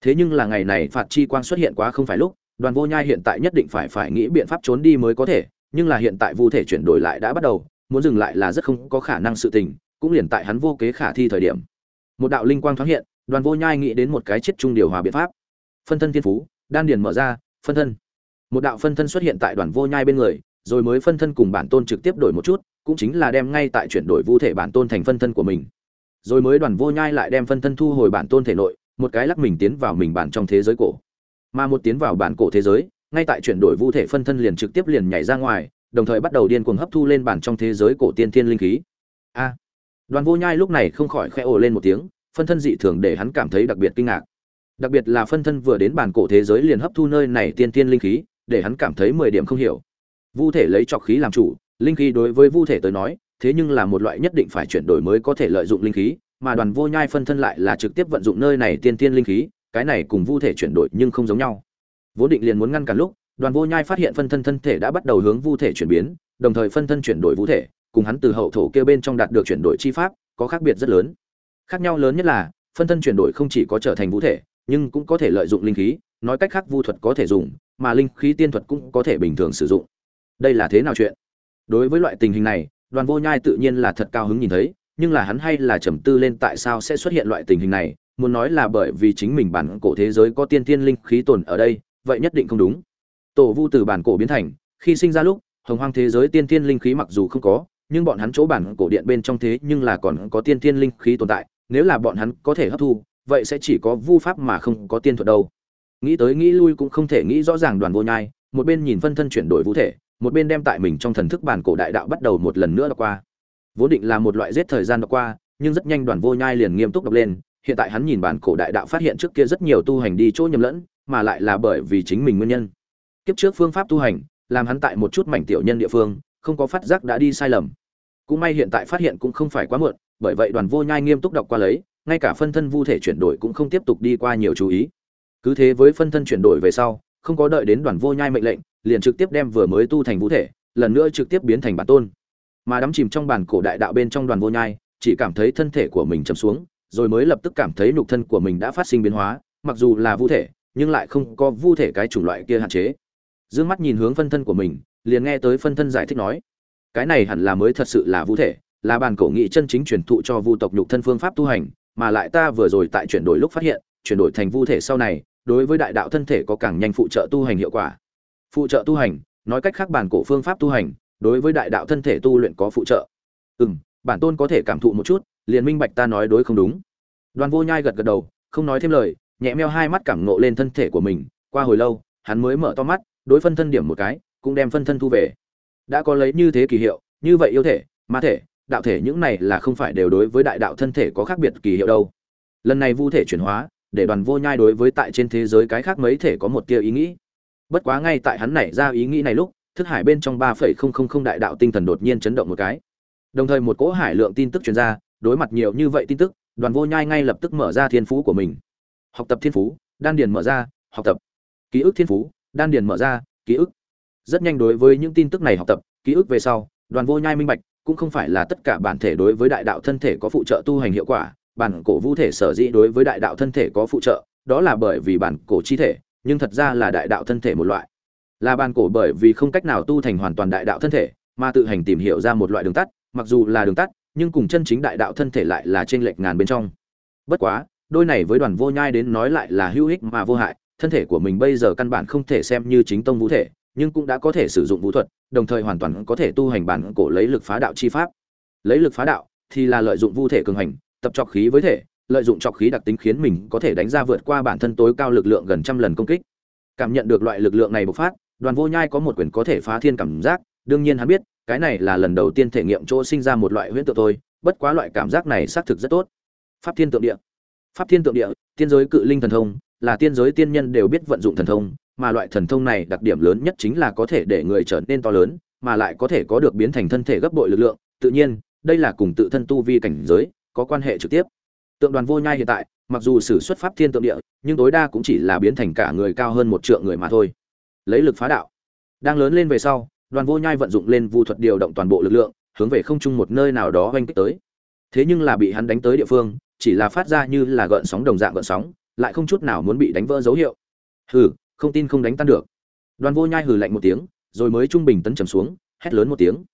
[SPEAKER 1] Thế nhưng là ngày này phạt chi quang xuất hiện quá không phải lúc, đoàn vô nhai hiện tại nhất định phải phải nghĩ biện pháp trốn đi mới có thể, nhưng là hiện tại vu thể chuyển đổi lại đã bắt đầu, muốn dừng lại là rất không có khả năng sự tình, cũng liền tại hắn vô kế khả thi thời điểm. Một đạo linh quang thoáng hiện, đoàn vô nhai nghĩ đến một cái chết trung điều hòa biện pháp. Phân thân thiên phú, đan điền mở ra, phân thân. Một đạo phân thân xuất hiện tại đoàn vô nhai bên người, rồi mới phân thân cùng bản tôn trực tiếp đổi một chút, cũng chính là đem ngay tại chuyển đổi vu thể bản tôn thành phân thân của mình rồi mới đoàn vô nhai lại đem phân thân thu hồi bản tôn thể nội, một cái lắc mình tiến vào mình bản trong thế giới cổ. Mà một tiến vào bản cổ thế giới, ngay tại chuyển đổi vu thể phân thân liền trực tiếp liền nhảy ra ngoài, đồng thời bắt đầu điên cuồng hấp thu lên bản trong thế giới cổ tiên thiên linh khí. A. Đoàn vô nhai lúc này không khỏi khẽ ồ lên một tiếng, phân thân dị thường để hắn cảm thấy đặc biệt kinh ngạc. Đặc biệt là phân thân vừa đến bản cổ thế giới liền hấp thu nơi này tiên thiên linh khí, để hắn cảm thấy mười điểm không hiểu. Vu thể lấy trọc khí làm chủ, linh khí đối với vu thể tới nói thế nhưng là một loại nhất định phải chuyển đổi mới có thể lợi dụng linh khí, mà đoàn vô nhai phân thân lại là trực tiếp vận dụng nơi này tiên tiên linh khí, cái này cùng vu thể chuyển đổi nhưng không giống nhau. Vốn định liền muốn ngăn cản lúc, đoàn vô nhai phát hiện phân thân thân thể đã bắt đầu hướng vu thể chuyển biến, đồng thời phân thân chuyển đổi vũ thể, cùng hắn từ hậu thổ kia bên trong đạt được chuyển đổi chi pháp, có khác biệt rất lớn. Khác nhau lớn nhất là, phân thân chuyển đổi không chỉ có trở thành vũ thể, nhưng cũng có thể lợi dụng linh khí, nói cách khác vu thuật có thể dùng, mà linh khí tiên thuật cũng có thể bình thường sử dụng. Đây là thế nào chuyện? Đối với loại tình hình này đoàn vô nhai tự nhiên là thật cao hứng nhìn thấy, nhưng là hắn hay là trầm tư lên tại sao sẽ xuất hiện loại tình hình này, muốn nói là bởi vì chính mình bản cổ thế giới có tiên tiên linh khí tồn ở đây, vậy nhất định không đúng. Tổ vu từ bản cổ biến thành, khi sinh ra lúc, hồng hoang thế giới tiên tiên linh khí mặc dù không có, nhưng bọn hắn chỗ bản cổ điện bên trong thế nhưng là còn có tiên tiên linh khí tồn tại, nếu là bọn hắn có thể hấp thu, vậy sẽ chỉ có vu pháp mà không có tiên thuật đâu. Nghĩ tới nghĩ lui cũng không thể nghĩ rõ ràng đoàn vô nhai, một bên nhìn phân thân chuyển đổi vũ thể một bên đem tại mình trong thần thức bản cổ đại đạo bắt đầu một lần nữa đọc qua. Vốn định là một loại giết thời gian đọc qua, nhưng rất nhanh đoàn vô nhai liền nghiêm túc đọc lên, hiện tại hắn nhìn bản cổ đại đạo phát hiện trước kia rất nhiều tu hành đi chỗ nhầm lẫn, mà lại là bởi vì chính mình nguyên nhân. Kiếp trước phương pháp tu hành, làm hắn tại một chút mảnh tiểu nhân địa phương, không có phát giác đã đi sai lầm. Cũng may hiện tại phát hiện cũng không phải quá muộn, bởi vậy đoàn vô nhai nghiêm túc đọc qua lấy, ngay cả phân thân vu thể chuyển đổi cũng không tiếp tục đi qua nhiều chú ý. Cứ thế với phân thân chuyển đổi về sau, không có đợi đến đoàn vô nhai mệnh lệnh liền trực tiếp đem vừa mới tu thành vũ thể, lần nữa trực tiếp biến thành bản tôn. Mà đắm chìm trong bản cổ đại đạo bên trong đoàn vô nhai, chỉ cảm thấy thân thể của mình chầm xuống, rồi mới lập tức cảm thấy nhục thân của mình đã phát sinh biến hóa, mặc dù là vũ thể, nhưng lại không có vũ thể cái chủng loại kia hạn chế. Dương mắt nhìn hướng phân thân của mình, liền nghe tới phân thân giải thích nói, cái này hẳn là mới thật sự là vũ thể, là bản cổ nghị chân chính truyền thụ cho vu tộc nhục thân phương pháp tu hành, mà lại ta vừa rồi tại chuyển đổi lúc phát hiện, chuyển đổi thành vu thể sau này, đối với đại đạo thân thể có càng nhanh phụ trợ tu hành hiệu quả phụ trợ tu hành, nói cách khác bản cổ phương pháp tu hành, đối với đại đạo thân thể tu luyện có phụ trợ. Ừ m bản tôn có thể cảm thụ một chút, liền minh bạch ta nói đối không đúng. Đoàn vô nhai gật gật đầu, không nói thêm lời, nhẹ meo hai mắt cảm nộ lên thân thể của mình, qua hồi lâu, hắn mới mở to mắt, đối phân thân điểm một cái, cũng đem phân thân thu về. Đã có lấy như thế kỳ hiệu, như vậy yêu thể, ma thể, đạo thể những này là không phải đều đối với đại đạo thân thể có khác biệt kỳ hiệu đâu. Lần này vu thể chuyển hóa, để đoàn vô nhai đối với tại trên thế giới cái khác mấy thể có một tia ý nghĩ bất quá ngay tại hắn nảy ra ý nghĩ này lúc, thức hải bên trong ba phẩy không không không đại đạo tinh thần đột nhiên chấn động một cái. Đồng thời một cỗ hải lượng tin tức truyền ra, đối mặt nhiều như vậy tin tức, đoàn vô nhai ngay lập tức mở ra thiên phú của mình. Học tập thiên phú, đan điền mở ra, học tập. Ký ức thiên phú, đan điền mở ra, ký ức. Rất nhanh đối với những tin tức này học tập, ký ức về sau, đoàn vô nhai minh bạch, cũng không phải là tất cả bản thể đối với đại đạo thân thể có phụ trợ tu hành hiệu quả, bản cổ vũ thể sở dĩ đối với đại đạo thân thể có phụ trợ, đó là bởi vì bản cổ chi thể nhưng thật ra là đại đạo thân thể một loại. Là bàn cổ bởi vì không cách nào tu thành hoàn toàn đại đạo thân thể, mà tự hành tìm hiểu ra một loại đường tắt, mặc dù là đường tắt, nhưng cùng chân chính đại đạo thân thể lại là trên lệch ngàn bên trong. Bất quá, đôi này với đoàn vô nhai đến nói lại là hữu ích mà vô hại, thân thể của mình bây giờ căn bản không thể xem như chính tông vũ thể, nhưng cũng đã có thể sử dụng vũ thuật, đồng thời hoàn toàn có thể tu hành bản cổ lấy lực phá đạo chi pháp. Lấy lực phá đạo thì là lợi dụng vũ thể cường hành, tập trọc khí với thể lợi dụng trọc khí đặc tính khiến mình có thể đánh ra vượt qua bản thân tối cao lực lượng gần trăm lần công kích. Cảm nhận được loại lực lượng này bộc phát, đoàn vô nhai có một quyền có thể phá thiên cảm giác. Đương nhiên hắn biết, cái này là lần đầu tiên thể nghiệm chỗ sinh ra một loại huyễn tượng thôi, bất quá loại cảm giác này xác thực rất tốt. Pháp thiên tượng địa. Pháp thiên tượng địa, tiên giới cự linh thần thông, là tiên giới tiên nhân đều biết vận dụng thần thông, mà loại thần thông này đặc điểm lớn nhất chính là có thể để người trở nên to lớn, mà lại có thể có được biến thành thân thể gấp bội lực lượng. Tự nhiên, đây là cùng tự thân tu vi cảnh giới có quan hệ trực tiếp tượng đoàn vô nhai hiện tại, mặc dù sử xuất pháp thiên tượng địa, nhưng tối đa cũng chỉ là biến thành cả người cao hơn một trượng người mà thôi. Lấy lực phá đạo. Đang lớn lên về sau, đoàn vô nhai vận dụng lên vu thuật điều động toàn bộ lực lượng, hướng về không trung một nơi nào đó oanh kích tới. Thế nhưng là bị hắn đánh tới địa phương, chỉ là phát ra như là gợn sóng đồng dạng gợn sóng, lại không chút nào muốn bị đánh vỡ dấu hiệu. Hừ, không tin không đánh tan được. Đoàn vô nhai hừ lạnh một tiếng, rồi mới trung bình tấn trầm xuống, hét lớn một tiếng.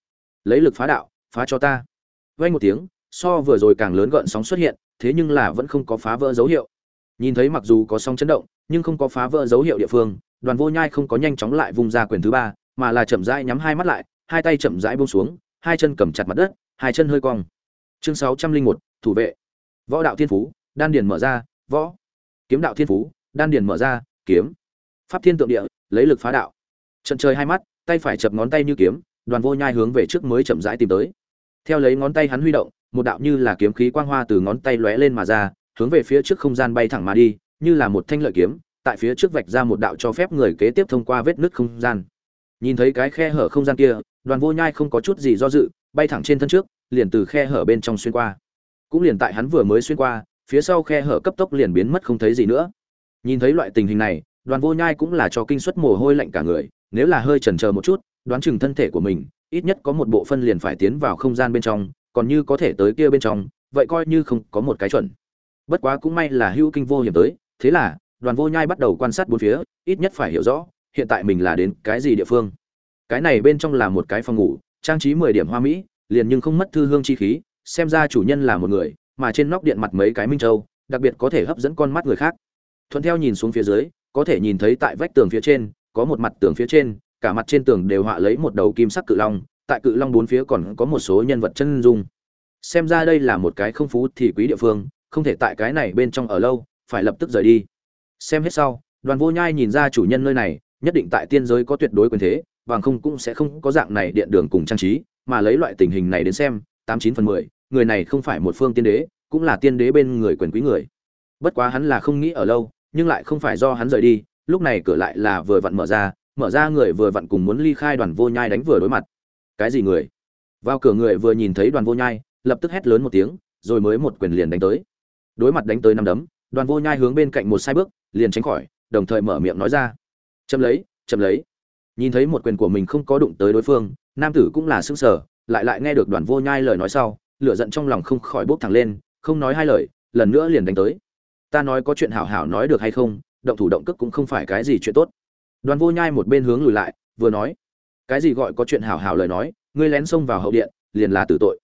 [SPEAKER 1] Lấy lực phá đạo, phá cho ta. Vay một tiếng, so vừa rồi càng lớn gợn sóng xuất hiện thế nhưng là vẫn không có phá vỡ dấu hiệu. Nhìn thấy mặc dù có sóng chấn động, nhưng không có phá vỡ dấu hiệu địa phương, đoàn vô nhai không có nhanh chóng lại vùng ra quyền thứ ba, mà là chậm rãi nhắm hai mắt lại, hai tay chậm rãi buông xuống, hai chân cầm chặt mặt đất, hai chân hơi cong. Chương sáu trăm linh một, thủ vệ. Võ đạo thiên phú, đan điền mở ra, võ. Kiếm đạo thiên phú, đan điền mở ra, kiếm. Pháp thiên tượng địa, lấy lực phá đạo. Trận trời hai mắt, tay phải chập ngón tay như kiếm, đoàn vô nhai hướng về trước mới chậm rãi tìm tới. Theo lấy ngón tay hắn huy động một đạo như là kiếm khí quang hoa từ ngón tay lóe lên mà ra, hướng về phía trước không gian bay thẳng mà đi, như là một thanh lợi kiếm, tại phía trước vạch ra một đạo cho phép người kế tiếp thông qua vết nứt không gian. Nhìn thấy cái khe hở không gian kia, đoàn vô nhai không có chút gì do dự, bay thẳng trên thân trước, liền từ khe hở bên trong xuyên qua. Cũng liền tại hắn vừa mới xuyên qua, phía sau khe hở cấp tốc liền biến mất không thấy gì nữa. Nhìn thấy loại tình hình này, đoàn vô nhai cũng là cho kinh suất mồ hôi lạnh cả người, nếu là hơi chần chờ một chút, đoán chừng thân thể của mình, ít nhất có một bộ phân liền phải tiến vào không gian bên trong còn như có thể tới kia bên trong, vậy coi như không có một cái chuẩn. Bất quá cũng may là hữu kinh vô hiểm tới, thế là, đoàn vô nhai bắt đầu quan sát bốn phía, ít nhất phải hiểu rõ, hiện tại mình là đến cái gì địa phương. Cái này bên trong là một cái phòng ngủ, trang trí mười điểm hoa mỹ, liền nhưng không mất thư hương chi khí, xem ra chủ nhân là một người, mà trên nóc điện mặt mấy cái minh châu, đặc biệt có thể hấp dẫn con mắt người khác. Thuận theo nhìn xuống phía dưới, có thể nhìn thấy tại vách tường phía trên, có một mặt tường phía trên, cả mặt trên tường đều họa lấy một đầu kim sắc cự long tại cự long bốn phía còn có một số nhân vật chân dung. Xem ra đây là một cái không phú thì quý địa phương, không thể tại cái này bên trong ở lâu, phải lập tức rời đi. Xem hết sau, đoàn vô nhai nhìn ra chủ nhân nơi này, nhất định tại tiên giới có tuyệt đối quyền thế, bằng không cũng sẽ không có dạng này điện đường cùng trang trí, mà lấy loại tình hình này đến xem, tám chín phần mười, người này không phải một phương tiên đế, cũng là tiên đế bên người quyền quý người. Bất quá hắn là không nghĩ ở lâu, nhưng lại không phải do hắn rời đi, lúc này cửa lại là vừa vặn mở ra mở ra người vừa vặn cùng muốn ly khai đoàn vô nhai đánh vừa đối mặt cái gì người? Vào cửa người vừa nhìn thấy đoàn vô nhai, lập tức hét lớn một tiếng, rồi mới một quyền liền đánh tới. Đối mặt đánh tới năm đấm, đoàn vô nhai hướng bên cạnh một sai bước, liền tránh khỏi, đồng thời mở miệng nói ra. Chậm lấy chậm lấy. Nhìn thấy một quyền của mình không có đụng tới đối phương, nam tử cũng là sững sờ, lại lại nghe được đoàn vô nhai lời nói sau, lửa giận trong lòng không khỏi bốc thẳng lên, không nói hai lời, lần nữa liền đánh tới. Ta nói có chuyện hảo hảo nói được hay không, động thủ động cước cũng không phải cái gì chuyện tốt. Đoàn vô nhai một bên hướng lùi lại, vừa nói cái gì gọi có chuyện hảo hảo lời nói, ngươi lén xông vào hậu điện, liền là tử tội.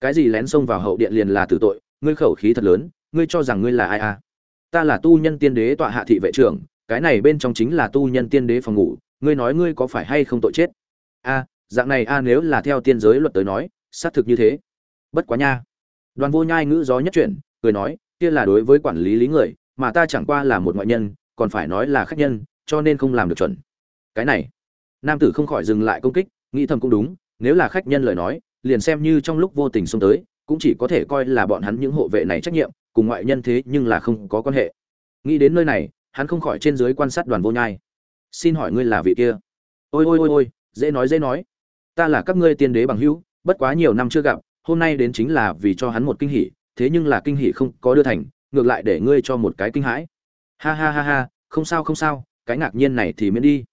[SPEAKER 1] Cái gì lén xông vào hậu điện liền là tử tội, ngươi khẩu khí thật lớn, ngươi cho rằng ngươi là ai à? Ta là tu nhân tiên đế tọa hạ thị vệ trưởng, cái này bên trong chính là tu nhân tiên đế phòng ngủ, ngươi nói ngươi có phải hay không tội chết? A dạng này a nếu là theo tiên giới luật tới nói, xác thực như thế. Bất quá nha. Đoàn vô nhai ngữ gió nhất chuyển, cười nói, kia là đối với quản lý lý người, mà ta chẳng qua là một ngoại nhân, còn phải nói là khách nhân, cho nên không làm được chuẩn. Cái này nam tử không khỏi dừng lại công kích, nghĩ thầm cũng đúng, nếu là khách nhân lời nói, liền xem như trong lúc vô tình xông tới, cũng chỉ có thể coi là bọn hắn những hộ vệ này trách nhiệm, cùng ngoại nhân thế nhưng là không có quan hệ. Nghĩ đến nơi này, hắn không khỏi trên dưới quan sát đoàn vô nhai. Xin hỏi ngươi là vị kia? Ôi ôi ôi ôi, dễ nói dễ nói. Ta là các ngươi tiên đế bằng hữu, bất quá nhiều năm chưa gặp, hôm nay đến chính là vì cho hắn một kinh hỉ, thế nhưng là kinh hỉ không có đưa thành, ngược lại để ngươi cho một cái kinh hãi. Ha ha ha ha, không sao không sao, cái ngạc nhiên này thì miễn đi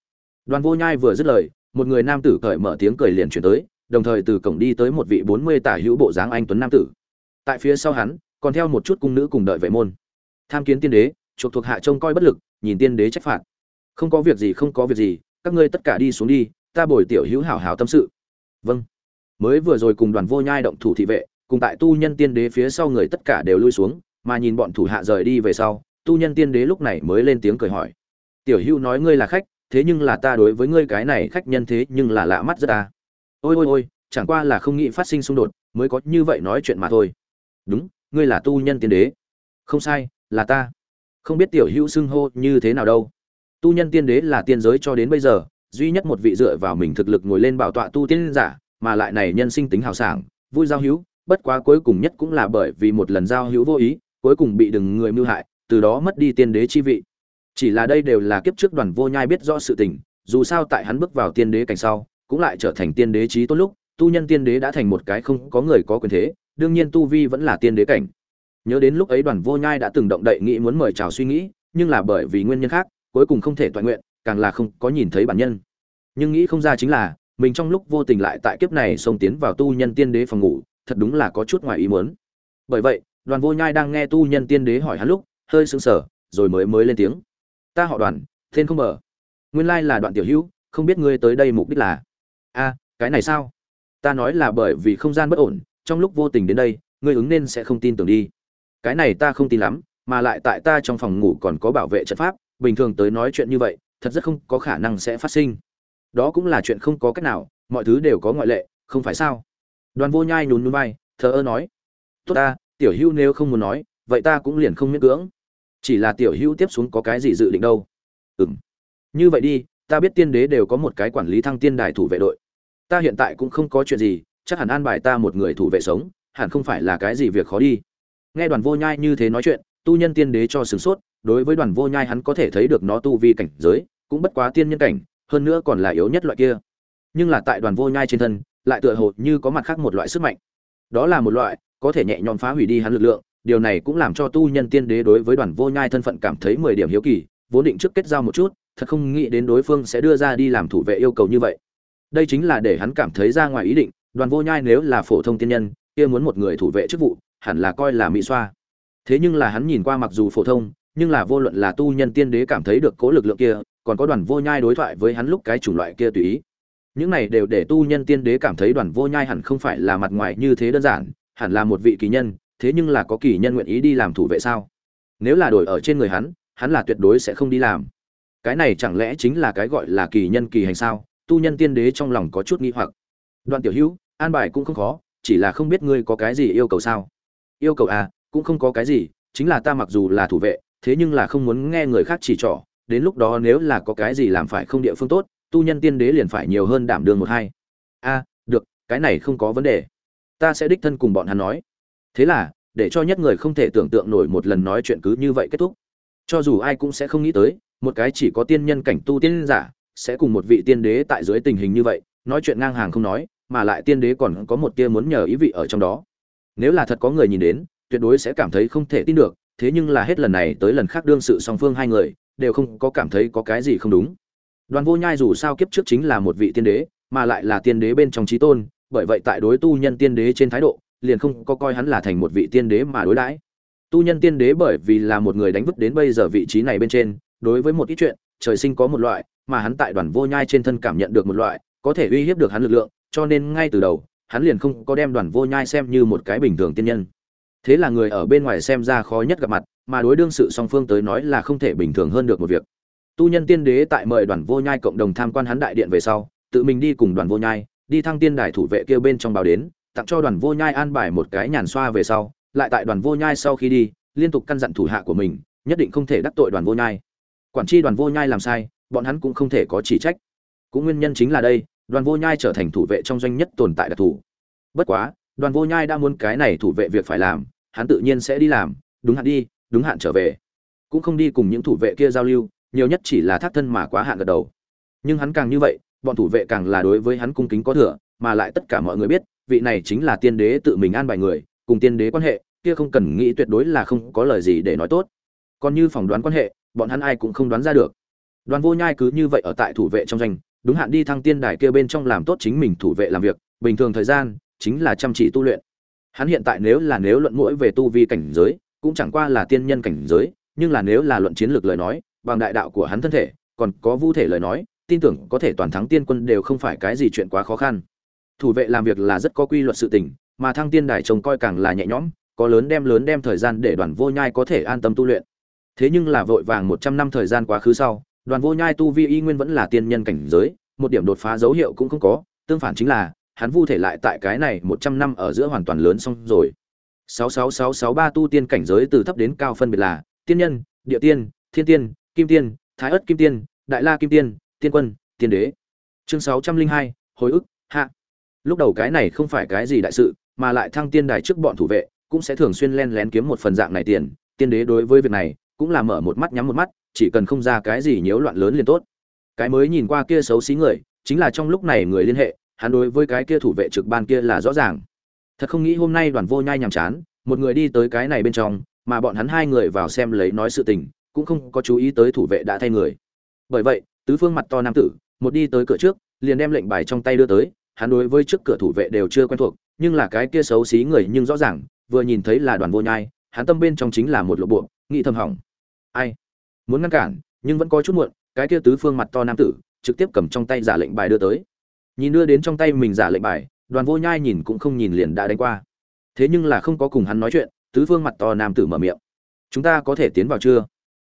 [SPEAKER 1] đoàn vô nhai vừa dứt lời, một người nam tử cởi mở tiếng cười liền chuyển tới, đồng thời từ cổng đi tới một vị bốn mươi tả hữu bộ dáng anh tuấn nam tử. Tại phía sau hắn, còn theo một chút cung nữ cùng đợi vệ môn. Tham kiến tiên đế, chuộc thuộc hạ trông coi bất lực, nhìn tiên đế trách phạt. Không có việc gì, không có việc gì, các ngươi tất cả đi xuống đi, ta bồi tiểu hữu hảo hảo tâm sự. Vâng. Mới vừa rồi cùng đoàn vô nhai động thủ thị vệ, cùng tại tu nhân tiên đế phía sau người tất cả đều lui xuống, mà nhìn bọn thủ hạ rời đi về sau, tu nhân tiên đế lúc này mới lên tiếng cười hỏi. Tiểu hữu nói ngươi là khách thế nhưng là ta đối với ngươi cái này khách nhân thế nhưng là lạ mắt rất ta ôi ôi ôi, chẳng qua là không nghĩ phát sinh xung đột, mới có như vậy nói chuyện mà thôi. Đúng, ngươi là tu nhân tiên đế. Không sai, là ta. Không biết tiểu hữu xưng hô như thế nào đâu. Tu nhân tiên đế là tiên giới cho đến bây giờ, duy nhất một vị dựa vào mình thực lực ngồi lên bảo tọa tu tiên giả, mà lại này nhân sinh tính hào sảng, vui giao hữu, bất quá cuối cùng nhất cũng là bởi vì một lần giao hữu vô ý, cuối cùng bị đừng người mưu hại, từ đó mất đi tiên đế chi vị chỉ là đây đều là kiếp trước đoàn vô nhai biết rõ sự tình, dù sao tại hắn bước vào tiên đế cảnh sau, cũng lại trở thành tiên đế trí tốt lúc, tu nhân tiên đế đã thành một cái không có người có quyền thế, đương nhiên tu vi vẫn là tiên đế cảnh. Nhớ đến lúc ấy đoàn vô nhai đã từng động đậy nghĩ muốn mời chào suy nghĩ, nhưng là bởi vì nguyên nhân khác, cuối cùng không thể toàn nguyện, càng là không có nhìn thấy bản nhân. Nhưng nghĩ không ra chính là, mình trong lúc vô tình lại tại kiếp này xông tiến vào tu nhân tiên đế phòng ngủ, thật đúng là có chút ngoài ý muốn. Bởi vậy, đoàn vô nhai đang nghe tu nhân tiên đế hỏi hắn lúc, hơi sững sờ, rồi mới mới lên tiếng ta họ đoàn, tên không mở nguyên lai là đoạn tiểu hữu, không biết ngươi tới đây mục đích là. A, cái này sao? Ta nói là bởi vì không gian bất ổn, trong lúc vô tình đến đây, ngươi ứng nên sẽ không tin tưởng đi. Cái này ta không tin lắm, mà lại tại ta trong phòng ngủ còn có bảo vệ trận pháp, bình thường tới nói chuyện như vậy, thật rất không có khả năng sẽ phát sinh. Đó cũng là chuyện không có cách nào, mọi thứ đều có ngoại lệ, không phải sao? Đoàn vô nhai nhún nhún vai, thờ ơ nói. Tốt ta, tiểu hữu nếu không muốn nói, vậy ta cũng liền không miễn cưỡng chỉ là tiểu hữu tiếp xuống có cái gì dự định đâu? Ừm. Như vậy đi, ta biết tiên đế đều có một cái quản lý thăng tiên đài thủ vệ đội. Ta hiện tại cũng không có chuyện gì, chắc hẳn an bài ta một người thủ vệ sống, hẳn không phải là cái gì việc khó đi. Nghe đoàn vô nhai như thế nói chuyện, tu nhân tiên đế cho sửng sốt, đối với đoàn vô nhai hắn có thể thấy được nó tu vi cảnh giới, cũng bất quá tiên nhân cảnh, hơn nữa còn là yếu nhất loại kia. Nhưng là tại đoàn vô nhai trên thân, lại tựa hồ như có mặt khác một loại sức mạnh. Đó là một loại, có thể nhẹ nhõm phá hủy đi hắn lực lượng điều này cũng làm cho tu nhân tiên đế đối với đoàn vô nhai thân phận cảm thấy mười điểm hiếu kỳ, vốn định trước kết giao một chút, thật không nghĩ đến đối phương sẽ đưa ra đi làm thủ vệ yêu cầu như vậy. Đây chính là để hắn cảm thấy ra ngoài ý định, đoàn vô nhai nếu là phổ thông tiên nhân, kia muốn một người thủ vệ chức vụ, hẳn là coi là mỹ xoa. Thế nhưng là hắn nhìn qua mặc dù phổ thông, nhưng là vô luận là tu nhân tiên đế cảm thấy được cố lực lượng kia, còn có đoàn vô nhai đối thoại với hắn lúc cái chủng loại kia tùy ý. Những này đều để tu nhân tiên đế cảm thấy đoàn vô nhai hẳn không phải là mặt ngoài như thế đơn giản, hẳn là một vị kỳ nhân thế nhưng là có kỳ nhân nguyện ý đi làm thủ vệ sao? Nếu là đổi ở trên người hắn hắn là tuyệt đối sẽ không đi làm. Cái này chẳng lẽ chính là cái gọi là kỳ nhân kỳ hành sao? Tu nhân tiên đế trong lòng có chút nghi hoặc. Đoạn tiểu hữu, an bài cũng không khó, chỉ là không biết ngươi có cái gì yêu cầu sao? Yêu cầu à cũng không có cái gì, chính là ta mặc dù là thủ vệ, thế nhưng là không muốn nghe người khác chỉ trỏ. Đến lúc đó nếu là có cái gì làm phải không địa phương tốt, tu nhân tiên đế liền phải nhiều hơn đảm đường một hai. A được, cái này không có vấn đề. Ta sẽ đích thân cùng bọn hắn nói thế là, để cho nhất người không thể tưởng tượng nổi một lần nói chuyện cứ như vậy kết thúc. Cho dù ai cũng sẽ không nghĩ tới, một cái chỉ có tiên nhân cảnh tu tiên giả sẽ cùng một vị tiên đế tại dưới tình hình như vậy, nói chuyện ngang hàng không nói, mà lại tiên đế còn có một tia muốn nhờ ý vị ở trong đó. Nếu là thật có người nhìn đến, tuyệt đối sẽ cảm thấy không thể tin được, thế nhưng là hết lần này tới lần khác đương sự song phương hai người, đều không có cảm thấy có cái gì không đúng. Đoàn vô nhai dù sao kiếp trước chính là một vị tiên đế, mà lại là tiên đế bên trong trí tôn, bởi vậy tại đối tu nhân tiên đế trên thái độ liền không có coi hắn là thành một vị tiên đế mà đối đãi. Tu nhân tiên đế bởi vì là một người đánh vứt đến bây giờ vị trí này bên trên, đối với một ít chuyện, trời sinh có một loại, mà hắn tại đoàn vô nhai trên thân cảm nhận được một loại, có thể uy hiếp được hắn lực lượng, cho nên ngay từ đầu, hắn liền không có đem đoàn vô nhai xem như một cái bình thường tiên nhân. Thế là người ở bên ngoài xem ra khó nhất gặp mặt, mà đối đương sự song phương tới nói là không thể bình thường hơn được một việc. Tu nhân tiên đế tại mời đoàn vô nhai cộng đồng tham quan hắn đại điện về sau, tự mình đi cùng đoàn vô nhai, đi thăng tiên đài thủ vệ kia bên trong báo đến tặng cho đoàn vô nhai an bài một cái nhàn xoa về sau, lại tại đoàn vô nhai sau khi đi, liên tục căn dặn thủ hạ của mình, nhất định không thể đắc tội đoàn vô nhai. Quản tri đoàn vô nhai làm sai, bọn hắn cũng không thể có chỉ trách. Cũng nguyên nhân chính là đây, đoàn vô nhai trở thành thủ vệ trong doanh nhất tồn tại đặc thù. Bất quá, đoàn vô nhai đã muốn cái này thủ vệ việc phải làm, hắn tự nhiên sẽ đi làm, đúng hạn đi, đúng hạn trở về. Cũng không đi cùng những thủ vệ kia giao lưu, nhiều nhất chỉ là thác thân mà quá hạn gật đầu. Nhưng hắn càng như vậy, bọn thủ vệ càng là đối với hắn cung kính có thừa, mà lại tất cả mọi người biết vị này chính là tiên đế tự mình an bài người, cùng tiên đế quan hệ, kia không cần nghĩ tuyệt đối là không có lời gì để nói tốt. Còn như phỏng đoán quan hệ, bọn hắn ai cũng không đoán ra được. Đoàn vô nhai cứ như vậy ở tại thủ vệ trong doanh, đúng hạn đi thăng tiên đài kia bên trong làm tốt chính mình thủ vệ làm việc, bình thường thời gian chính là chăm chỉ tu luyện. Hắn hiện tại nếu là nếu luận mũi về tu vi cảnh giới, cũng chẳng qua là tiên nhân cảnh giới, nhưng là nếu là luận chiến lược lời nói, bằng đại đạo của hắn thân thể, còn có vu thể lời nói, tin tưởng có thể toàn thắng tiên quân đều không phải cái gì chuyện quá khó khăn thủ vệ làm việc là rất có quy luật sự tình, mà thăng tiên đài trông coi càng là nhẹ nhõm, có lớn đem lớn đem thời gian để đoàn vô nhai có thể an tâm tu luyện. Thế nhưng là vội vàng một trăm năm thời gian quá khứ sau, đoàn vô nhai tu vi y nguyên vẫn là tiên nhân cảnh giới, một điểm đột phá dấu hiệu cũng không có, tương phản chính là, hắn vu thể lại tại cái này một trăm năm ở giữa hoàn toàn lớn xong rồi. Sáu sáu sáu sáu ba tu tiên cảnh giới từ thấp đến cao phân biệt là, tiên nhân, địa tiên, thiên tiên, kim tiên, thái ất kim tiên, đại la kim tiên tiên quân, tiên đế. Chương sáu trăm linh hai, hồi ức, hạ lúc đầu cái này không phải cái gì đại sự, mà lại thăng tiên đài trước bọn thủ vệ, cũng sẽ thường xuyên len lén kiếm một phần dạng này tiền. Tiên đế đối với việc này, cũng là mở một mắt nhắm một mắt, chỉ cần không ra cái gì nhiễu loạn lớn liền tốt. Cái mới nhìn qua kia xấu xí người, chính là trong lúc này người liên hệ, hắn đối với cái kia thủ vệ trực ban kia là rõ ràng. Thật không nghĩ hôm nay đoàn vô nhai nhàm chán, một người đi tới cái này bên trong, mà bọn hắn hai người vào xem lấy nói sự tình, cũng không có chú ý tới thủ vệ đã thay người. Bởi vậy, tứ phương mặt to nam tử, một đi tới cửa trước, liền đem lệnh bài trong tay đưa tới hắn đối với trước cửa thủ vệ đều chưa quen thuộc, nhưng là cái kia xấu xí người nhưng rõ ràng, vừa nhìn thấy là đoàn vô nhai, hắn tâm bên trong chính là một lộ bộ, nghĩ thầm hỏng. Ai? Muốn ngăn cản, nhưng vẫn có chút muộn, cái kia tứ phương mặt to nam tử, trực tiếp cầm trong tay giả lệnh bài đưa tới. Nhìn đưa đến trong tay mình giả lệnh bài, đoàn vô nhai nhìn cũng không nhìn liền đã đánh qua. Thế nhưng là không có cùng hắn nói chuyện, tứ phương mặt to nam tử mở miệng. Chúng ta có thể tiến vào chưa?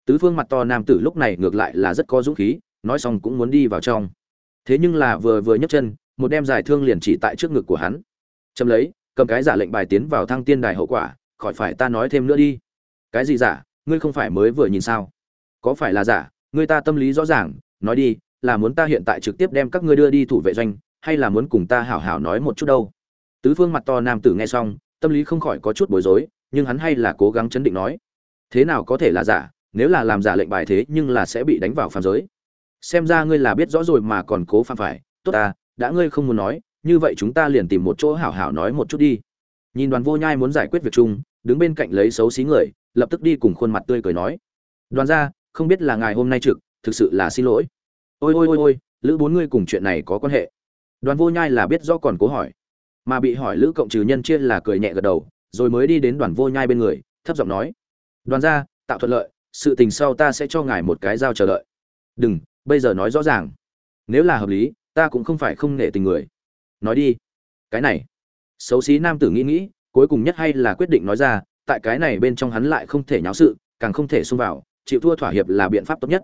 [SPEAKER 1] Tứ phương mặt to nam tử lúc này ngược lại là rất có dũng khí, nói xong cũng muốn đi vào trong. Thế nhưng là vừa vừa nhấc chân một đem giải thương liền chỉ tại trước ngực của hắn. Châm lấy, cầm cái giả lệnh bài tiến vào thăng tiên đài hậu quả, khỏi phải ta nói thêm nữa đi. Cái gì giả? Ngươi không phải mới vừa nhìn sao? Có phải là giả? Ngươi ta tâm lý rõ ràng, nói đi, là muốn ta hiện tại trực tiếp đem các ngươi đưa đi thủ vệ doanh, hay là muốn cùng ta hảo hảo nói một chút đâu? Tứ phương mặt to nam tử nghe xong, tâm lý không khỏi có chút bối rối, nhưng hắn hay là cố gắng chấn định nói. Thế nào có thể là giả? Nếu là làm giả lệnh bài thế nhưng là sẽ bị đánh vào phàm giới. Xem ra ngươi là biết rõ rồi mà còn cố phạm phải. Tốt ta đã ngươi không muốn nói, như vậy chúng ta liền tìm một chỗ hảo hảo nói một chút đi. Nhìn đoàn vô nhai muốn giải quyết việc chung, đứng bên cạnh lấy xấu xí người, lập tức đi cùng khuôn mặt tươi cười nói. Đoàn ra, không biết là ngài hôm nay trực, thực sự là xin lỗi. Ôi ôi ôi ôi, lữ bốn ngươi cùng chuyện này có quan hệ. Đoàn vô nhai là biết rõ còn cố hỏi. Mà bị hỏi lữ cộng trừ nhân chia là cười nhẹ gật đầu, rồi mới đi đến đoàn vô nhai bên người, thấp giọng nói. Đoàn ra, tạo thuận lợi, sự tình sau ta sẽ cho ngài một cái giao chờ đợi. Đừng, bây giờ nói rõ ràng. Nếu là hợp lý ta cũng không phải không nể tình người. Nói đi. Cái này. Xấu xí nam tử nghĩ nghĩ, cuối cùng nhất hay là quyết định nói ra, tại cái này bên trong hắn lại không thể nháo sự, càng không thể xông vào, chịu thua thỏa hiệp là biện pháp tốt nhất.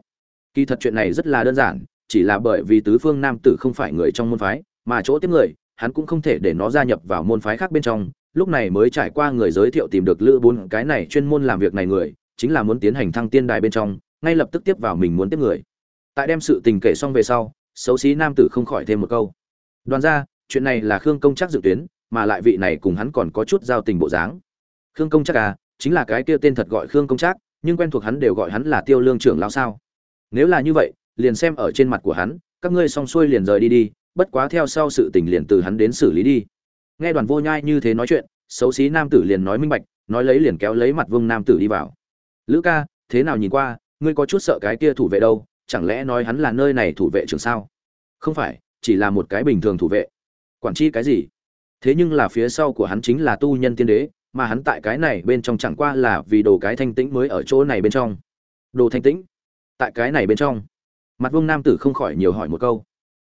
[SPEAKER 1] Kỳ thật chuyện này rất là đơn giản, chỉ là bởi vì tứ phương nam tử không phải người trong môn phái, mà chỗ tiếp người, hắn cũng không thể để nó gia nhập vào môn phái khác bên trong. Lúc này mới trải qua người giới thiệu tìm được lữ bốn, cái này chuyên môn làm việc này người, chính là muốn tiến hành thăng tiên đài bên trong, ngay lập tức tiếp vào mình muốn tiếp người. Tại đem sự tình kể xong về sau xấu xí nam tử không khỏi thêm một câu. Đoàn ra chuyện này là khương công chắc dự tuyến mà lại vị này cùng hắn còn có chút giao tình bộ dáng. Khương công chắc à chính là cái kia tên thật gọi khương công Trác, nhưng quen thuộc hắn đều gọi hắn là tiêu lương trưởng lao sao? Nếu là như vậy liền xem ở trên mặt của hắn các ngươi xong xuôi liền rời đi đi bất quá theo sau sự tình liền từ hắn đến xử lý đi. Nghe đoàn vô nhai như thế nói chuyện xấu xí nam tử liền nói minh bạch nói lấy liền kéo lấy mặt vương nam tử đi vào. Lữ ca thế nào nhìn qua ngươi có chút sợ cái kia thủ vệ đâu? Chẳng lẽ nói hắn là nơi này thủ vệ trường sao? Không phải, chỉ là một cái bình thường thủ vệ. Quản chi cái gì? Thế nhưng là phía sau của hắn chính là tu nhân tiên đế, mà hắn tại cái này bên trong chẳng qua là vì đồ cái thanh tĩnh mới ở chỗ này bên trong. Đồ thanh tĩnh? Tại cái này bên trong. Mặt vương nam tử không khỏi nhiều hỏi một câu.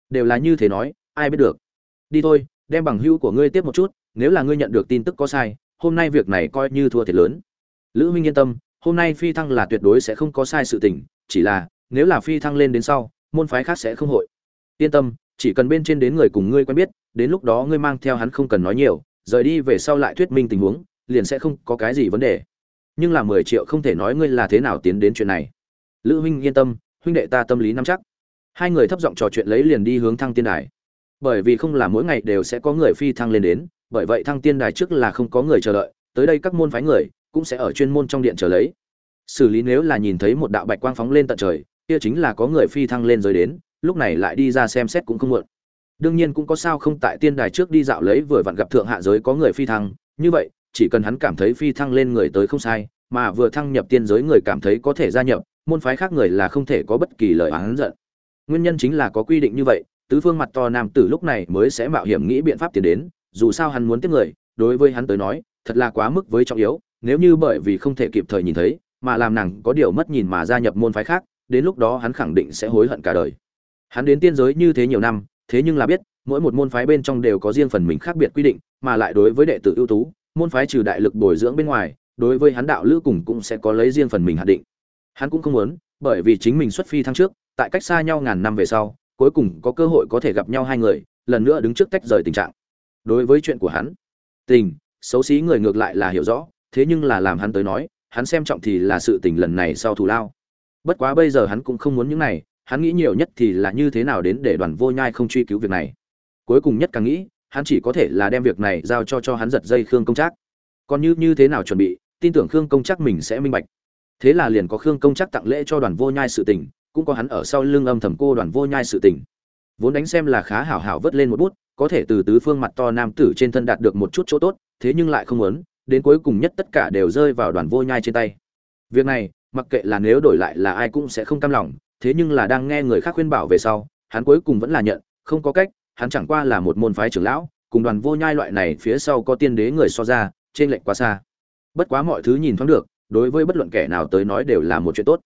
[SPEAKER 1] Đều là như thế nói, ai biết được. Đi thôi, đem bằng hữu của ngươi tiếp một chút, nếu là ngươi nhận được tin tức có sai, hôm nay việc này coi như thua thiệt lớn. Lữ Minh yên tâm, hôm nay phi thăng là tuyệt đối sẽ không có sai sự tình, chỉ là nếu là phi thăng lên đến sau, môn phái khác sẽ không hội. Yên tâm, chỉ cần bên trên đến người cùng ngươi quen biết, đến lúc đó ngươi mang theo hắn không cần nói nhiều, rời đi về sau lại thuyết minh tình huống, liền sẽ không có cái gì vấn đề. Nhưng là mười triệu không thể nói ngươi là thế nào tiến đến chuyện này. Lữ huynh yên tâm, huynh đệ ta tâm lý nắm chắc. Hai người thấp giọng trò chuyện lấy liền đi hướng thăng tiên đài. Bởi vì không là mỗi ngày đều sẽ có người phi thăng lên đến, bởi vậy thăng tiên đài trước là không có người chờ đợi, tới đây các môn phái người cũng sẽ ở chuyên môn trong điện chờ lấy. Xử lý nếu là nhìn thấy một đạo bạch quang phóng lên tận trời kia chính là có người phi thăng lên rồi đến, lúc này lại đi ra xem xét cũng không muộn. Đương nhiên cũng có sao không tại tiên đài trước đi dạo lấy vừa vặn gặp thượng hạ giới có người phi thăng, như vậy, chỉ cần hắn cảm thấy phi thăng lên người tới không sai, mà vừa thăng nhập tiên giới người cảm thấy có thể gia nhập, môn phái khác người là không thể có bất kỳ lời oán giận. Nguyên nhân chính là có quy định như vậy, tứ phương mặt to nam tử lúc này mới sẽ mạo hiểm nghĩ biện pháp tiến đến, dù sao hắn muốn tiếp người, đối với hắn tới nói, thật là quá mức với trọng yếu, nếu như bởi vì không thể kịp thời nhìn thấy, mà làm nàng có điều mất nhìn mà gia nhập môn phái khác đến lúc đó hắn khẳng định sẽ hối hận cả đời. Hắn đến tiên giới như thế nhiều năm, thế nhưng là biết, mỗi một môn phái bên trong đều có riêng phần mình khác biệt quy định, mà lại đối với đệ tử ưu tú, môn phái trừ đại lực bồi dưỡng bên ngoài, đối với hắn đạo lữ cùng cũng sẽ có lấy riêng phần mình hạn định. Hắn cũng không muốn, bởi vì chính mình xuất phi thăng trước, tại cách xa nhau ngàn năm về sau, cuối cùng có cơ hội có thể gặp nhau hai người, lần nữa đứng trước tách rời tình trạng. Đối với chuyện của hắn, tình, xấu xí người ngược lại là hiểu rõ, thế nhưng là làm hắn tới nói, hắn xem trọng thì là sự tình lần này sau thù lao bất quá bây giờ hắn cũng không muốn những này, hắn nghĩ nhiều nhất thì là như thế nào đến để đoàn vô nhai không truy cứu việc này. Cuối cùng nhất càng nghĩ, hắn chỉ có thể là đem việc này giao cho cho hắn giật dây khương công trác. Còn như như thế nào chuẩn bị, tin tưởng khương công trác mình sẽ minh bạch. Thế là liền có khương công trác tặng lễ cho đoàn vô nhai sự tình, cũng có hắn ở sau lưng âm thầm cô đoàn vô nhai sự tình. Vốn đánh xem là khá hảo hảo vớt lên một bút, có thể từ tứ phương mặt to nam tử trên thân đạt được một chút chỗ tốt, thế nhưng lại không muốn, đến cuối cùng nhất tất cả đều rơi vào đoàn vô nhai trên tay. Việc này mặc kệ là nếu đổi lại là ai cũng sẽ không cam lòng, thế nhưng là đang nghe người khác khuyên bảo về sau, hắn cuối cùng vẫn là nhận, không có cách, hắn chẳng qua là một môn phái trưởng lão, cùng đoàn vô nhai loại này phía sau có tiên đế người so ra, trên lệnh quá xa. Bất quá mọi thứ nhìn thoáng được, đối với bất luận kẻ nào tới nói đều là một chuyện tốt.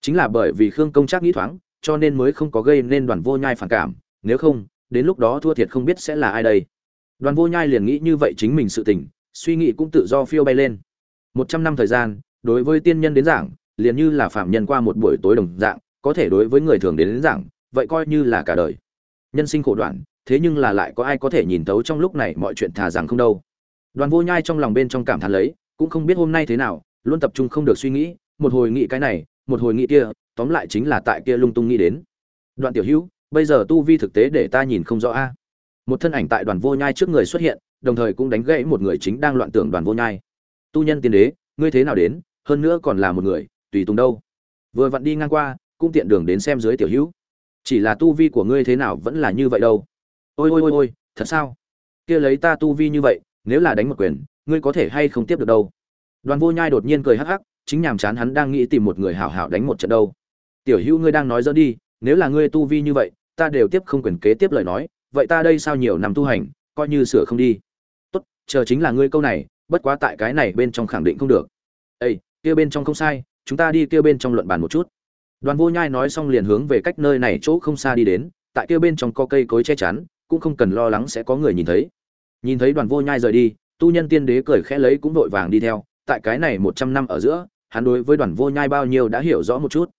[SPEAKER 1] Chính là bởi vì khương công trác nghĩ thoáng, cho nên mới không có gây nên đoàn vô nhai phản cảm, nếu không, đến lúc đó thua thiệt không biết sẽ là ai đây. Đoàn vô nhai liền nghĩ như vậy chính mình sự tình, suy nghĩ cũng tự do phiêu bay lên. Một trăm năm thời gian, đối với tiên nhân đến giảng liền như là phạm nhân qua một buổi tối đồng dạng có thể đối với người thường đến, đến giảng vậy coi như là cả đời. Nhân sinh khổ đoạn thế nhưng là lại có ai có thể nhìn tấu trong lúc này mọi chuyện thà rằng không đâu. Đoàn vô nhai trong lòng bên trong cảm thán lấy cũng không biết hôm nay thế nào luôn tập trung không được suy nghĩ một hồi nghĩ cái này một hồi nghĩ kia tóm lại chính là tại kia lung tung nghĩ đến. Đoạn tiểu hữu bây giờ tu vi thực tế để ta nhìn không rõ a. Một thân ảnh tại đoàn vô nhai trước người xuất hiện đồng thời cũng đánh gãy một người chính đang loạn tưởng đoàn vô nhai. Tu nhân tiên đế ngươi thế nào đến? Hơn nữa còn là một người tùy tùng đâu. Vừa vặn đi ngang qua, cũng tiện đường đến xem dưới tiểu hữu. Chỉ là tu vi của ngươi thế nào vẫn là như vậy đâu. Ôi ôi ôi ôi, thật sao? Kia lấy ta tu vi như vậy, nếu là đánh một quyền, ngươi có thể hay không tiếp được đâu? Đoàn vô nhai đột nhiên cười hắc hắc, chính nhàm chán hắn đang nghĩ tìm một người hảo hảo đánh một trận đâu. Tiểu hữu ngươi đang nói dỡ đi, nếu là ngươi tu vi như vậy, ta đều tiếp không quyền kế tiếp lời nói, vậy ta đây sao nhiều năm tu hành, coi như sửa không đi. Tốt, chờ chính là ngươi câu này, bất quá tại cái này bên trong khẳng định không được. Ây kia bên trong không sai chúng ta đi kia bên trong luận bàn một chút. Đoàn vô nhai nói xong liền hướng về cách nơi này chỗ không xa đi đến, tại kia bên trong có cây cối che chắn, cũng không cần lo lắng sẽ có người nhìn thấy. Nhìn thấy đoàn vô nhai rời đi, tu nhân tiên đế cười khẽ lấy cũng vội vàng đi theo, tại cái này một trăm năm ở giữa, hắn đối với đoàn vô nhai bao nhiêu đã hiểu rõ một chút.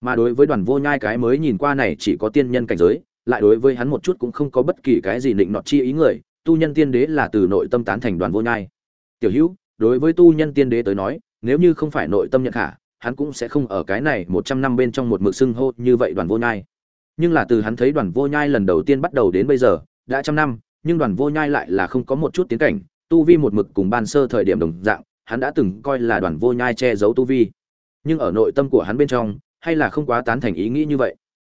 [SPEAKER 1] Mà đối với đoàn vô nhai cái mới nhìn qua này chỉ có tiên nhân cảnh giới, lại đối với hắn một chút cũng không có bất kỳ cái gì định nọt chi ý người, tu nhân tiên đế là từ nội tâm tán thành đoàn vô nhai. Tiểu hữu, đối với tu nhân tiên đế tới nói, nếu như không phải nội tâm nhận khả hắn cũng sẽ không ở cái này một trăm năm bên trong một mực xưng hô như vậy đoàn vô nhai. Nhưng là từ hắn thấy đoàn vô nhai lần đầu tiên bắt đầu đến bây giờ, đã trăm năm, nhưng đoàn vô nhai lại là không có một chút tiến cảnh, tu vi một mực cùng ban sơ thời điểm đồng dạng, hắn đã từng coi là đoàn vô nhai che giấu tu vi. Nhưng ở nội tâm của hắn bên trong, hay là không quá tán thành ý nghĩ như vậy.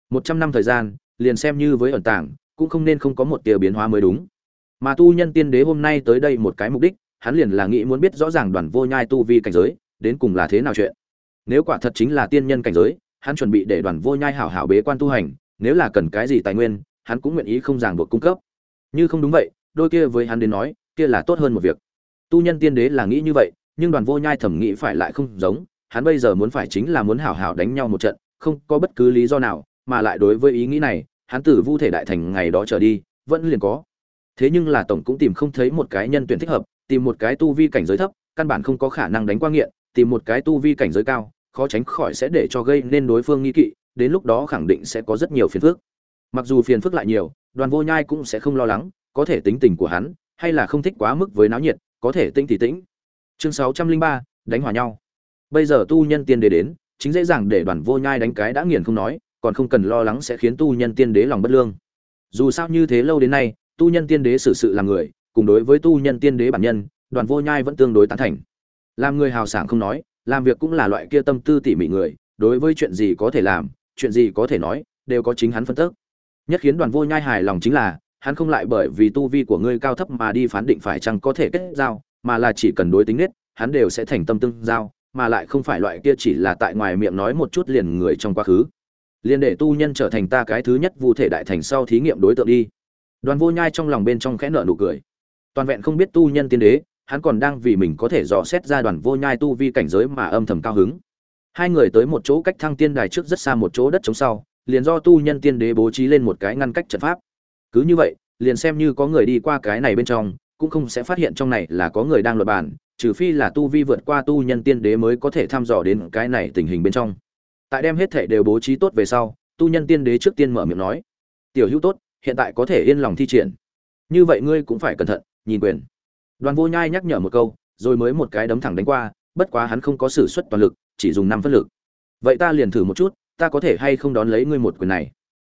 [SPEAKER 1] Một trăm năm thời gian, liền xem như với ẩn tàng, cũng không nên không có một tia biến hóa mới đúng. Mà tu nhân tiên đế hôm nay tới đây một cái mục đích, hắn liền là nghĩ muốn biết rõ ràng đoàn vô nhai tu vi cảnh giới, đến cùng là thế nào chuyện nếu quả thật chính là tiên nhân cảnh giới, hắn chuẩn bị để đoàn vô nhai hảo hảo bế quan tu hành, nếu là cần cái gì tài nguyên, hắn cũng nguyện ý không ràng buộc cung cấp. Như không đúng vậy, đôi kia với hắn đến nói, kia là tốt hơn một việc. Tu nhân tiên đế là nghĩ như vậy, nhưng đoàn vô nhai thẩm nghĩ phải lại không giống, hắn bây giờ muốn phải chính là muốn hảo hảo đánh nhau một trận, không có bất cứ lý do nào, mà lại đối với ý nghĩ này, hắn tử vu thể đại thành ngày đó trở đi, vẫn liền có. Thế nhưng là tổng cũng tìm không thấy một cái nhân tuyển thích hợp, tìm một cái tu vi cảnh giới thấp, căn bản không có khả năng đánh qua nghiện, tìm một cái tu vi cảnh giới cao khó tránh khỏi sẽ để cho gây nên đối phương nghi kỵ, đến lúc đó khẳng định sẽ có rất nhiều phiền phức. Mặc dù phiền phức lại nhiều, đoàn vô nhai cũng sẽ không lo lắng, có thể tính tình của hắn, hay là không thích quá mức với náo nhiệt, có thể tinh thì tĩnh. Chương sáu trăm linh ba, đánh hòa nhau. Bây giờ tu nhân tiên đế đến, chính dễ dàng để đoàn vô nhai đánh cái đã nghiền không nói, còn không cần lo lắng sẽ khiến tu nhân tiên đế lòng bất lương. Dù sao như thế lâu đến nay, tu nhân tiên đế xử sự làm người, cùng đối với tu nhân tiên đế bản nhân, đoàn vô nhai vẫn tương đối tán thành. Làm người hào sảng không nói làm việc cũng là loại kia tâm tư tỉ mỉ người, đối với chuyện gì có thể làm, chuyện gì có thể nói, đều có chính hắn phân tích nhất khiến đoàn vô nhai hài lòng chính là, hắn không lại bởi vì tu vi của ngươi cao thấp mà đi phán định phải chăng có thể kết giao, mà là chỉ cần đối tính nết, hắn đều sẽ thành tâm tương giao, mà lại không phải loại kia chỉ là tại ngoài miệng nói một chút liền người trong quá khứ. Liền để tu nhân trở thành ta cái thứ nhất vu thể đại thành sau thí nghiệm đối tượng đi. Đoàn vô nhai trong lòng bên trong khẽ nợ nụ cười. Toàn vẹn không biết tu nhân tiên đế hắn còn đang vì mình có thể dò xét ra đoàn vô nhai tu vi cảnh giới mà âm thầm cao hứng. Hai người tới một chỗ cách thăng tiên đài trước rất xa một chỗ đất chống sau, liền do tu nhân tiên đế bố trí lên một cái ngăn cách trận pháp. Cứ như vậy, liền xem như có người đi qua cái này bên trong, cũng không sẽ phát hiện trong này là có người đang luật bàn, trừ phi là tu vi vượt qua tu nhân tiên đế mới có thể thăm dò đến cái này tình hình bên trong. Tại đem hết thể đều bố trí tốt về sau, tu nhân tiên đế trước tiên mở miệng nói, tiểu hữu tốt, hiện tại có thể yên lòng thi triển. Như vậy ngươi cũng phải cẩn thận, nhìn quyền đoàn vô nhai nhắc nhở một câu, rồi mới một cái đấm thẳng đánh qua, bất quá hắn không có s ử suất toàn lực, chỉ dùng năm phân lực. Vậy ta liền thử một chút, ta có thể hay không đón lấy ngươi một quyền này?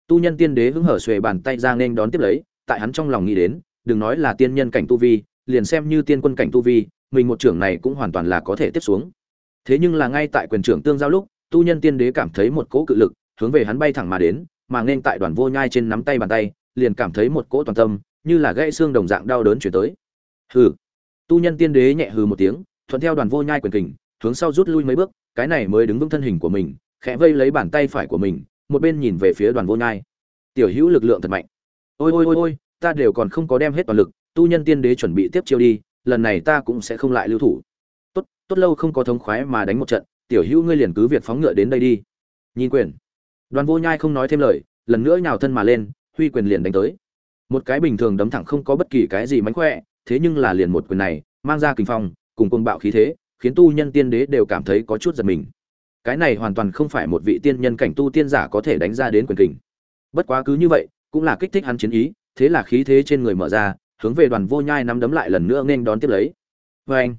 [SPEAKER 1] Tu nhân tiên đế hứng hở xuề bàn tay ra nên đón tiếp lấy, tại hắn trong lòng nghĩ đến, đừng nói là tiên nhân cảnh tu vi, liền xem như tiên quân cảnh tu vi, mình một trưởng này cũng hoàn toàn là có thể tiếp xuống. Thế nhưng là ngay tại quyền trưởng tương giao lúc, tu nhân tiên đế cảm thấy một cỗ cự lực, hướng về hắn bay thẳng mà đến, mà nên tại đoàn vô nhai trên nắm tay bàn tay, liền cảm thấy một cỗ toàn tâm, như là gãy xương đồng dạng đau đớn chuyển tới hừ. Tu nhân tiên đế nhẹ hừ một tiếng, thuận theo đoàn vô nhai quyền kình, hướng sau rút lui mấy bước, cái này mới đứng vững thân hình của mình, khẽ vây lấy bàn tay phải của mình, một bên nhìn về phía đoàn vô nhai. Tiểu hữu lực lượng thật mạnh. Ôi ôi ôi ôi, ta đều còn không có đem hết toàn lực, tu nhân tiên đế chuẩn bị tiếp chiêu đi, lần này ta cũng sẽ không lại lưu thủ. Tốt tốt lâu không có thống khoái mà đánh một trận, tiểu hữu ngươi liền cứ việc phóng ngựa đến đây đi. Nhìn quyền. Đoàn vô nhai không nói thêm lời, lần nữa nhào thân mà lên, huy quyền liền đánh tới. Một cái bình thường đấm thẳng không có bất kỳ cái gì mánh khỏe thế nhưng là liền một quyền này, mang ra kinh phong, cùng côn bạo khí thế, khiến tu nhân tiên đế đều cảm thấy có chút giật mình. Cái này hoàn toàn không phải một vị tiên nhân cảnh tu tiên giả có thể đánh ra đến quyền kình. Bất quá cứ như vậy, cũng là kích thích hắn chiến ý, thế là khí thế trên người mở ra, hướng về đoàn vô nhai nắm đấm lại lần nữa nên đón tiếp lấy. Vê anh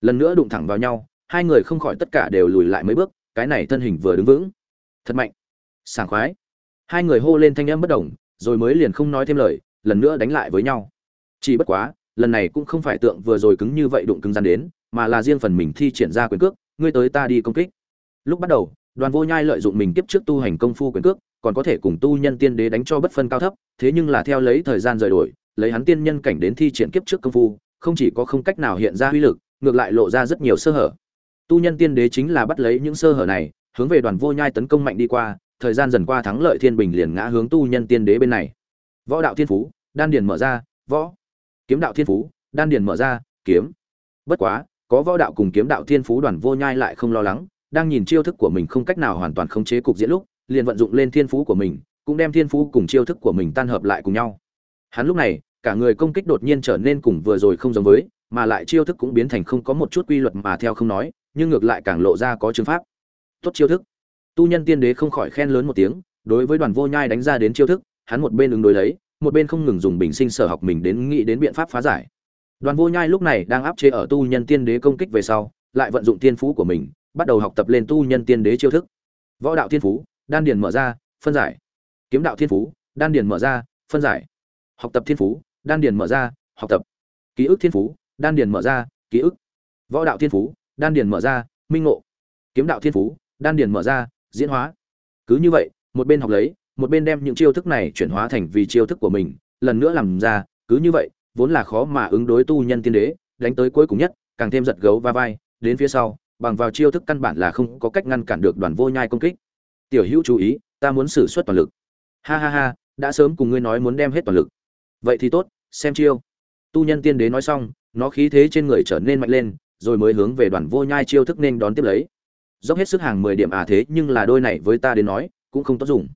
[SPEAKER 1] lần nữa đụng thẳng vào nhau, hai người không khỏi tất cả đều lùi lại mấy bước, cái này thân hình vừa đứng vững. Thật mạnh. Sảng khoái. Hai người hô lên thanh âm bất đồng rồi mới liền không nói thêm lời, lần nữa đánh lại với nhau. Chỉ bất quá lần này cũng không phải tượng vừa rồi cứng như vậy đụng cứng rắn đến, mà là riêng phần mình thi triển ra quyền cước, ngươi tới ta đi công kích. Lúc bắt đầu, đoàn vô nhai lợi dụng mình tiếp trước tu hành công phu quyền cước, còn có thể cùng tu nhân tiên đế đánh cho bất phân cao thấp, thế nhưng là theo lấy thời gian rời đổi, lấy hắn tiên nhân cảnh đến thi triển kiếp trước công phu, không chỉ có không cách nào hiện ra uy lực, ngược lại lộ ra rất nhiều sơ hở. Tu nhân tiên đế chính là bắt lấy những sơ hở này, hướng về đoàn vô nhai tấn công mạnh đi qua, thời gian dần qua thắng lợi thiên bình liền ngã hướng tu nhân tiên đế bên này. Võ đạo thiên phú, đan điền mở ra, võ kiếm đạo thiên phú, đan điền mở ra, kiếm. Bất quá, có võ đạo cùng kiếm đạo thiên phú đoàn vô nhai lại không lo lắng, đang nhìn chiêu thức của mình không cách nào hoàn toàn khống chế cục diễn lúc, liền vận dụng lên thiên phú của mình, cũng đem thiên phú cùng chiêu thức của mình tan hợp lại cùng nhau. Hắn lúc này, cả người công kích đột nhiên trở nên cùng vừa rồi không giống với, mà lại chiêu thức cũng biến thành không có một chút quy luật mà theo không nói, nhưng ngược lại càng lộ ra có chứng pháp. Tốt chiêu thức. Tu nhân tiên đế không khỏi khen lớn một tiếng, đối với đoàn vô nhai đánh ra đến chiêu thức, hắn một bên ứng đối lấy một bên không ngừng dùng bình sinh sở học mình đến nghĩ đến biện pháp phá giải. Đoàn vô nhai lúc này đang áp chế ở tu nhân tiên đế công kích về sau, lại vận dụng tiên phú của mình, bắt đầu học tập lên tu nhân tiên đế chiêu thức. Võ đạo thiên phú, đan điền mở ra, phân giải. Kiếm đạo thiên phú, đan điền mở ra, phân giải. Học tập thiên phú, đan điền mở ra, học tập. Ký ức thiên phú, đan điền mở ra, ký ức. Võ đạo thiên phú, đan điền mở ra, minh ngộ. Kiếm đạo thiên phú, đan điền mở ra, diễn hóa. Cứ như vậy, một bên học lấy một bên đem những chiêu thức này chuyển hóa thành vì chiêu thức của mình, lần nữa làm ra, cứ như vậy, vốn là khó mà ứng đối tu nhân tiên đế, đánh tới cuối cùng nhất, càng thêm giật gấu va vai, đến phía sau, bằng vào chiêu thức căn bản là không có cách ngăn cản được đoàn vô nhai công kích. Tiểu hữu chú ý, ta muốn sử xuất toàn lực. Ha ha ha, đã sớm cùng ngươi nói muốn đem hết toàn lực. Vậy thì tốt, xem chiêu. Tu nhân tiên đế nói xong, nó khí thế trên người trở nên mạnh lên, rồi mới hướng về đoàn vô nhai chiêu thức nên đón tiếp lấy. Dốc hết sức hàng mười điểm à thế nhưng là đôi này với ta đến nói, cũng không tốt dùng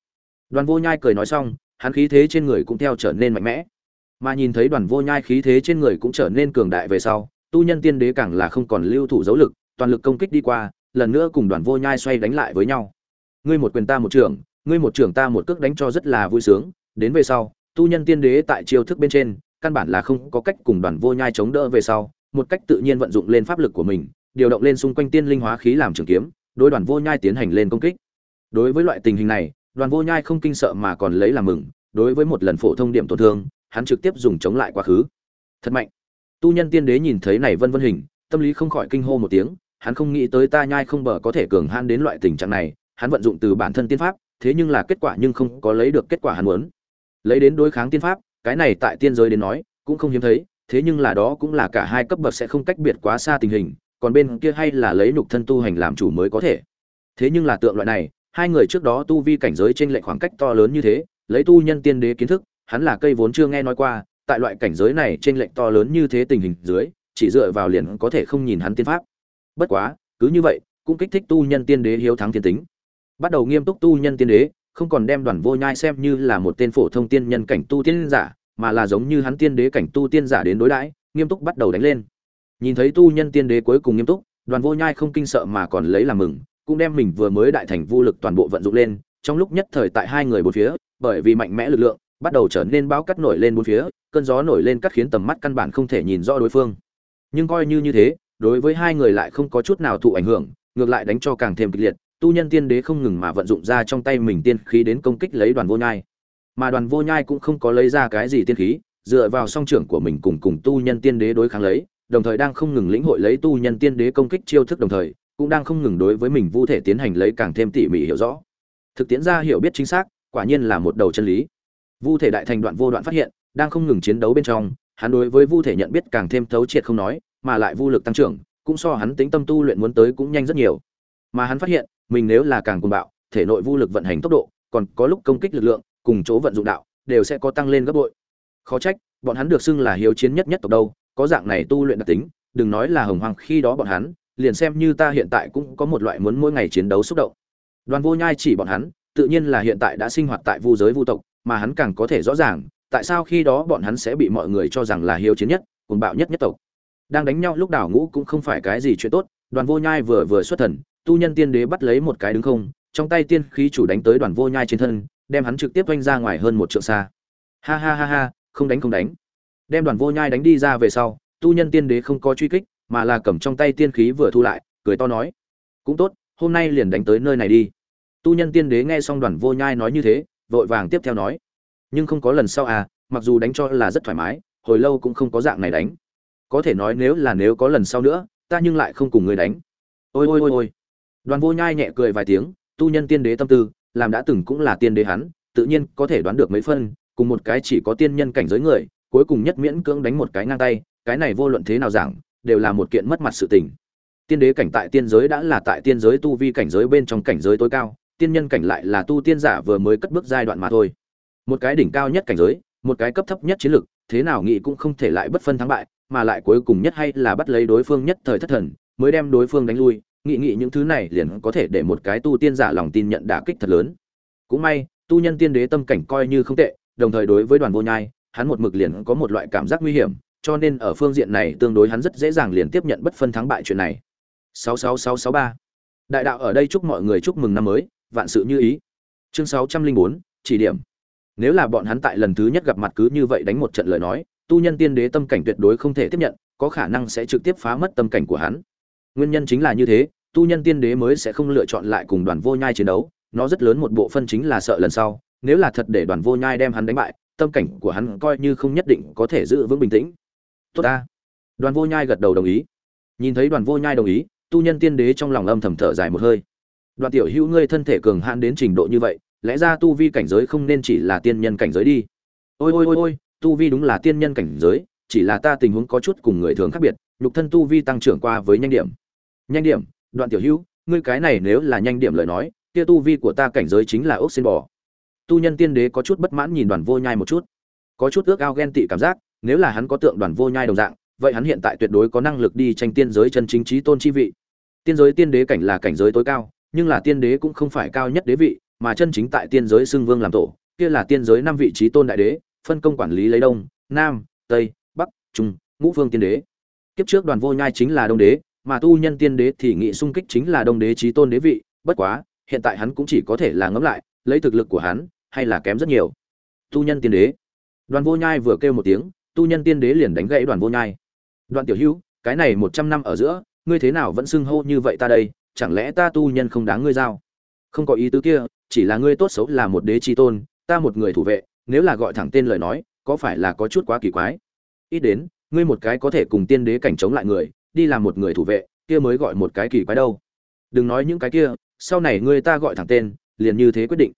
[SPEAKER 1] đoàn vô nhai cười nói xong, hắn khí thế trên người cũng theo trở nên mạnh mẽ. Mà nhìn thấy đoàn vô nhai khí thế trên người cũng trở nên cường đại về sau, tu nhân tiên đế càng là không còn lưu thủ dấu lực, toàn lực công kích đi qua, lần nữa cùng đoàn vô nhai xoay đánh lại với nhau. Ngươi một quyền ta một trưởng, ngươi một trưởng ta một cước đánh cho rất là vui sướng. Đến về sau, tu nhân tiên đế tại chiêu thức bên trên, căn bản là không có cách cùng đoàn vô nhai chống đỡ về sau, một cách tự nhiên vận dụng lên pháp lực của mình, điều động lên xung quanh tiên linh hóa khí làm trường kiếm, đối đoàn vô nhai tiến hành lên công kích. Đối với loại tình hình này đoàn vô nhai không kinh sợ mà còn lấy làm mừng, đối với một lần phổ thông điểm tổn thương, hắn trực tiếp dùng chống lại quá khứ. Thật mạnh. Tu nhân tiên đế nhìn thấy này vân vân hình, tâm lý không khỏi kinh hô một tiếng, hắn không nghĩ tới ta nhai không bờ có thể cường han đến loại tình trạng này, hắn vận dụng từ bản thân tiên pháp, thế nhưng là kết quả nhưng không có lấy được kết quả hắn muốn. Lấy đến đối kháng tiên pháp, cái này tại tiên giới đến nói, cũng không hiếm thấy, thế nhưng là đó cũng là cả hai cấp bậc sẽ không cách biệt quá xa tình hình, còn bên kia hay là lấy nhục thân tu hành làm chủ mới có thể. Thế nhưng là tượng loại này hai người trước đó tu vi cảnh giới trên lệch khoảng cách to lớn như thế, lấy tu nhân tiên đế kiến thức, hắn là cây vốn chưa nghe nói qua, tại loại cảnh giới này trên lệch to lớn như thế tình hình dưới, chỉ dựa vào liền có thể không nhìn hắn tiên pháp. Bất quá, cứ như vậy, cũng kích thích tu nhân tiên đế hiếu thắng thiên tính. Bắt đầu nghiêm túc tu nhân tiên đế, không còn đem đoàn vô nhai xem như là một tên phổ thông tiên nhân cảnh tu tiên giả, mà là giống như hắn tiên đế cảnh tu tiên giả đến đối đãi, nghiêm túc bắt đầu đánh lên. Nhìn thấy tu nhân tiên đế cuối cùng nghiêm túc, đoàn vô nhai không kinh sợ mà còn lấy làm mừng cũng đem mình vừa mới đại thành vô lực toàn bộ vận dụng lên, trong lúc nhất thời tại hai người bốn phía, bởi vì mạnh mẽ lực lượng, bắt đầu trở nên bão cắt nổi lên bốn phía, cơn gió nổi lên cắt khiến tầm mắt căn bản không thể nhìn rõ đối phương. Nhưng coi như như thế, đối với hai người lại không có chút nào thụ ảnh hưởng, ngược lại đánh cho càng thêm kịch liệt, tu nhân tiên đế không ngừng mà vận dụng ra trong tay mình tiên khí đến công kích lấy đoàn vô nhai. Mà đoàn vô nhai cũng không có lấy ra cái gì tiên khí, dựa vào song trưởng của mình cùng cùng tu nhân tiên đế đối kháng lấy, đồng thời đang không ngừng lĩnh hội lấy tu nhân tiên đế công kích chiêu thức đồng thời cũng đang không ngừng đối với mình vu thể tiến hành lấy càng thêm tỉ mỉ hiểu rõ. Thực tiễn ra hiểu biết chính xác, quả nhiên là một đầu chân lý. Vu thể đại thành đoạn vô đoạn phát hiện, đang không ngừng chiến đấu bên trong, hắn đối với vu thể nhận biết càng thêm thấu triệt không nói, mà lại vu lực tăng trưởng, cũng so hắn tính tâm tu luyện muốn tới cũng nhanh rất nhiều. Mà hắn phát hiện, mình nếu là càng cuồng bạo, thể nội vu lực vận hành tốc độ, còn có lúc công kích lực lượng, cùng chỗ vận dụng đạo, đều sẽ có tăng lên gấp bội. Khó trách, bọn hắn được xưng là hiếu chiến nhất nhất tộc đâu, có dạng này tu luyện đặc tính, đừng nói là hồng hoàng khi đó bọn hắn liền xem như ta hiện tại cũng có một loại muốn mỗi ngày chiến đấu xúc động. Đoàn vô nhai chỉ bọn hắn, tự nhiên là hiện tại đã sinh hoạt tại vu giới vu tộc, mà hắn càng có thể rõ ràng, tại sao khi đó bọn hắn sẽ bị mọi người cho rằng là hiếu chiến nhất, cuồng bạo nhất nhất tộc. Đang đánh nhau lúc đảo ngũ cũng không phải cái gì chuyện tốt, đoàn vô nhai vừa vừa xuất thần, tu nhân tiên đế bắt lấy một cái đứng không, trong tay tiên khí chủ đánh tới đoàn vô nhai trên thân, đem hắn trực tiếp oanh ra ngoài hơn một trượng xa. Ha ha ha ha, không đánh không đánh. Đem đoàn vô nhai đánh đi ra về sau, tu nhân tiên đế không có truy kích mà là cầm trong tay tiên khí vừa thu lại, cười to nói, cũng tốt, hôm nay liền đánh tới nơi này đi. Tu nhân tiên đế nghe xong đoàn vô nhai nói như thế, vội vàng tiếp theo nói, nhưng không có lần sau à mặc dù đánh cho là rất thoải mái, hồi lâu cũng không có dạng này đánh. Có thể nói nếu là nếu có lần sau nữa, ta nhưng lại không cùng người đánh. Ôi ôi ôi ôi. Đoàn vô nhai nhẹ cười vài tiếng, tu nhân tiên đế tâm tư, làm đã từng cũng là tiên đế hắn, tự nhiên có thể đoán được mấy phân, cùng một cái chỉ có tiên nhân cảnh giới người, cuối cùng nhất miễn cưỡng đánh một cái ngang tay, cái này vô luận thế nào giảng đều là một kiện mất mặt sự tình. Tiên đế cảnh tại tiên giới đã là tại tiên giới tu vi cảnh giới bên trong cảnh giới tối cao, tiên nhân cảnh lại là tu tiên giả vừa mới cất bước giai đoạn mà thôi. Một cái đỉnh cao nhất cảnh giới, một cái cấp thấp nhất chiến lực, thế nào nghĩ cũng không thể lại bất phân thắng bại, mà lại cuối cùng nhất hay là bắt lấy đối phương nhất thời thất thần, mới đem đối phương đánh lui, nghĩ nghĩ những thứ này liền có thể để một cái tu tiên giả lòng tin nhận đả kích thật lớn. Cũng may, tu nhân tiên đế tâm cảnh coi như không tệ, đồng thời đối với đoàn vô nhai, hắn một mực liền có một loại cảm giác nguy hiểm cho nên ở phương diện này tương đối hắn rất dễ dàng liền tiếp nhận bất phân thắng bại chuyện này. 66663 đại đạo ở đây chúc mọi người chúc mừng năm mới, vạn sự như ý. Chương 604 chỉ điểm. Nếu là bọn hắn tại lần thứ nhất gặp mặt cứ như vậy đánh một trận lời nói, tu nhân tiên đế tâm cảnh tuyệt đối không thể tiếp nhận, có khả năng sẽ trực tiếp phá mất tâm cảnh của hắn. Nguyên nhân chính là như thế, tu nhân tiên đế mới sẽ không lựa chọn lại cùng đoàn vô nhai chiến đấu, nó rất lớn một bộ phân chính là sợ lần sau, nếu là thật để đoàn vô nhai đem hắn đánh bại, tâm cảnh của hắn coi như không nhất định có thể giữ vững bình tĩnh tốt ta. Đoàn vô nhai gật đầu đồng ý. Nhìn thấy đoàn vô nhai đồng ý, tu nhân tiên đế trong lòng âm thầm thở dài một hơi. Đoàn tiểu hữu ngươi thân thể cường hãn đến trình độ như vậy, lẽ ra tu vi cảnh giới không nên chỉ là tiên nhân cảnh giới đi. Ôi ôi ôi ôi, tu vi đúng là tiên nhân cảnh giới, chỉ là ta tình huống có chút cùng người thường khác biệt, nhục thân tu vi tăng trưởng qua với nhanh điểm. Nhanh điểm đoạn tiểu hữu, ngươi cái này nếu là nhanh điểm lời nói, kia tu vi của ta cảnh giới chính là ốc xin bò. Tu nhân tiên đế có chút bất mãn nhìn đoàn vô nhai một chút. Có chút ước ao ghen tị cảm giác nếu là hắn có tượng đoàn vô nhai đồng dạng, vậy hắn hiện tại tuyệt đối có năng lực đi tranh tiên giới chân chính trí tôn chi vị. Tiên giới tiên đế cảnh là cảnh giới tối cao, nhưng là tiên đế cũng không phải cao nhất đế vị, mà chân chính tại tiên giới xưng vương làm tổ, kia là tiên giới năm vị trí tôn đại đế, phân công quản lý lấy đông, nam, tây, bắc, trung, ngũ phương tiên đế. Kiếp trước đoàn vô nhai chính là đông đế, mà tu nhân tiên đế thì nghị xung kích chính là đông đế trí tôn đế vị, bất quá, hiện tại hắn cũng chỉ có thể là ngẫm lại, lấy thực lực của hắn, hay là kém rất nhiều. Tu nhân tiên đế. Đoàn vô nhai vừa kêu một tiếng tu nhân tiên đế liền đánh gãy đoàn vô nhai. Đoàn tiểu hữu, cái này một trăm năm ở giữa, ngươi thế nào vẫn xưng hô như vậy ta đây? Chẳng lẽ ta tu nhân không đáng ngươi giao? Không có ý tứ kia, chỉ là ngươi tốt xấu là một đế chi tôn, ta một người thủ vệ, nếu là gọi thẳng tên lời nói, có phải là có chút quá kỳ quái? Ít đến, ngươi một cái có thể cùng tiên đế cảnh chống lại người, đi làm một người thủ vệ, kia mới gọi một cái kỳ quái đâu. Đừng nói những cái kia, sau này ngươi ta gọi thẳng tên, liền như thế quyết định.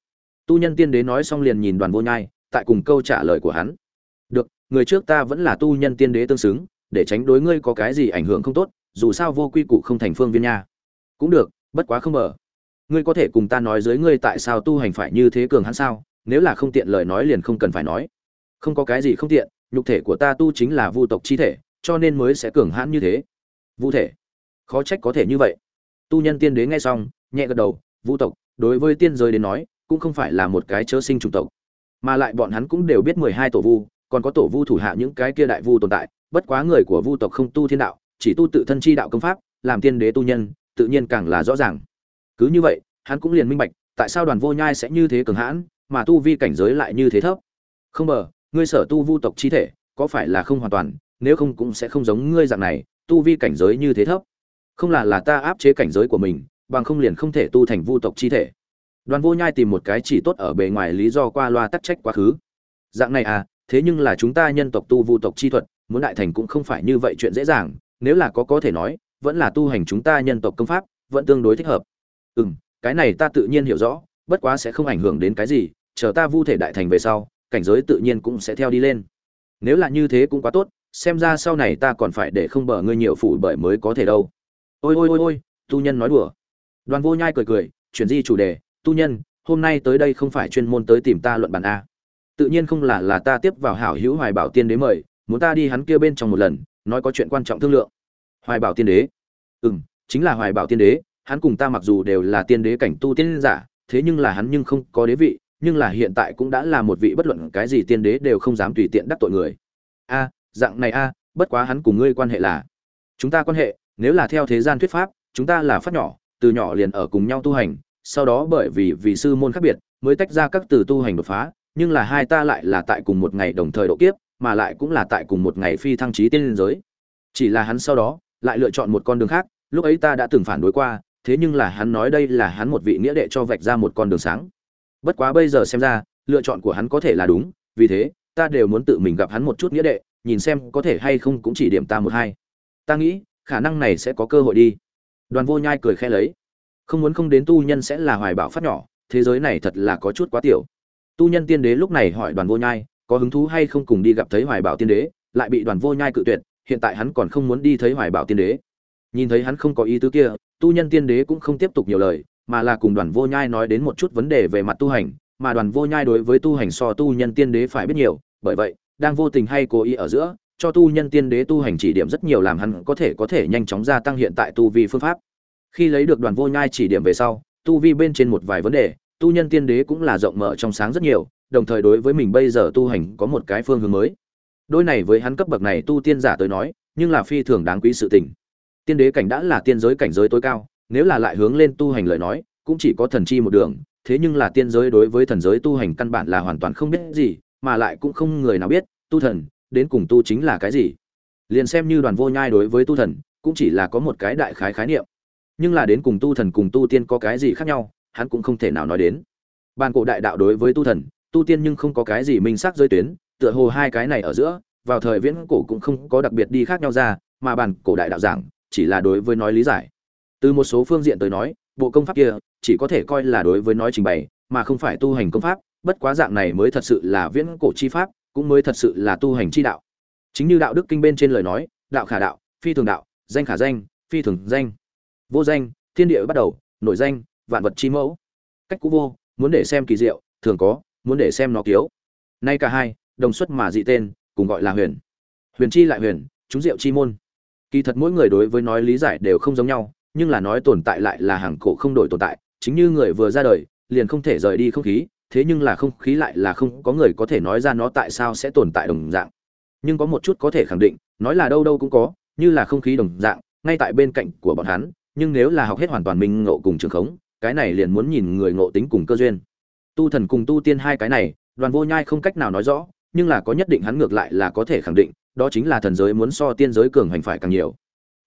[SPEAKER 1] Tu nhân tiên đế nói xong liền nhìn đoàn vô nhai, tại cùng câu trả lời của hắn. Được người trước ta vẫn là tu nhân tiên đế tương xứng, để tránh đối ngươi có cái gì ảnh hưởng không tốt, dù sao vô quy củ không thành phương viên nha. Cũng được, bất quá không mở ngươi có thể cùng ta nói dưới ngươi tại sao tu hành phải như thế cường hắn sao, nếu là không tiện lời nói liền không cần phải nói. Không có cái gì không tiện, nhục thể của ta tu chính là vu tộc chi thể, cho nên mới sẽ cường hãn như thế. Vu thể? Khó trách có thể như vậy. Tu nhân tiên đế nghe xong, nhẹ gật đầu, vu tộc, đối với tiên giới đến nói, cũng không phải là một cái chớ sinh chủng tộc, mà lại bọn hắn cũng đều biết mười hai tổ vu còn có tổ vu thủ hạ những cái kia đại vu tồn tại, bất quá người của vu tộc không tu thiên đạo, chỉ tu tự thân chi đạo công pháp, làm tiên đế tu nhân, tự nhiên càng là rõ ràng. Cứ như vậy, hắn cũng liền minh bạch, tại sao đoàn vô nhai sẽ như thế cường hãn, mà tu vi cảnh giới lại như thế thấp. Không bờ ngươi sở tu vu tộc chi thể, có phải là không hoàn toàn, nếu không cũng sẽ không giống ngươi dạng này, tu vi cảnh giới như thế thấp. Không là là ta áp chế cảnh giới của mình, bằng không liền không thể tu thành vu tộc chi thể. Đoàn vô nhai tìm một cái chỉ tốt ở bề ngoài lý do qua loa tắc trách quá khứ. Dạng này à thế nhưng là chúng ta nhân tộc tu vu tộc chi thuật, muốn đại thành cũng không phải như vậy chuyện dễ dàng, nếu là có có thể nói, vẫn là tu hành chúng ta nhân tộc công pháp, vẫn tương đối thích hợp. Ừ m cái này ta tự nhiên hiểu rõ, bất quá sẽ không ảnh hưởng đến cái gì, chờ ta vu thể đại thành về sau, cảnh giới tự nhiên cũng sẽ theo đi lên. Nếu là như thế cũng quá tốt, xem ra sau này ta còn phải để không bờ ngươi nhiều phủ bởi mới có thể đâu. Ôi ôi ôi ôi, tu nhân nói đùa. Đoàn vô nhai cười cười, chuyển di chủ đề, tu nhân, hôm nay tới đây không phải chuyên môn tới tìm ta luận bàn a tự nhiên không là là ta tiếp vào hảo hữu hoài bảo tiên đế mời, muốn ta đi hắn kia bên trong một lần, nói có chuyện quan trọng thương lượng. Hoài bảo tiên đế? Ừ m chính là hoài bảo tiên đế, hắn cùng ta mặc dù đều là tiên đế cảnh tu tiên giả, thế nhưng là hắn nhưng không có đế vị, nhưng là hiện tại cũng đã là một vị bất luận cái gì tiên đế đều không dám tùy tiện đắc tội người. A, dạng này a, bất quá hắn cùng ngươi quan hệ là, chúng ta quan hệ, nếu là theo thế gian thuyết pháp, chúng ta là phát nhỏ, từ nhỏ liền ở cùng nhau tu hành, sau đó bởi vì vì sư môn khác biệt, mới tách ra các từ tu hành đột phá nhưng là hai ta lại là tại cùng một ngày đồng thời độ kiếp, mà lại cũng là tại cùng một ngày phi thăng trí tiên liên giới. Chỉ là hắn sau đó, lại lựa chọn một con đường khác, lúc ấy ta đã từng phản đối qua, thế nhưng là hắn nói đây là hắn một vị nghĩa đệ cho vạch ra một con đường sáng. Bất quá bây giờ xem ra, lựa chọn của hắn có thể là đúng, vì thế, ta đều muốn tự mình gặp hắn một chút nghĩa đệ, nhìn xem có thể hay không cũng chỉ điểm ta một hai. Ta nghĩ, khả năng này sẽ có cơ hội đi. Đoàn vô nhai cười khẽ lấy. Không muốn không đến tu nhân sẽ là hoài bảo phát nhỏ, thế giới này thật là có chút quá tiểu tu nhân tiên đế lúc này hỏi đoàn vô nhai, có hứng thú hay không cùng đi gặp thấy hoài bảo tiên đế? Lại bị đoàn vô nhai cự tuyệt, hiện tại hắn còn không muốn đi thấy hoài bảo tiên đế. Nhìn thấy hắn không có ý tứ kia, tu nhân tiên đế cũng không tiếp tục nhiều lời, mà là cùng đoàn vô nhai nói đến một chút vấn đề về mặt tu hành, mà đoàn vô nhai đối với tu hành so tu nhân tiên đế phải biết nhiều, bởi vậy, đang vô tình hay cố ý ở giữa, cho tu nhân tiên đế tu hành chỉ điểm rất nhiều làm hắn có thể có thể nhanh chóng gia tăng hiện tại tu vi phương pháp. Khi lấy được đoàn vô nhai chỉ điểm về sau, tu vi bên trên một vài vấn đề tu nhân tiên đế cũng là rộng mở trong sáng rất nhiều, đồng thời đối với mình bây giờ tu hành có một cái phương hướng mới. Đôi này với hắn cấp bậc này tu tiên giả tới nói, nhưng là phi thường đáng quý sự tình. Tiên đế cảnh đã là tiên giới cảnh giới tối cao, nếu là lại hướng lên tu hành lời nói, cũng chỉ có thần chi một đường, thế nhưng là tiên giới đối với thần giới tu hành căn bản là hoàn toàn không biết gì, mà lại cũng không người nào biết, tu thần, đến cùng tu chính là cái gì. Liền xem như đoàn vô nhai đối với tu thần, cũng chỉ là có một cái đại khái khái niệm. Nhưng là đến cùng tu thần cùng tu tiên có cái gì khác nhau hắn cũng không thể nào nói đến. Bàn cổ đại đạo đối với tu thần, tu tiên nhưng không có cái gì minh xác giới tuyến, tựa hồ hai cái này ở giữa, vào thời viễn cổ cũng không có đặc biệt đi khác nhau ra, mà bàn cổ đại đạo giảng, chỉ là đối với nói lý giải. Từ một số phương diện tới nói, bộ công pháp kia, chỉ có thể coi là đối với nói trình bày, mà không phải tu hành công pháp, bất quá dạng này mới thật sự là viễn cổ chi pháp, cũng mới thật sự là tu hành chi đạo. Chính như đạo đức kinh bên trên lời nói, đạo khả đạo, phi thường đạo, danh khả danh, phi thường danh. Vô danh, thiên địa bắt đầu nổi danh vạn vật chi mẫu. Cách cũ vô, muốn để xem kỳ diệu, thường có, muốn để xem nó kiếu. Nay cả hai, đồng xuất mà dị tên, cùng gọi là huyền. Huyền chi lại huyền, chúng diệu chi môn. Kỳ thật mỗi người đối với nói lý giải đều không giống nhau, nhưng là nói tồn tại lại là hàng cổ không đổi tồn tại, chính như người vừa ra đời, liền không thể rời đi không khí, thế nhưng là không khí lại là không có người có thể nói ra nó tại sao sẽ tồn tại đồng dạng. Nhưng có một chút có thể khẳng định, nói là đâu đâu cũng có, như là không khí đồng dạng, ngay tại bên cạnh của bọn hắn, nhưng nếu là học hết hoàn toàn minh ngộ cùng trường khống cái này liền muốn nhìn người ngộ tính cùng cơ duyên. Tu thần cùng tu tiên hai cái này, đoàn vô nhai không cách nào nói rõ, nhưng là có nhất định hắn ngược lại là có thể khẳng định, đó chính là thần giới muốn so tiên giới cường hành phải càng nhiều.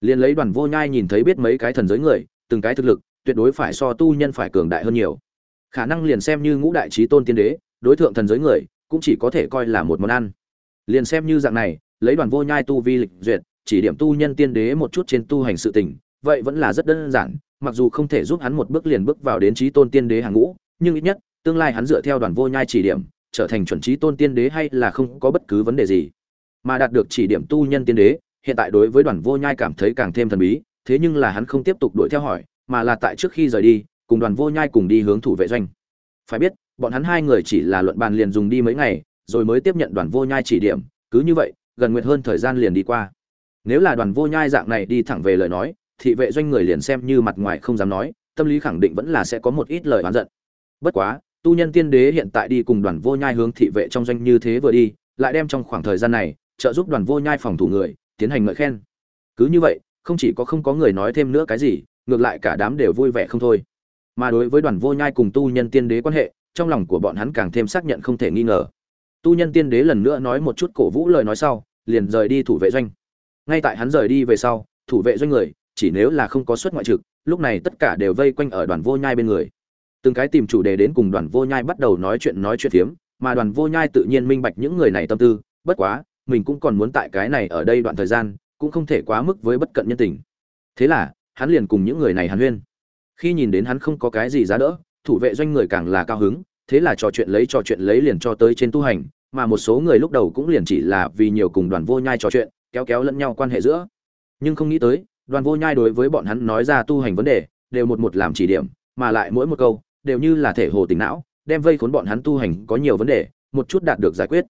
[SPEAKER 1] Liền lấy đoàn vô nhai nhìn thấy biết mấy cái thần giới người, từng cái thực lực, tuyệt đối phải so tu nhân phải cường đại hơn nhiều. Khả năng liền xem như ngũ đại trí tôn tiên đế, đối tượng thần giới người, cũng chỉ có thể coi là một món ăn. Liền xem như dạng này, lấy đoàn vô nhai tu vi lịch duyệt, chỉ điểm tu nhân tiên đế một chút trên tu hành sự tình, vậy vẫn là rất đơn giản mặc dù không thể giúp hắn một bước liền bước vào đến trí tôn tiên đế hàng ngũ, nhưng ít nhất, tương lai hắn dựa theo đoàn vô nhai chỉ điểm, trở thành chuẩn trí tôn tiên đế hay là không có bất cứ vấn đề gì. Mà đạt được chỉ điểm tu nhân tiên đế, hiện tại đối với đoàn vô nhai cảm thấy càng thêm thần bí, thế nhưng là hắn không tiếp tục đuổi theo hỏi, mà là tại trước khi rời đi, cùng đoàn vô nhai cùng đi hướng thủ vệ doanh. Phải biết, bọn hắn hai người chỉ là luận bàn liền dùng đi mấy ngày, rồi mới tiếp nhận đoàn vô nhai chỉ điểm, cứ như vậy, gần nguyệt hơn thời gian liền đi qua. Nếu là đoàn vô nhai dạng này đi thẳng về lời nói thị vệ doanh người liền xem như mặt ngoài không dám nói, tâm lý khẳng định vẫn là sẽ có một ít lời oán giận. Bất quá, tu nhân tiên đế hiện tại đi cùng đoàn vô nhai hướng thị vệ trong doanh như thế vừa đi, lại đem trong khoảng thời gian này, trợ giúp đoàn vô nhai phòng thủ người, tiến hành ngợi khen. Cứ như vậy, không chỉ có không có người nói thêm nữa cái gì, ngược lại cả đám đều vui vẻ không thôi. Mà đối với đoàn vô nhai cùng tu nhân tiên đế quan hệ, trong lòng của bọn hắn càng thêm xác nhận không thể nghi ngờ. Tu nhân tiên đế lần nữa nói một chút cổ vũ lời nói sau, liền rời đi thủ vệ doanh. Ngay tại hắn rời đi về sau, thủ vệ doanh người chỉ nếu là không có suất ngoại trực, lúc này tất cả đều vây quanh ở đoàn vô nhai bên người. Từng cái tìm chủ đề đến cùng đoàn vô nhai bắt đầu nói chuyện nói chuyện phiếm, mà đoàn vô nhai tự nhiên minh bạch những người này tâm tư, bất quá, mình cũng còn muốn tại cái này ở đây đoạn thời gian, cũng không thể quá mức với bất cận nhân tình. Thế là, hắn liền cùng những người này hàn huyên. Khi nhìn đến hắn không có cái gì giá đỡ, thủ vệ doanh người càng là cao hứng, thế là trò chuyện lấy trò chuyện lấy liền cho tới trên tu hành, mà một số người lúc đầu cũng liền chỉ là vì nhiều cùng đoàn vô nhai trò chuyện, kéo kéo lẫn nhau quan hệ giữa. Nhưng không nghĩ tới đoàn vô nhai đối với bọn hắn nói ra tu hành vấn đề, đều một một làm chỉ điểm, mà lại mỗi một câu, đều như là thể hồ tỉnh não, đem vây khốn bọn hắn tu hành có nhiều vấn đề, một chút đạt được giải quyết.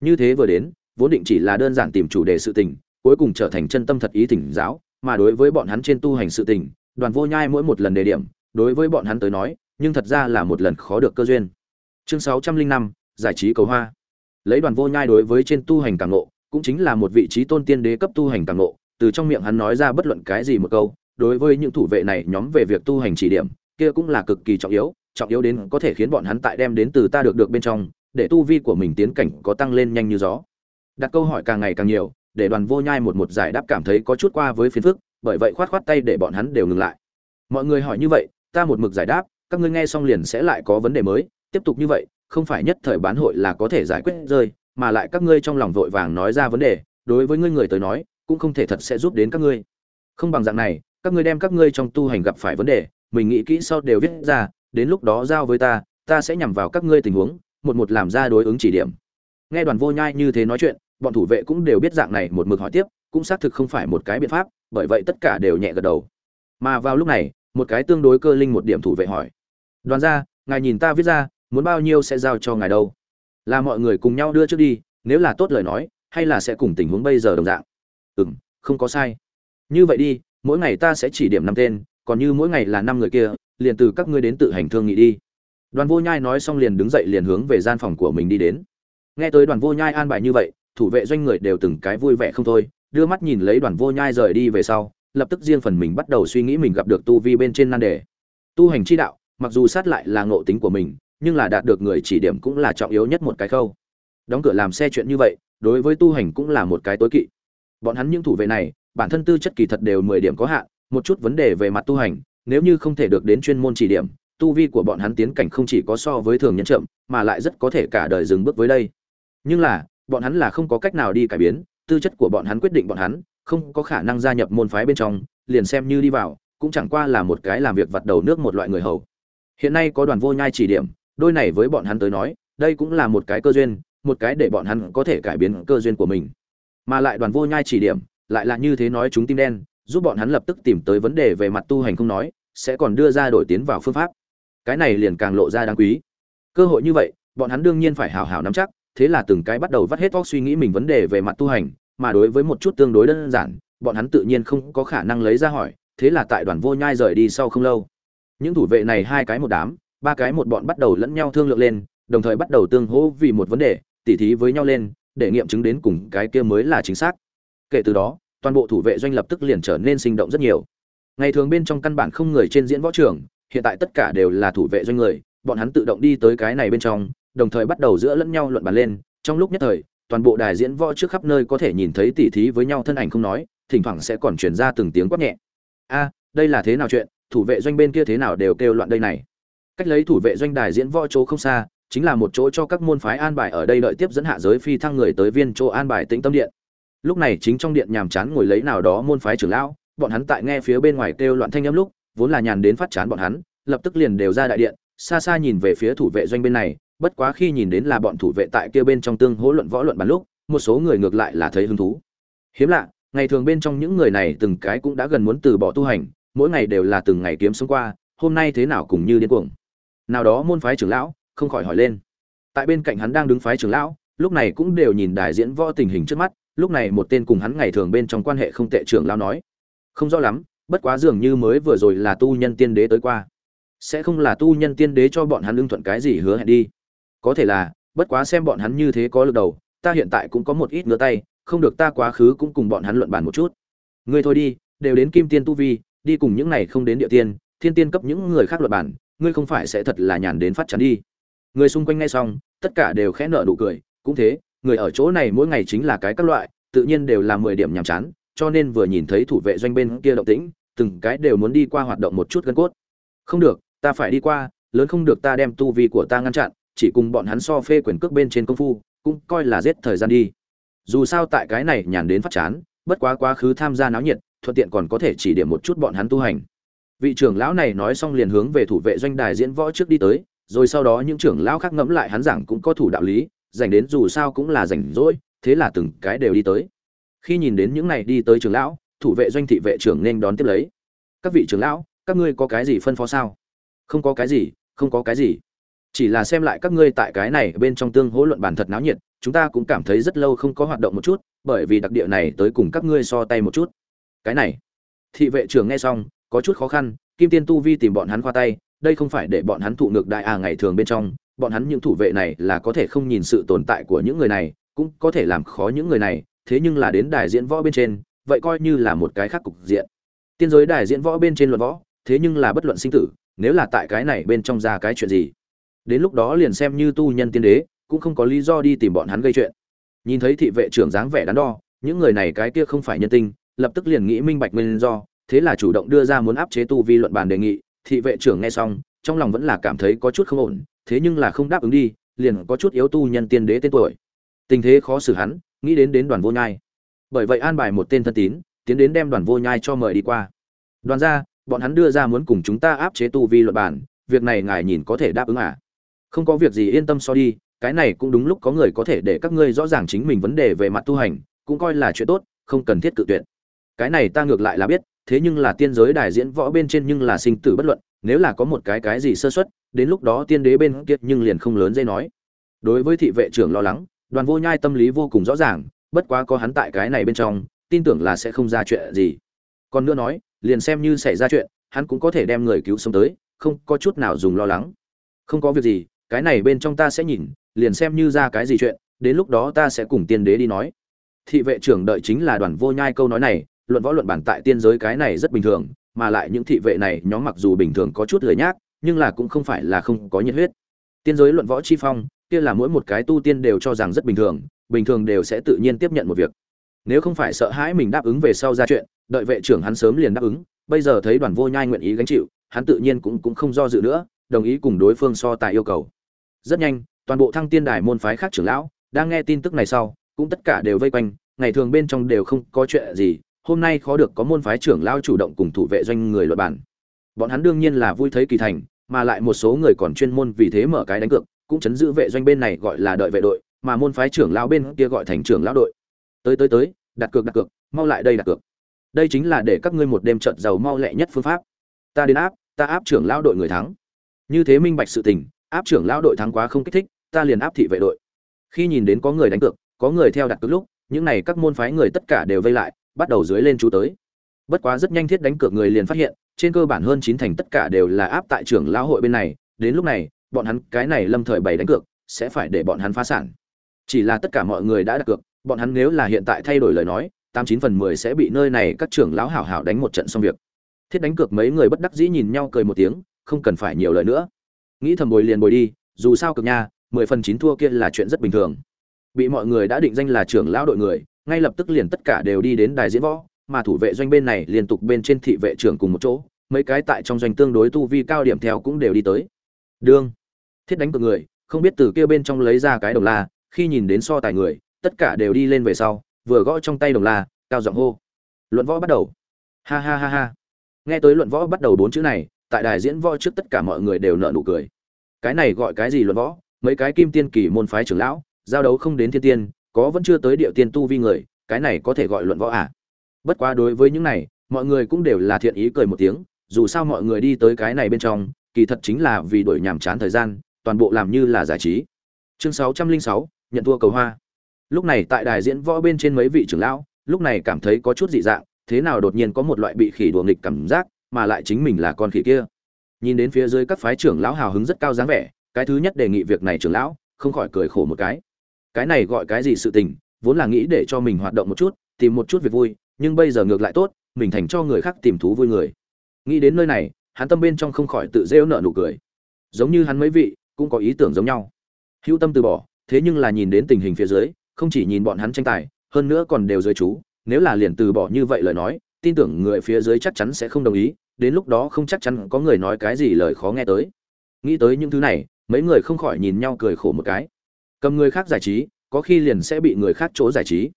[SPEAKER 1] Như thế vừa đến, vốn định chỉ là đơn giản tìm chủ đề sự tình, cuối cùng trở thành chân tâm thật ý thỉnh giáo, mà đối với bọn hắn trên tu hành sự tình, đoàn vô nhai mỗi một lần đề điểm, đối với bọn hắn tới nói, nhưng thật ra là một lần khó được cơ duyên. Chương sáu trăm linh năm, giải trí cầu hoa. Lấy đoàn vô nhai đối với trên tu hành càng ngộ cũng chính là một vị trí tôn tiên đế cấp tu hành càng ngộ từ trong miệng hắn nói ra bất luận cái gì một câu, đối với những thủ vệ này nhóm về việc tu hành chỉ điểm, kia cũng là cực kỳ trọng yếu trọng yếu đến có thể khiến bọn hắn tại đem đến từ ta được được bên trong, để tu vi của mình tiến cảnh có tăng lên nhanh như gió. Đặt câu hỏi càng ngày càng nhiều, để đoàn vô nhai một một giải đáp cảm thấy có chút qua với phiền phức, bởi vậy khoát khoát tay để bọn hắn đều ngừng lại. Mọi người hỏi như vậy, ta một mực giải đáp, các ngươi nghe xong liền sẽ lại có vấn đề mới, tiếp tục như vậy, không phải nhất thời bán hội là có thể giải quyết rơi, mà lại các ngươi trong lòng vội vàng nói ra vấn đề, đối với ngươi người tới nói cũng không thể thật sẽ giúp đến các ngươi. Không bằng dạng này, các ngươi đem các ngươi trong tu hành gặp phải vấn đề, mình nghĩ kỹ sau đều viết ra, đến lúc đó giao với ta ta sẽ nhằm vào các ngươi tình huống, một một làm ra đối ứng chỉ điểm. Nghe đoàn vô nhai như thế nói chuyện, bọn thủ vệ cũng đều biết dạng này một mực hỏi tiếp, cũng xác thực không phải một cái biện pháp, bởi vậy tất cả đều nhẹ gật đầu. Mà vào lúc này, một cái tương đối cơ linh một điểm thủ vệ hỏi. Đoàn ra ngài nhìn ta viết ra, muốn bao nhiêu sẽ giao cho ngài đâu? Là mọi người cùng nhau đưa trước đi, nếu là tốt lời nói, hay là sẽ cùng tình huống bây giờ đồng dạng ừm, không có sai. Như vậy đi, mỗi ngày ta sẽ chỉ điểm năm tên, còn như mỗi ngày là năm người kia, liền từ các ngươi đến tự hành thương nghị đi. Đoàn vô nhai nói xong liền đứng dậy liền hướng về gian phòng của mình đi đến. Nghe tới đoàn vô nhai an bài như vậy, thủ vệ doanh người đều từng cái vui vẻ không thôi, đưa mắt nhìn lấy đoàn vô nhai rời đi về sau, lập tức riêng phần mình bắt đầu suy nghĩ mình gặp được tu vi bên trên nan đề. Tu hành chi đạo, mặc dù sát lại là ngộ tính của mình, nhưng là đạt được người chỉ điểm cũng là trọng yếu nhất một cái khâu. Đóng cửa làm xe chuyện như vậy, đối với tu hành cũng là một cái tối kỵ bọn hắn những thủ vệ này, bản thân tư chất kỳ thật đều mười điểm có hạn, một chút vấn đề về mặt tu hành, nếu như không thể được đến chuyên môn chỉ điểm, tu vi của bọn hắn tiến cảnh không chỉ có so với thường nhân chậm, mà lại rất có thể cả đời dừng bước với đây. Nhưng là, bọn hắn là không có cách nào đi cải biến, tư chất của bọn hắn quyết định bọn hắn, không có khả năng gia nhập môn phái bên trong, liền xem như đi vào, cũng chẳng qua là một cái làm việc vặt đầu nước một loại người hầu. Hiện nay có đoàn vô nhai chỉ điểm, đôi này với bọn hắn tới nói, đây cũng là một cái cơ duyên, một cái để bọn hắn có thể cải biến cơ duyên của mình mà lại đoàn vô nhai chỉ điểm, lại là như thế nói chúng tim đen, giúp bọn hắn lập tức tìm tới vấn đề về mặt tu hành không nói, sẽ còn đưa ra đổi tiến vào phương pháp. Cái này liền càng lộ ra đáng quý. Cơ hội như vậy, bọn hắn đương nhiên phải hào hào nắm chắc, thế là từng cái bắt đầu vắt hết óc suy nghĩ mình vấn đề về mặt tu hành, mà đối với một chút tương đối đơn giản, bọn hắn tự nhiên không có khả năng lấy ra hỏi, thế là tại đoàn vô nhai rời đi sau không lâu. Những thủ vệ này hai cái một đám, ba cái một bọn bắt đầu lẫn nhau thương lượng lên, đồng thời bắt đầu tương hỗ vì một vấn đề, tỉ thí với nhau lên để nghiệm chứng đến cùng cái kia mới là chính xác. Kể từ đó, toàn bộ thủ vệ doanh lập tức liền trở nên sinh động rất nhiều. Ngày thường bên trong căn bản không người trên diễn võ trường, hiện tại tất cả đều là thủ vệ doanh người, bọn hắn tự động đi tới cái này bên trong, đồng thời bắt đầu giữa lẫn nhau luận bàn lên. Trong lúc nhất thời, toàn bộ đài diễn võ trước khắp nơi có thể nhìn thấy tỉ thí với nhau thân ảnh không nói, thỉnh thoảng sẽ còn truyền ra từng tiếng quát nhẹ. A, đây là thế nào chuyện? Thủ vệ doanh bên kia thế nào đều kêu loạn đây này. Cách lấy thủ vệ doanh đài diễn võ chỗ không xa chính là một chỗ cho các môn phái an bài ở đây đợi tiếp dẫn hạ giới phi thăng người tới viên chỗ an bài tĩnh tâm điện. Lúc này chính trong điện nhàm chán ngồi lấy nào đó môn phái trưởng lão, bọn hắn tại nghe phía bên ngoài kêu loạn thanh âm lúc, vốn là nhàn đến phát chán bọn hắn, lập tức liền đều ra đại điện, xa xa nhìn về phía thủ vệ doanh bên này, bất quá khi nhìn đến là bọn thủ vệ tại kia bên trong tương hỗ luận võ luận bàn lúc, một số người ngược lại là thấy hứng thú. Hiếm lạ, ngày thường bên trong những người này từng cái cũng đã gần muốn từ bỏ tu hành, mỗi ngày đều là từng ngày kiếm sống qua, hôm nay thế nào cũng như điên cuồng. Nào đó môn phái trưởng lão không khỏi hỏi lên. Tại bên cạnh hắn đang đứng phái trưởng lão, lúc này cũng đều nhìn đài diễn võ tình hình trước mắt, lúc này một tên cùng hắn ngày thường bên trong quan hệ không tệ trưởng lão nói, không rõ lắm, bất quá dường như mới vừa rồi là tu nhân tiên đế tới qua. Sẽ không là tu nhân tiên đế cho bọn hắn lương thuận cái gì hứa hẹn đi. Có thể là, bất quá xem bọn hắn như thế có lực đầu, ta hiện tại cũng có một ít ngứa tay, không được ta quá khứ cũng cùng bọn hắn luận bàn một chút. Ngươi thôi đi, đều đến kim tiên tu vi, đi cùng những này không đến địa tiên, thiên tiên cấp những người khác luận bàn, ngươi không phải sẽ thật là nhàn đến phát chán đi người xung quanh nghe xong, tất cả đều khẽ nợ nụ cười, cũng thế, người ở chỗ này mỗi ngày chính là cái các loại, tự nhiên đều là mười điểm nhàm chán, cho nên vừa nhìn thấy thủ vệ doanh bên kia động tĩnh, từng cái đều muốn đi qua hoạt động một chút gân cốt. Không được, ta phải đi qua, lớn không được ta đem tu vi của ta ngăn chặn, chỉ cùng bọn hắn so phê quyền cước bên trên công phu, cũng coi là giết thời gian đi. Dù sao tại cái này nhàn đến phát chán, bất quá quá khứ tham gia náo nhiệt, thuận tiện còn có thể chỉ điểm một chút bọn hắn tu hành. Vị trưởng lão này nói xong liền hướng về thủ vệ doanh đài diễn võ trước đi tới rồi sau đó những trưởng lão khác ngẫm lại hắn giảng cũng có thủ đạo lý dành đến dù sao cũng là rảnh rỗi, thế là từng cái đều đi tới. Khi nhìn đến những này đi tới trưởng lão, thủ vệ doanh thị vệ trưởng nên đón tiếp lấy. Các vị trưởng lão, các ngươi có cái gì phân phó sao? Không có cái gì, không có cái gì. Chỉ là xem lại các ngươi tại cái này bên trong tương hỗ luận bàn thật náo nhiệt, chúng ta cũng cảm thấy rất lâu không có hoạt động một chút, bởi vì đặc địa này tới cùng các ngươi so tay một chút. Cái này, thị vệ trưởng nghe xong, có chút khó khăn, kim tiên tu vi tìm bọn hắn khoa tay đây không phải để bọn hắn thụ ngược đại à ngày thường bên trong, bọn hắn những thủ vệ này là có thể không nhìn sự tồn tại của những người này, cũng có thể làm khó những người này, thế nhưng là đến đài diễn võ bên trên, vậy coi như là một cái khác cục diện. Tiên giới đài diễn võ bên trên luận võ, thế nhưng là bất luận sinh tử, nếu là tại cái này bên trong ra cái chuyện gì? Đến lúc đó liền xem như tu nhân tiên đế, cũng không có lý do đi tìm bọn hắn gây chuyện. Nhìn thấy thị vệ trưởng dáng vẻ đắn đo, những người này cái kia không phải nhân tinh, lập tức liền nghĩ minh bạch nguyên do, thế là chủ động đưa ra muốn áp chế tu vi luận bàn đề nghị thị vệ trưởng nghe xong, trong lòng vẫn là cảm thấy có chút không ổn, thế nhưng là không đáp ứng đi, liền có chút yếu tu nhân tiên đế tên tuổi. Tình thế khó xử hắn, nghĩ đến đến đoàn vô nhai. Bởi vậy an bài một tên thân tín, tiến đến đem đoàn vô nhai cho mời đi qua. Đoàn ra, bọn hắn đưa ra muốn cùng chúng ta áp chế tu vi luận bản việc này ngài nhìn có thể đáp ứng à? Không có việc gì, yên tâm so đi, cái này cũng đúng lúc có người có thể để các ngươi rõ ràng chính mình vấn đề về mặt tu hành, cũng coi là chuyện tốt, không cần thiết cự tuyệt. Cái này ta ngược lại là biết thế nhưng là tiên giới đại diễn võ bên trên nhưng là sinh tử bất luận, nếu là có một cái cái gì sơ suất, đến lúc đó tiên đế bên kia nhưng liền không lớn dây nói. Đối với thị vệ trưởng lo lắng, đoàn vô nhai tâm lý vô cùng rõ ràng, bất quá có hắn tại cái này bên trong, tin tưởng là sẽ không ra chuyện gì. Còn nữa nói, liền xem như xảy ra chuyện, hắn cũng có thể đem người cứu sống tới, không có chút nào dùng lo lắng. Không có việc gì, cái này bên trong ta sẽ nhìn, liền xem như ra cái gì chuyện, đến lúc đó ta sẽ cùng tiên đế đi nói. Thị vệ trưởng đợi chính là đoàn vô nhai câu nói này luận võ luận bản tại tiên giới cái này rất bình thường, mà lại những thị vệ này nhóm mặc dù bình thường có chút lười nhác, nhưng là cũng không phải là không có nhiệt huyết. Tiên giới luận võ chi phong, kia là mỗi một cái tu tiên đều cho rằng rất bình thường bình thường đều sẽ tự nhiên tiếp nhận một việc. Nếu không phải sợ hãi mình đáp ứng về sau ra chuyện, đợi vệ trưởng hắn sớm liền đáp ứng, bây giờ thấy đoàn vô nhai nguyện ý gánh chịu, hắn tự nhiên cũng cũng không do dự nữa, đồng ý cùng đối phương so tài yêu cầu. Rất nhanh, toàn bộ thăng tiên đài môn phái khác trưởng lão, đang nghe tin tức này sau, cũng tất cả đều vây quanh, ngày thường bên trong đều không có chuyện gì hôm nay khó được có môn phái trưởng lão chủ động cùng thủ vệ doanh người luật bản. Bọn hắn đương nhiên là vui thấy kỳ thành, mà lại một số người còn chuyên môn vì thế mở cái đánh cược, cũng chấn giữ vệ doanh bên này gọi là đợi vệ đội, mà môn phái trưởng lão bên kia gọi thành trưởng lão đội. Tới tới tới, đặt cược đặt cược, mau lại đây đặt cược. Đây chính là để các ngươi một đêm trận giàu mau lẹ nhất phương pháp. Ta đến áp, ta áp trưởng lão đội người thắng. Như thế minh bạch sự tình, áp trưởng lão đội thắng quá không kích thích, ta liền áp thị vệ đội. Khi nhìn đến có người đánh cược, có người theo đặt cược lúc, những này các môn phái người tất cả đều vây lại bắt đầu dưới lên chú tới. Bất quá rất nhanh thiết đánh cược người liền phát hiện, trên cơ bản hơn chín thành tất cả đều là áp tại trưởng lão hội bên này, đến lúc này, bọn hắn, cái này lâm thời bày đánh cược, sẽ phải để bọn hắn phá sản. Chỉ là tất cả mọi người đã đặt cược, bọn hắn nếu là hiện tại thay đổi lời nói, tám chín phần mười sẽ bị nơi này các trưởng lão hảo hảo đánh một trận xong việc. Thiết đánh cược mấy người bất đắc dĩ nhìn nhau cười một tiếng, không cần phải nhiều lời nữa. Nghĩ thầm bồi liền bồi đi, dù sao cực nha, mười phần chín thua kia là chuyện rất bình thường. Bị mọi người đã định danh là trưởng lão đội người ngay lập tức liền tất cả đều đi đến đài diễn võ, mà thủ vệ doanh bên này liên tục bên trên thị vệ trưởng cùng một chỗ, mấy cái tại trong doanh tương đối tu vi cao điểm theo cũng đều đi tới. Đương thiết đánh cược người, không biết từ kia bên trong lấy ra cái đồng la, khi nhìn đến so tài người, tất cả đều đi lên về sau, vừa gõ trong tay đồng la, cao giọng hô. Luận võ bắt đầu. Ha ha ha ha. Nghe tới luận võ bắt đầu bốn chữ này, tại đài diễn võ trước tất cả mọi người đều nở nụ cười. Cái này gọi cái gì luận võ? Mấy cái kim tiên kỳ môn phái trưởng lão, giao đấu không đến thiên tiên có vẫn chưa tới địa tiên tu vi người, cái này có thể gọi luận võ à? Bất quá đối với những này, mọi người cũng đều là thiện ý cười một tiếng, dù sao mọi người đi tới cái này bên trong, kỳ thật chính là vì đổi nhàm chán thời gian, toàn bộ làm như là giải trí. Chương sáu trăm linh sáu, nhận thua cầu hoa. Lúc này tại đài diễn võ bên trên mấy vị trưởng lão, lúc này cảm thấy có chút dị dạng, thế nào đột nhiên có một loại bị khỉ đùa nghịch cảm giác, mà lại chính mình là con khỉ kia. Nhìn đến phía dưới các phái trưởng lão hào hứng rất cao dáng vẻ, cái thứ nhất đề nghị việc này trưởng lão, không khỏi cười khổ một cái cái này gọi cái gì sự tình, vốn là nghĩ để cho mình hoạt động một chút, tìm một chút việc vui, nhưng bây giờ ngược lại tốt, mình thành cho người khác tìm thú vui người. Nghĩ đến nơi này, hắn tâm bên trong không khỏi tự rêu nợ nụ cười. Giống như hắn mấy vị, cũng có ý tưởng giống nhau. Hữu tâm từ bỏ, thế nhưng là nhìn đến tình hình phía dưới, không chỉ nhìn bọn hắn tranh tài, hơn nữa còn đều dưới chú, nếu là liền từ bỏ như vậy lời nói, tin tưởng người phía dưới chắc chắn sẽ không đồng ý, đến lúc đó không chắc chắn có người nói cái gì lời khó nghe tới. Nghĩ tới những thứ này, mấy người không khỏi nhìn nhau cười khổ một cái cầm người khác giải trí, có khi liền sẽ bị người khác chỗ giải trí.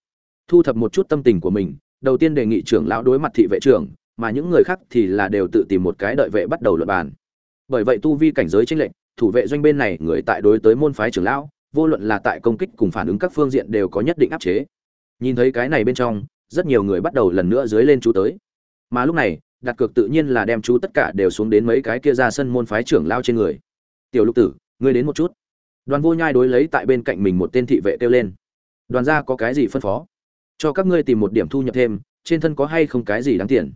[SPEAKER 1] Thu thập một chút tâm tình của mình, đầu tiên đề nghị trưởng lão đối mặt thị vệ trưởng, mà những người khác thì là đều tự tìm một cái đợi vệ bắt đầu luận bàn. Bởi vậy tu vi cảnh giới tranh lệnh thủ vệ doanh bên này người tại đối tới môn phái trưởng lão, vô luận là tại công kích cùng phản ứng các phương diện đều có nhất định áp chế. Nhìn thấy cái này bên trong, rất nhiều người bắt đầu lần nữa dưới lên chú tới. Mà lúc này, đặt cược tự nhiên là đem chú tất cả đều xuống đến mấy cái kia ra sân môn phái trưởng lao trên người. Tiểu lục tử, ngươi đến một chút đoàn vô nhai đối lấy tại bên cạnh mình một tên thị vệ kêu lên. Đoàn gia có cái gì phân phó? Cho các ngươi tìm một điểm thu nhập thêm, trên thân có hay không cái gì đáng tiền?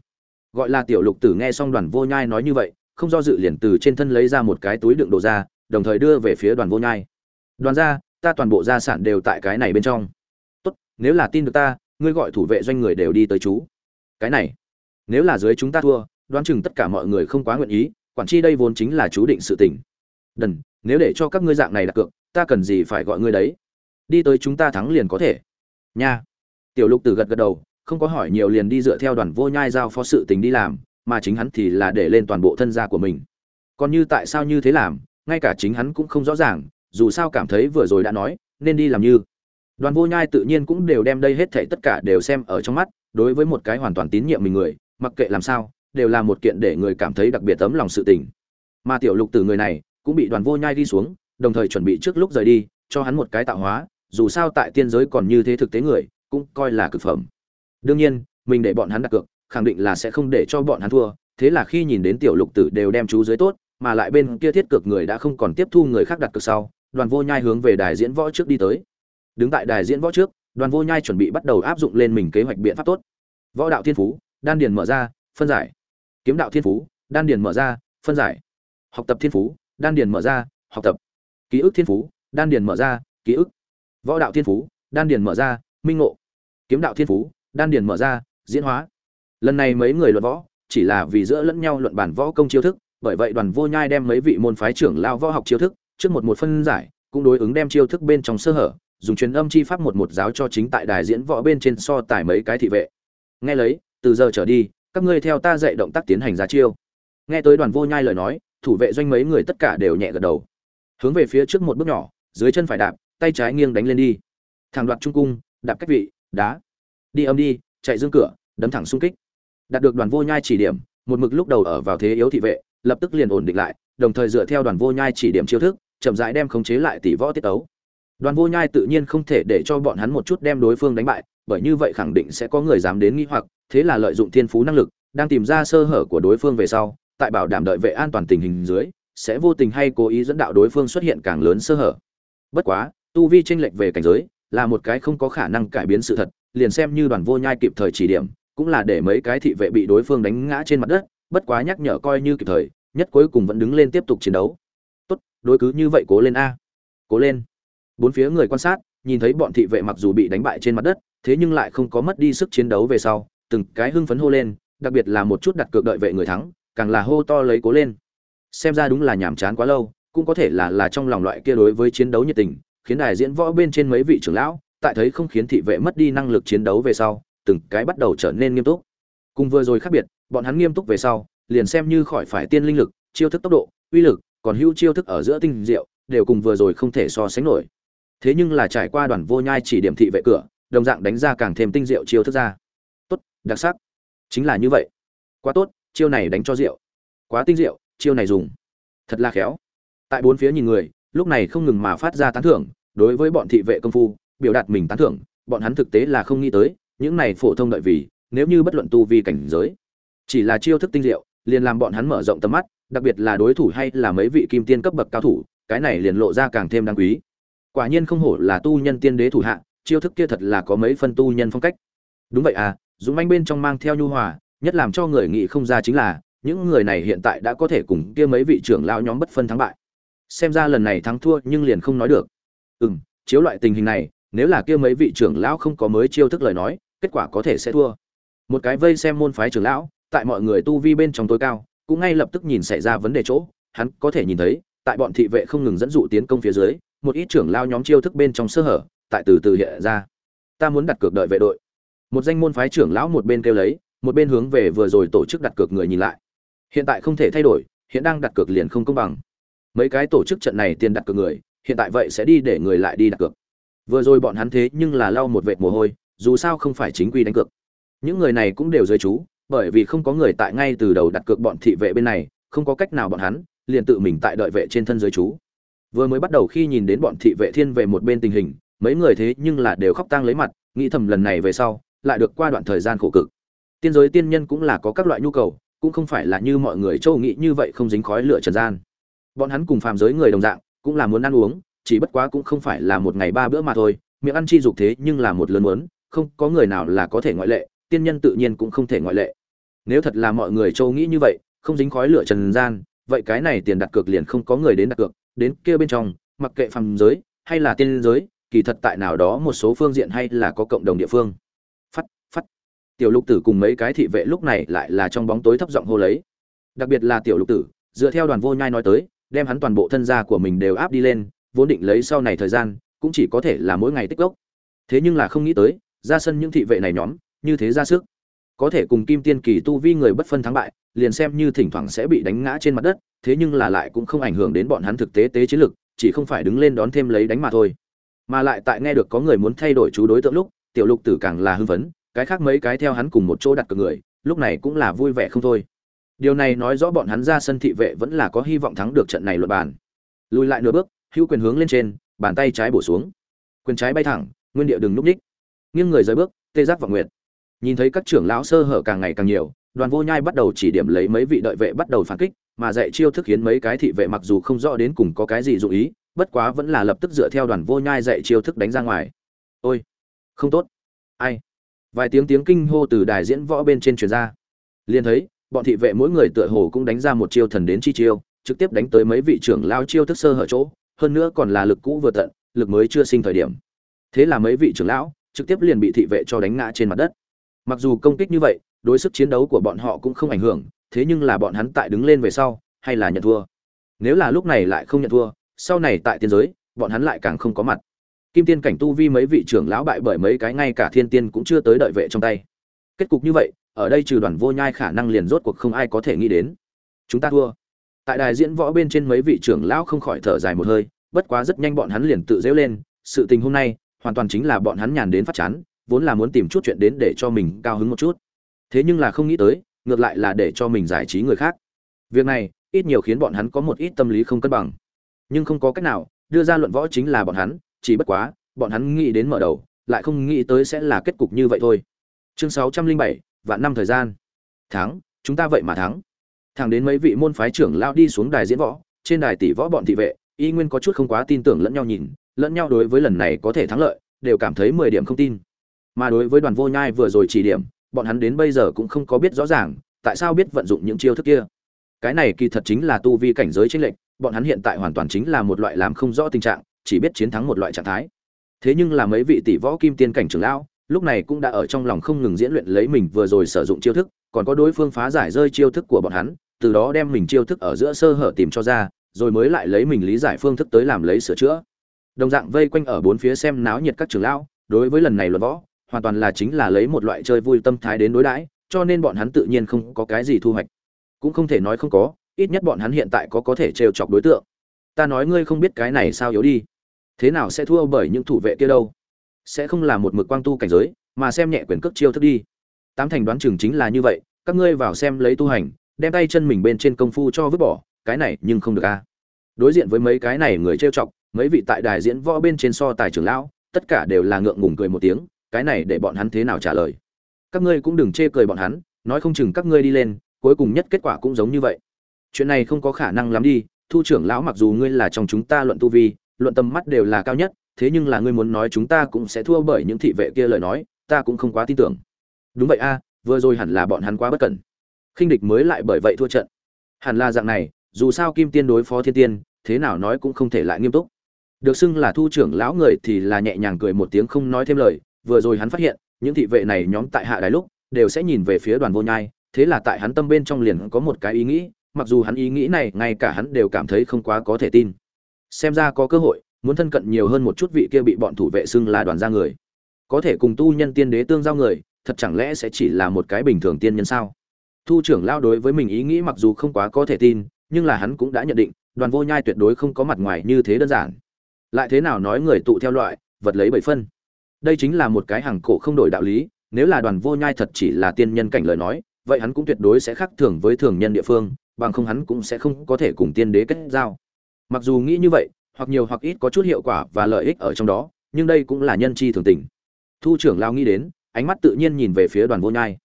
[SPEAKER 1] Gọi là tiểu lục tử nghe xong đoàn vô nhai nói như vậy, không do dự liền từ trên thân lấy ra một cái túi đựng đồ ra, đồng thời đưa về phía đoàn vô nhai. Đoàn gia, ta toàn bộ gia sản đều tại cái này bên trong. Tốt, nếu là tin được ta, ngươi gọi thủ vệ doanh người đều đi tới chú. Cái này, nếu là dưới chúng ta thua, đoán chừng tất cả mọi người không quá nguyện ý, quản chi đây vốn chính là chú định sự tình. Đần nếu để cho các ngươi dạng này đặt cược, ta cần gì phải gọi ngươi đấy? Đi tới chúng ta thắng liền có thể. Nha. Tiểu lục tử gật gật đầu, không có hỏi nhiều liền đi dựa theo đoàn vô nhai giao phó sự tình đi làm, mà chính hắn thì là để lên toàn bộ thân gia của mình. Còn như tại sao như thế làm, ngay cả chính hắn cũng không rõ ràng, dù sao cảm thấy vừa rồi đã nói, nên đi làm như. Đoàn vô nhai tự nhiên cũng đều đem đây hết thảy tất cả đều xem ở trong mắt, đối với một cái hoàn toàn tín nhiệm mình người, mặc kệ làm sao, đều là một kiện để người cảm thấy đặc biệt tấm lòng sự tình. Mà tiểu lục từ người này cũng bị đoàn vô nhai đi xuống, đồng thời chuẩn bị trước lúc rời đi, cho hắn một cái tạo hóa, dù sao tại tiên giới còn như thế thực tế người, cũng coi là cực phẩm. Đương nhiên, mình để bọn hắn đặt cược, khẳng định là sẽ không để cho bọn hắn thua, thế là khi nhìn đến tiểu lục tử đều đem chú dưới tốt, mà lại bên kia thiết cược người đã không còn tiếp thu người khác đặt cược sau, đoàn vô nhai hướng về đài diễn võ trước đi tới. Đứng tại đài diễn võ trước, đoàn vô nhai chuẩn bị bắt đầu áp dụng lên mình kế hoạch biện pháp tốt. Võ đạo thiên phú, đan điền mở ra, phân giải. Kiếm đạo thiên phú, đan điền mở ra, phân giải. Học tập thiên phú đan điền mở ra, học tập. Ký ức thiên phú, đan điền mở ra, ký ức. Võ đạo thiên phú, đan điền mở ra, minh ngộ. Kiếm đạo thiên phú, đan điền mở ra, diễn hóa. Lần này mấy người luận võ, chỉ là vì giữa lẫn nhau luận bản võ công chiêu thức, bởi vậy đoàn vô nhai đem mấy vị môn phái trưởng lao võ học chiêu thức, trước một một phân giải, cũng đối ứng đem chiêu thức bên trong sơ hở, dùng truyền âm chi pháp một một giáo cho chính tại đài diễn võ bên trên so tài mấy cái thị vệ. Nghe lấy, từ giờ trở đi, các ngươi theo ta dạy động tác tiến hành ra chiêu. Nghe tới đoàn vô nhai lời nói thủ vệ doanh mấy người tất cả đều nhẹ gật đầu. Hướng về phía trước một bước nhỏ, dưới chân phải đạp, tay trái nghiêng đánh lên đi. Thẳng đoạt trung cung, đạp cách vị, đá. Đi âm đi, chạy dương cửa, đấm thẳng xung kích. Đạt được đoàn vô nhai chỉ điểm, một mực lúc đầu ở vào thế yếu thị vệ, lập tức liền ổn định lại, đồng thời dựa theo đoàn vô nhai chỉ điểm chiêu thức, chậm rãi đem khống chế lại tỷ võ tiết ấu đoàn vô nhai tự nhiên không thể để cho bọn hắn một chút đem đối phương đánh bại, bởi như vậy khẳng định sẽ có người dám đến nghi hoặc, thế là lợi dụng thiên phú năng lực, đang tìm ra sơ hở của đối phương về sau tại bảo đảm đợi vệ an toàn tình hình dưới, sẽ vô tình hay cố ý dẫn đạo đối phương xuất hiện càng lớn sơ hở. Bất quá, tu vi tranh lệch về cảnh giới là một cái không có khả năng cải biến sự thật, liền xem như đoàn vô nhai kịp thời chỉ điểm, cũng là để mấy cái thị vệ bị đối phương đánh ngã trên mặt đất, bất quá nhắc nhở coi như kịp thời, nhất cuối cùng vẫn đứng lên tiếp tục chiến đấu. Tốt, đối cứ như vậy cố lên a. Cố lên. Bốn phía người quan sát, nhìn thấy bọn thị vệ mặc dù bị đánh bại trên mặt đất, thế nhưng lại không có mất đi sức chiến đấu về sau, từng cái hưng phấn hô lên, đặc biệt là một chút đặt cược đợi vệ người thắng càng là hô to lấy cố lên. Xem ra đúng là nhàm chán quá lâu, cũng có thể là là trong lòng loại kia đối với chiến đấu nhiệt tình, khiến đài diễn võ bên trên mấy vị trưởng lão, tại thấy không khiến thị vệ mất đi năng lực chiến đấu về sau, từng cái bắt đầu trở nên nghiêm túc. Cùng vừa rồi khác biệt, bọn hắn nghiêm túc về sau, liền xem như khỏi phải tiên linh lực, chiêu thức tốc độ, uy lực, còn hữu chiêu thức ở giữa tinh diệu, đều cùng vừa rồi không thể so sánh nổi. Thế nhưng là trải qua đoàn vô nhai chỉ điểm thị vệ cửa, đồng dạng đánh ra càng thêm tinh diệu chiêu thức ra. Tốt, đặc sắc. Chính là như vậy. Quá tốt chiêu này đánh cho rượu. Quá tinh rượu, chiêu này dùng. Thật là khéo. Tại bốn phía nhìn người, lúc này không ngừng mà phát ra tán thưởng, đối với bọn thị vệ công phu, biểu đạt mình tán thưởng, bọn hắn thực tế là không nghĩ tới, những này phổ thông đợi vì, nếu như bất luận tu vi cảnh giới, chỉ là chiêu thức tinh diệu liền làm bọn hắn mở rộng tầm mắt, đặc biệt là đối thủ hay là mấy vị kim tiên cấp bậc cao thủ, cái này liền lộ ra càng thêm đáng quý. Quả nhiên không hổ là tu nhân tiên đế thủ hạ, chiêu thức kia thật là có mấy phân tu nhân phong cách. Đúng vậy à dũng manh bên trong mang theo nhu hòa nhất làm cho người nghĩ không ra chính là, những người này hiện tại đã có thể cùng kia mấy vị trưởng lão nhóm bất phân thắng bại. Xem ra lần này thắng thua nhưng liền không nói được. Ừ m chiếu loại tình hình này, nếu là kia mấy vị trưởng lão không có mới chiêu thức lời nói, kết quả có thể sẽ thua. Một cái vây xem môn phái trưởng lão, tại mọi người tu vi bên trong tối cao, cũng ngay lập tức nhìn xảy ra vấn đề chỗ, hắn có thể nhìn thấy, tại bọn thị vệ không ngừng dẫn dụ tiến công phía dưới, một ít trưởng lao nhóm chiêu thức bên trong sơ hở, tại từ từ hiện ra. Ta muốn đặt cược đợi vệ đội. Một danh môn phái trưởng lão một bên kêu lấy một bên hướng về vừa rồi tổ chức đặt cược người nhìn lại. Hiện tại không thể thay đổi, hiện đang đặt cược liền không công bằng. Mấy cái tổ chức trận này tiền đặt cược người, hiện tại vậy sẽ đi để người lại đi đặt cược. Vừa rồi bọn hắn thế nhưng là lau một vệt mồ hôi, dù sao không phải chính quy đánh cược. Những người này cũng đều dưới chú bởi vì không có người tại ngay từ đầu đặt cược bọn thị vệ bên này, không có cách nào bọn hắn, liền tự mình tại đợi vệ trên thân dưới chú vừa mới bắt đầu khi nhìn đến bọn thị vệ thiên về một bên tình hình, mấy người thế nhưng là đều khóc tang lấy mặt, nghĩ thầm lần này về sau, lại được qua đoạn thời gian khổ cực tiên giới tiên nhân cũng là có các loại nhu cầu, cũng không phải là như mọi người châu nghĩ như vậy không dính khói lửa trần gian. Bọn hắn cùng phàm giới người đồng dạng, cũng là muốn ăn uống, chỉ bất quá cũng không phải là một ngày ba bữa mà thôi, miệng ăn chi dục thế nhưng là một lớn muốn, không có người nào là có thể ngoại lệ, tiên nhân tự nhiên cũng không thể ngoại lệ. Nếu thật là mọi người châu nghĩ như vậy, không dính khói lửa trần gian, vậy cái này tiền đặt cược liền không có người đến đặt cược, đến kia bên trong, mặc kệ phàm giới hay là tiên giới, kỳ thật tại nào đó một số phương diện hay là có cộng đồng địa phương tiểu lục tử cùng mấy cái thị vệ lúc này lại là trong bóng tối thấp giọng hô lấy. Đặc biệt là tiểu lục tử, dựa theo đoàn vô nhai nói tới, đem hắn toàn bộ thân gia của mình đều áp đi lên, vốn định lấy sau này thời gian, cũng chỉ có thể là mỗi ngày tích gốc thế nhưng là không nghĩ tới, ra sân những thị vệ này nhóm, như thế ra sức. Có thể cùng kim tiên kỳ tu vi người bất phân thắng bại, liền xem như thỉnh thoảng sẽ bị đánh ngã trên mặt đất, thế nhưng là lại cũng không ảnh hưởng đến bọn hắn thực tế tế chiến lực, chỉ không phải đứng lên đón thêm lấy đánh mà thôi. Mà lại tại nghe được có người muốn thay đổi chú đối tượng lúc, tiểu lục tử càng là hưng phấn cái khác mấy cái theo hắn cùng một chỗ đặt cược người, lúc này cũng là vui vẻ không thôi. Điều này nói rõ bọn hắn ra sân thị vệ vẫn là có hy vọng thắng được trận này luật bàn. Lùi lại nửa bước, hữu quyền hướng lên trên, bàn tay trái bổ xuống. Quyền trái bay thẳng, nguyên địa đừng lúc nhích. nghiêng người rời bước, tê giác và nguyệt. Nhìn thấy các trưởng lão sơ hở càng ngày càng nhiều, đoàn vô nhai bắt đầu chỉ điểm lấy mấy vị đợi vệ bắt đầu phản kích, mà dạy chiêu thức khiến mấy cái thị vệ mặc dù không rõ đến cùng có cái gì dụ ý, bất quá vẫn là lập tức dựa theo đoàn vô nhai dạy chiêu thức đánh ra ngoài. Ôi, không tốt. Ai? Vài tiếng tiếng kinh hô từ đài diễn võ bên trên truyền ra. Liền thấy, bọn thị vệ mỗi người tựa hồ cũng đánh ra một chiêu thần đến chi chiêu, trực tiếp đánh tới mấy vị trưởng lao chiêu thức sơ hở chỗ, hơn nữa còn là lực cũ vừa tận, lực mới chưa sinh thời điểm. Thế là mấy vị trưởng lão, trực tiếp liền bị thị vệ cho đánh ngã trên mặt đất. Mặc dù công kích như vậy, đối sức chiến đấu của bọn họ cũng không ảnh hưởng, thế nhưng là bọn hắn tại đứng lên về sau, hay là nhận thua. Nếu là lúc này lại không nhận thua, sau này tại tiên giới, bọn hắn lại càng không có mặt kim tiên cảnh tu vi mấy vị trưởng lão bại bởi mấy cái ngay cả thiên tiên cũng chưa tới đợi vệ trong tay. Kết cục như vậy, ở đây trừ đoàn vô nhai khả năng liền rốt cuộc không ai có thể nghĩ đến. Chúng ta thua. Tại đài diễn võ bên trên mấy vị trưởng lão không khỏi thở dài một hơi, bất quá rất nhanh bọn hắn liền tự dễu lên, sự tình hôm nay hoàn toàn chính là bọn hắn nhàn đến phát chán, vốn là muốn tìm chút chuyện đến để cho mình cao hứng một chút. Thế nhưng là không nghĩ tới, ngược lại là để cho mình giải trí người khác. Việc này, ít nhiều khiến bọn hắn có một ít tâm lý không cân bằng. Nhưng không có cách nào, đưa ra luận võ chính là bọn hắn chỉ bất quá, bọn hắn nghĩ đến mở đầu, lại không nghĩ tới sẽ là kết cục như vậy thôi. Chương sáu trăm linh bảy, vạn năm thời gian. Thắng, chúng ta vậy mà thắng. Thẳng đến mấy vị môn phái trưởng lao đi xuống đài diễn võ, trên đài tỷ võ bọn thị vệ, y nguyên có chút không quá tin tưởng lẫn nhau nhìn, lẫn nhau đối với lần này có thể thắng lợi, đều cảm thấy mười điểm không tin. Mà đối với đoàn vô nhai vừa rồi chỉ điểm, bọn hắn đến bây giờ cũng không có biết rõ ràng, tại sao biết vận dụng những chiêu thức kia. Cái này kỳ thật chính là tu vi cảnh giới chênh lệch, bọn hắn hiện tại hoàn toàn chính là một loại làm không rõ tình trạng chỉ biết chiến thắng một loại trạng thái. Thế nhưng là mấy vị tỷ võ kim tiên cảnh trưởng lão, lúc này cũng đã ở trong lòng không ngừng diễn luyện lấy mình vừa rồi sử dụng chiêu thức, còn có đối phương phá giải rơi chiêu thức của bọn hắn, từ đó đem mình chiêu thức ở giữa sơ hở tìm cho ra, rồi mới lại lấy mình lý giải phương thức tới làm lấy sửa chữa. Đồng dạng vây quanh ở bốn phía xem náo nhiệt các trưởng lão, đối với lần này luận võ, hoàn toàn là chính là lấy một loại chơi vui tâm thái đến đối đãi, cho nên bọn hắn tự nhiên không có cái gì thu hoạch. Cũng không thể nói không có, ít nhất bọn hắn hiện tại có có thể trêu chọc đối tượng. Ta nói ngươi không biết cái này sao yếu đi thế nào sẽ thua bởi những thủ vệ kia đâu? Sẽ không là một mực quang tu cảnh giới, mà xem nhẹ quyền cước chiêu thức đi. Tám thành đoán chừng chính là như vậy, các ngươi vào xem lấy tu hành, đem tay chân mình bên trên công phu cho vứt bỏ, cái này nhưng không được a. Đối diện với mấy cái này người trêu chọc, mấy vị tại đài diễn võ bên trên so tài trưởng lão, tất cả đều là ngượng ngùng cười một tiếng, cái này để bọn hắn thế nào trả lời? Các ngươi cũng đừng chê cười bọn hắn, nói không chừng các ngươi đi lên, cuối cùng nhất kết quả cũng giống như vậy. Chuyện này không có khả năng lắm đi, thu trưởng lão mặc dù ngươi là trong chúng ta luận tu vi luận tâm mắt đều là cao nhất, thế nhưng là ngươi muốn nói chúng ta cũng sẽ thua bởi những thị vệ kia lời nói, ta cũng không quá tin tưởng. Đúng vậy a, vừa rồi hẳn là bọn hắn quá bất cẩn. Khinh địch mới lại bởi vậy thua trận. Hẳn là dạng này, dù sao kim tiên đối phó thiên tiên, thế nào nói cũng không thể lại nghiêm túc. Được xưng là thu trưởng lão người thì là nhẹ nhàng cười một tiếng không nói thêm lời, vừa rồi hắn phát hiện, những thị vệ này nhóm tại hạ đài lúc, đều sẽ nhìn về phía đoàn vô nhai, thế là tại hắn tâm bên trong liền có một cái ý nghĩ, mặc dù hắn ý nghĩ này ngay cả hắn đều cảm thấy không quá có thể tin xem ra có cơ hội, muốn thân cận nhiều hơn một chút vị kia bị bọn thủ vệ xưng là đoàn gia người. Có thể cùng tu nhân tiên đế tương giao người, thật chẳng lẽ sẽ chỉ là một cái bình thường tiên nhân sao? Thu trưởng lao đối với mình ý nghĩ mặc dù không quá có thể tin, nhưng là hắn cũng đã nhận định, đoàn vô nhai tuyệt đối không có mặt ngoài như thế đơn giản. Lại thế nào nói người tụ theo loại, vật lấy bảy phân? Đây chính là một cái hàng cổ không đổi đạo lý, nếu là đoàn vô nhai thật chỉ là tiên nhân cảnh lời nói, vậy hắn cũng tuyệt đối sẽ khác thường với thường nhân địa phương, bằng không hắn cũng sẽ không có thể cùng tiên đế kết giao mặc dù nghĩ như vậy, hoặc nhiều hoặc ít có chút hiệu quả và lợi ích ở trong đó, nhưng đây cũng là nhân chi thường tình. Thu trưởng lao nghĩ đến, ánh mắt tự nhiên nhìn về phía đoàn vô nhai.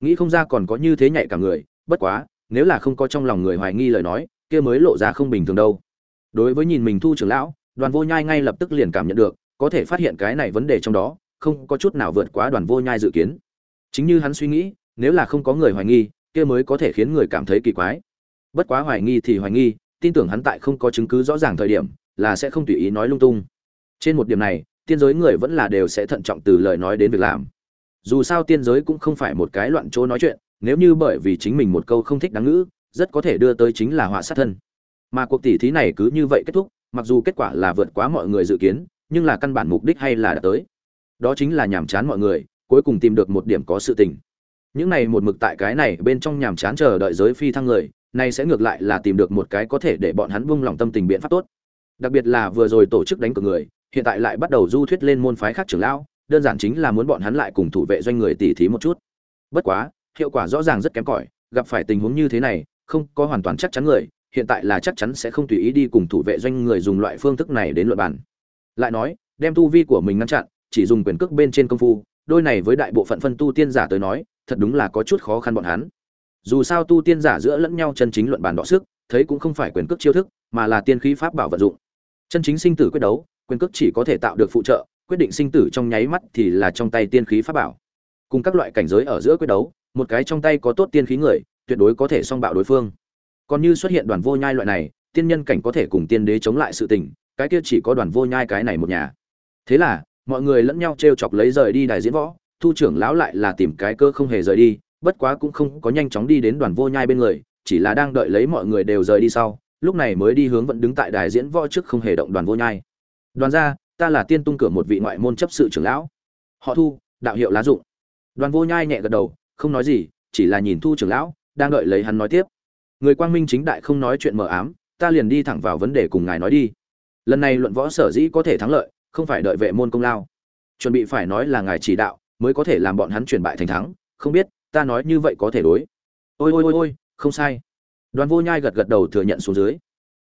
[SPEAKER 1] Nghĩ không ra còn có như thế nhạy cả người, bất quá, nếu là không có trong lòng người hoài nghi lời nói, kia mới lộ ra không bình thường đâu. Đối với nhìn mình thu trưởng lão, đoàn vô nhai ngay lập tức liền cảm nhận được, có thể phát hiện cái này vấn đề trong đó, không có chút nào vượt quá đoàn vô nhai dự kiến. Chính như hắn suy nghĩ, nếu là không có người hoài nghi, kia mới có thể khiến người cảm thấy kỳ quái. Bất quá hoài nghi thì hoài nghi tin tưởng hắn tại không có chứng cứ rõ ràng thời điểm, là sẽ không tùy ý nói lung tung. Trên một điểm này, tiên giới người vẫn là đều sẽ thận trọng từ lời nói đến việc làm. Dù sao tiên giới cũng không phải một cái loạn chỗ nói chuyện, nếu như bởi vì chính mình một câu không thích đáng ngữ, rất có thể đưa tới chính là họa sát thân. Mà cuộc tỉ thí này cứ như vậy kết thúc, mặc dù kết quả là vượt quá mọi người dự kiến, nhưng là căn bản mục đích hay là đã tới. Đó chính là nhàm chán mọi người, cuối cùng tìm được một điểm có sự tình. Những này một mực tại cái này bên trong nhàm chán chờ đợi giới phi thăng người này sẽ ngược lại là tìm được một cái có thể để bọn hắn buông lòng tâm tình biện pháp tốt. Đặc biệt là vừa rồi tổ chức đánh cược người, hiện tại lại bắt đầu du thuyết lên môn phái khác trưởng lão, đơn giản chính là muốn bọn hắn lại cùng thủ vệ doanh người tỉ thí một chút. Bất quá, hiệu quả rõ ràng rất kém cỏi, gặp phải tình huống như thế này, không có hoàn toàn chắc chắn người, hiện tại là chắc chắn sẽ không tùy ý đi cùng thủ vệ doanh người dùng loại phương thức này đến luận bàn. Lại nói, đem tu vi của mình ngăn chặn, chỉ dùng quyền cước bên trên công phu, đôi này với đại bộ phận phân tu tiên giả tới nói, thật đúng là có chút khó khăn bọn hắn dù sao tu tiên giả giữa lẫn nhau chân chính luận bàn đọ sức, thấy cũng không phải quyền cước chiêu thức, mà là tiên khí pháp bảo vận dụng. Chân chính sinh tử quyết đấu, quyền cước chỉ có thể tạo được phụ trợ, quyết định sinh tử trong nháy mắt thì là trong tay tiên khí pháp bảo. Cùng các loại cảnh giới ở giữa quyết đấu, một cái trong tay có tốt tiên khí người, tuyệt đối có thể song bạo đối phương. Còn như xuất hiện đoàn vô nhai loại này, tiên nhân cảnh có thể cùng tiên đế chống lại sự tình, cái kia chỉ có đoàn vô nhai cái này một nhà. Thế là, mọi người lẫn nhau t r e o chọc lấy rời đi đài diễn võ, thu trưởng lão lại là tìm cái cơ không hề rời đi bất quá cũng không có nhanh chóng đi đến đoàn vô nhai bên người, chỉ là đang đợi lấy mọi người đều rời đi sau, lúc này mới đi hướng vẫn đứng tại đài diễn võ trước không hề động đoàn vô nhai. Đoàn gia, ta là tiên tung cửa một vị ngoại môn chấp sự trưởng lão. Họ thu, đạo hiệu lá dụng. Đoàn vô nhai nhẹ gật đầu, không nói gì, chỉ là nhìn thu trưởng lão, đang đợi lấy hắn nói tiếp. Người quang minh chính đại không nói chuyện mờ ám, ta liền đi thẳng vào vấn đề cùng ngài nói đi. Lần này luận võ sở dĩ có thể thắng lợi, không phải đợi vệ môn công lao. Chuẩn bị phải nói là ngài chỉ đạo, mới có thể làm bọn hắn chuyển bại thành thắng, không biết ta nói như vậy có thể đối. Ôi ôi ôi ôi, không sai. Đoàn vô nhai gật gật đầu thừa nhận xuống dưới.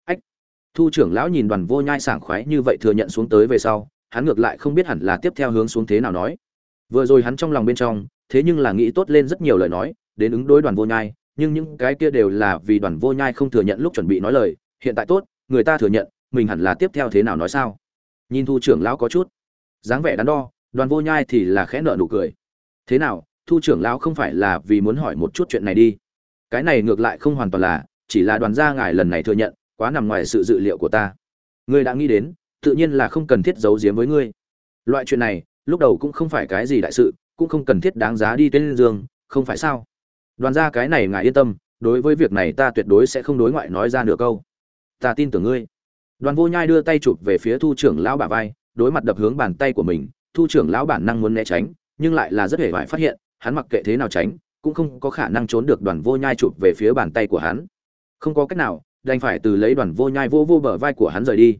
[SPEAKER 1] Ách. Thu trưởng lão nhìn đoàn vô nhai sảng khoái như vậy thừa nhận xuống tới về sau, hắn ngược lại không biết hẳn là tiếp theo hướng xuống thế nào nói. Vừa rồi hắn trong lòng bên trong, thế nhưng là nghĩ tốt lên rất nhiều lời nói, đến ứng đối đoàn vô nhai, nhưng những cái kia đều là vì đoàn vô nhai không thừa nhận lúc chuẩn bị nói lời. Hiện tại tốt, người ta thừa nhận, mình hẳn là tiếp theo thế nào nói sao? Nhìn thu trưởng lão có chút dáng vẻ đắn đo, đoàn vô nhai thì là khẽ nợ nụ cười. Thế nào thu trưởng lão không phải là vì muốn hỏi một chút chuyện này đi. Cái này ngược lại không hoàn toàn là, chỉ là đoàn gia ngài lần này thừa nhận, quá nằm ngoài sự dự liệu của ta. Ngươi đã nghĩ đến, tự nhiên là không cần thiết giấu giếm với ngươi. Loại chuyện này, lúc đầu cũng không phải cái gì đại sự, cũng không cần thiết đáng giá đi tên giường không phải sao? Đoàn Gia cái này ngài yên tâm, đối với việc này ta tuyệt đối sẽ không đối ngoại nói ra nửa câu. Ta tin tưởng ngươi. Đoàn vô nhai đưa tay chụp về phía thu trưởng lão bả vai, đối mặt đập hướng bàn tay của mình, thu trưởng lão bản năng muốn né tránh, nhưng lại là rất hề vải phát hiện hắn mặc kệ thế nào tránh, cũng không có khả năng trốn được đoàn vô nhai chụp về phía bàn tay của hắn. Không có cách nào, đành phải từ lấy đoàn vô nhai vô vô bờ vai của hắn rời đi.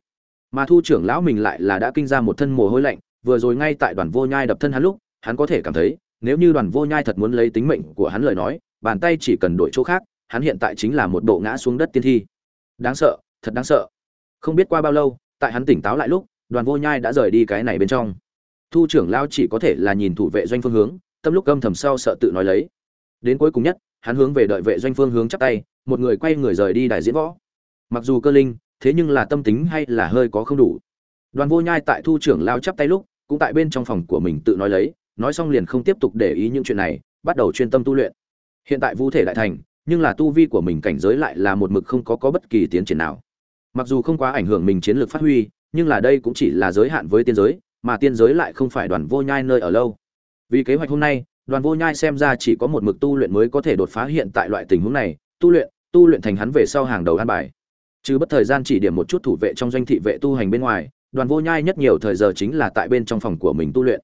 [SPEAKER 1] Mà thu trưởng lão mình lại là đã kinh ra một thân mồ hôi lạnh, vừa rồi ngay tại đoàn vô nhai đập thân hắn lúc, hắn có thể cảm thấy, nếu như đoàn vô nhai thật muốn lấy tính mệnh của hắn lời nói, bàn tay chỉ cần đổi chỗ khác, hắn hiện tại chính là một bộ ngã xuống đất tiên thi. Đáng sợ, thật đáng sợ. Không biết qua bao lâu, tại hắn tỉnh táo lại lúc, đoàn vô nhai đã rời đi cái này bên trong. Thu trưởng lao chỉ có thể là nhìn thủ vệ doanh phương hướng tâm lúc âm thầm sau sợ tự nói lấy. Đến cuối cùng nhất, hắn hướng về đợi vệ doanh phương hướng chắp tay, một người quay người rời đi đài diễn võ. Mặc dù cơ linh, thế nhưng là tâm tính hay là hơi có không đủ. Đoàn vô nhai tại thu trưởng lao chắp tay lúc, cũng tại bên trong phòng của mình tự nói lấy, nói xong liền không tiếp tục để ý những chuyện này, bắt đầu chuyên tâm tu luyện. Hiện tại vũ thể đại thành, nhưng là tu vi của mình cảnh giới lại là một mực không có có bất kỳ tiến triển nào. Mặc dù không quá ảnh hưởng mình chiến lược phát huy, nhưng là đây cũng chỉ là giới hạn với tiên giới, mà tiên giới lại không phải đoàn vô nhai nơi ở lâu vì kế hoạch hôm nay, đoàn vô nhai xem ra chỉ có một mực tu luyện mới có thể đột phá hiện tại loại tình huống này, tu luyện tu luyện thành hắn về sau hàng đầu an bài. Chứ bất thời gian chỉ điểm một chút thủ vệ trong doanh thị vệ tu hành bên ngoài, đoàn vô nhai nhất nhiều thời giờ chính là tại bên trong phòng của mình tu luyện.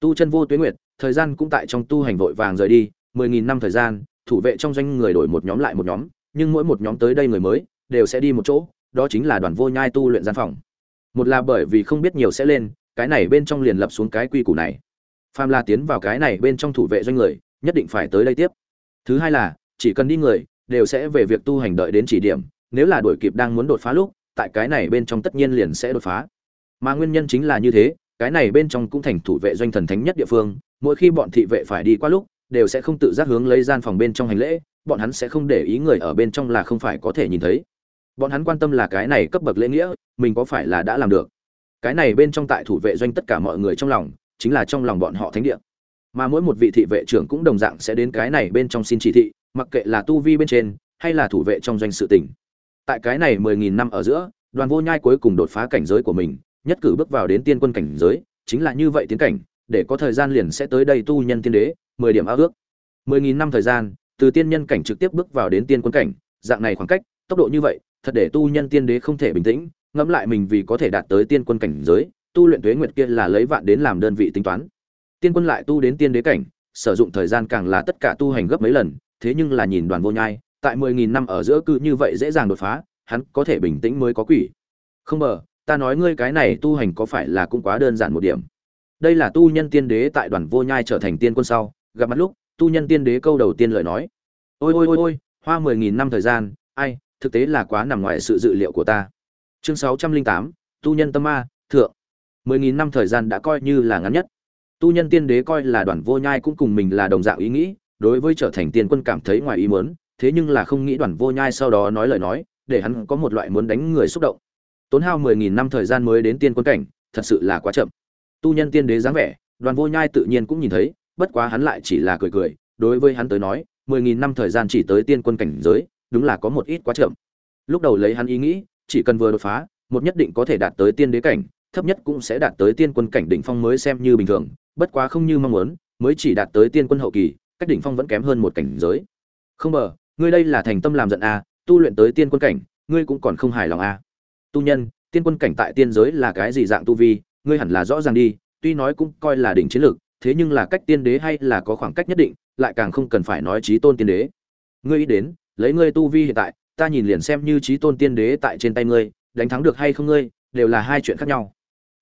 [SPEAKER 1] Tu chân vô tuyến nguyệt, thời gian cũng tại trong tu hành vội vàng rời đi, mười nghìn năm thời gian, thủ vệ trong doanh người đổi một nhóm lại một nhóm, nhưng mỗi một nhóm tới đây người mới, đều sẽ đi một chỗ, đó chính là đoàn vô nhai tu luyện gian phòng. Một là bởi vì không biết nhiều sẽ lên, cái này bên trong liền lập xuống cái quy củ này phàm là tiến vào cái này bên trong thủ vệ doanh người, nhất định phải tới đây tiếp. Thứ hai là, chỉ cần đi người, đều sẽ về việc tu hành đợi đến chỉ điểm, nếu là đuổi kịp đang muốn đột phá lúc, tại cái này bên trong tất nhiên liền sẽ đột phá. Mà nguyên nhân chính là như thế, cái này bên trong cũng thành thủ vệ doanh thần thánh nhất địa phương, mỗi khi bọn thị vệ phải đi qua lúc, đều sẽ không tự giác hướng lấy gian phòng bên trong hành lễ, bọn hắn sẽ không để ý người ở bên trong là không phải có thể nhìn thấy. Bọn hắn quan tâm là cái này cấp bậc lễ nghĩa, mình có phải là đã làm được. Cái này bên trong tại thủ vệ doanh tất cả mọi người trong lòng chính là trong lòng bọn họ thánh địa. Mà mỗi một vị thị vệ trưởng cũng đồng dạng sẽ đến cái này bên trong xin chỉ thị, mặc kệ là tu vi bên trên hay là thủ vệ trong doanh sự tỉnh. Tại cái này mười nghìn năm ở giữa, đoàn vô nhai cuối cùng đột phá cảnh giới của mình, nhất cử bước vào đến tiên quân cảnh giới, chính là như vậy tiến cảnh, để có thời gian liền sẽ tới đây tu nhân tiên đế, mười điểm ao ước. Mười nghìn năm thời gian, từ tiên nhân cảnh trực tiếp bước vào đến tiên quân cảnh, dạng này khoảng cách, tốc độ như vậy, thật để tu nhân tiên đế không thể bình tĩnh, ngẫm lại mình vì có thể đạt tới tiên quân cảnh giới tu luyện tuế nguyệt kia là lấy vạn đến làm đơn vị tính toán. Tiên quân lại tu đến tiên đế cảnh, sử dụng thời gian càng là tất cả tu hành gấp mấy lần, thế nhưng là nhìn đoàn vô nhai, tại mười nghìn năm ở giữa cư như vậy dễ dàng đột phá, hắn có thể bình tĩnh mới có quỷ. Không ngờ, ta nói ngươi cái này tu hành có phải là cũng quá đơn giản một điểm. Đây là tu nhân tiên đế tại đoàn vô nhai trở thành tiên quân sau, gặp mặt lúc, tu nhân tiên đế câu đầu tiên lời nói. Ôi ôi ôi ôi, hoa mười nghìn năm thời gian, ai, thực tế là quá nằm ngoài sự dự liệu của ta. Chương sáu trăm linh tám, tu nhân tâm ma, thượng mười nghìn năm thời gian đã coi như là ngắn nhất. Tu nhân tiên đế coi là đoàn vô nhai cũng cùng mình là đồng dạng ý nghĩ, đối với trở thành tiên quân cảm thấy ngoài ý muốn, thế nhưng là không nghĩ đoàn vô nhai sau đó nói lời nói, để hắn có một loại muốn đánh người xúc động. Tốn hao mười nghìn năm thời gian mới đến tiên quân cảnh, thật sự là quá chậm. Tu nhân tiên đế dáng vẻ, đoàn vô nhai tự nhiên cũng nhìn thấy, bất quá hắn lại chỉ là cười cười, đối với hắn tới nói, mười nghìn năm thời gian chỉ tới tiên quân cảnh giới, đúng là có một ít quá chậm. Lúc đầu lấy hắn ý nghĩ, chỉ cần vừa đột phá, một nhất định có thể đạt tới tiên đế cảnh thấp nhất cũng sẽ đạt tới tiên quân cảnh đỉnh phong mới xem như bình thường bất quá không như mong muốn mới chỉ đạt tới tiên quân hậu kỳ cách đỉnh phong vẫn kém hơn một cảnh giới. Không bờ ngươi đây là thành tâm làm giận a à, tu luyện tới tiên quân cảnh ngươi cũng còn không hài lòng a à. tu nhân tiên quân cảnh tại tiên giới là cái gì dạng tu vi ngươi hẳn là rõ ràng đi tuy nói cũng coi là đỉnh chiến lược thế nhưng là cách tiên đế hay là có khoảng cách nhất định lại càng không cần phải nói chí tôn tiên đế. Ngươi ý đến lấy ngươi tu vi hiện tại ta nhìn liền xem như chí tôn tiên đế tại trên tay ngươi đánh thắng được hay không ngươi đều là hai chuyện khác nhau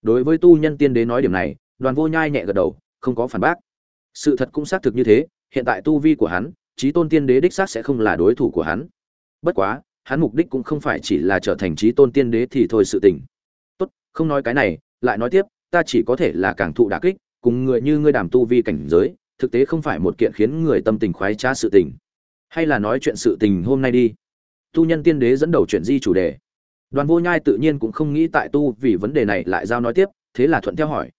[SPEAKER 1] đối với tu nhân tiên đế nói điểm này, đoàn vô nhai nhẹ gật đầu, không có phản bác. Sự thật cũng xác thực như thế, hiện tại tu vi của hắn trí tôn tiên đế đích xác sẽ không là đối thủ của hắn. Bất quá, hắn mục đích cũng không phải chỉ là trở thành trí tôn tiên đế thì thôi sự tình. Tốt, không nói cái này, lại nói tiếp, ta chỉ có thể là càng thụ đả kích, cùng người như ngươi đàm tu vi cảnh giới, thực tế không phải một kiện khiến người tâm tình khoái trá sự tình. Hay là nói chuyện sự tình hôm nay đi. Tu nhân tiên đế dẫn đầu chuyện di chủ đề đoàn vô nhai tự nhiên cũng không nghĩ tại tu vì vấn đề này lại giao nói tiếp, thế là thuận theo hỏi.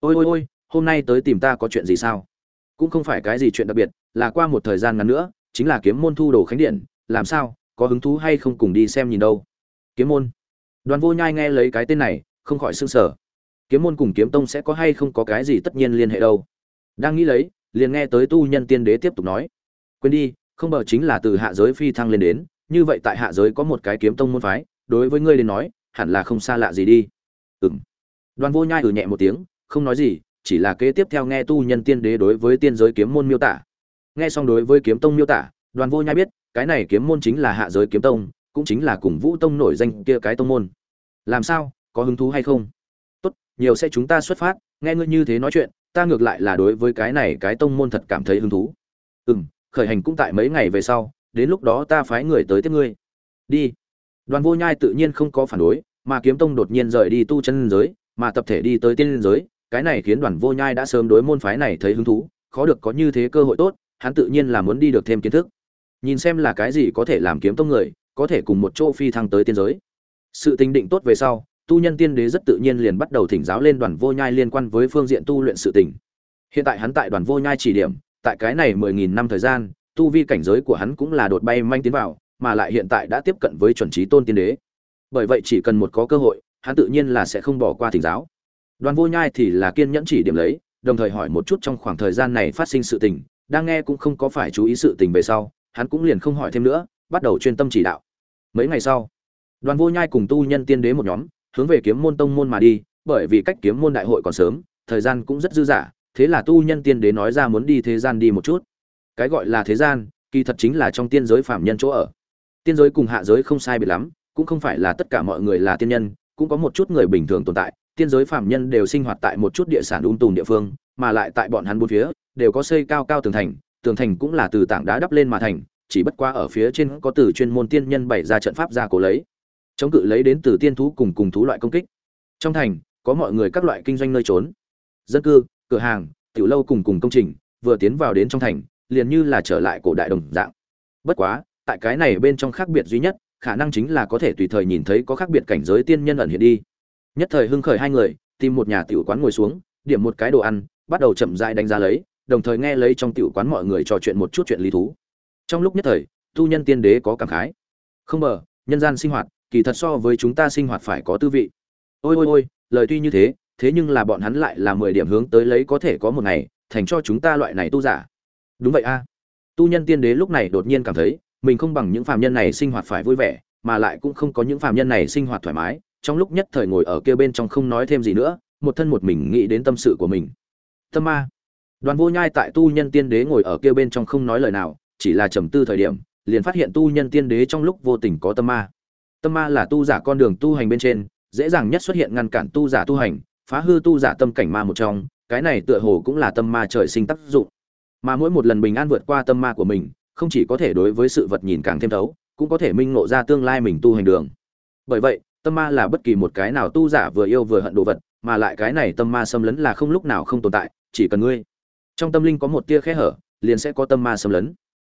[SPEAKER 1] Ôi ôi ôi, hôm nay tới tìm ta có chuyện gì sao? Cũng không phải cái gì chuyện đặc biệt, là qua một thời gian ngắn nữa, chính là kiếm môn thu đồ khánh điện, làm sao, có hứng thú hay không cùng đi xem nhìn đâu? Kiếm môn. Đoàn vô nhai nghe lấy cái tên này, không khỏi s ư n g sở kiếm môn cùng kiếm tông sẽ có hay không có cái gì tất nhiên liên hệ đâu? Đang nghĩ lấy, liền nghe tới tu nhân tiên đế tiếp tục nói. Quên đi, không bờ chính là từ hạ giới phi thăng lên đến, như vậy tại hạ giới có một cái kiếm tông môn phái đối với ngươi đến nói hẳn là không xa lạ gì đi. Ừng đoàn vô nhai ừ nhẹ một tiếng không nói gì chỉ là kế tiếp theo nghe tu nhân tiên đế đối với tiên giới kiếm môn miêu tả. Nghe xong đối với kiếm tông miêu tả đoàn vô nhai biết cái này kiếm môn chính là hạ giới kiếm tông cũng chính là cùng vũ tông nổi danh kia cái tông môn. Làm sao có hứng thú hay không? Tốt, nhiều sẽ chúng ta xuất phát nghe ngươi như thế nói chuyện ta ngược lại là đối với cái này cái tông môn thật cảm thấy hứng thú. Ừ m khởi hành cũng tại mấy ngày về sau đến lúc đó ta phái người tới tiếp ngươi. Đi đoàn vô nhai tự nhiên không có phản đối mà kiếm tông đột nhiên rời đi tu chân giới mà tập thể đi tới tiên giới cái này khiến đoàn vô nhai đã sớm đối môn phái này thấy hứng thú khó được có như thế cơ hội tốt hắn tự nhiên là muốn đi được thêm kiến thức nhìn xem là cái gì có thể làm kiếm tông người có thể cùng một chỗ phi thăng tới tiên giới sự tình định tốt về sau tu nhân tiên đế rất tự nhiên liền bắt đầu thỉnh giáo lên đoàn vô nhai liên quan với phương diện tu luyện sự tình. Hiện tại hắn tại đoàn vô nhai chỉ điểm, tại cái này mười nghìn năm thời gian, tu vi cảnh giới của hắn cũng là đột bay manh tiến vào, mà lại hiện tại đã tiếp cận với chuẩn trí tôn tiên đế. Bởi vậy chỉ cần một có cơ hội, hắn tự nhiên là sẽ không bỏ qua thỉnh giáo. Đoàn vô nhai thì là kiên nhẫn chỉ điểm lấy, đồng thời hỏi một chút trong khoảng thời gian này phát sinh sự tình, đang nghe cũng không có phải chú ý sự tình về sau, hắn cũng liền không hỏi thêm nữa, bắt đầu chuyên tâm chỉ đạo. Mấy ngày sau, Đoàn Vô Nhai cùng tu nhân tiên đế một nhóm, hướng về kiếm môn tông môn mà đi, bởi vì cách kiếm môn đại hội còn sớm, thời gian cũng rất dư dả, thế là tu nhân tiên đế nói ra muốn đi thế gian đi một chút. Cái gọi là thế gian, kỳ thật chính là trong tiên giới phạm nhân chỗ ở. Tiên giới cùng hạ giới không sai biệt lắm, cũng không phải là tất cả mọi người là tiên nhân, cũng có một chút người bình thường tồn tại, tiên giới phạm nhân đều sinh hoạt tại một chút địa sản ung tùm địa phương, mà lại tại bọn hắn bốn phía đều có xây cao cao tường thành, tường thành cũng là từ tảng đá đắp lên mà thành, chỉ bất qua ở phía trên có từ chuyên môn tiên nhân bày ra trận pháp ra cố lấy. Chống cự lấy đến từ tiên thú cùng cùng thú loại công kích. Trong thành có mọi người các loại kinh doanh nơi trốn. Dân cư cửa hàng tiểu lâu cùng cùng công trình vừa tiến vào đến trong thành liền như là trở lại cổ đại đồng dạng. Bất quá tại cái này bên trong khác biệt duy nhất, khả năng chính là có thể tùy thời nhìn thấy có khác biệt cảnh giới tiên nhân ẩn hiện đi. Nhất thời hưng khởi hai người, tìm một nhà tiểu quán ngồi xuống, điểm một cái đồ ăn, bắt đầu chậm rãi đánh giá lấy, đồng thời nghe lấy trong tiểu quán mọi người trò chuyện một chút chuyện lý thú. Trong lúc nhất thời, tu nhân tiên đế có cảm khái. Không bờ nhân gian sinh hoạt, kỳ thật so với chúng ta sinh hoạt phải có tư vị. Ôi ôi ôi, lời tuy như thế thế nhưng là bọn hắn lại là mười điểm hướng tới lấy có thể có một ngày, thành cho chúng ta loại này tu giả. Đúng vậy a. Tu nhân tiên đế lúc này đột nhiên cảm thấy mình không bằng những phàm nhân này sinh hoạt phải vui vẻ, mà lại cũng không có những phàm nhân này sinh hoạt thoải mái, trong lúc nhất thời ngồi ở kia bên trong không nói thêm gì nữa, một thân một mình nghĩ đến tâm sự của mình. Tâm ma. Đoàn vô nhai tại tu nhân tiên đế ngồi ở kia bên trong không nói lời nào, chỉ là trầm tư thời điểm, liền phát hiện tu nhân tiên đế trong lúc vô tình có tâm ma. Tâm ma là tu giả con đường tu hành bên trên, dễ dàng nhất xuất hiện ngăn cản tu giả tu hành, phá hư tu giả tâm cảnh ma một trong, cái này tựa hồ cũng là tâm ma trời sinh tác dụng. Mà mỗi một lần bình an vượt qua tâm ma của mình không chỉ có thể đối với sự vật nhìn càng thêm thấu, cũng có thể minh ngộ ra tương lai mình tu hành đường. Bởi vậy, tâm ma là bất kỳ một cái nào tu giả vừa yêu vừa hận đồ vật, mà lại cái này tâm ma xâm lấn là không lúc nào không tồn tại, chỉ cần ngươi. Trong tâm linh có một tia khe hở, liền sẽ có tâm ma xâm lấn.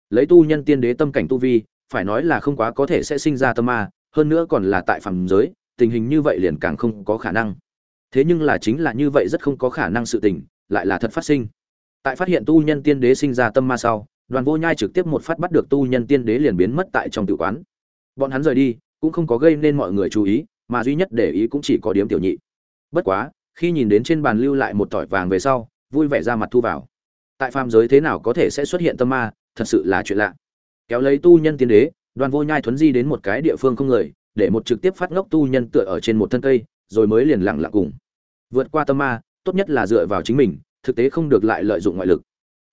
[SPEAKER 1] Lấy tu nhân tiên đế tâm cảnh tu vi, phải nói là không quá có thể sẽ sinh ra tâm ma, hơn nữa còn là tại phàm giới, tình hình như vậy liền càng không có khả năng. Thế nhưng là chính là như vậy rất không có khả năng sự tình, lại là thật phát sinh. Tại phát hiện tu nhân tiên đế sinh ra tâm ma sau đoàn vô nhai trực tiếp một phát bắt được tu nhân tiên đế liền biến mất tại trong tự quán. Bọn hắn rời đi, cũng không có gây nên mọi người chú ý, mà duy nhất để ý cũng chỉ có điếm tiểu nhị. Bất quá, khi nhìn đến trên bàn lưu lại một tỏi vàng về sau, vui vẻ ra mặt thu vào. Tại phàm giới thế nào có thể sẽ xuất hiện tâm ma, thật sự là chuyện lạ. Kéo lấy tu nhân tiên đế, đoàn vô nhai thuấn di đến một cái địa phương không người, để một trực tiếp phát ngốc tu nhân tựa ở trên một thân cây, rồi mới liền lặng lặng cùng. Vượt qua tâm ma, tốt nhất là dựa vào chính mình, thực tế không được lại lợi dụng ngoại lực.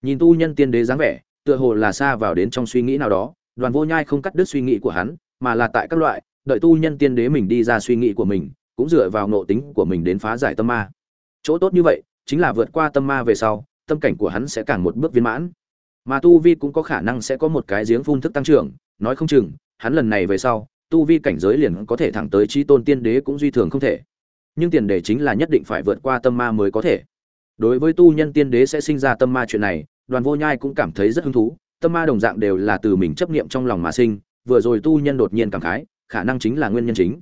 [SPEAKER 1] Nhìn tu nhân tiên đế dáng vẻ tựa hồ là xa vào đến trong suy nghĩ nào đó, đoàn vô nhai không cắt đứt suy nghĩ của hắn, mà là tại các loại, đợi tu nhân tiên đế mình đi ra suy nghĩ của mình, cũng dựa vào nộ tính của mình đến phá giải tâm ma. Chỗ tốt như vậy, chính là vượt qua tâm ma về sau, tâm cảnh của hắn sẽ càng một bước viên mãn. Mà tu vi cũng có khả năng sẽ có một cái giếng phun thức tăng trưởng, nói không chừng, hắn lần này về sau, tu vi cảnh giới liền có thể thẳng tới trí tôn tiên đế cũng duy thường không thể. Nhưng tiền đề chính là nhất định phải vượt qua tâm ma mới có thể. Đối với tu nhân tiên đế sẽ sinh ra tâm ma chuyện này đoàn vô nhai cũng cảm thấy rất hứng thú, tâm ma đồng dạng đều là từ mình chấp niệm trong lòng mà sinh, vừa rồi tu nhân đột nhiên cảm khái, khả năng chính là nguyên nhân chính.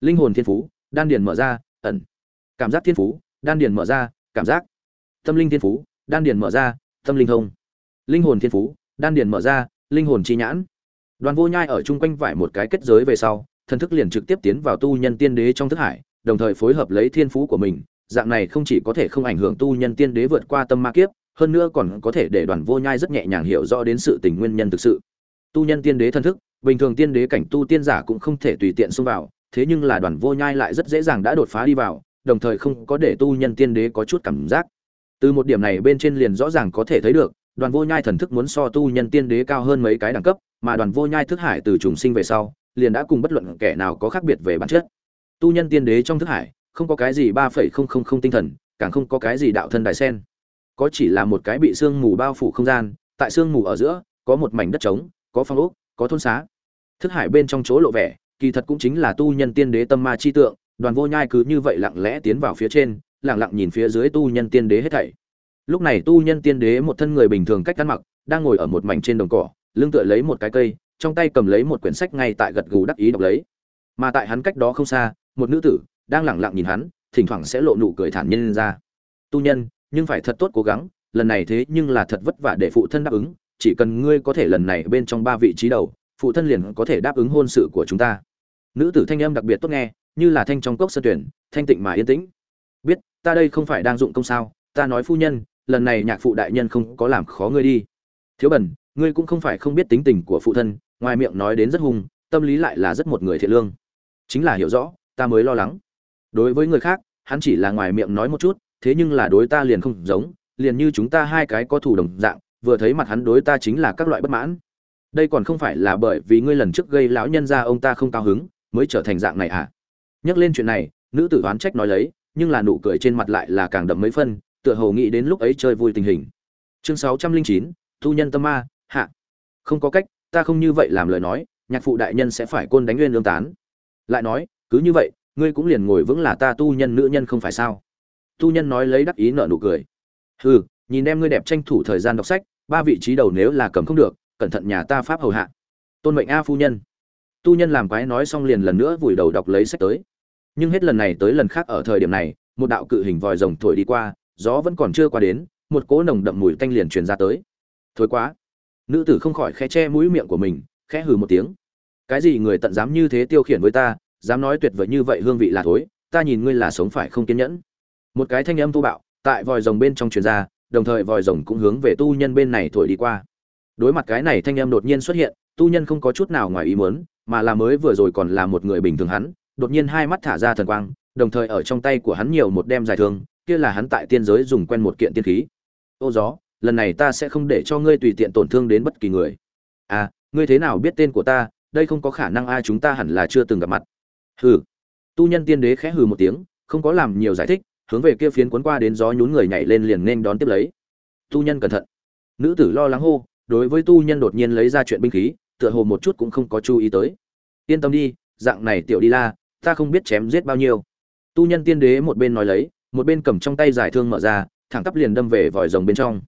[SPEAKER 1] Linh hồn thiên phú, đan điền mở ra, ẩn. Cảm giác thiên phú, đan điền mở ra, cảm giác. Tâm linh thiên phú, đan điền mở ra, tâm linh thông. Linh hồn thiên phú, đan điền mở ra, linh hồn chi nhãn. Đoàn vô nhai ở chung quanh vải một cái kết giới về sau, thần thức liền trực tiếp tiến vào tu nhân tiên đế trong thức hải, đồng thời phối hợp lấy thiên phú của mình. Dạng này không chỉ có thể không ảnh hưởng tu nhân tiên đế vượt qua tâm ma kiếp hơn nữa còn có thể để đoàn vô nhai rất nhẹ nhàng hiểu rõ đến sự tình nguyên nhân thực sự. Tu nhân tiên đế thân thức, bình thường tiên đế cảnh tu tiên giả cũng không thể tùy tiện xông vào, thế nhưng là đoàn vô nhai lại rất dễ dàng đã đột phá đi vào, đồng thời không có để tu nhân tiên đế có chút cảm giác. Từ một điểm này bên trên liền rõ ràng có thể thấy được, đoàn vô nhai thần thức muốn so tu nhân tiên đế cao hơn mấy cái đẳng cấp, mà đoàn vô nhai thức hải từ trùng sinh về sau, liền đã cùng bất luận kẻ nào có khác biệt về bản chất. Tu nhân tiên đế trong thức hải, không có cái gì ba phẩy không không không tinh thần, càng không có cái gì đạo thân đại sen có chỉ là một cái bị sương mù bao phủ không gian, tại sương mù ở giữa, có một mảnh đất trống, có phong ốc, có thôn xá. Thức hải bên trong chỗ lộ vẻ, kỳ thật cũng chính là tu nhân tiên đế tâm ma chi tượng, đoàn vô nhai cứ như vậy lặng lẽ tiến vào phía trên, lặng lặng nhìn phía dưới tu nhân tiên đế hết thảy. Lúc này tu nhân tiên đế một thân người bình thường cách ăn mặc, đang ngồi ở một mảnh trên đồng cỏ, lưng tựa lấy một cái cây, trong tay cầm lấy một quyển sách ngay tại gật gù đắc ý đọc lấy. Mà tại hắn cách đó không xa, một nữ tử, đang lẳng lặng nhìn hắn, thỉnh thoảng sẽ lộ nụ cười thản nhiên ra. Tu nhân nhưng phải thật tốt cố gắng, lần này thế nhưng là thật vất vả để phụ thân đáp ứng, chỉ cần ngươi có thể lần này bên trong ba vị trí đầu, phụ thân liền có thể đáp ứng hôn sự của chúng ta. Nữ tử thanh âm đặc biệt tốt nghe, như là thanh trong cốc sơ tuyển, thanh tịnh mà yên tĩnh. Biết, ta đây không phải đang dụng công sao, ta nói phu nhân, lần này nhạc phụ đại nhân không có làm khó ngươi đi. Thiếu bẩn ngươi cũng không phải không biết tính tình của phụ thân, ngoài miệng nói đến rất hung, tâm lý lại là rất một người thiện lương. Chính là hiểu rõ, ta mới lo lắng. Đối với người khác, hắn chỉ là ngoài miệng nói một chút thế nhưng là đối ta liền không giống, liền như chúng ta hai cái có thủ đồng dạng, vừa thấy mặt hắn đối ta chính là các loại bất mãn. Đây còn không phải là bởi vì ngươi lần trước gây lão nhân ra ông ta không cao hứng, mới trở thành dạng này à nhắc lên chuyện này, nữ tử oán trách nói lấy, nhưng là nụ cười trên mặt lại là càng đậm mấy phân, tựa hồ nghĩ đến lúc ấy chơi vui tình hình. Chương sáu trăm linh chín, thu nhân tâm ma, hạ. Không có cách, ta không như vậy làm lời nói, nhạc phụ đại nhân sẽ phải côn đánh nguyên lương tán. Lại nói, cứ như vậy, ngươi cũng liền ngồi vững là ta tu nhân nữ nhân không phải sao? Tu nhân nói lấy đắc ý nợ nụ cười. Hừ, nhìn em ngươi đẹp tranh thủ thời gian đọc sách, ba vị trí đầu nếu là cầm không được, cẩn thận nhà ta pháp hầu hạ. Tôn mệnh a phu nhân. Tu nhân làm quái nói xong liền lần nữa vùi đầu đọc lấy sách tới. Nhưng hết lần này tới lần khác ở thời điểm này, một đạo cự hình vòi rồng thổi đi qua, gió vẫn còn chưa qua đến, một cỗ nồng đậm mùi tanh liền truyền ra tới. Thối quá. Nữ tử không khỏi khẽ che mũi miệng của mình, khẽ hừ một tiếng. Cái gì người tận dám như thế tiêu khiển với ta, dám nói tuyệt vời như vậy hương vị là thối, ta nhìn ngươi là sống phải không kiên nhẫn một cái thanh âm tu bạo, tại vòi rồng bên trong truyền ra, đồng thời vòi rồng cũng hướng về tu nhân bên này thổi đi qua. Đối mặt cái này thanh âm đột nhiên xuất hiện, tu nhân không có chút nào ngoài ý muốn, mà là mới vừa rồi còn là một người bình thường hắn, đột nhiên hai mắt thả ra thần quang, đồng thời ở trong tay của hắn nhiều một đem dài thương, kia là hắn tại tiên giới dùng quen một kiện tiên khí. Ô gió, lần này ta sẽ không để cho ngươi tùy tiện tổn thương đến bất kỳ người. À ngươi thế nào biết tên của ta, đây không có khả năng ai chúng ta hẳn là chưa từng gặp mặt. Hừ. Tu nhân tiên đế khẽ hừ một tiếng, không có làm nhiều giải thích hướng về kia phiến cuốn qua đến gió nhún người nhảy lên liền nên đón tiếp lấy. Tu nhân cẩn thận. Nữ tử lo lắng hô, đối với tu nhân đột nhiên lấy ra chuyện binh khí, tựa hồ một chút cũng không có chú ý tới. Yên tâm đi, dạng này tiểu đi la, ta không biết chém giết bao nhiêu. Tu nhân tiên đế một bên nói lấy, một bên cầm trong tay giải thương mở ra, thẳng tắp liền đâm về vòi rồng bên trong.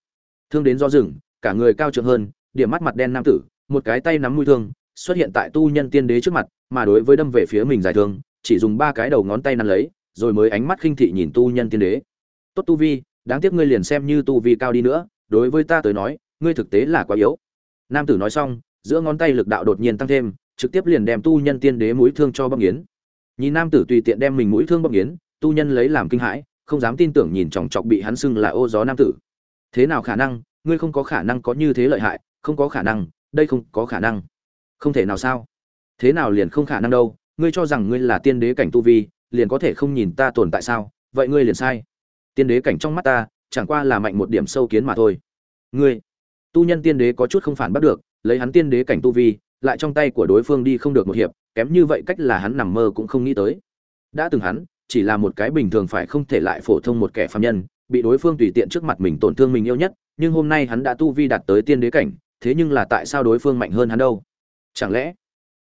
[SPEAKER 1] Thương đến do rừng, cả người cao trượng hơn, điểm mắt mặt đen nam tử, một cái tay nắm mũi thương, xuất hiện tại tu nhân tiên đế trước mặt, mà đối với đâm về phía mình giải thương, chỉ dùng ba cái đầu ngón tay nắm lấy rồi mới ánh mắt khinh thị nhìn tu nhân tiên đế. Tốt tu vi, đáng tiếc ngươi liền xem như tu vi cao đi nữa, đối với ta tới nói, ngươi thực tế là quá yếu. Nam tử nói xong, giữa ngón tay lực đạo đột nhiên tăng thêm, trực tiếp liền đem tu nhân tiên đế mũi thương cho băng nghiến. Nhìn nam tử tùy tiện đem mình mũi thương băng nghiến, tu nhân lấy làm kinh hãi, không dám tin tưởng nhìn chòng chọc bị hắn xưng là ô gió nam tử. Thế nào khả năng, ngươi không có khả năng có như thế lợi hại, không có khả năng, đây không có khả năng. Không thể nào sao? Thế nào liền không khả năng đâu, ngươi cho rằng ngươi là tiên đế cảnh tu vi liền có thể không nhìn ta tồn tại sao? Vậy ngươi liền sai. Tiên đế cảnh trong mắt ta, chẳng qua là mạnh một điểm sâu kiến mà thôi. Ngươi, tu nhân tiên đế có chút không phản bắt được, lấy hắn tiên đế cảnh tu vi, lại trong tay của đối phương đi không được một hiệp, kém như vậy cách là hắn nằm mơ cũng không nghĩ tới. Đã từng hắn, chỉ là một cái bình thường phải không thể lại phổ thông một kẻ phàm nhân, bị đối phương tùy tiện trước mặt mình tổn thương mình yêu nhất, nhưng hôm nay hắn đã tu vi đạt tới tiên đế cảnh, thế nhưng là tại sao đối phương mạnh hơn hắn đâu? Chẳng lẽ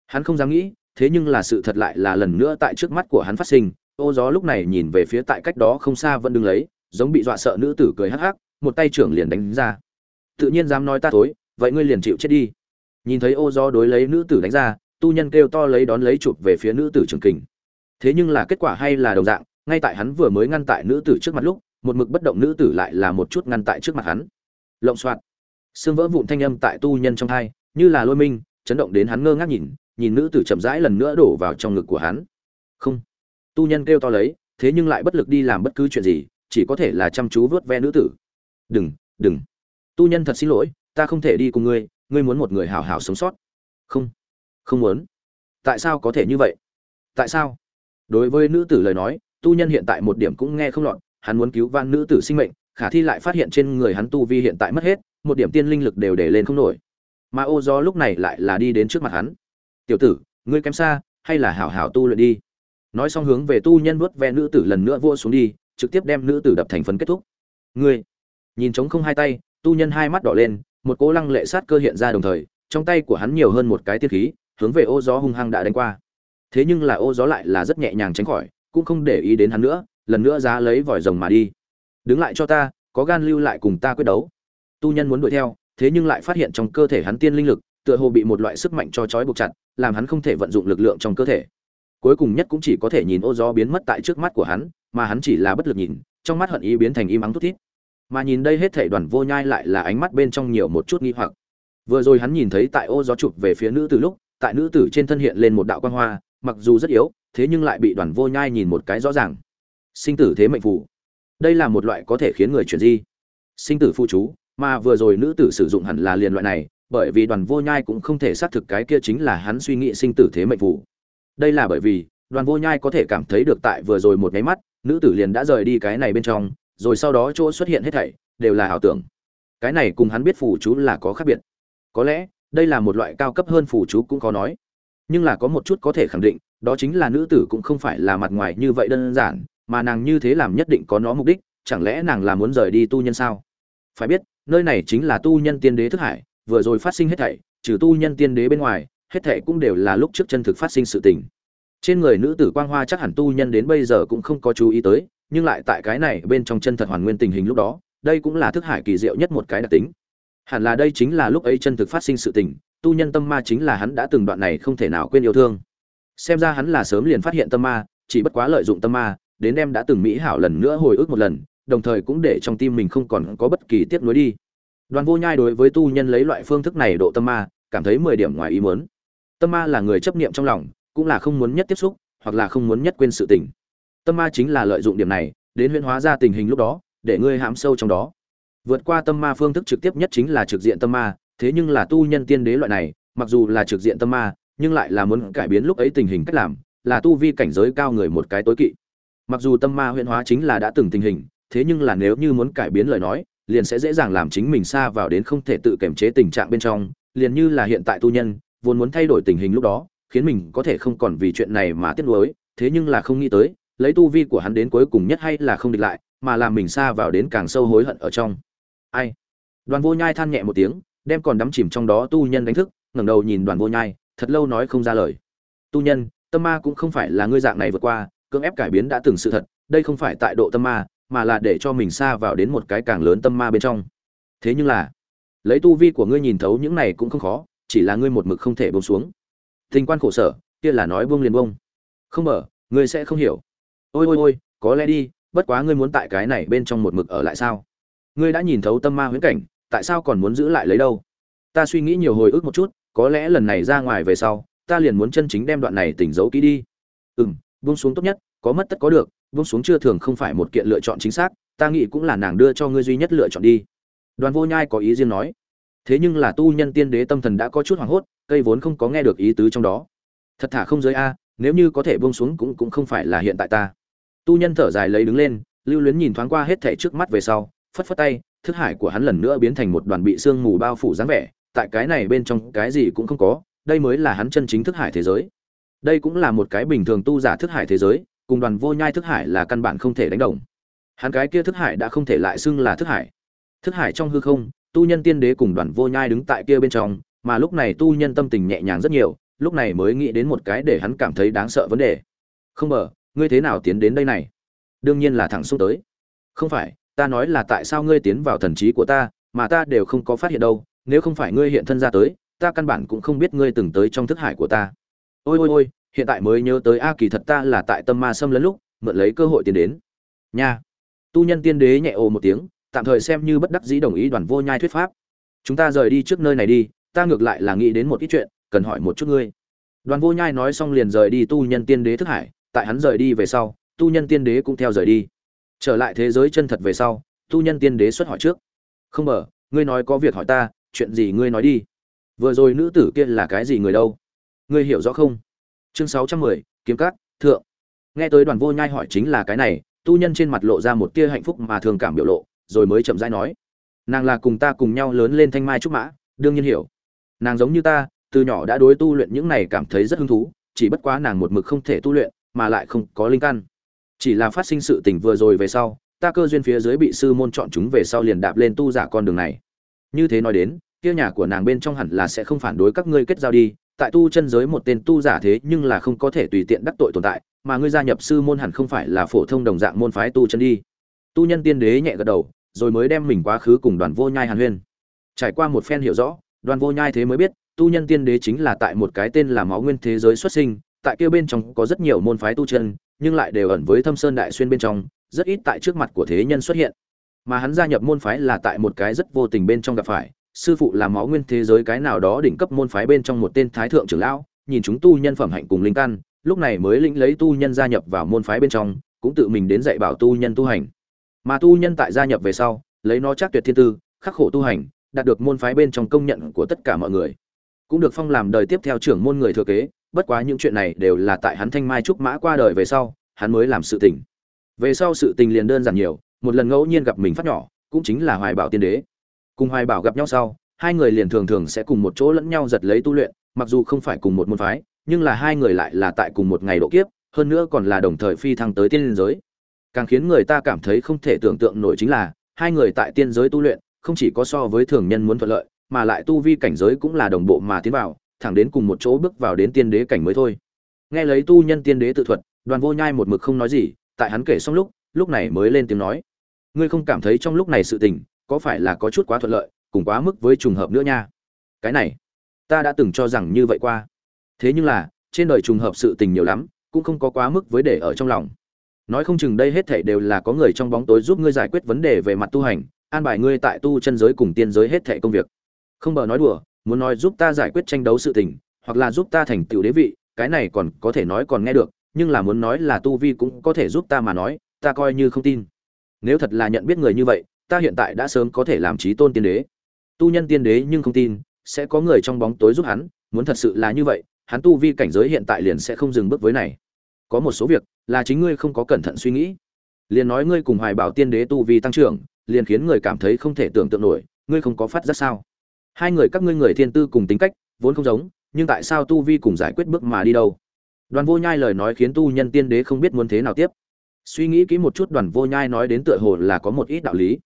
[SPEAKER 1] hắn không dám nghĩ thế nhưng là sự thật lại là lần nữa tại trước mắt của hắn phát sinh. Ô gió lúc này nhìn về phía tại cách đó không xa vẫn đứng lấy, giống bị dọa sợ nữ tử cười hắc hắc, một tay trưởng liền đánh ra. Tự nhiên dám nói ta thối, vậy ngươi liền chịu chết đi. Nhìn thấy ô gió đối lấy nữ tử đánh ra, tu nhân kêu to lấy đón lấy chụp về phía nữ tử trường kình. Thế nhưng là kết quả hay là đồng dạng, ngay tại hắn vừa mới ngăn tại nữ tử trước mặt lúc, một mực bất động nữ tử lại là một chút ngăn tại trước mặt hắn. Lộng xoạt xương vỡ vụn thanh âm tại tu nhân trong thai như là lôi minh, chấn động đến hắn ngơ ngác nhìn nhìn nữ tử chậm rãi lần nữa đổ vào trong ngực của hắn. Không. Tu nhân kêu to lấy, thế nhưng lại bất lực đi làm bất cứ chuyện gì, chỉ có thể là chăm chú vớt ve nữ tử. Đừng đừng. Tu nhân thật xin lỗi, ta không thể đi cùng ngươi ngươi muốn một người hào hào sống sót. Không. Không muốn. Tại sao có thể như vậy? Tại sao? Đối với nữ tử lời nói, tu nhân hiện tại một điểm cũng nghe không lọt, hắn muốn cứu van nữ tử sinh mệnh, khả thi lại phát hiện trên người hắn tu vi hiện tại mất hết, một điểm tiên linh lực đều để lên không nổi. Mà ô do lúc này lại là đi đến trước mặt hắn tiểu tử, ngươi kém xa, hay là hảo hảo tu luyện đi. Nói xong hướng về tu nhân vuốt ve nữ tử lần nữa vua xuống đi, trực tiếp đem nữ tử đập thành phấn kết thúc. Ngươi, nhìn trống không hai tay, tu nhân hai mắt đỏ lên, một cỗ lăng lệ sát cơ hiện ra đồng thời, trong tay của hắn nhiều hơn một cái tiết khí, hướng về ô gió hung hăng đã đánh qua. Thế nhưng là ô gió lại là rất nhẹ nhàng tránh khỏi, cũng không để ý đến hắn nữa, lần nữa giá lấy vòi rồng mà đi. Đứng lại cho ta, có gan lưu lại cùng ta quyết đấu. Tu nhân muốn đuổi theo, thế nhưng lại phát hiện trong cơ thể hắn tiên linh lực, tựa hồ bị một loại sức mạnh cho trói buộc chặt làm hắn không thể vận dụng lực lượng trong cơ thể. Cuối cùng nhất cũng chỉ có thể nhìn ô gió biến mất tại trước mắt của hắn, mà hắn chỉ là bất lực nhìn, trong mắt hận ý biến thành im ắng thút thít. Mà nhìn đây hết thảy đoàn vô nhai lại là ánh mắt bên trong nhiều một chút nghi hoặc. Vừa rồi hắn nhìn thấy tại ô gió chụp về phía nữ tử lúc, tại nữ tử trên thân hiện lên một đạo quan hoa, mặc dù rất yếu, thế nhưng lại bị đoàn vô nhai nhìn một cái rõ ràng. Sinh tử thế mệnh phù. Đây là một loại có thể khiến người chuyển di. Sinh tử phụ chú, mà vừa rồi nữ tử sử dụng hẳn là liền loại này bởi vì đoàn vô nhai cũng không thể xác thực cái kia chính là hắn suy nghĩ sinh tử thế mệnh phù đây là bởi vì, đoàn vô nhai có thể cảm thấy được tại vừa rồi một cái mắt, nữ tử liền đã rời đi cái này bên trong, rồi sau đó chỗ xuất hiện hết thảy, đều là ảo tưởng. Cái này cùng hắn biết phù chú là có khác biệt. Có lẽ, đây là một loại cao cấp hơn phù chú cũng có nói. Nhưng là có một chút có thể khẳng định, đó chính là nữ tử cũng không phải là mặt ngoài như vậy đơn giản, mà nàng như thế làm nhất định có nó mục đích, chẳng lẽ nàng là muốn rời đi tu nhân sao? Phải biết, nơi này chính là tu nhân tiên đế thức hải vừa rồi phát sinh hết thảy, trừ tu nhân tiên đế bên ngoài, hết thảy cũng đều là lúc trước chân thực phát sinh sự tình. Trên người nữ tử quang hoa chắc hẳn tu nhân đến bây giờ cũng không có chú ý tới, nhưng lại tại cái này bên trong chân thật hoàn nguyên tình hình lúc đó, đây cũng là thức hải kỳ diệu nhất một cái đặc tính. Hẳn là đây chính là lúc ấy chân thực phát sinh sự tình, tu nhân tâm ma chính là hắn đã từng đoạn này không thể nào quên yêu thương. Xem ra hắn là sớm liền phát hiện tâm ma, chỉ bất quá lợi dụng tâm ma, đến đem đã từng mỹ hảo lần nữa hồi ức một lần, đồng thời cũng để trong tim mình không còn có bất kỳ tiếc nuối đi đoàn vô nhai đối với tu nhân lấy loại phương thức này độ tâm ma, cảm thấy mười điểm ngoài ý muốn. Tâm ma là người chấp niệm trong lòng, cũng là không muốn nhất tiếp xúc, hoặc là không muốn nhất quên sự tình. Tâm ma chính là lợi dụng điểm này, đến huyễn hóa ra tình hình lúc đó, để ngươi hãm sâu trong đó. Vượt qua tâm ma phương thức trực tiếp nhất chính là trực diện tâm ma, thế nhưng là tu nhân tiên đế loại này, mặc dù là trực diện tâm ma, nhưng lại là muốn cải biến lúc ấy tình hình cách làm, là tu vi cảnh giới cao người một cái tối kỵ. Mặc dù tâm ma huyễn hóa chính là đã từng tình hình, thế nhưng là nếu như muốn cải biến lời nói liền sẽ dễ dàng làm chính mình xa vào đến không thể tự kiểm chế tình trạng bên trong, liền như là hiện tại tu nhân, vốn muốn thay đổi tình hình lúc đó, khiến mình có thể không còn vì chuyện này mà tiếc nuối, thế nhưng là không nghĩ tới, lấy tu vi của hắn đến cuối cùng nhất hay là không địch lại, mà làm mình xa vào đến càng sâu hối hận ở trong. Ai? Đoàn vô nhai than nhẹ một tiếng, đem còn đắm chìm trong đó tu nhân đánh thức, ngẩng đầu nhìn đoàn vô nhai, thật lâu nói không ra lời. Tu nhân, tâm ma cũng không phải là ngươi dạng này vượt qua, cưỡng ép cải biến đã từng sự thật, đây không phải tại độ tâm ma mà là để cho mình xa vào đến một cái càng lớn tâm ma bên trong. Thế nhưng là, lấy tu vi của ngươi nhìn thấu những này cũng không khó, chỉ là ngươi một mực không thể bông xuống. Tình quan khổ sở, kia là nói buông liền buông. Không mở, ngươi sẽ không hiểu. Ôi ôi ôi, có lẽ đi, bất quá ngươi muốn tại cái này bên trong một mực ở lại sao? Ngươi đã nhìn thấu tâm ma huyễn cảnh, tại sao còn muốn giữ lại lấy đâu? Ta suy nghĩ nhiều hồi ức một chút, có lẽ lần này ra ngoài về sau, ta liền muốn chân chính đem đoạn này tỉnh giấu kỹ đi. Ừ m buông xuống tốt nhất, có mất tất có được buông xuống chưa thường không phải một kiện lựa chọn chính xác, ta nghĩ cũng là nàng đưa cho ngươi duy nhất lựa chọn đi. Đoàn vô nhai có ý riêng nói. Thế nhưng là tu nhân tiên đế tâm thần đã có chút hoảng hốt, cây vốn không có nghe được ý tứ trong đó. Thật thả không giới a, nếu như có thể buông xuống cũng cũng không phải là hiện tại ta. Tu nhân thở dài lấy đứng lên, lưu luyến nhìn thoáng qua hết thảy trước mắt về sau, phất phất tay, thức hải của hắn lần nữa biến thành một đoàn bị sương mù bao phủ dáng vẻ, tại cái này bên trong cái gì cũng không có, đây mới là hắn chân chính thức hải thế giới. Đây cũng là một cái bình thường tu giả thức hải thế giới cùng đoàn vô nhai thức hải là căn bản không thể đánh đồng. Hắn cái kia thức hải đã không thể lại xưng là thức hải. Thức hải trong hư không, tu nhân tiên đế cùng đoàn vô nhai đứng tại kia bên trong, mà lúc này tu nhân tâm tình nhẹ nhàng rất nhiều, lúc này mới nghĩ đến một cái để hắn cảm thấy đáng sợ vấn đề. Không ngờ ngươi thế nào tiến đến đây này? Đương nhiên là thẳng xuống tới. Không phải, ta nói là tại sao ngươi tiến vào thần trí của ta, mà ta đều không có phát hiện đâu, nếu không phải ngươi hiện thân ra tới, ta căn bản cũng không biết ngươi từng tới trong thức hải của ta. Ôi ôi ôi hiện tại mới nhớ tới a kỳ thật ta là tại tâm ma xâm lấn lúc, mượn lấy cơ hội tiến đến. Nha. Tu nhân tiên đế nhẹ ồ một tiếng, tạm thời xem như bất đắc dĩ đồng ý đoàn vô nhai thuyết pháp. Chúng ta rời đi trước nơi này đi, ta ngược lại là nghĩ đến một ít chuyện, cần hỏi một chút ngươi. Đoàn vô nhai nói xong liền rời đi tu nhân tiên đế thức hải, tại hắn rời đi về sau, tu nhân tiên đế cũng theo rời đi. Trở lại thế giới chân thật về sau, tu nhân tiên đế xuất hỏi trước. Không mở ngươi nói có việc hỏi ta, chuyện gì ngươi nói đi? Vừa rồi nữ tử kia là cái gì người đâu? Ngươi hiểu rõ không? Chương sáu trăm mười, kiếm cát thượng. Nghe tới đoàn vô nhai hỏi chính là cái này, tu nhân trên mặt lộ ra một tia hạnh phúc mà thường cảm biểu lộ, rồi mới chậm rãi nói. Nàng là cùng ta cùng nhau lớn lên thanh mai trúc mã, đương nhiên hiểu. Nàng giống như ta, từ nhỏ đã đối tu luyện những này cảm thấy rất hứng thú, chỉ bất quá nàng một mực không thể tu luyện, mà lại không có linh căn. Chỉ là phát sinh sự tình vừa rồi về sau, ta cơ duyên phía dưới bị sư môn chọn chúng về sau liền đạp lên tu giả con đường này. Như thế nói đến kia nhà của nàng bên trong hẳn là sẽ không phản đối các ngươi kết giao đi tại tu chân giới một tên tu giả thế nhưng là không có thể tùy tiện đắc tội tồn tại, mà ngươi gia nhập sư môn hẳn không phải là phổ thông đồng dạng môn phái tu chân đi. Tu nhân tiên đế nhẹ gật đầu, rồi mới đem mình quá khứ cùng đoàn vô nhai hàn huyên. Trải qua một phen hiểu rõ, đoàn vô nhai thế mới biết, tu nhân tiên đế chính là tại một cái tên là máu nguyên thế giới xuất sinh, tại kia bên trong có rất nhiều môn phái tu chân, nhưng lại đều ẩn với thâm sơn đại xuyên bên trong, rất ít tại trước mặt của thế nhân xuất hiện. Mà hắn gia nhập môn phái là tại một cái rất vô tình bên trong gặp phải sư phụ là máu nguyên thế giới cái nào đó đỉnh cấp môn phái bên trong một tên thái thượng trưởng lão, nhìn chúng tu nhân phẩm hạnh cùng linh căn, lúc này mới lĩnh lấy tu nhân gia nhập vào môn phái bên trong, cũng tự mình đến dạy bảo tu nhân tu hành. Mà tu nhân tại gia nhập về sau, lấy nó chắc tuyệt thiên tư, khắc khổ tu hành, đạt được môn phái bên trong công nhận của tất cả mọi người. Cũng được phong làm đời tiếp theo trưởng môn người thừa kế, bất quá những chuyện này đều là tại hắn thanh mai trúc mã qua đời về sau, hắn mới làm sự tình. Về sau sự tình liền đơn giản nhiều, một lần ngẫu nhiên gặp mình phát nhỏ, cũng chính là hoài bảo tiên đế cùng hoài bảo gặp nhau sau, hai người liền thường thường sẽ cùng một chỗ lẫn nhau giật lấy tu luyện, mặc dù không phải cùng một môn phái, nhưng là hai người lại là tại cùng một ngày độ kiếp, hơn nữa còn là đồng thời phi thăng tới tiên giới. Càng khiến người ta cảm thấy không thể tưởng tượng nổi chính là, hai người tại tiên giới tu luyện, không chỉ có so với thường nhân muốn thuận lợi, mà lại tu vi cảnh giới cũng là đồng bộ mà tiến vào, thẳng đến cùng một chỗ bước vào đến tiên đế cảnh mới thôi. Nghe lấy tu nhân tiên đế tự thuật, đoàn vô nhai một mực không nói gì, tại hắn kể xong lúc lúc này mới lên tiếng nói. Ngươi không cảm thấy trong lúc này sự tình có phải là có chút quá thuận lợi, cùng quá mức với trùng hợp nữa nha. Cái này, ta đã từng cho rằng như vậy qua. Thế nhưng là, trên đời trùng hợp sự tình nhiều lắm, cũng không có quá mức với để ở trong lòng. Nói không chừng đây hết thảy đều là có người trong bóng tối giúp ngươi giải quyết vấn đề về mặt tu hành, an bài ngươi tại tu chân giới cùng tiên giới hết thảy công việc. Không bờ nói đùa, muốn nói giúp ta giải quyết tranh đấu sự tình, hoặc là giúp ta thành tựu đế vị, cái này còn có thể nói còn nghe được, nhưng là muốn nói là tu vi cũng có thể giúp ta mà nói, ta coi như không tin. Nếu thật là nhận biết người như vậy ta hiện tại đã sớm có thể làm trí tôn tiên đế. Tu nhân tiên đế nhưng không tin, sẽ có người trong bóng tối giúp hắn, muốn thật sự là như vậy, hắn tu vi cảnh giới hiện tại liền sẽ không dừng bước với này. Có một số việc là chính ngươi không có cẩn thận suy nghĩ. Liền nói ngươi cùng hoài bảo tiên đế tu vi tăng trưởng, liền khiến người cảm thấy không thể tưởng tượng nổi, ngươi không có phát giác sao? Hai người các ngươi người thiên tư cùng tính cách, vốn không giống, nhưng tại sao tu vi cùng giải quyết bước mà đi đâu? Đoàn vô nhai lời nói khiến tu nhân tiên đế không biết muốn thế nào tiếp. Suy nghĩ kỹ một chút, đoàn vô nhai nói đến tựa hồ là có một ít đạo lý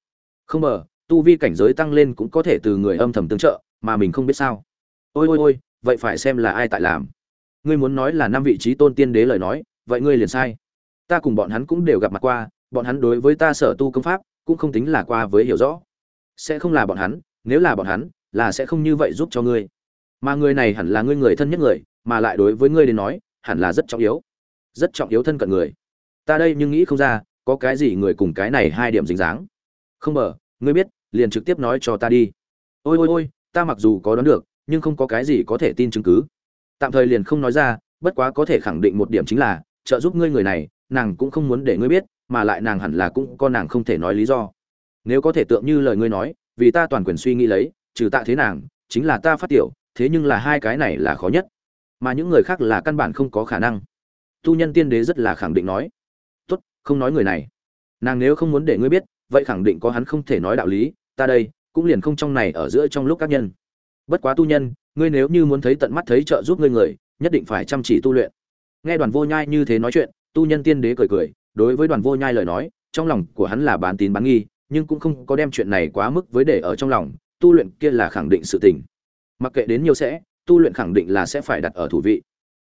[SPEAKER 1] không mờ tu vi cảnh giới tăng lên cũng có thể từ người âm thầm tương trợ, mà mình không biết sao. Ôi ôi ôi, vậy phải xem là ai tại làm. Ngươi muốn nói là năm vị trí tôn tiên đế lời nói, vậy ngươi liền sai. Ta cùng bọn hắn cũng đều gặp mặt qua, bọn hắn đối với ta sở tu công pháp, cũng không tính là qua với hiểu rõ. Sẽ không là bọn hắn, nếu là bọn hắn, là sẽ không như vậy giúp cho ngươi. Mà người này hẳn là ngươi người thân nhất người, mà lại đối với ngươi đến nói, hẳn là rất trọng yếu. Rất trọng yếu thân cận người. Ta đây nhưng nghĩ không ra, có cái gì người cùng cái này hai điểm dính dáng không mở ngươi biết, liền trực tiếp nói cho ta đi. Ôi ôi ôi, ta mặc dù có đoán được, nhưng không có cái gì có thể tin chứng cứ. Tạm thời liền không nói ra, bất quá có thể khẳng định một điểm chính là, trợ giúp ngươi người này, nàng cũng không muốn để ngươi biết, mà lại nàng hẳn là cũng có nàng không thể nói lý do. Nếu có thể tượng như lời ngươi nói, vì ta toàn quyền suy nghĩ lấy, trừ tạ thế nàng, chính là ta phát tiểu, thế nhưng là hai cái này là khó nhất. Mà những người khác là căn bản không có khả năng. Tu nhân tiên đế rất là khẳng định nói. Tốt, không nói người này. Nàng nếu không muốn để ngươi biết vậy khẳng định có hắn không thể nói đạo lý, ta đây, cũng liền không trong này ở giữa trong lúc các nhân. Bất quá tu nhân, ngươi nếu như muốn thấy tận mắt thấy trợ giúp ngươi người, nhất định phải chăm chỉ tu luyện. Nghe đoàn vô nhai như thế nói chuyện, tu nhân tiên đế cười cười, đối với đoàn vô nhai lời nói, trong lòng của hắn là bán tín bán nghi, nhưng cũng không có đem chuyện này quá mức với để ở trong lòng, tu luyện kia là khẳng định sự tình. Mặc kệ đến nhiều sẽ, tu luyện khẳng định là sẽ phải đặt ở thủ vị.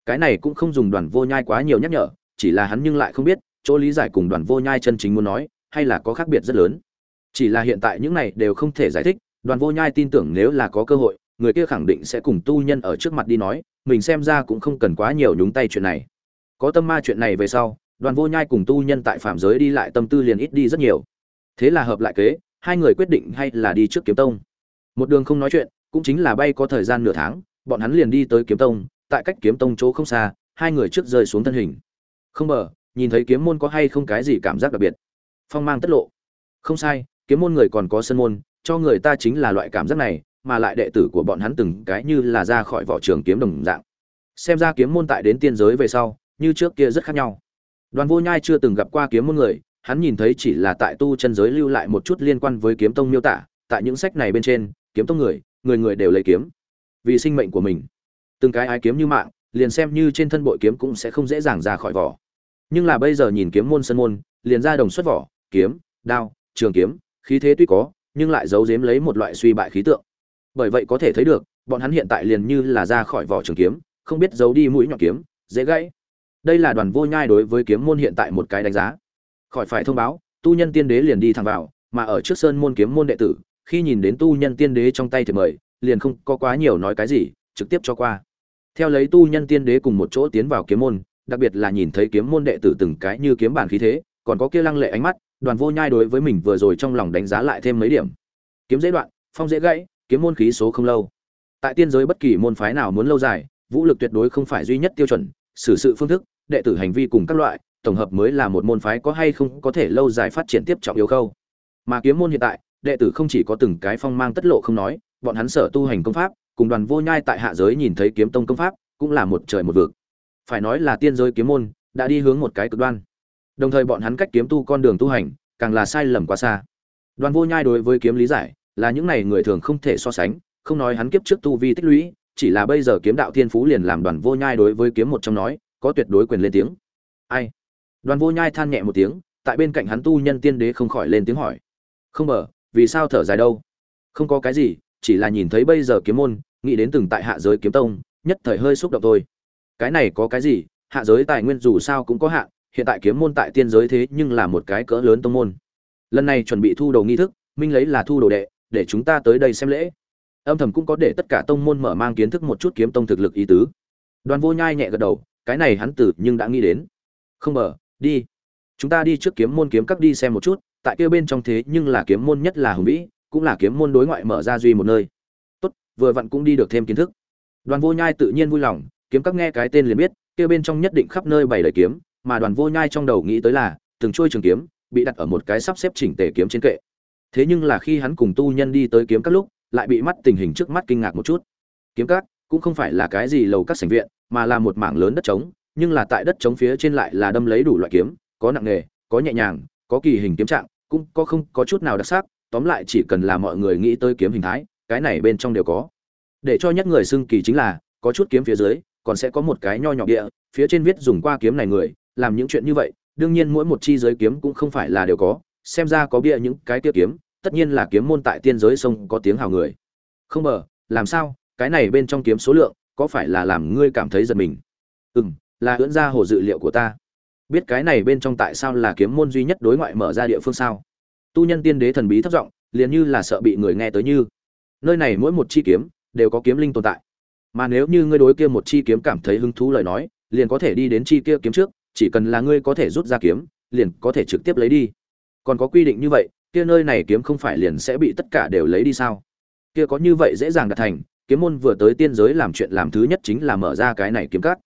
[SPEAKER 1] Cái này cũng không dùng đoàn vô nhai quá nhiều nhắc nhở, chỉ là hắn nhưng lại không biết, chỗ lý giải cùng đoàn vô nhai chân chính muốn nói hay là có khác biệt rất lớn. Chỉ là hiện tại những này đều không thể giải thích, đoàn vô nhai tin tưởng nếu là có cơ hội, người kia khẳng định sẽ cùng tu nhân ở trước mặt đi nói, mình xem ra cũng không cần quá nhiều nhúng tay chuyện này. Có tâm ma chuyện này về sau, đoàn vô nhai cùng tu nhân tại phạm giới đi lại tâm tư liền ít đi rất nhiều. Thế là hợp lại kế, hai người quyết định hay là đi trước kiếm tông. Một đường không nói chuyện, cũng chính là bay có thời gian nửa tháng, bọn hắn liền đi tới kiếm tông, tại cách kiếm tông chỗ không xa, hai người trước rơi xuống thân hình. Không bờ nhìn thấy kiếm môn có hay không cái gì cảm giác đặc biệt phong mang tất lộ. Không sai, kiếm môn người còn có sân môn, cho người ta chính là loại cảm giác này, mà lại đệ tử của bọn hắn từng cái như là ra khỏi vỏ trường kiếm đồng dạng. Xem ra kiếm môn tại đến tiên giới về sau, như trước kia rất khác nhau. Đoàn vô nhai chưa từng gặp qua kiếm môn người, hắn nhìn thấy chỉ là tại tu chân giới lưu lại một chút liên quan với kiếm tông miêu tả, tại những sách này bên trên, kiếm tông người người người đều lấy kiếm. Vì sinh mệnh của mình. Từng cái ai kiếm như mạng, liền xem như trên thân bội kiếm cũng sẽ không dễ dàng ra khỏi vỏ. Nhưng là bây giờ nhìn kiếm môn sân môn, liền ra đồng xuất vỏ kiếm, đao, trường kiếm, khí thế tuy có, nhưng lại giấu giếm lấy một loại suy bại khí tượng. Bởi vậy có thể thấy được, bọn hắn hiện tại liền như là ra khỏi vỏ trường kiếm, không biết giấu đi mũi nhọn kiếm, dễ gãy. Đây là đoàn vô nhai đối với kiếm môn hiện tại một cái đánh giá. Khỏi phải thông báo, tu nhân tiên đế liền đi thẳng vào, mà ở trước sơn môn kiếm môn đệ tử, khi nhìn đến tu nhân tiên đế trong tay thì mời, liền không có quá nhiều nói cái gì, trực tiếp cho qua. Theo lấy tu nhân tiên đế cùng một chỗ tiến vào kiếm môn, đặc biệt là nhìn thấy kiếm môn đệ tử từng cái như kiếm bản khí thế, còn có kia lăng lệ ánh mắt đoàn vô nhai đối với mình vừa rồi trong lòng đánh giá lại thêm mấy điểm. Kiếm dễ đoạn, phong dễ gãy, kiếm môn khí số không lâu. Tại tiên giới bất kỳ môn phái nào muốn lâu dài, vũ lực tuyệt đối không phải duy nhất tiêu chuẩn, xử sự phương thức, đệ tử hành vi cùng các loại, tổng hợp mới là một môn phái có hay không có thể lâu dài phát triển tiếp trọng yếu khâu. Mà kiếm môn hiện tại, đệ tử không chỉ có từng cái phong mang tất lộ không nói, bọn hắn sở tu hành công pháp, cùng đoàn vô nhai tại hạ giới nhìn thấy kiếm tông công pháp, cũng là một trời một vực. Phải nói là tiên giới kiếm môn, đã đi hướng một cái cực đoan đồng thời bọn hắn cách kiếm tu con đường tu hành càng là sai lầm quá xa. Đoàn vô nhai đối với kiếm lý giải là những này người thường không thể so sánh, không nói hắn kiếp trước tu vi tích lũy, chỉ là bây giờ kiếm đạo thiên phú liền làm đoàn vô nhai đối với kiếm một trong nói, có tuyệt đối quyền lên tiếng. Ai? Đoàn vô nhai than nhẹ một tiếng, tại bên cạnh hắn tu nhân tiên đế không khỏi lên tiếng hỏi. Không bờ, vì sao thở dài đâu? Không có cái gì, chỉ là nhìn thấy bây giờ kiếm môn, nghĩ đến từng tại hạ giới kiếm tông, nhất thời hơi xúc động thôi. Cái này có cái gì? Hạ giới tài nguyên dù sao cũng có hạn hiện tại kiếm môn tại tiên giới thế nhưng là một cái cỡ lớn tông môn. Lần này chuẩn bị thu đồ nghi thức, minh lấy là thu đồ đệ, để chúng ta tới đây xem lễ. Âm thầm cũng có để tất cả tông môn mở mang kiến thức một chút kiếm tông thực lực ý tứ. Đoàn vô nhai nhẹ gật đầu, cái này hắn tử nhưng đã nghĩ đến. Không mở đi. Chúng ta đi trước kiếm môn kiếm các đi xem một chút, tại kia bên trong thế nhưng là kiếm môn nhất là hùng vĩ, cũng là kiếm môn đối ngoại mở ra duy một nơi. Tốt, vừa vặn cũng đi được thêm kiến thức. Đoàn vô nhai tự nhiên vui lòng, kiếm các nghe cái tên liền biết, kia bên trong nhất định khắp nơi bày đầy kiếm mà đoàn vô nhai trong đầu nghĩ tới là, từng trôi trường kiếm bị đặt ở một cái sắp xếp chỉnh tề kiếm trên kệ. Thế nhưng là khi hắn cùng tu nhân đi tới kiếm các lúc, lại bị mắt tình hình trước mắt kinh ngạc một chút. Kiếm các cũng không phải là cái gì lầu các sảnh viện, mà là một mảng lớn đất trống, nhưng là tại đất trống phía trên lại là đâm lấy đủ loại kiếm, có nặng nghề, có nhẹ nhàng, có kỳ hình kiếm trạng, cũng có không có chút nào đặc sắc, tóm lại chỉ cần là mọi người nghĩ tới kiếm hình thái, cái này bên trong đều có. Để cho nhất người xưng kỳ chính là, có chút kiếm phía dưới, còn sẽ có một cái nho nhỏ địa, phía trên viết dùng qua kiếm này người làm những chuyện như vậy, đương nhiên mỗi một chi giới kiếm cũng không phải là đều có, xem ra có bia những cái tiêu kiếm, tất nhiên là kiếm môn tại tiên giới sông có tiếng hào người. Không bờ, làm sao? Cái này bên trong kiếm số lượng, có phải là làm ngươi cảm thấy giật mình? Ừ m là ưỡn ra hồ dự liệu của ta. Biết cái này bên trong tại sao là kiếm môn duy nhất đối ngoại mở ra địa phương sao? Tu nhân tiên đế thần bí thấp giọng, liền như là sợ bị người nghe tới như. Nơi này mỗi một chi kiếm, đều có kiếm linh tồn tại. Mà nếu như ngươi đối kia một chi kiếm cảm thấy hứng thú lời nói, liền có thể đi đến chi kia kiếm trước chỉ cần là ngươi có thể rút ra kiếm, liền có thể trực tiếp lấy đi. Còn có quy định như vậy, kia nơi này kiếm không phải liền sẽ bị tất cả đều lấy đi sao? Kia có như vậy dễ dàng đạt thành, kiếm môn vừa tới tiên giới làm chuyện làm thứ nhất chính là mở ra cái này kiếm cắt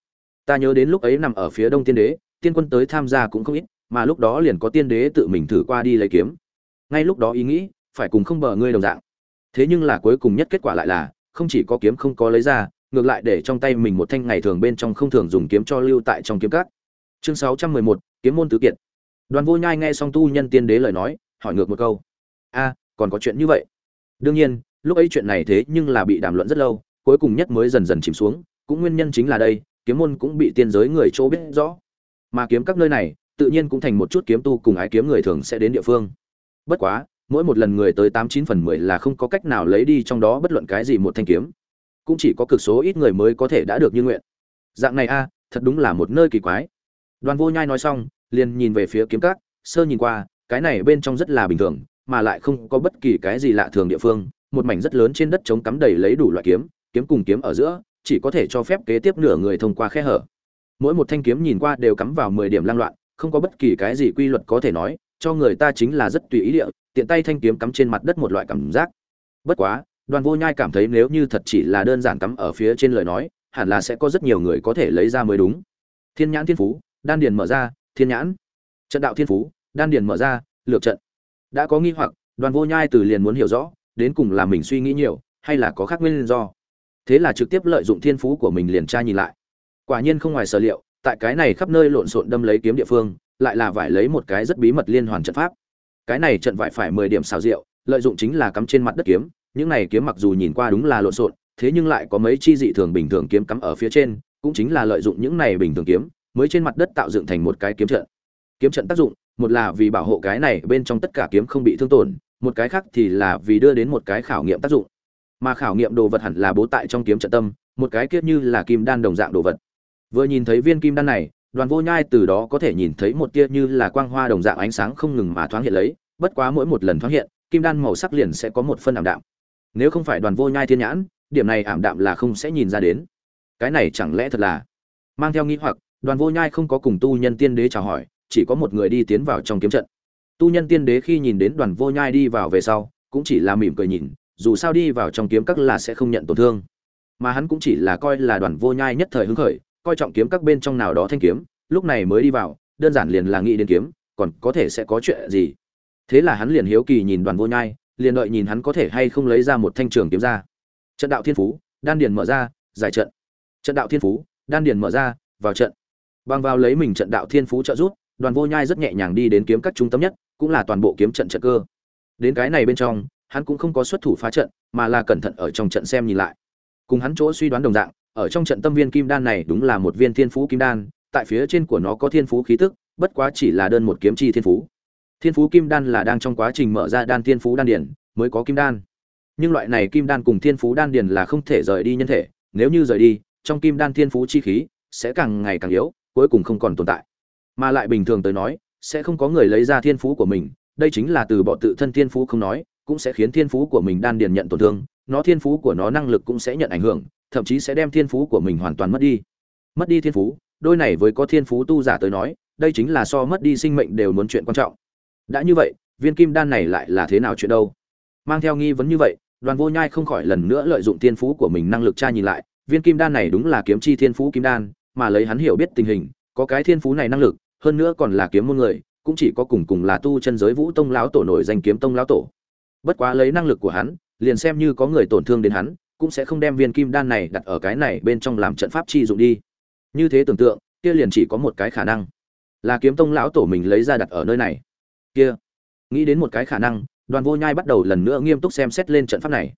[SPEAKER 1] ta nhớ đến lúc ấy nằm ở phía đông tiên đế, tiên quân tới tham gia cũng không ít, mà lúc đó liền có tiên đế tự mình thử qua đi lấy kiếm. Ngay lúc đó ý nghĩ, phải cùng không bờ ngươi đồng dạng. Thế nhưng là cuối cùng nhất kết quả lại là, không chỉ có kiếm không có lấy ra, ngược lại để trong tay mình một thanh ngày thường bên trong không thường dùng kiếm cho lưu tại trong kiếm cắt chương sáu trăm mười một, kiếm môn tứ kiệt. Đoàn vô nhai nghe xong tu nhân tiên đế lời nói, hỏi ngược một câu. A, còn có chuyện như vậy? Đương nhiên, lúc ấy chuyện này thế nhưng là bị đàm luận rất lâu, cuối cùng nhất mới dần dần chìm xuống, cũng nguyên nhân chính là đây, kiếm môn cũng bị tiên giới người chỗ biết rõ. Mà kiếm các nơi này, tự nhiên cũng thành một chút kiếm tu cùng ái kiếm người thường sẽ đến địa phương. Bất quá, mỗi một lần người tới tám chín phần mười là không có cách nào lấy đi trong đó bất luận cái gì một thanh kiếm. Cũng chỉ có cực số ít người mới có thể đã được như nguyện. Dạng này a, thật đúng là một nơi kỳ quái đoàn vô nhai nói xong, liền nhìn về phía kiếm các, sơ nhìn qua, cái này bên trong rất là bình thường, mà lại không có bất kỳ cái gì lạ thường địa phương, một mảnh rất lớn trên đất trống cắm đầy lấy đủ loại kiếm kiếm cùng kiếm ở giữa, chỉ có thể cho phép kế tiếp nửa người thông qua khe hở. Mỗi một thanh kiếm nhìn qua đều cắm vào mười điểm lang loạn, không có bất kỳ cái gì quy luật có thể nói, cho người ta chính là rất tùy ý địa, tiện tay thanh kiếm cắm trên mặt đất một loại cảm giác. Bất quá, đoàn vô nhai cảm thấy nếu như thật chỉ là đơn giản cắm ở phía trên lời nói, hẳn là sẽ có rất nhiều người có thể lấy ra mới đúng. Thiên nhãn thiên phú đan điền mở ra, thiên nhãn. Trận đạo thiên phú, đan điền mở ra, lược trận. Đã có nghi hoặc, đoàn vô nhai từ liền muốn hiểu rõ, đến cùng là mình suy nghĩ nhiều, hay là có khác nguyên do. Thế là trực tiếp lợi dụng thiên phú của mình liền tra nhìn lại. Quả nhiên không ngoài sở liệu, tại cái này khắp nơi lộn xộn đâm lấy kiếm địa phương, lại là vải lấy một cái rất bí mật liên hoàn trận pháp. Cái này trận vải phải mười điểm xào rượu lợi dụng chính là cắm trên mặt đất kiếm, những này kiếm mặc dù nhìn qua đúng là lộn xộn, thế nhưng lại có mấy chi dị thường bình thường kiếm cắm ở phía trên, cũng chính là lợi dụng những này bình thường kiếm mới trên mặt đất tạo dựng thành một cái kiếm trận. Kiếm trận tác dụng, một là vì bảo hộ cái này bên trong tất cả kiếm không bị thương tổn, một cái khác thì là vì đưa đến một cái khảo nghiệm tác dụng. Mà khảo nghiệm đồ vật hẳn là bố tại trong kiếm trận tâm, một cái kiếp như là kim đan đồng dạng đồ vật. Vừa nhìn thấy viên kim đan này, đoàn vô nhai từ đó có thể nhìn thấy một tia như là quang hoa đồng dạng ánh sáng không ngừng mà thoáng hiện lấy, bất quá mỗi một lần thoáng hiện, kim đan màu sắc liền sẽ có một phân ảm đạm. Nếu không phải đoàn vô nhai thiên nhãn, điểm này ảm đạm là không sẽ nhìn ra đến. Cái này chẳng lẽ thật là mang theo nghĩ hoặc đoàn vô nhai không có cùng tu nhân tiên đế chào hỏi, chỉ có một người đi tiến vào trong kiếm trận. Tu nhân tiên đế khi nhìn đến đoàn vô nhai đi vào về sau, cũng chỉ là mỉm cười nhìn, dù sao đi vào trong kiếm các là sẽ không nhận tổn thương. Mà hắn cũng chỉ là coi là đoàn vô nhai nhất thời hứng khởi, coi trọng kiếm các bên trong nào đó thanh kiếm, lúc này mới đi vào, đơn giản liền là nghĩ đến kiếm, còn có thể sẽ có chuyện gì? Thế là hắn liền hiếu kỳ nhìn đoàn vô nhai, liền đợi nhìn hắn có thể hay không lấy ra một thanh trường kiếm ra. Trận đạo thiên phú, đan điền mở ra, giải trận. Trận đạo thiên phú, đan điền mở ra, vào trận bằng vào lấy mình trận đạo thiên phú trợ giúp, đoàn vô nhai rất nhẹ nhàng đi đến kiếm các trung tâm nhất, cũng là toàn bộ kiếm trận trận cơ. Đến cái này bên trong, hắn cũng không có xuất thủ phá trận, mà là cẩn thận ở trong trận xem nhìn lại. Cùng hắn chỗ suy đoán đồng dạng, ở trong trận tâm viên kim đan này đúng là một viên thiên phú kim đan, tại phía trên của nó có thiên phú khí tức, bất quá chỉ là đơn một kiếm chi thiên phú. Thiên phú kim đan là đang trong quá trình mở ra đan thiên phú đan điển mới có kim đan. Nhưng loại này kim đan cùng thiên phú đan điển là không thể rời đi nhân thể, nếu như rời đi, trong kim đan thiên phú chi khí sẽ càng ngày càng yếu cuối cùng không còn tồn tại. Mà lại bình thường tới nói, sẽ không có người lấy ra thiên phú của mình, đây chính là từ bỏ tự thân thiên phú không nói, cũng sẽ khiến thiên phú của mình đan điền nhận tổn thương, nó thiên phú của nó năng lực cũng sẽ nhận ảnh hưởng, thậm chí sẽ đem thiên phú của mình hoàn toàn mất đi. Mất đi thiên phú, đôi này với có thiên phú tu giả tới nói, đây chính là so mất đi sinh mệnh đều muốn chuyện quan trọng. Đã như vậy, viên kim đan này lại là thế nào chuyện đâu? Mang theo nghi vấn như vậy, đoàn vô nhai không khỏi lần nữa lợi dụng thiên phú của mình năng lực tra nhìn lại, viên kim đan này đúng là kiếm chi thiên phú kim đan mà lấy hắn hiểu biết tình hình, có cái thiên phú này năng lực, hơn nữa còn là kiếm môn người, cũng chỉ có cùng cùng là tu chân giới vũ tông lão tổ nổi danh kiếm tông lão tổ. Bất quá lấy năng lực của hắn, liền xem như có người tổn thương đến hắn, cũng sẽ không đem viên kim đan này đặt ở cái này bên trong làm trận pháp chi dụng đi. Như thế tưởng tượng, kia liền chỉ có một cái khả năng, là kiếm tông lão tổ mình lấy ra đặt ở nơi này. Kia, nghĩ đến một cái khả năng, đoàn vô nhai bắt đầu lần nữa nghiêm túc xem xét lên trận pháp này.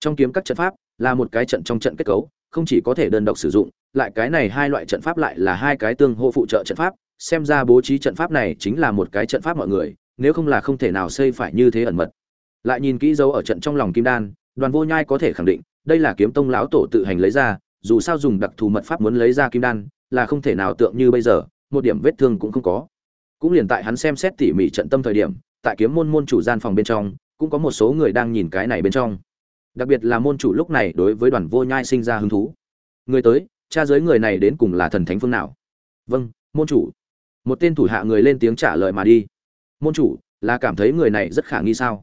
[SPEAKER 1] Trong kiếm các trận pháp, là một cái trận trong trận kết cấu không chỉ có thể đơn độc sử dụng, lại cái này hai loại trận pháp lại là hai cái tương hỗ phụ trợ trận pháp, xem ra bố trí trận pháp này chính là một cái trận pháp mọi người, nếu không là không thể nào xây phải như thế ẩn mật. Lại nhìn kỹ dấu ở trận trong lòng kim đan, đoàn vô nhai có thể khẳng định, đây là kiếm tông lão tổ tự hành lấy ra, dù sao dùng đặc thù mật pháp muốn lấy ra kim đan, là không thể nào tượng như bây giờ, một điểm vết thương cũng không có. Cũng liền tại hắn xem xét tỉ mỉ trận tâm thời điểm, tại kiếm môn môn chủ gian phòng bên trong, cũng có một số người đang nhìn cái này bên trong đặc biệt là môn chủ lúc này đối với đoàn vô nhai sinh ra hứng thú. Người tới, cha giới người này đến cùng là thần thánh phương nào? Vâng môn chủ. Một tên thủ hạ người lên tiếng trả lời mà đi. Môn chủ, là cảm thấy người này rất khả nghi sao?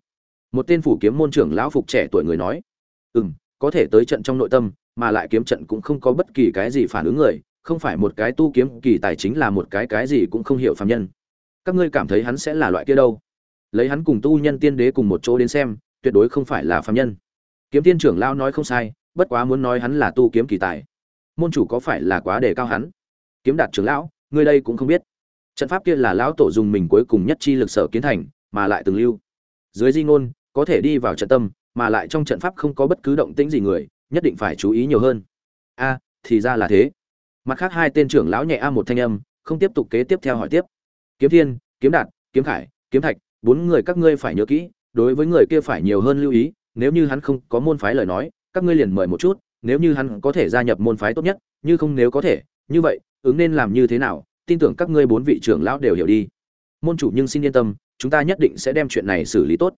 [SPEAKER 1] Một tên phủ kiếm môn trưởng lão phục trẻ tuổi người nói. Ừ m có thể tới trận trong nội tâm, mà lại kiếm trận cũng không có bất kỳ cái gì phản ứng người, không phải một cái tu kiếm kỳ tài chính là một cái cái gì cũng không hiểu phạm nhân. Các ngươi cảm thấy hắn sẽ là loại kia đâu? Lấy hắn cùng tu nhân tiên đế cùng một chỗ đến xem, tuyệt đối không phải là phạm nhân kiếm tiên trưởng lão nói không sai, bất quá muốn nói hắn là tu kiếm kỳ tài. Môn chủ có phải là quá đề cao hắn? Kiếm đạt trưởng lão người đây cũng không biết. Trận pháp kia là lão tổ dùng mình cuối cùng nhất chi lực sở kiến thành, mà lại từng lưu. Dưới di ngôn, có thể đi vào trận tâm, mà lại trong trận pháp không có bất cứ động tĩnh gì người, nhất định phải chú ý nhiều hơn. A, thì ra là thế. Mặt khác hai tên trưởng lão nhẹ a một thanh âm, không tiếp tục kế tiếp theo hỏi tiếp. Kiếm thiên, kiếm đạt, kiếm khải, kiếm thạch, bốn người các ngươi phải nhớ kỹ, đối với người kia phải nhiều hơn lưu ý nếu như hắn không có môn phái lời nói, các ngươi liền mời một chút, nếu như hắn có thể gia nhập môn phái tốt nhất, như không nếu có thể, như vậy, ứng nên làm như thế nào, tin tưởng các ngươi bốn vị trưởng lão đều hiểu đi. Môn chủ nhưng xin yên tâm, chúng ta nhất định sẽ đem chuyện này xử lý tốt.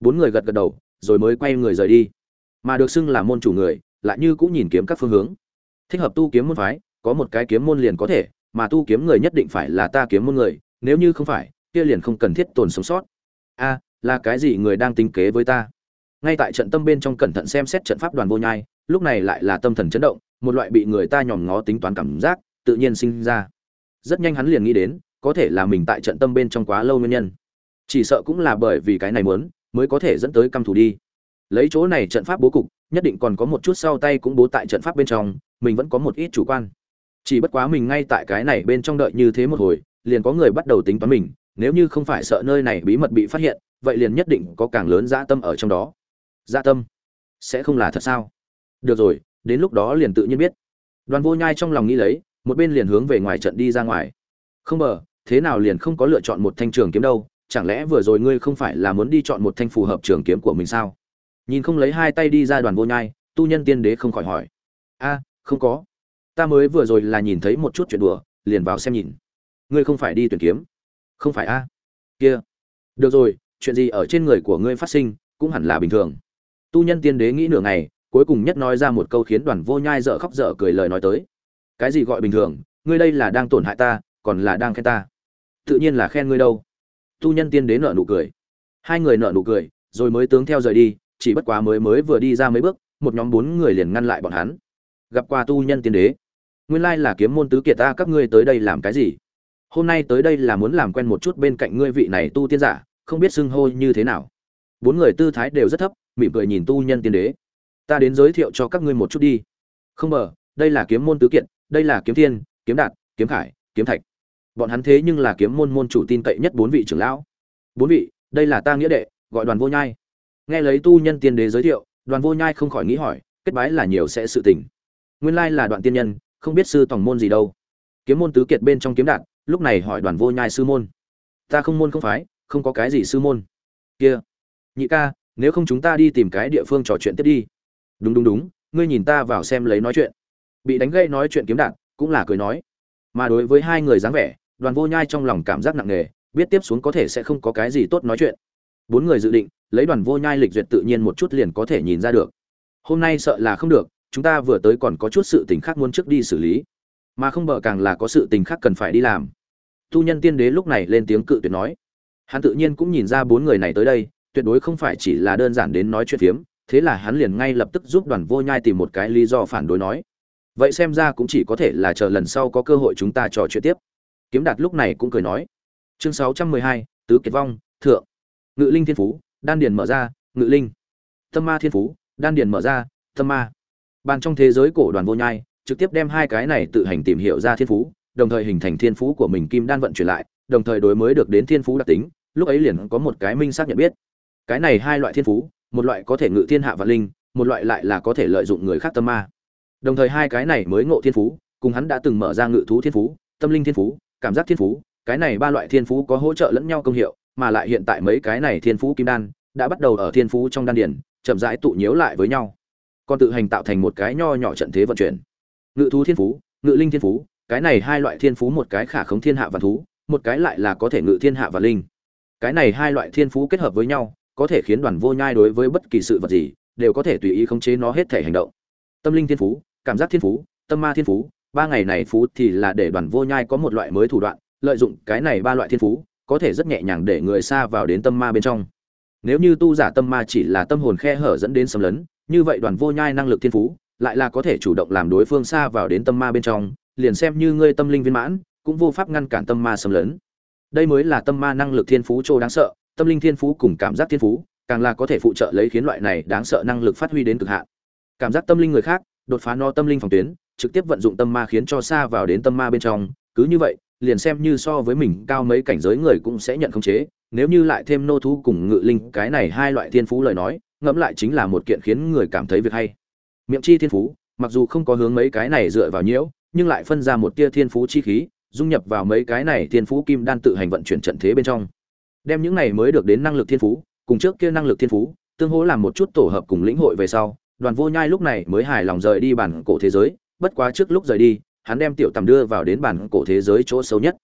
[SPEAKER 1] Bốn người gật gật đầu, rồi mới quay người rời đi. Mà được xưng là môn chủ người, lại như cũng nhìn kiếm các phương hướng. Thích hợp tu kiếm môn phái, có một cái kiếm môn liền có thể, mà tu kiếm người nhất định phải là ta kiếm môn người, nếu như không phải, kia liền không cần thiết tồn sống sót. A, là cái gì người đang tính kế với ta? Ngay tại trận tâm bên trong cẩn thận xem xét trận pháp đoàn vô nhai, lúc này lại là tâm thần chấn động, một loại bị người ta nhòm ngó tính toán cảm giác, tự nhiên sinh ra. Rất nhanh hắn liền nghĩ đến, có thể là mình tại trận tâm bên trong quá lâu nguyên nhân. Chỉ sợ cũng là bởi vì cái này muốn, mới có thể dẫn tới căm thù đi. Lấy chỗ này trận pháp bố cục, nhất định còn có một chút sau tay cũng bố tại trận pháp bên trong, mình vẫn có một ít chủ quan. Chỉ bất quá mình ngay tại cái này bên trong đợi như thế một hồi, liền có người bắt đầu tính toán mình, nếu như không phải sợ nơi này bí mật bị phát hiện, vậy liền nhất định có càng lớn dã tâm ở trong đó. Dạ tâm. Sẽ không là thật sao? Được rồi, đến lúc đó liền tự nhiên biết. Đoàn vô nhai trong lòng nghĩ lấy, một bên liền hướng về ngoài trận đi ra ngoài. Không bờ, thế nào liền không có lựa chọn một thanh trường kiếm đâu? Chẳng lẽ vừa rồi ngươi không phải là muốn đi chọn một thanh phù hợp trường kiếm của mình sao? Nhìn không lấy hai tay đi ra đoàn vô nhai, tu nhân tiên đế không khỏi hỏi. A, không có. Ta mới vừa rồi là nhìn thấy một chút chuyện đùa, liền vào xem nhìn. Ngươi không phải đi tuyển kiếm. Không phải a. Kia. Được rồi, chuyện gì ở trên người của ngươi phát sinh, cũng hẳn là bình thường tu nhân tiên đế nghĩ nửa ngày, cuối cùng nhất nói ra một câu khiến đoàn vô nhai dở khóc dở cười lời nói tới. Cái gì gọi bình thường? Ngươi đây là đang tổn hại ta, còn là đang khen ta? Tự nhiên là khen ngươi đâu. Tu nhân tiên đế nợ nụ cười. Hai người nợ nụ cười, rồi mới tướng theo rời đi, chỉ bất quá mới mới vừa đi ra mấy bước, một nhóm bốn người liền ngăn lại bọn hắn. Gặp qua tu nhân tiên đế. Nguyên lai là kiếm môn tứ kiệt ta, các ngươi tới đây làm cái gì? Hôm nay tới đây là muốn làm quen một chút bên cạnh ngươi vị này tu tiên giả, không biết xưng hô như thế nào bốn người tư thái đều rất thấp, mỉm cười nhìn tu nhân tiên đế. Ta đến giới thiệu cho các ngươi một chút đi. Không ngờ, đây là kiếm môn tứ kiện, đây là kiếm thiên, kiếm đạt, kiếm khải, kiếm thạch. Bọn hắn thế nhưng là kiếm môn môn chủ tin cậy nhất bốn vị trưởng lão. Bốn vị, đây là ta nghĩa đệ, gọi đoàn vô nhai. Nghe lấy tu nhân tiên đế giới thiệu, đoàn vô nhai không khỏi nghĩ hỏi, kết bái là nhiều sẽ sự tình. Nguyên lai là đoạn tiên nhân, không biết sư tòng môn gì đâu. Kiếm môn tứ kiệt bên trong kiếm đạt, lúc này hỏi đoàn vô nhai sư môn. Ta không môn không phái, không có cái gì sư môn. Kia nhị ca, nếu không chúng ta đi tìm cái địa phương trò chuyện tiếp đi. Đúng đúng đúng, ngươi nhìn ta vào xem lấy nói chuyện. Bị đánh gây nói chuyện kiếm đạt cũng là cười nói. Mà đối với hai người dáng vẻ, đoàn vô nhai trong lòng cảm giác nặng nề, biết tiếp xuống có thể sẽ không có cái gì tốt nói chuyện. Bốn người dự định, lấy đoàn vô nhai lịch duyệt tự nhiên một chút liền có thể nhìn ra được. Hôm nay sợ là không được, chúng ta vừa tới còn có chút sự tình khác muốn trước đi xử lý. Mà không bờ càng là có sự tình khác cần phải đi làm. Tu nhân tiên đế lúc này lên tiếng cự tuyệt nói. Hắn tự nhiên cũng nhìn ra bốn người này tới đây tuyệt đối không phải chỉ là đơn giản đến nói chuyện phiếm, thế là hắn liền ngay lập tức giúp đoàn vô nhai tìm một cái lý do phản đối nói. Vậy xem ra cũng chỉ có thể là chờ lần sau có cơ hội chúng ta trò chuyện tiếp. Kiếm đạt lúc này cũng cười nói. Chương sáu trăm mười hai, tứ kiệt vong, thượng. Ngự linh thiên phú, đan điền mở ra, ngự linh. Tâm ma thiên phú, đan điền mở ra, tâm ma. Bàn trong thế giới cổ đoàn vô nhai, trực tiếp đem hai cái này tự hành tìm hiểu ra thiên phú, đồng thời hình thành thiên phú của mình kim đan vận chuyển lại, đồng thời đối mới được đến thiên phú đặc tính, lúc ấy liền có một cái minh xác nhận biết cái này hai loại thiên phú, một loại có thể ngự thiên hạ và linh, một loại lại là có thể lợi dụng người khác tâm ma. Đồng thời hai cái này mới ngộ thiên phú, cùng hắn đã từng mở ra ngự thú thiên phú, tâm linh thiên phú, cảm giác thiên phú, cái này ba loại thiên phú có hỗ trợ lẫn nhau công hiệu, mà lại hiện tại mấy cái này thiên phú kim đan đã bắt đầu ở thiên phú trong đan điển chậm rãi tụ nhiễu lại với nhau. Còn tự hành tạo thành một cái nho nhỏ trận thế vận chuyển. Ngự thú thiên phú, ngự linh thiên phú, cái này hai loại thiên phú một cái khả khống thiên hạ và thú, một cái lại là có thể ngự thiên hạ và linh. Cái này hai loại thiên phú kết hợp với nhau có thể khiến đoàn vô nhai đối với bất kỳ sự vật gì đều có thể tùy ý khống chế nó hết thể hành động. Tâm linh thiên phú, cảm giác thiên phú, tâm ma thiên phú, ba ngày này phú thì là để đoàn vô nhai có một loại mới thủ đoạn, lợi dụng cái này ba loại thiên phú, có thể rất nhẹ nhàng để người xa vào đến tâm ma bên trong. Nếu như tu giả tâm ma chỉ là tâm hồn khe hở dẫn đến xâm lấn, như vậy đoàn vô nhai năng lực thiên phú lại là có thể chủ động làm đối phương xa vào đến tâm ma bên trong, liền xem như ngươi tâm linh viên mãn, cũng vô pháp ngăn cản tâm ma xâm lấn. Đây mới là tâm ma năng lực thiên phú chỗ đáng sợ tâm linh thiên phú cùng cảm giác thiên phú, càng là có thể phụ trợ lấy khiến loại này đáng sợ năng lực phát huy đến cực hạn. Cảm giác tâm linh người khác, đột phá no tâm linh phòng tuyến, trực tiếp vận dụng tâm ma khiến cho xa vào đến tâm ma bên trong, cứ như vậy, liền xem như so với mình cao mấy cảnh giới người cũng sẽ nhận khống chế, nếu như lại thêm nô thú cùng ngự linh, cái này hai loại thiên phú lời nói, ngẫm lại chính là một kiện khiến người cảm thấy việc hay. Miệng chi thiên phú, mặc dù không có hướng mấy cái này dựa vào nhiễu, nhưng lại phân ra một tia thiên phú chi khí, dung nhập vào mấy cái này thiên phú kim đan tự hành vận chuyển trận thế bên trong đem những này mới được đến năng lực thiên phú, cùng trước kia năng lực thiên phú, tương hỗ làm một chút tổ hợp cùng lĩnh hội về sau, đoàn vô nhai lúc này mới hài lòng rời đi bản cổ thế giới, bất quá trước lúc rời đi, hắn đem tiểu tầm đưa vào đến bản cổ thế giới chỗ xấu nhất.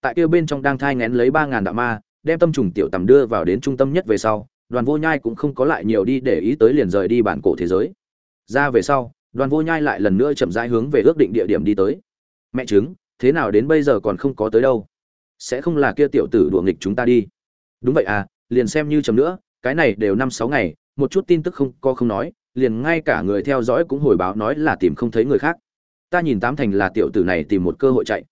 [SPEAKER 1] Tại kia bên trong đang thai ngén lấy ba ngàn đạo ma, đem tâm trùng tiểu tầm đưa vào đến trung tâm nhất về sau, đoàn vô nhai cũng không có lại nhiều đi để ý tới liền rời đi bản cổ thế giới. Ra về sau, đoàn vô nhai lại lần nữa chậm rãi hướng về ước định địa điểm đi tới. Mẹ chứng, thế nào đến bây giờ còn không có tới đâu? Sẽ không là kia tiểu tử đùa nghịch chúng ta đi đúng vậy à liền xem như chấm nữa, cái này đều năm sáu ngày, một chút tin tức không, có không nói, liền ngay cả người theo dõi cũng hồi báo nói là tìm không thấy người khác. Ta nhìn tám thành là tiểu tử này tìm một cơ hội chạy.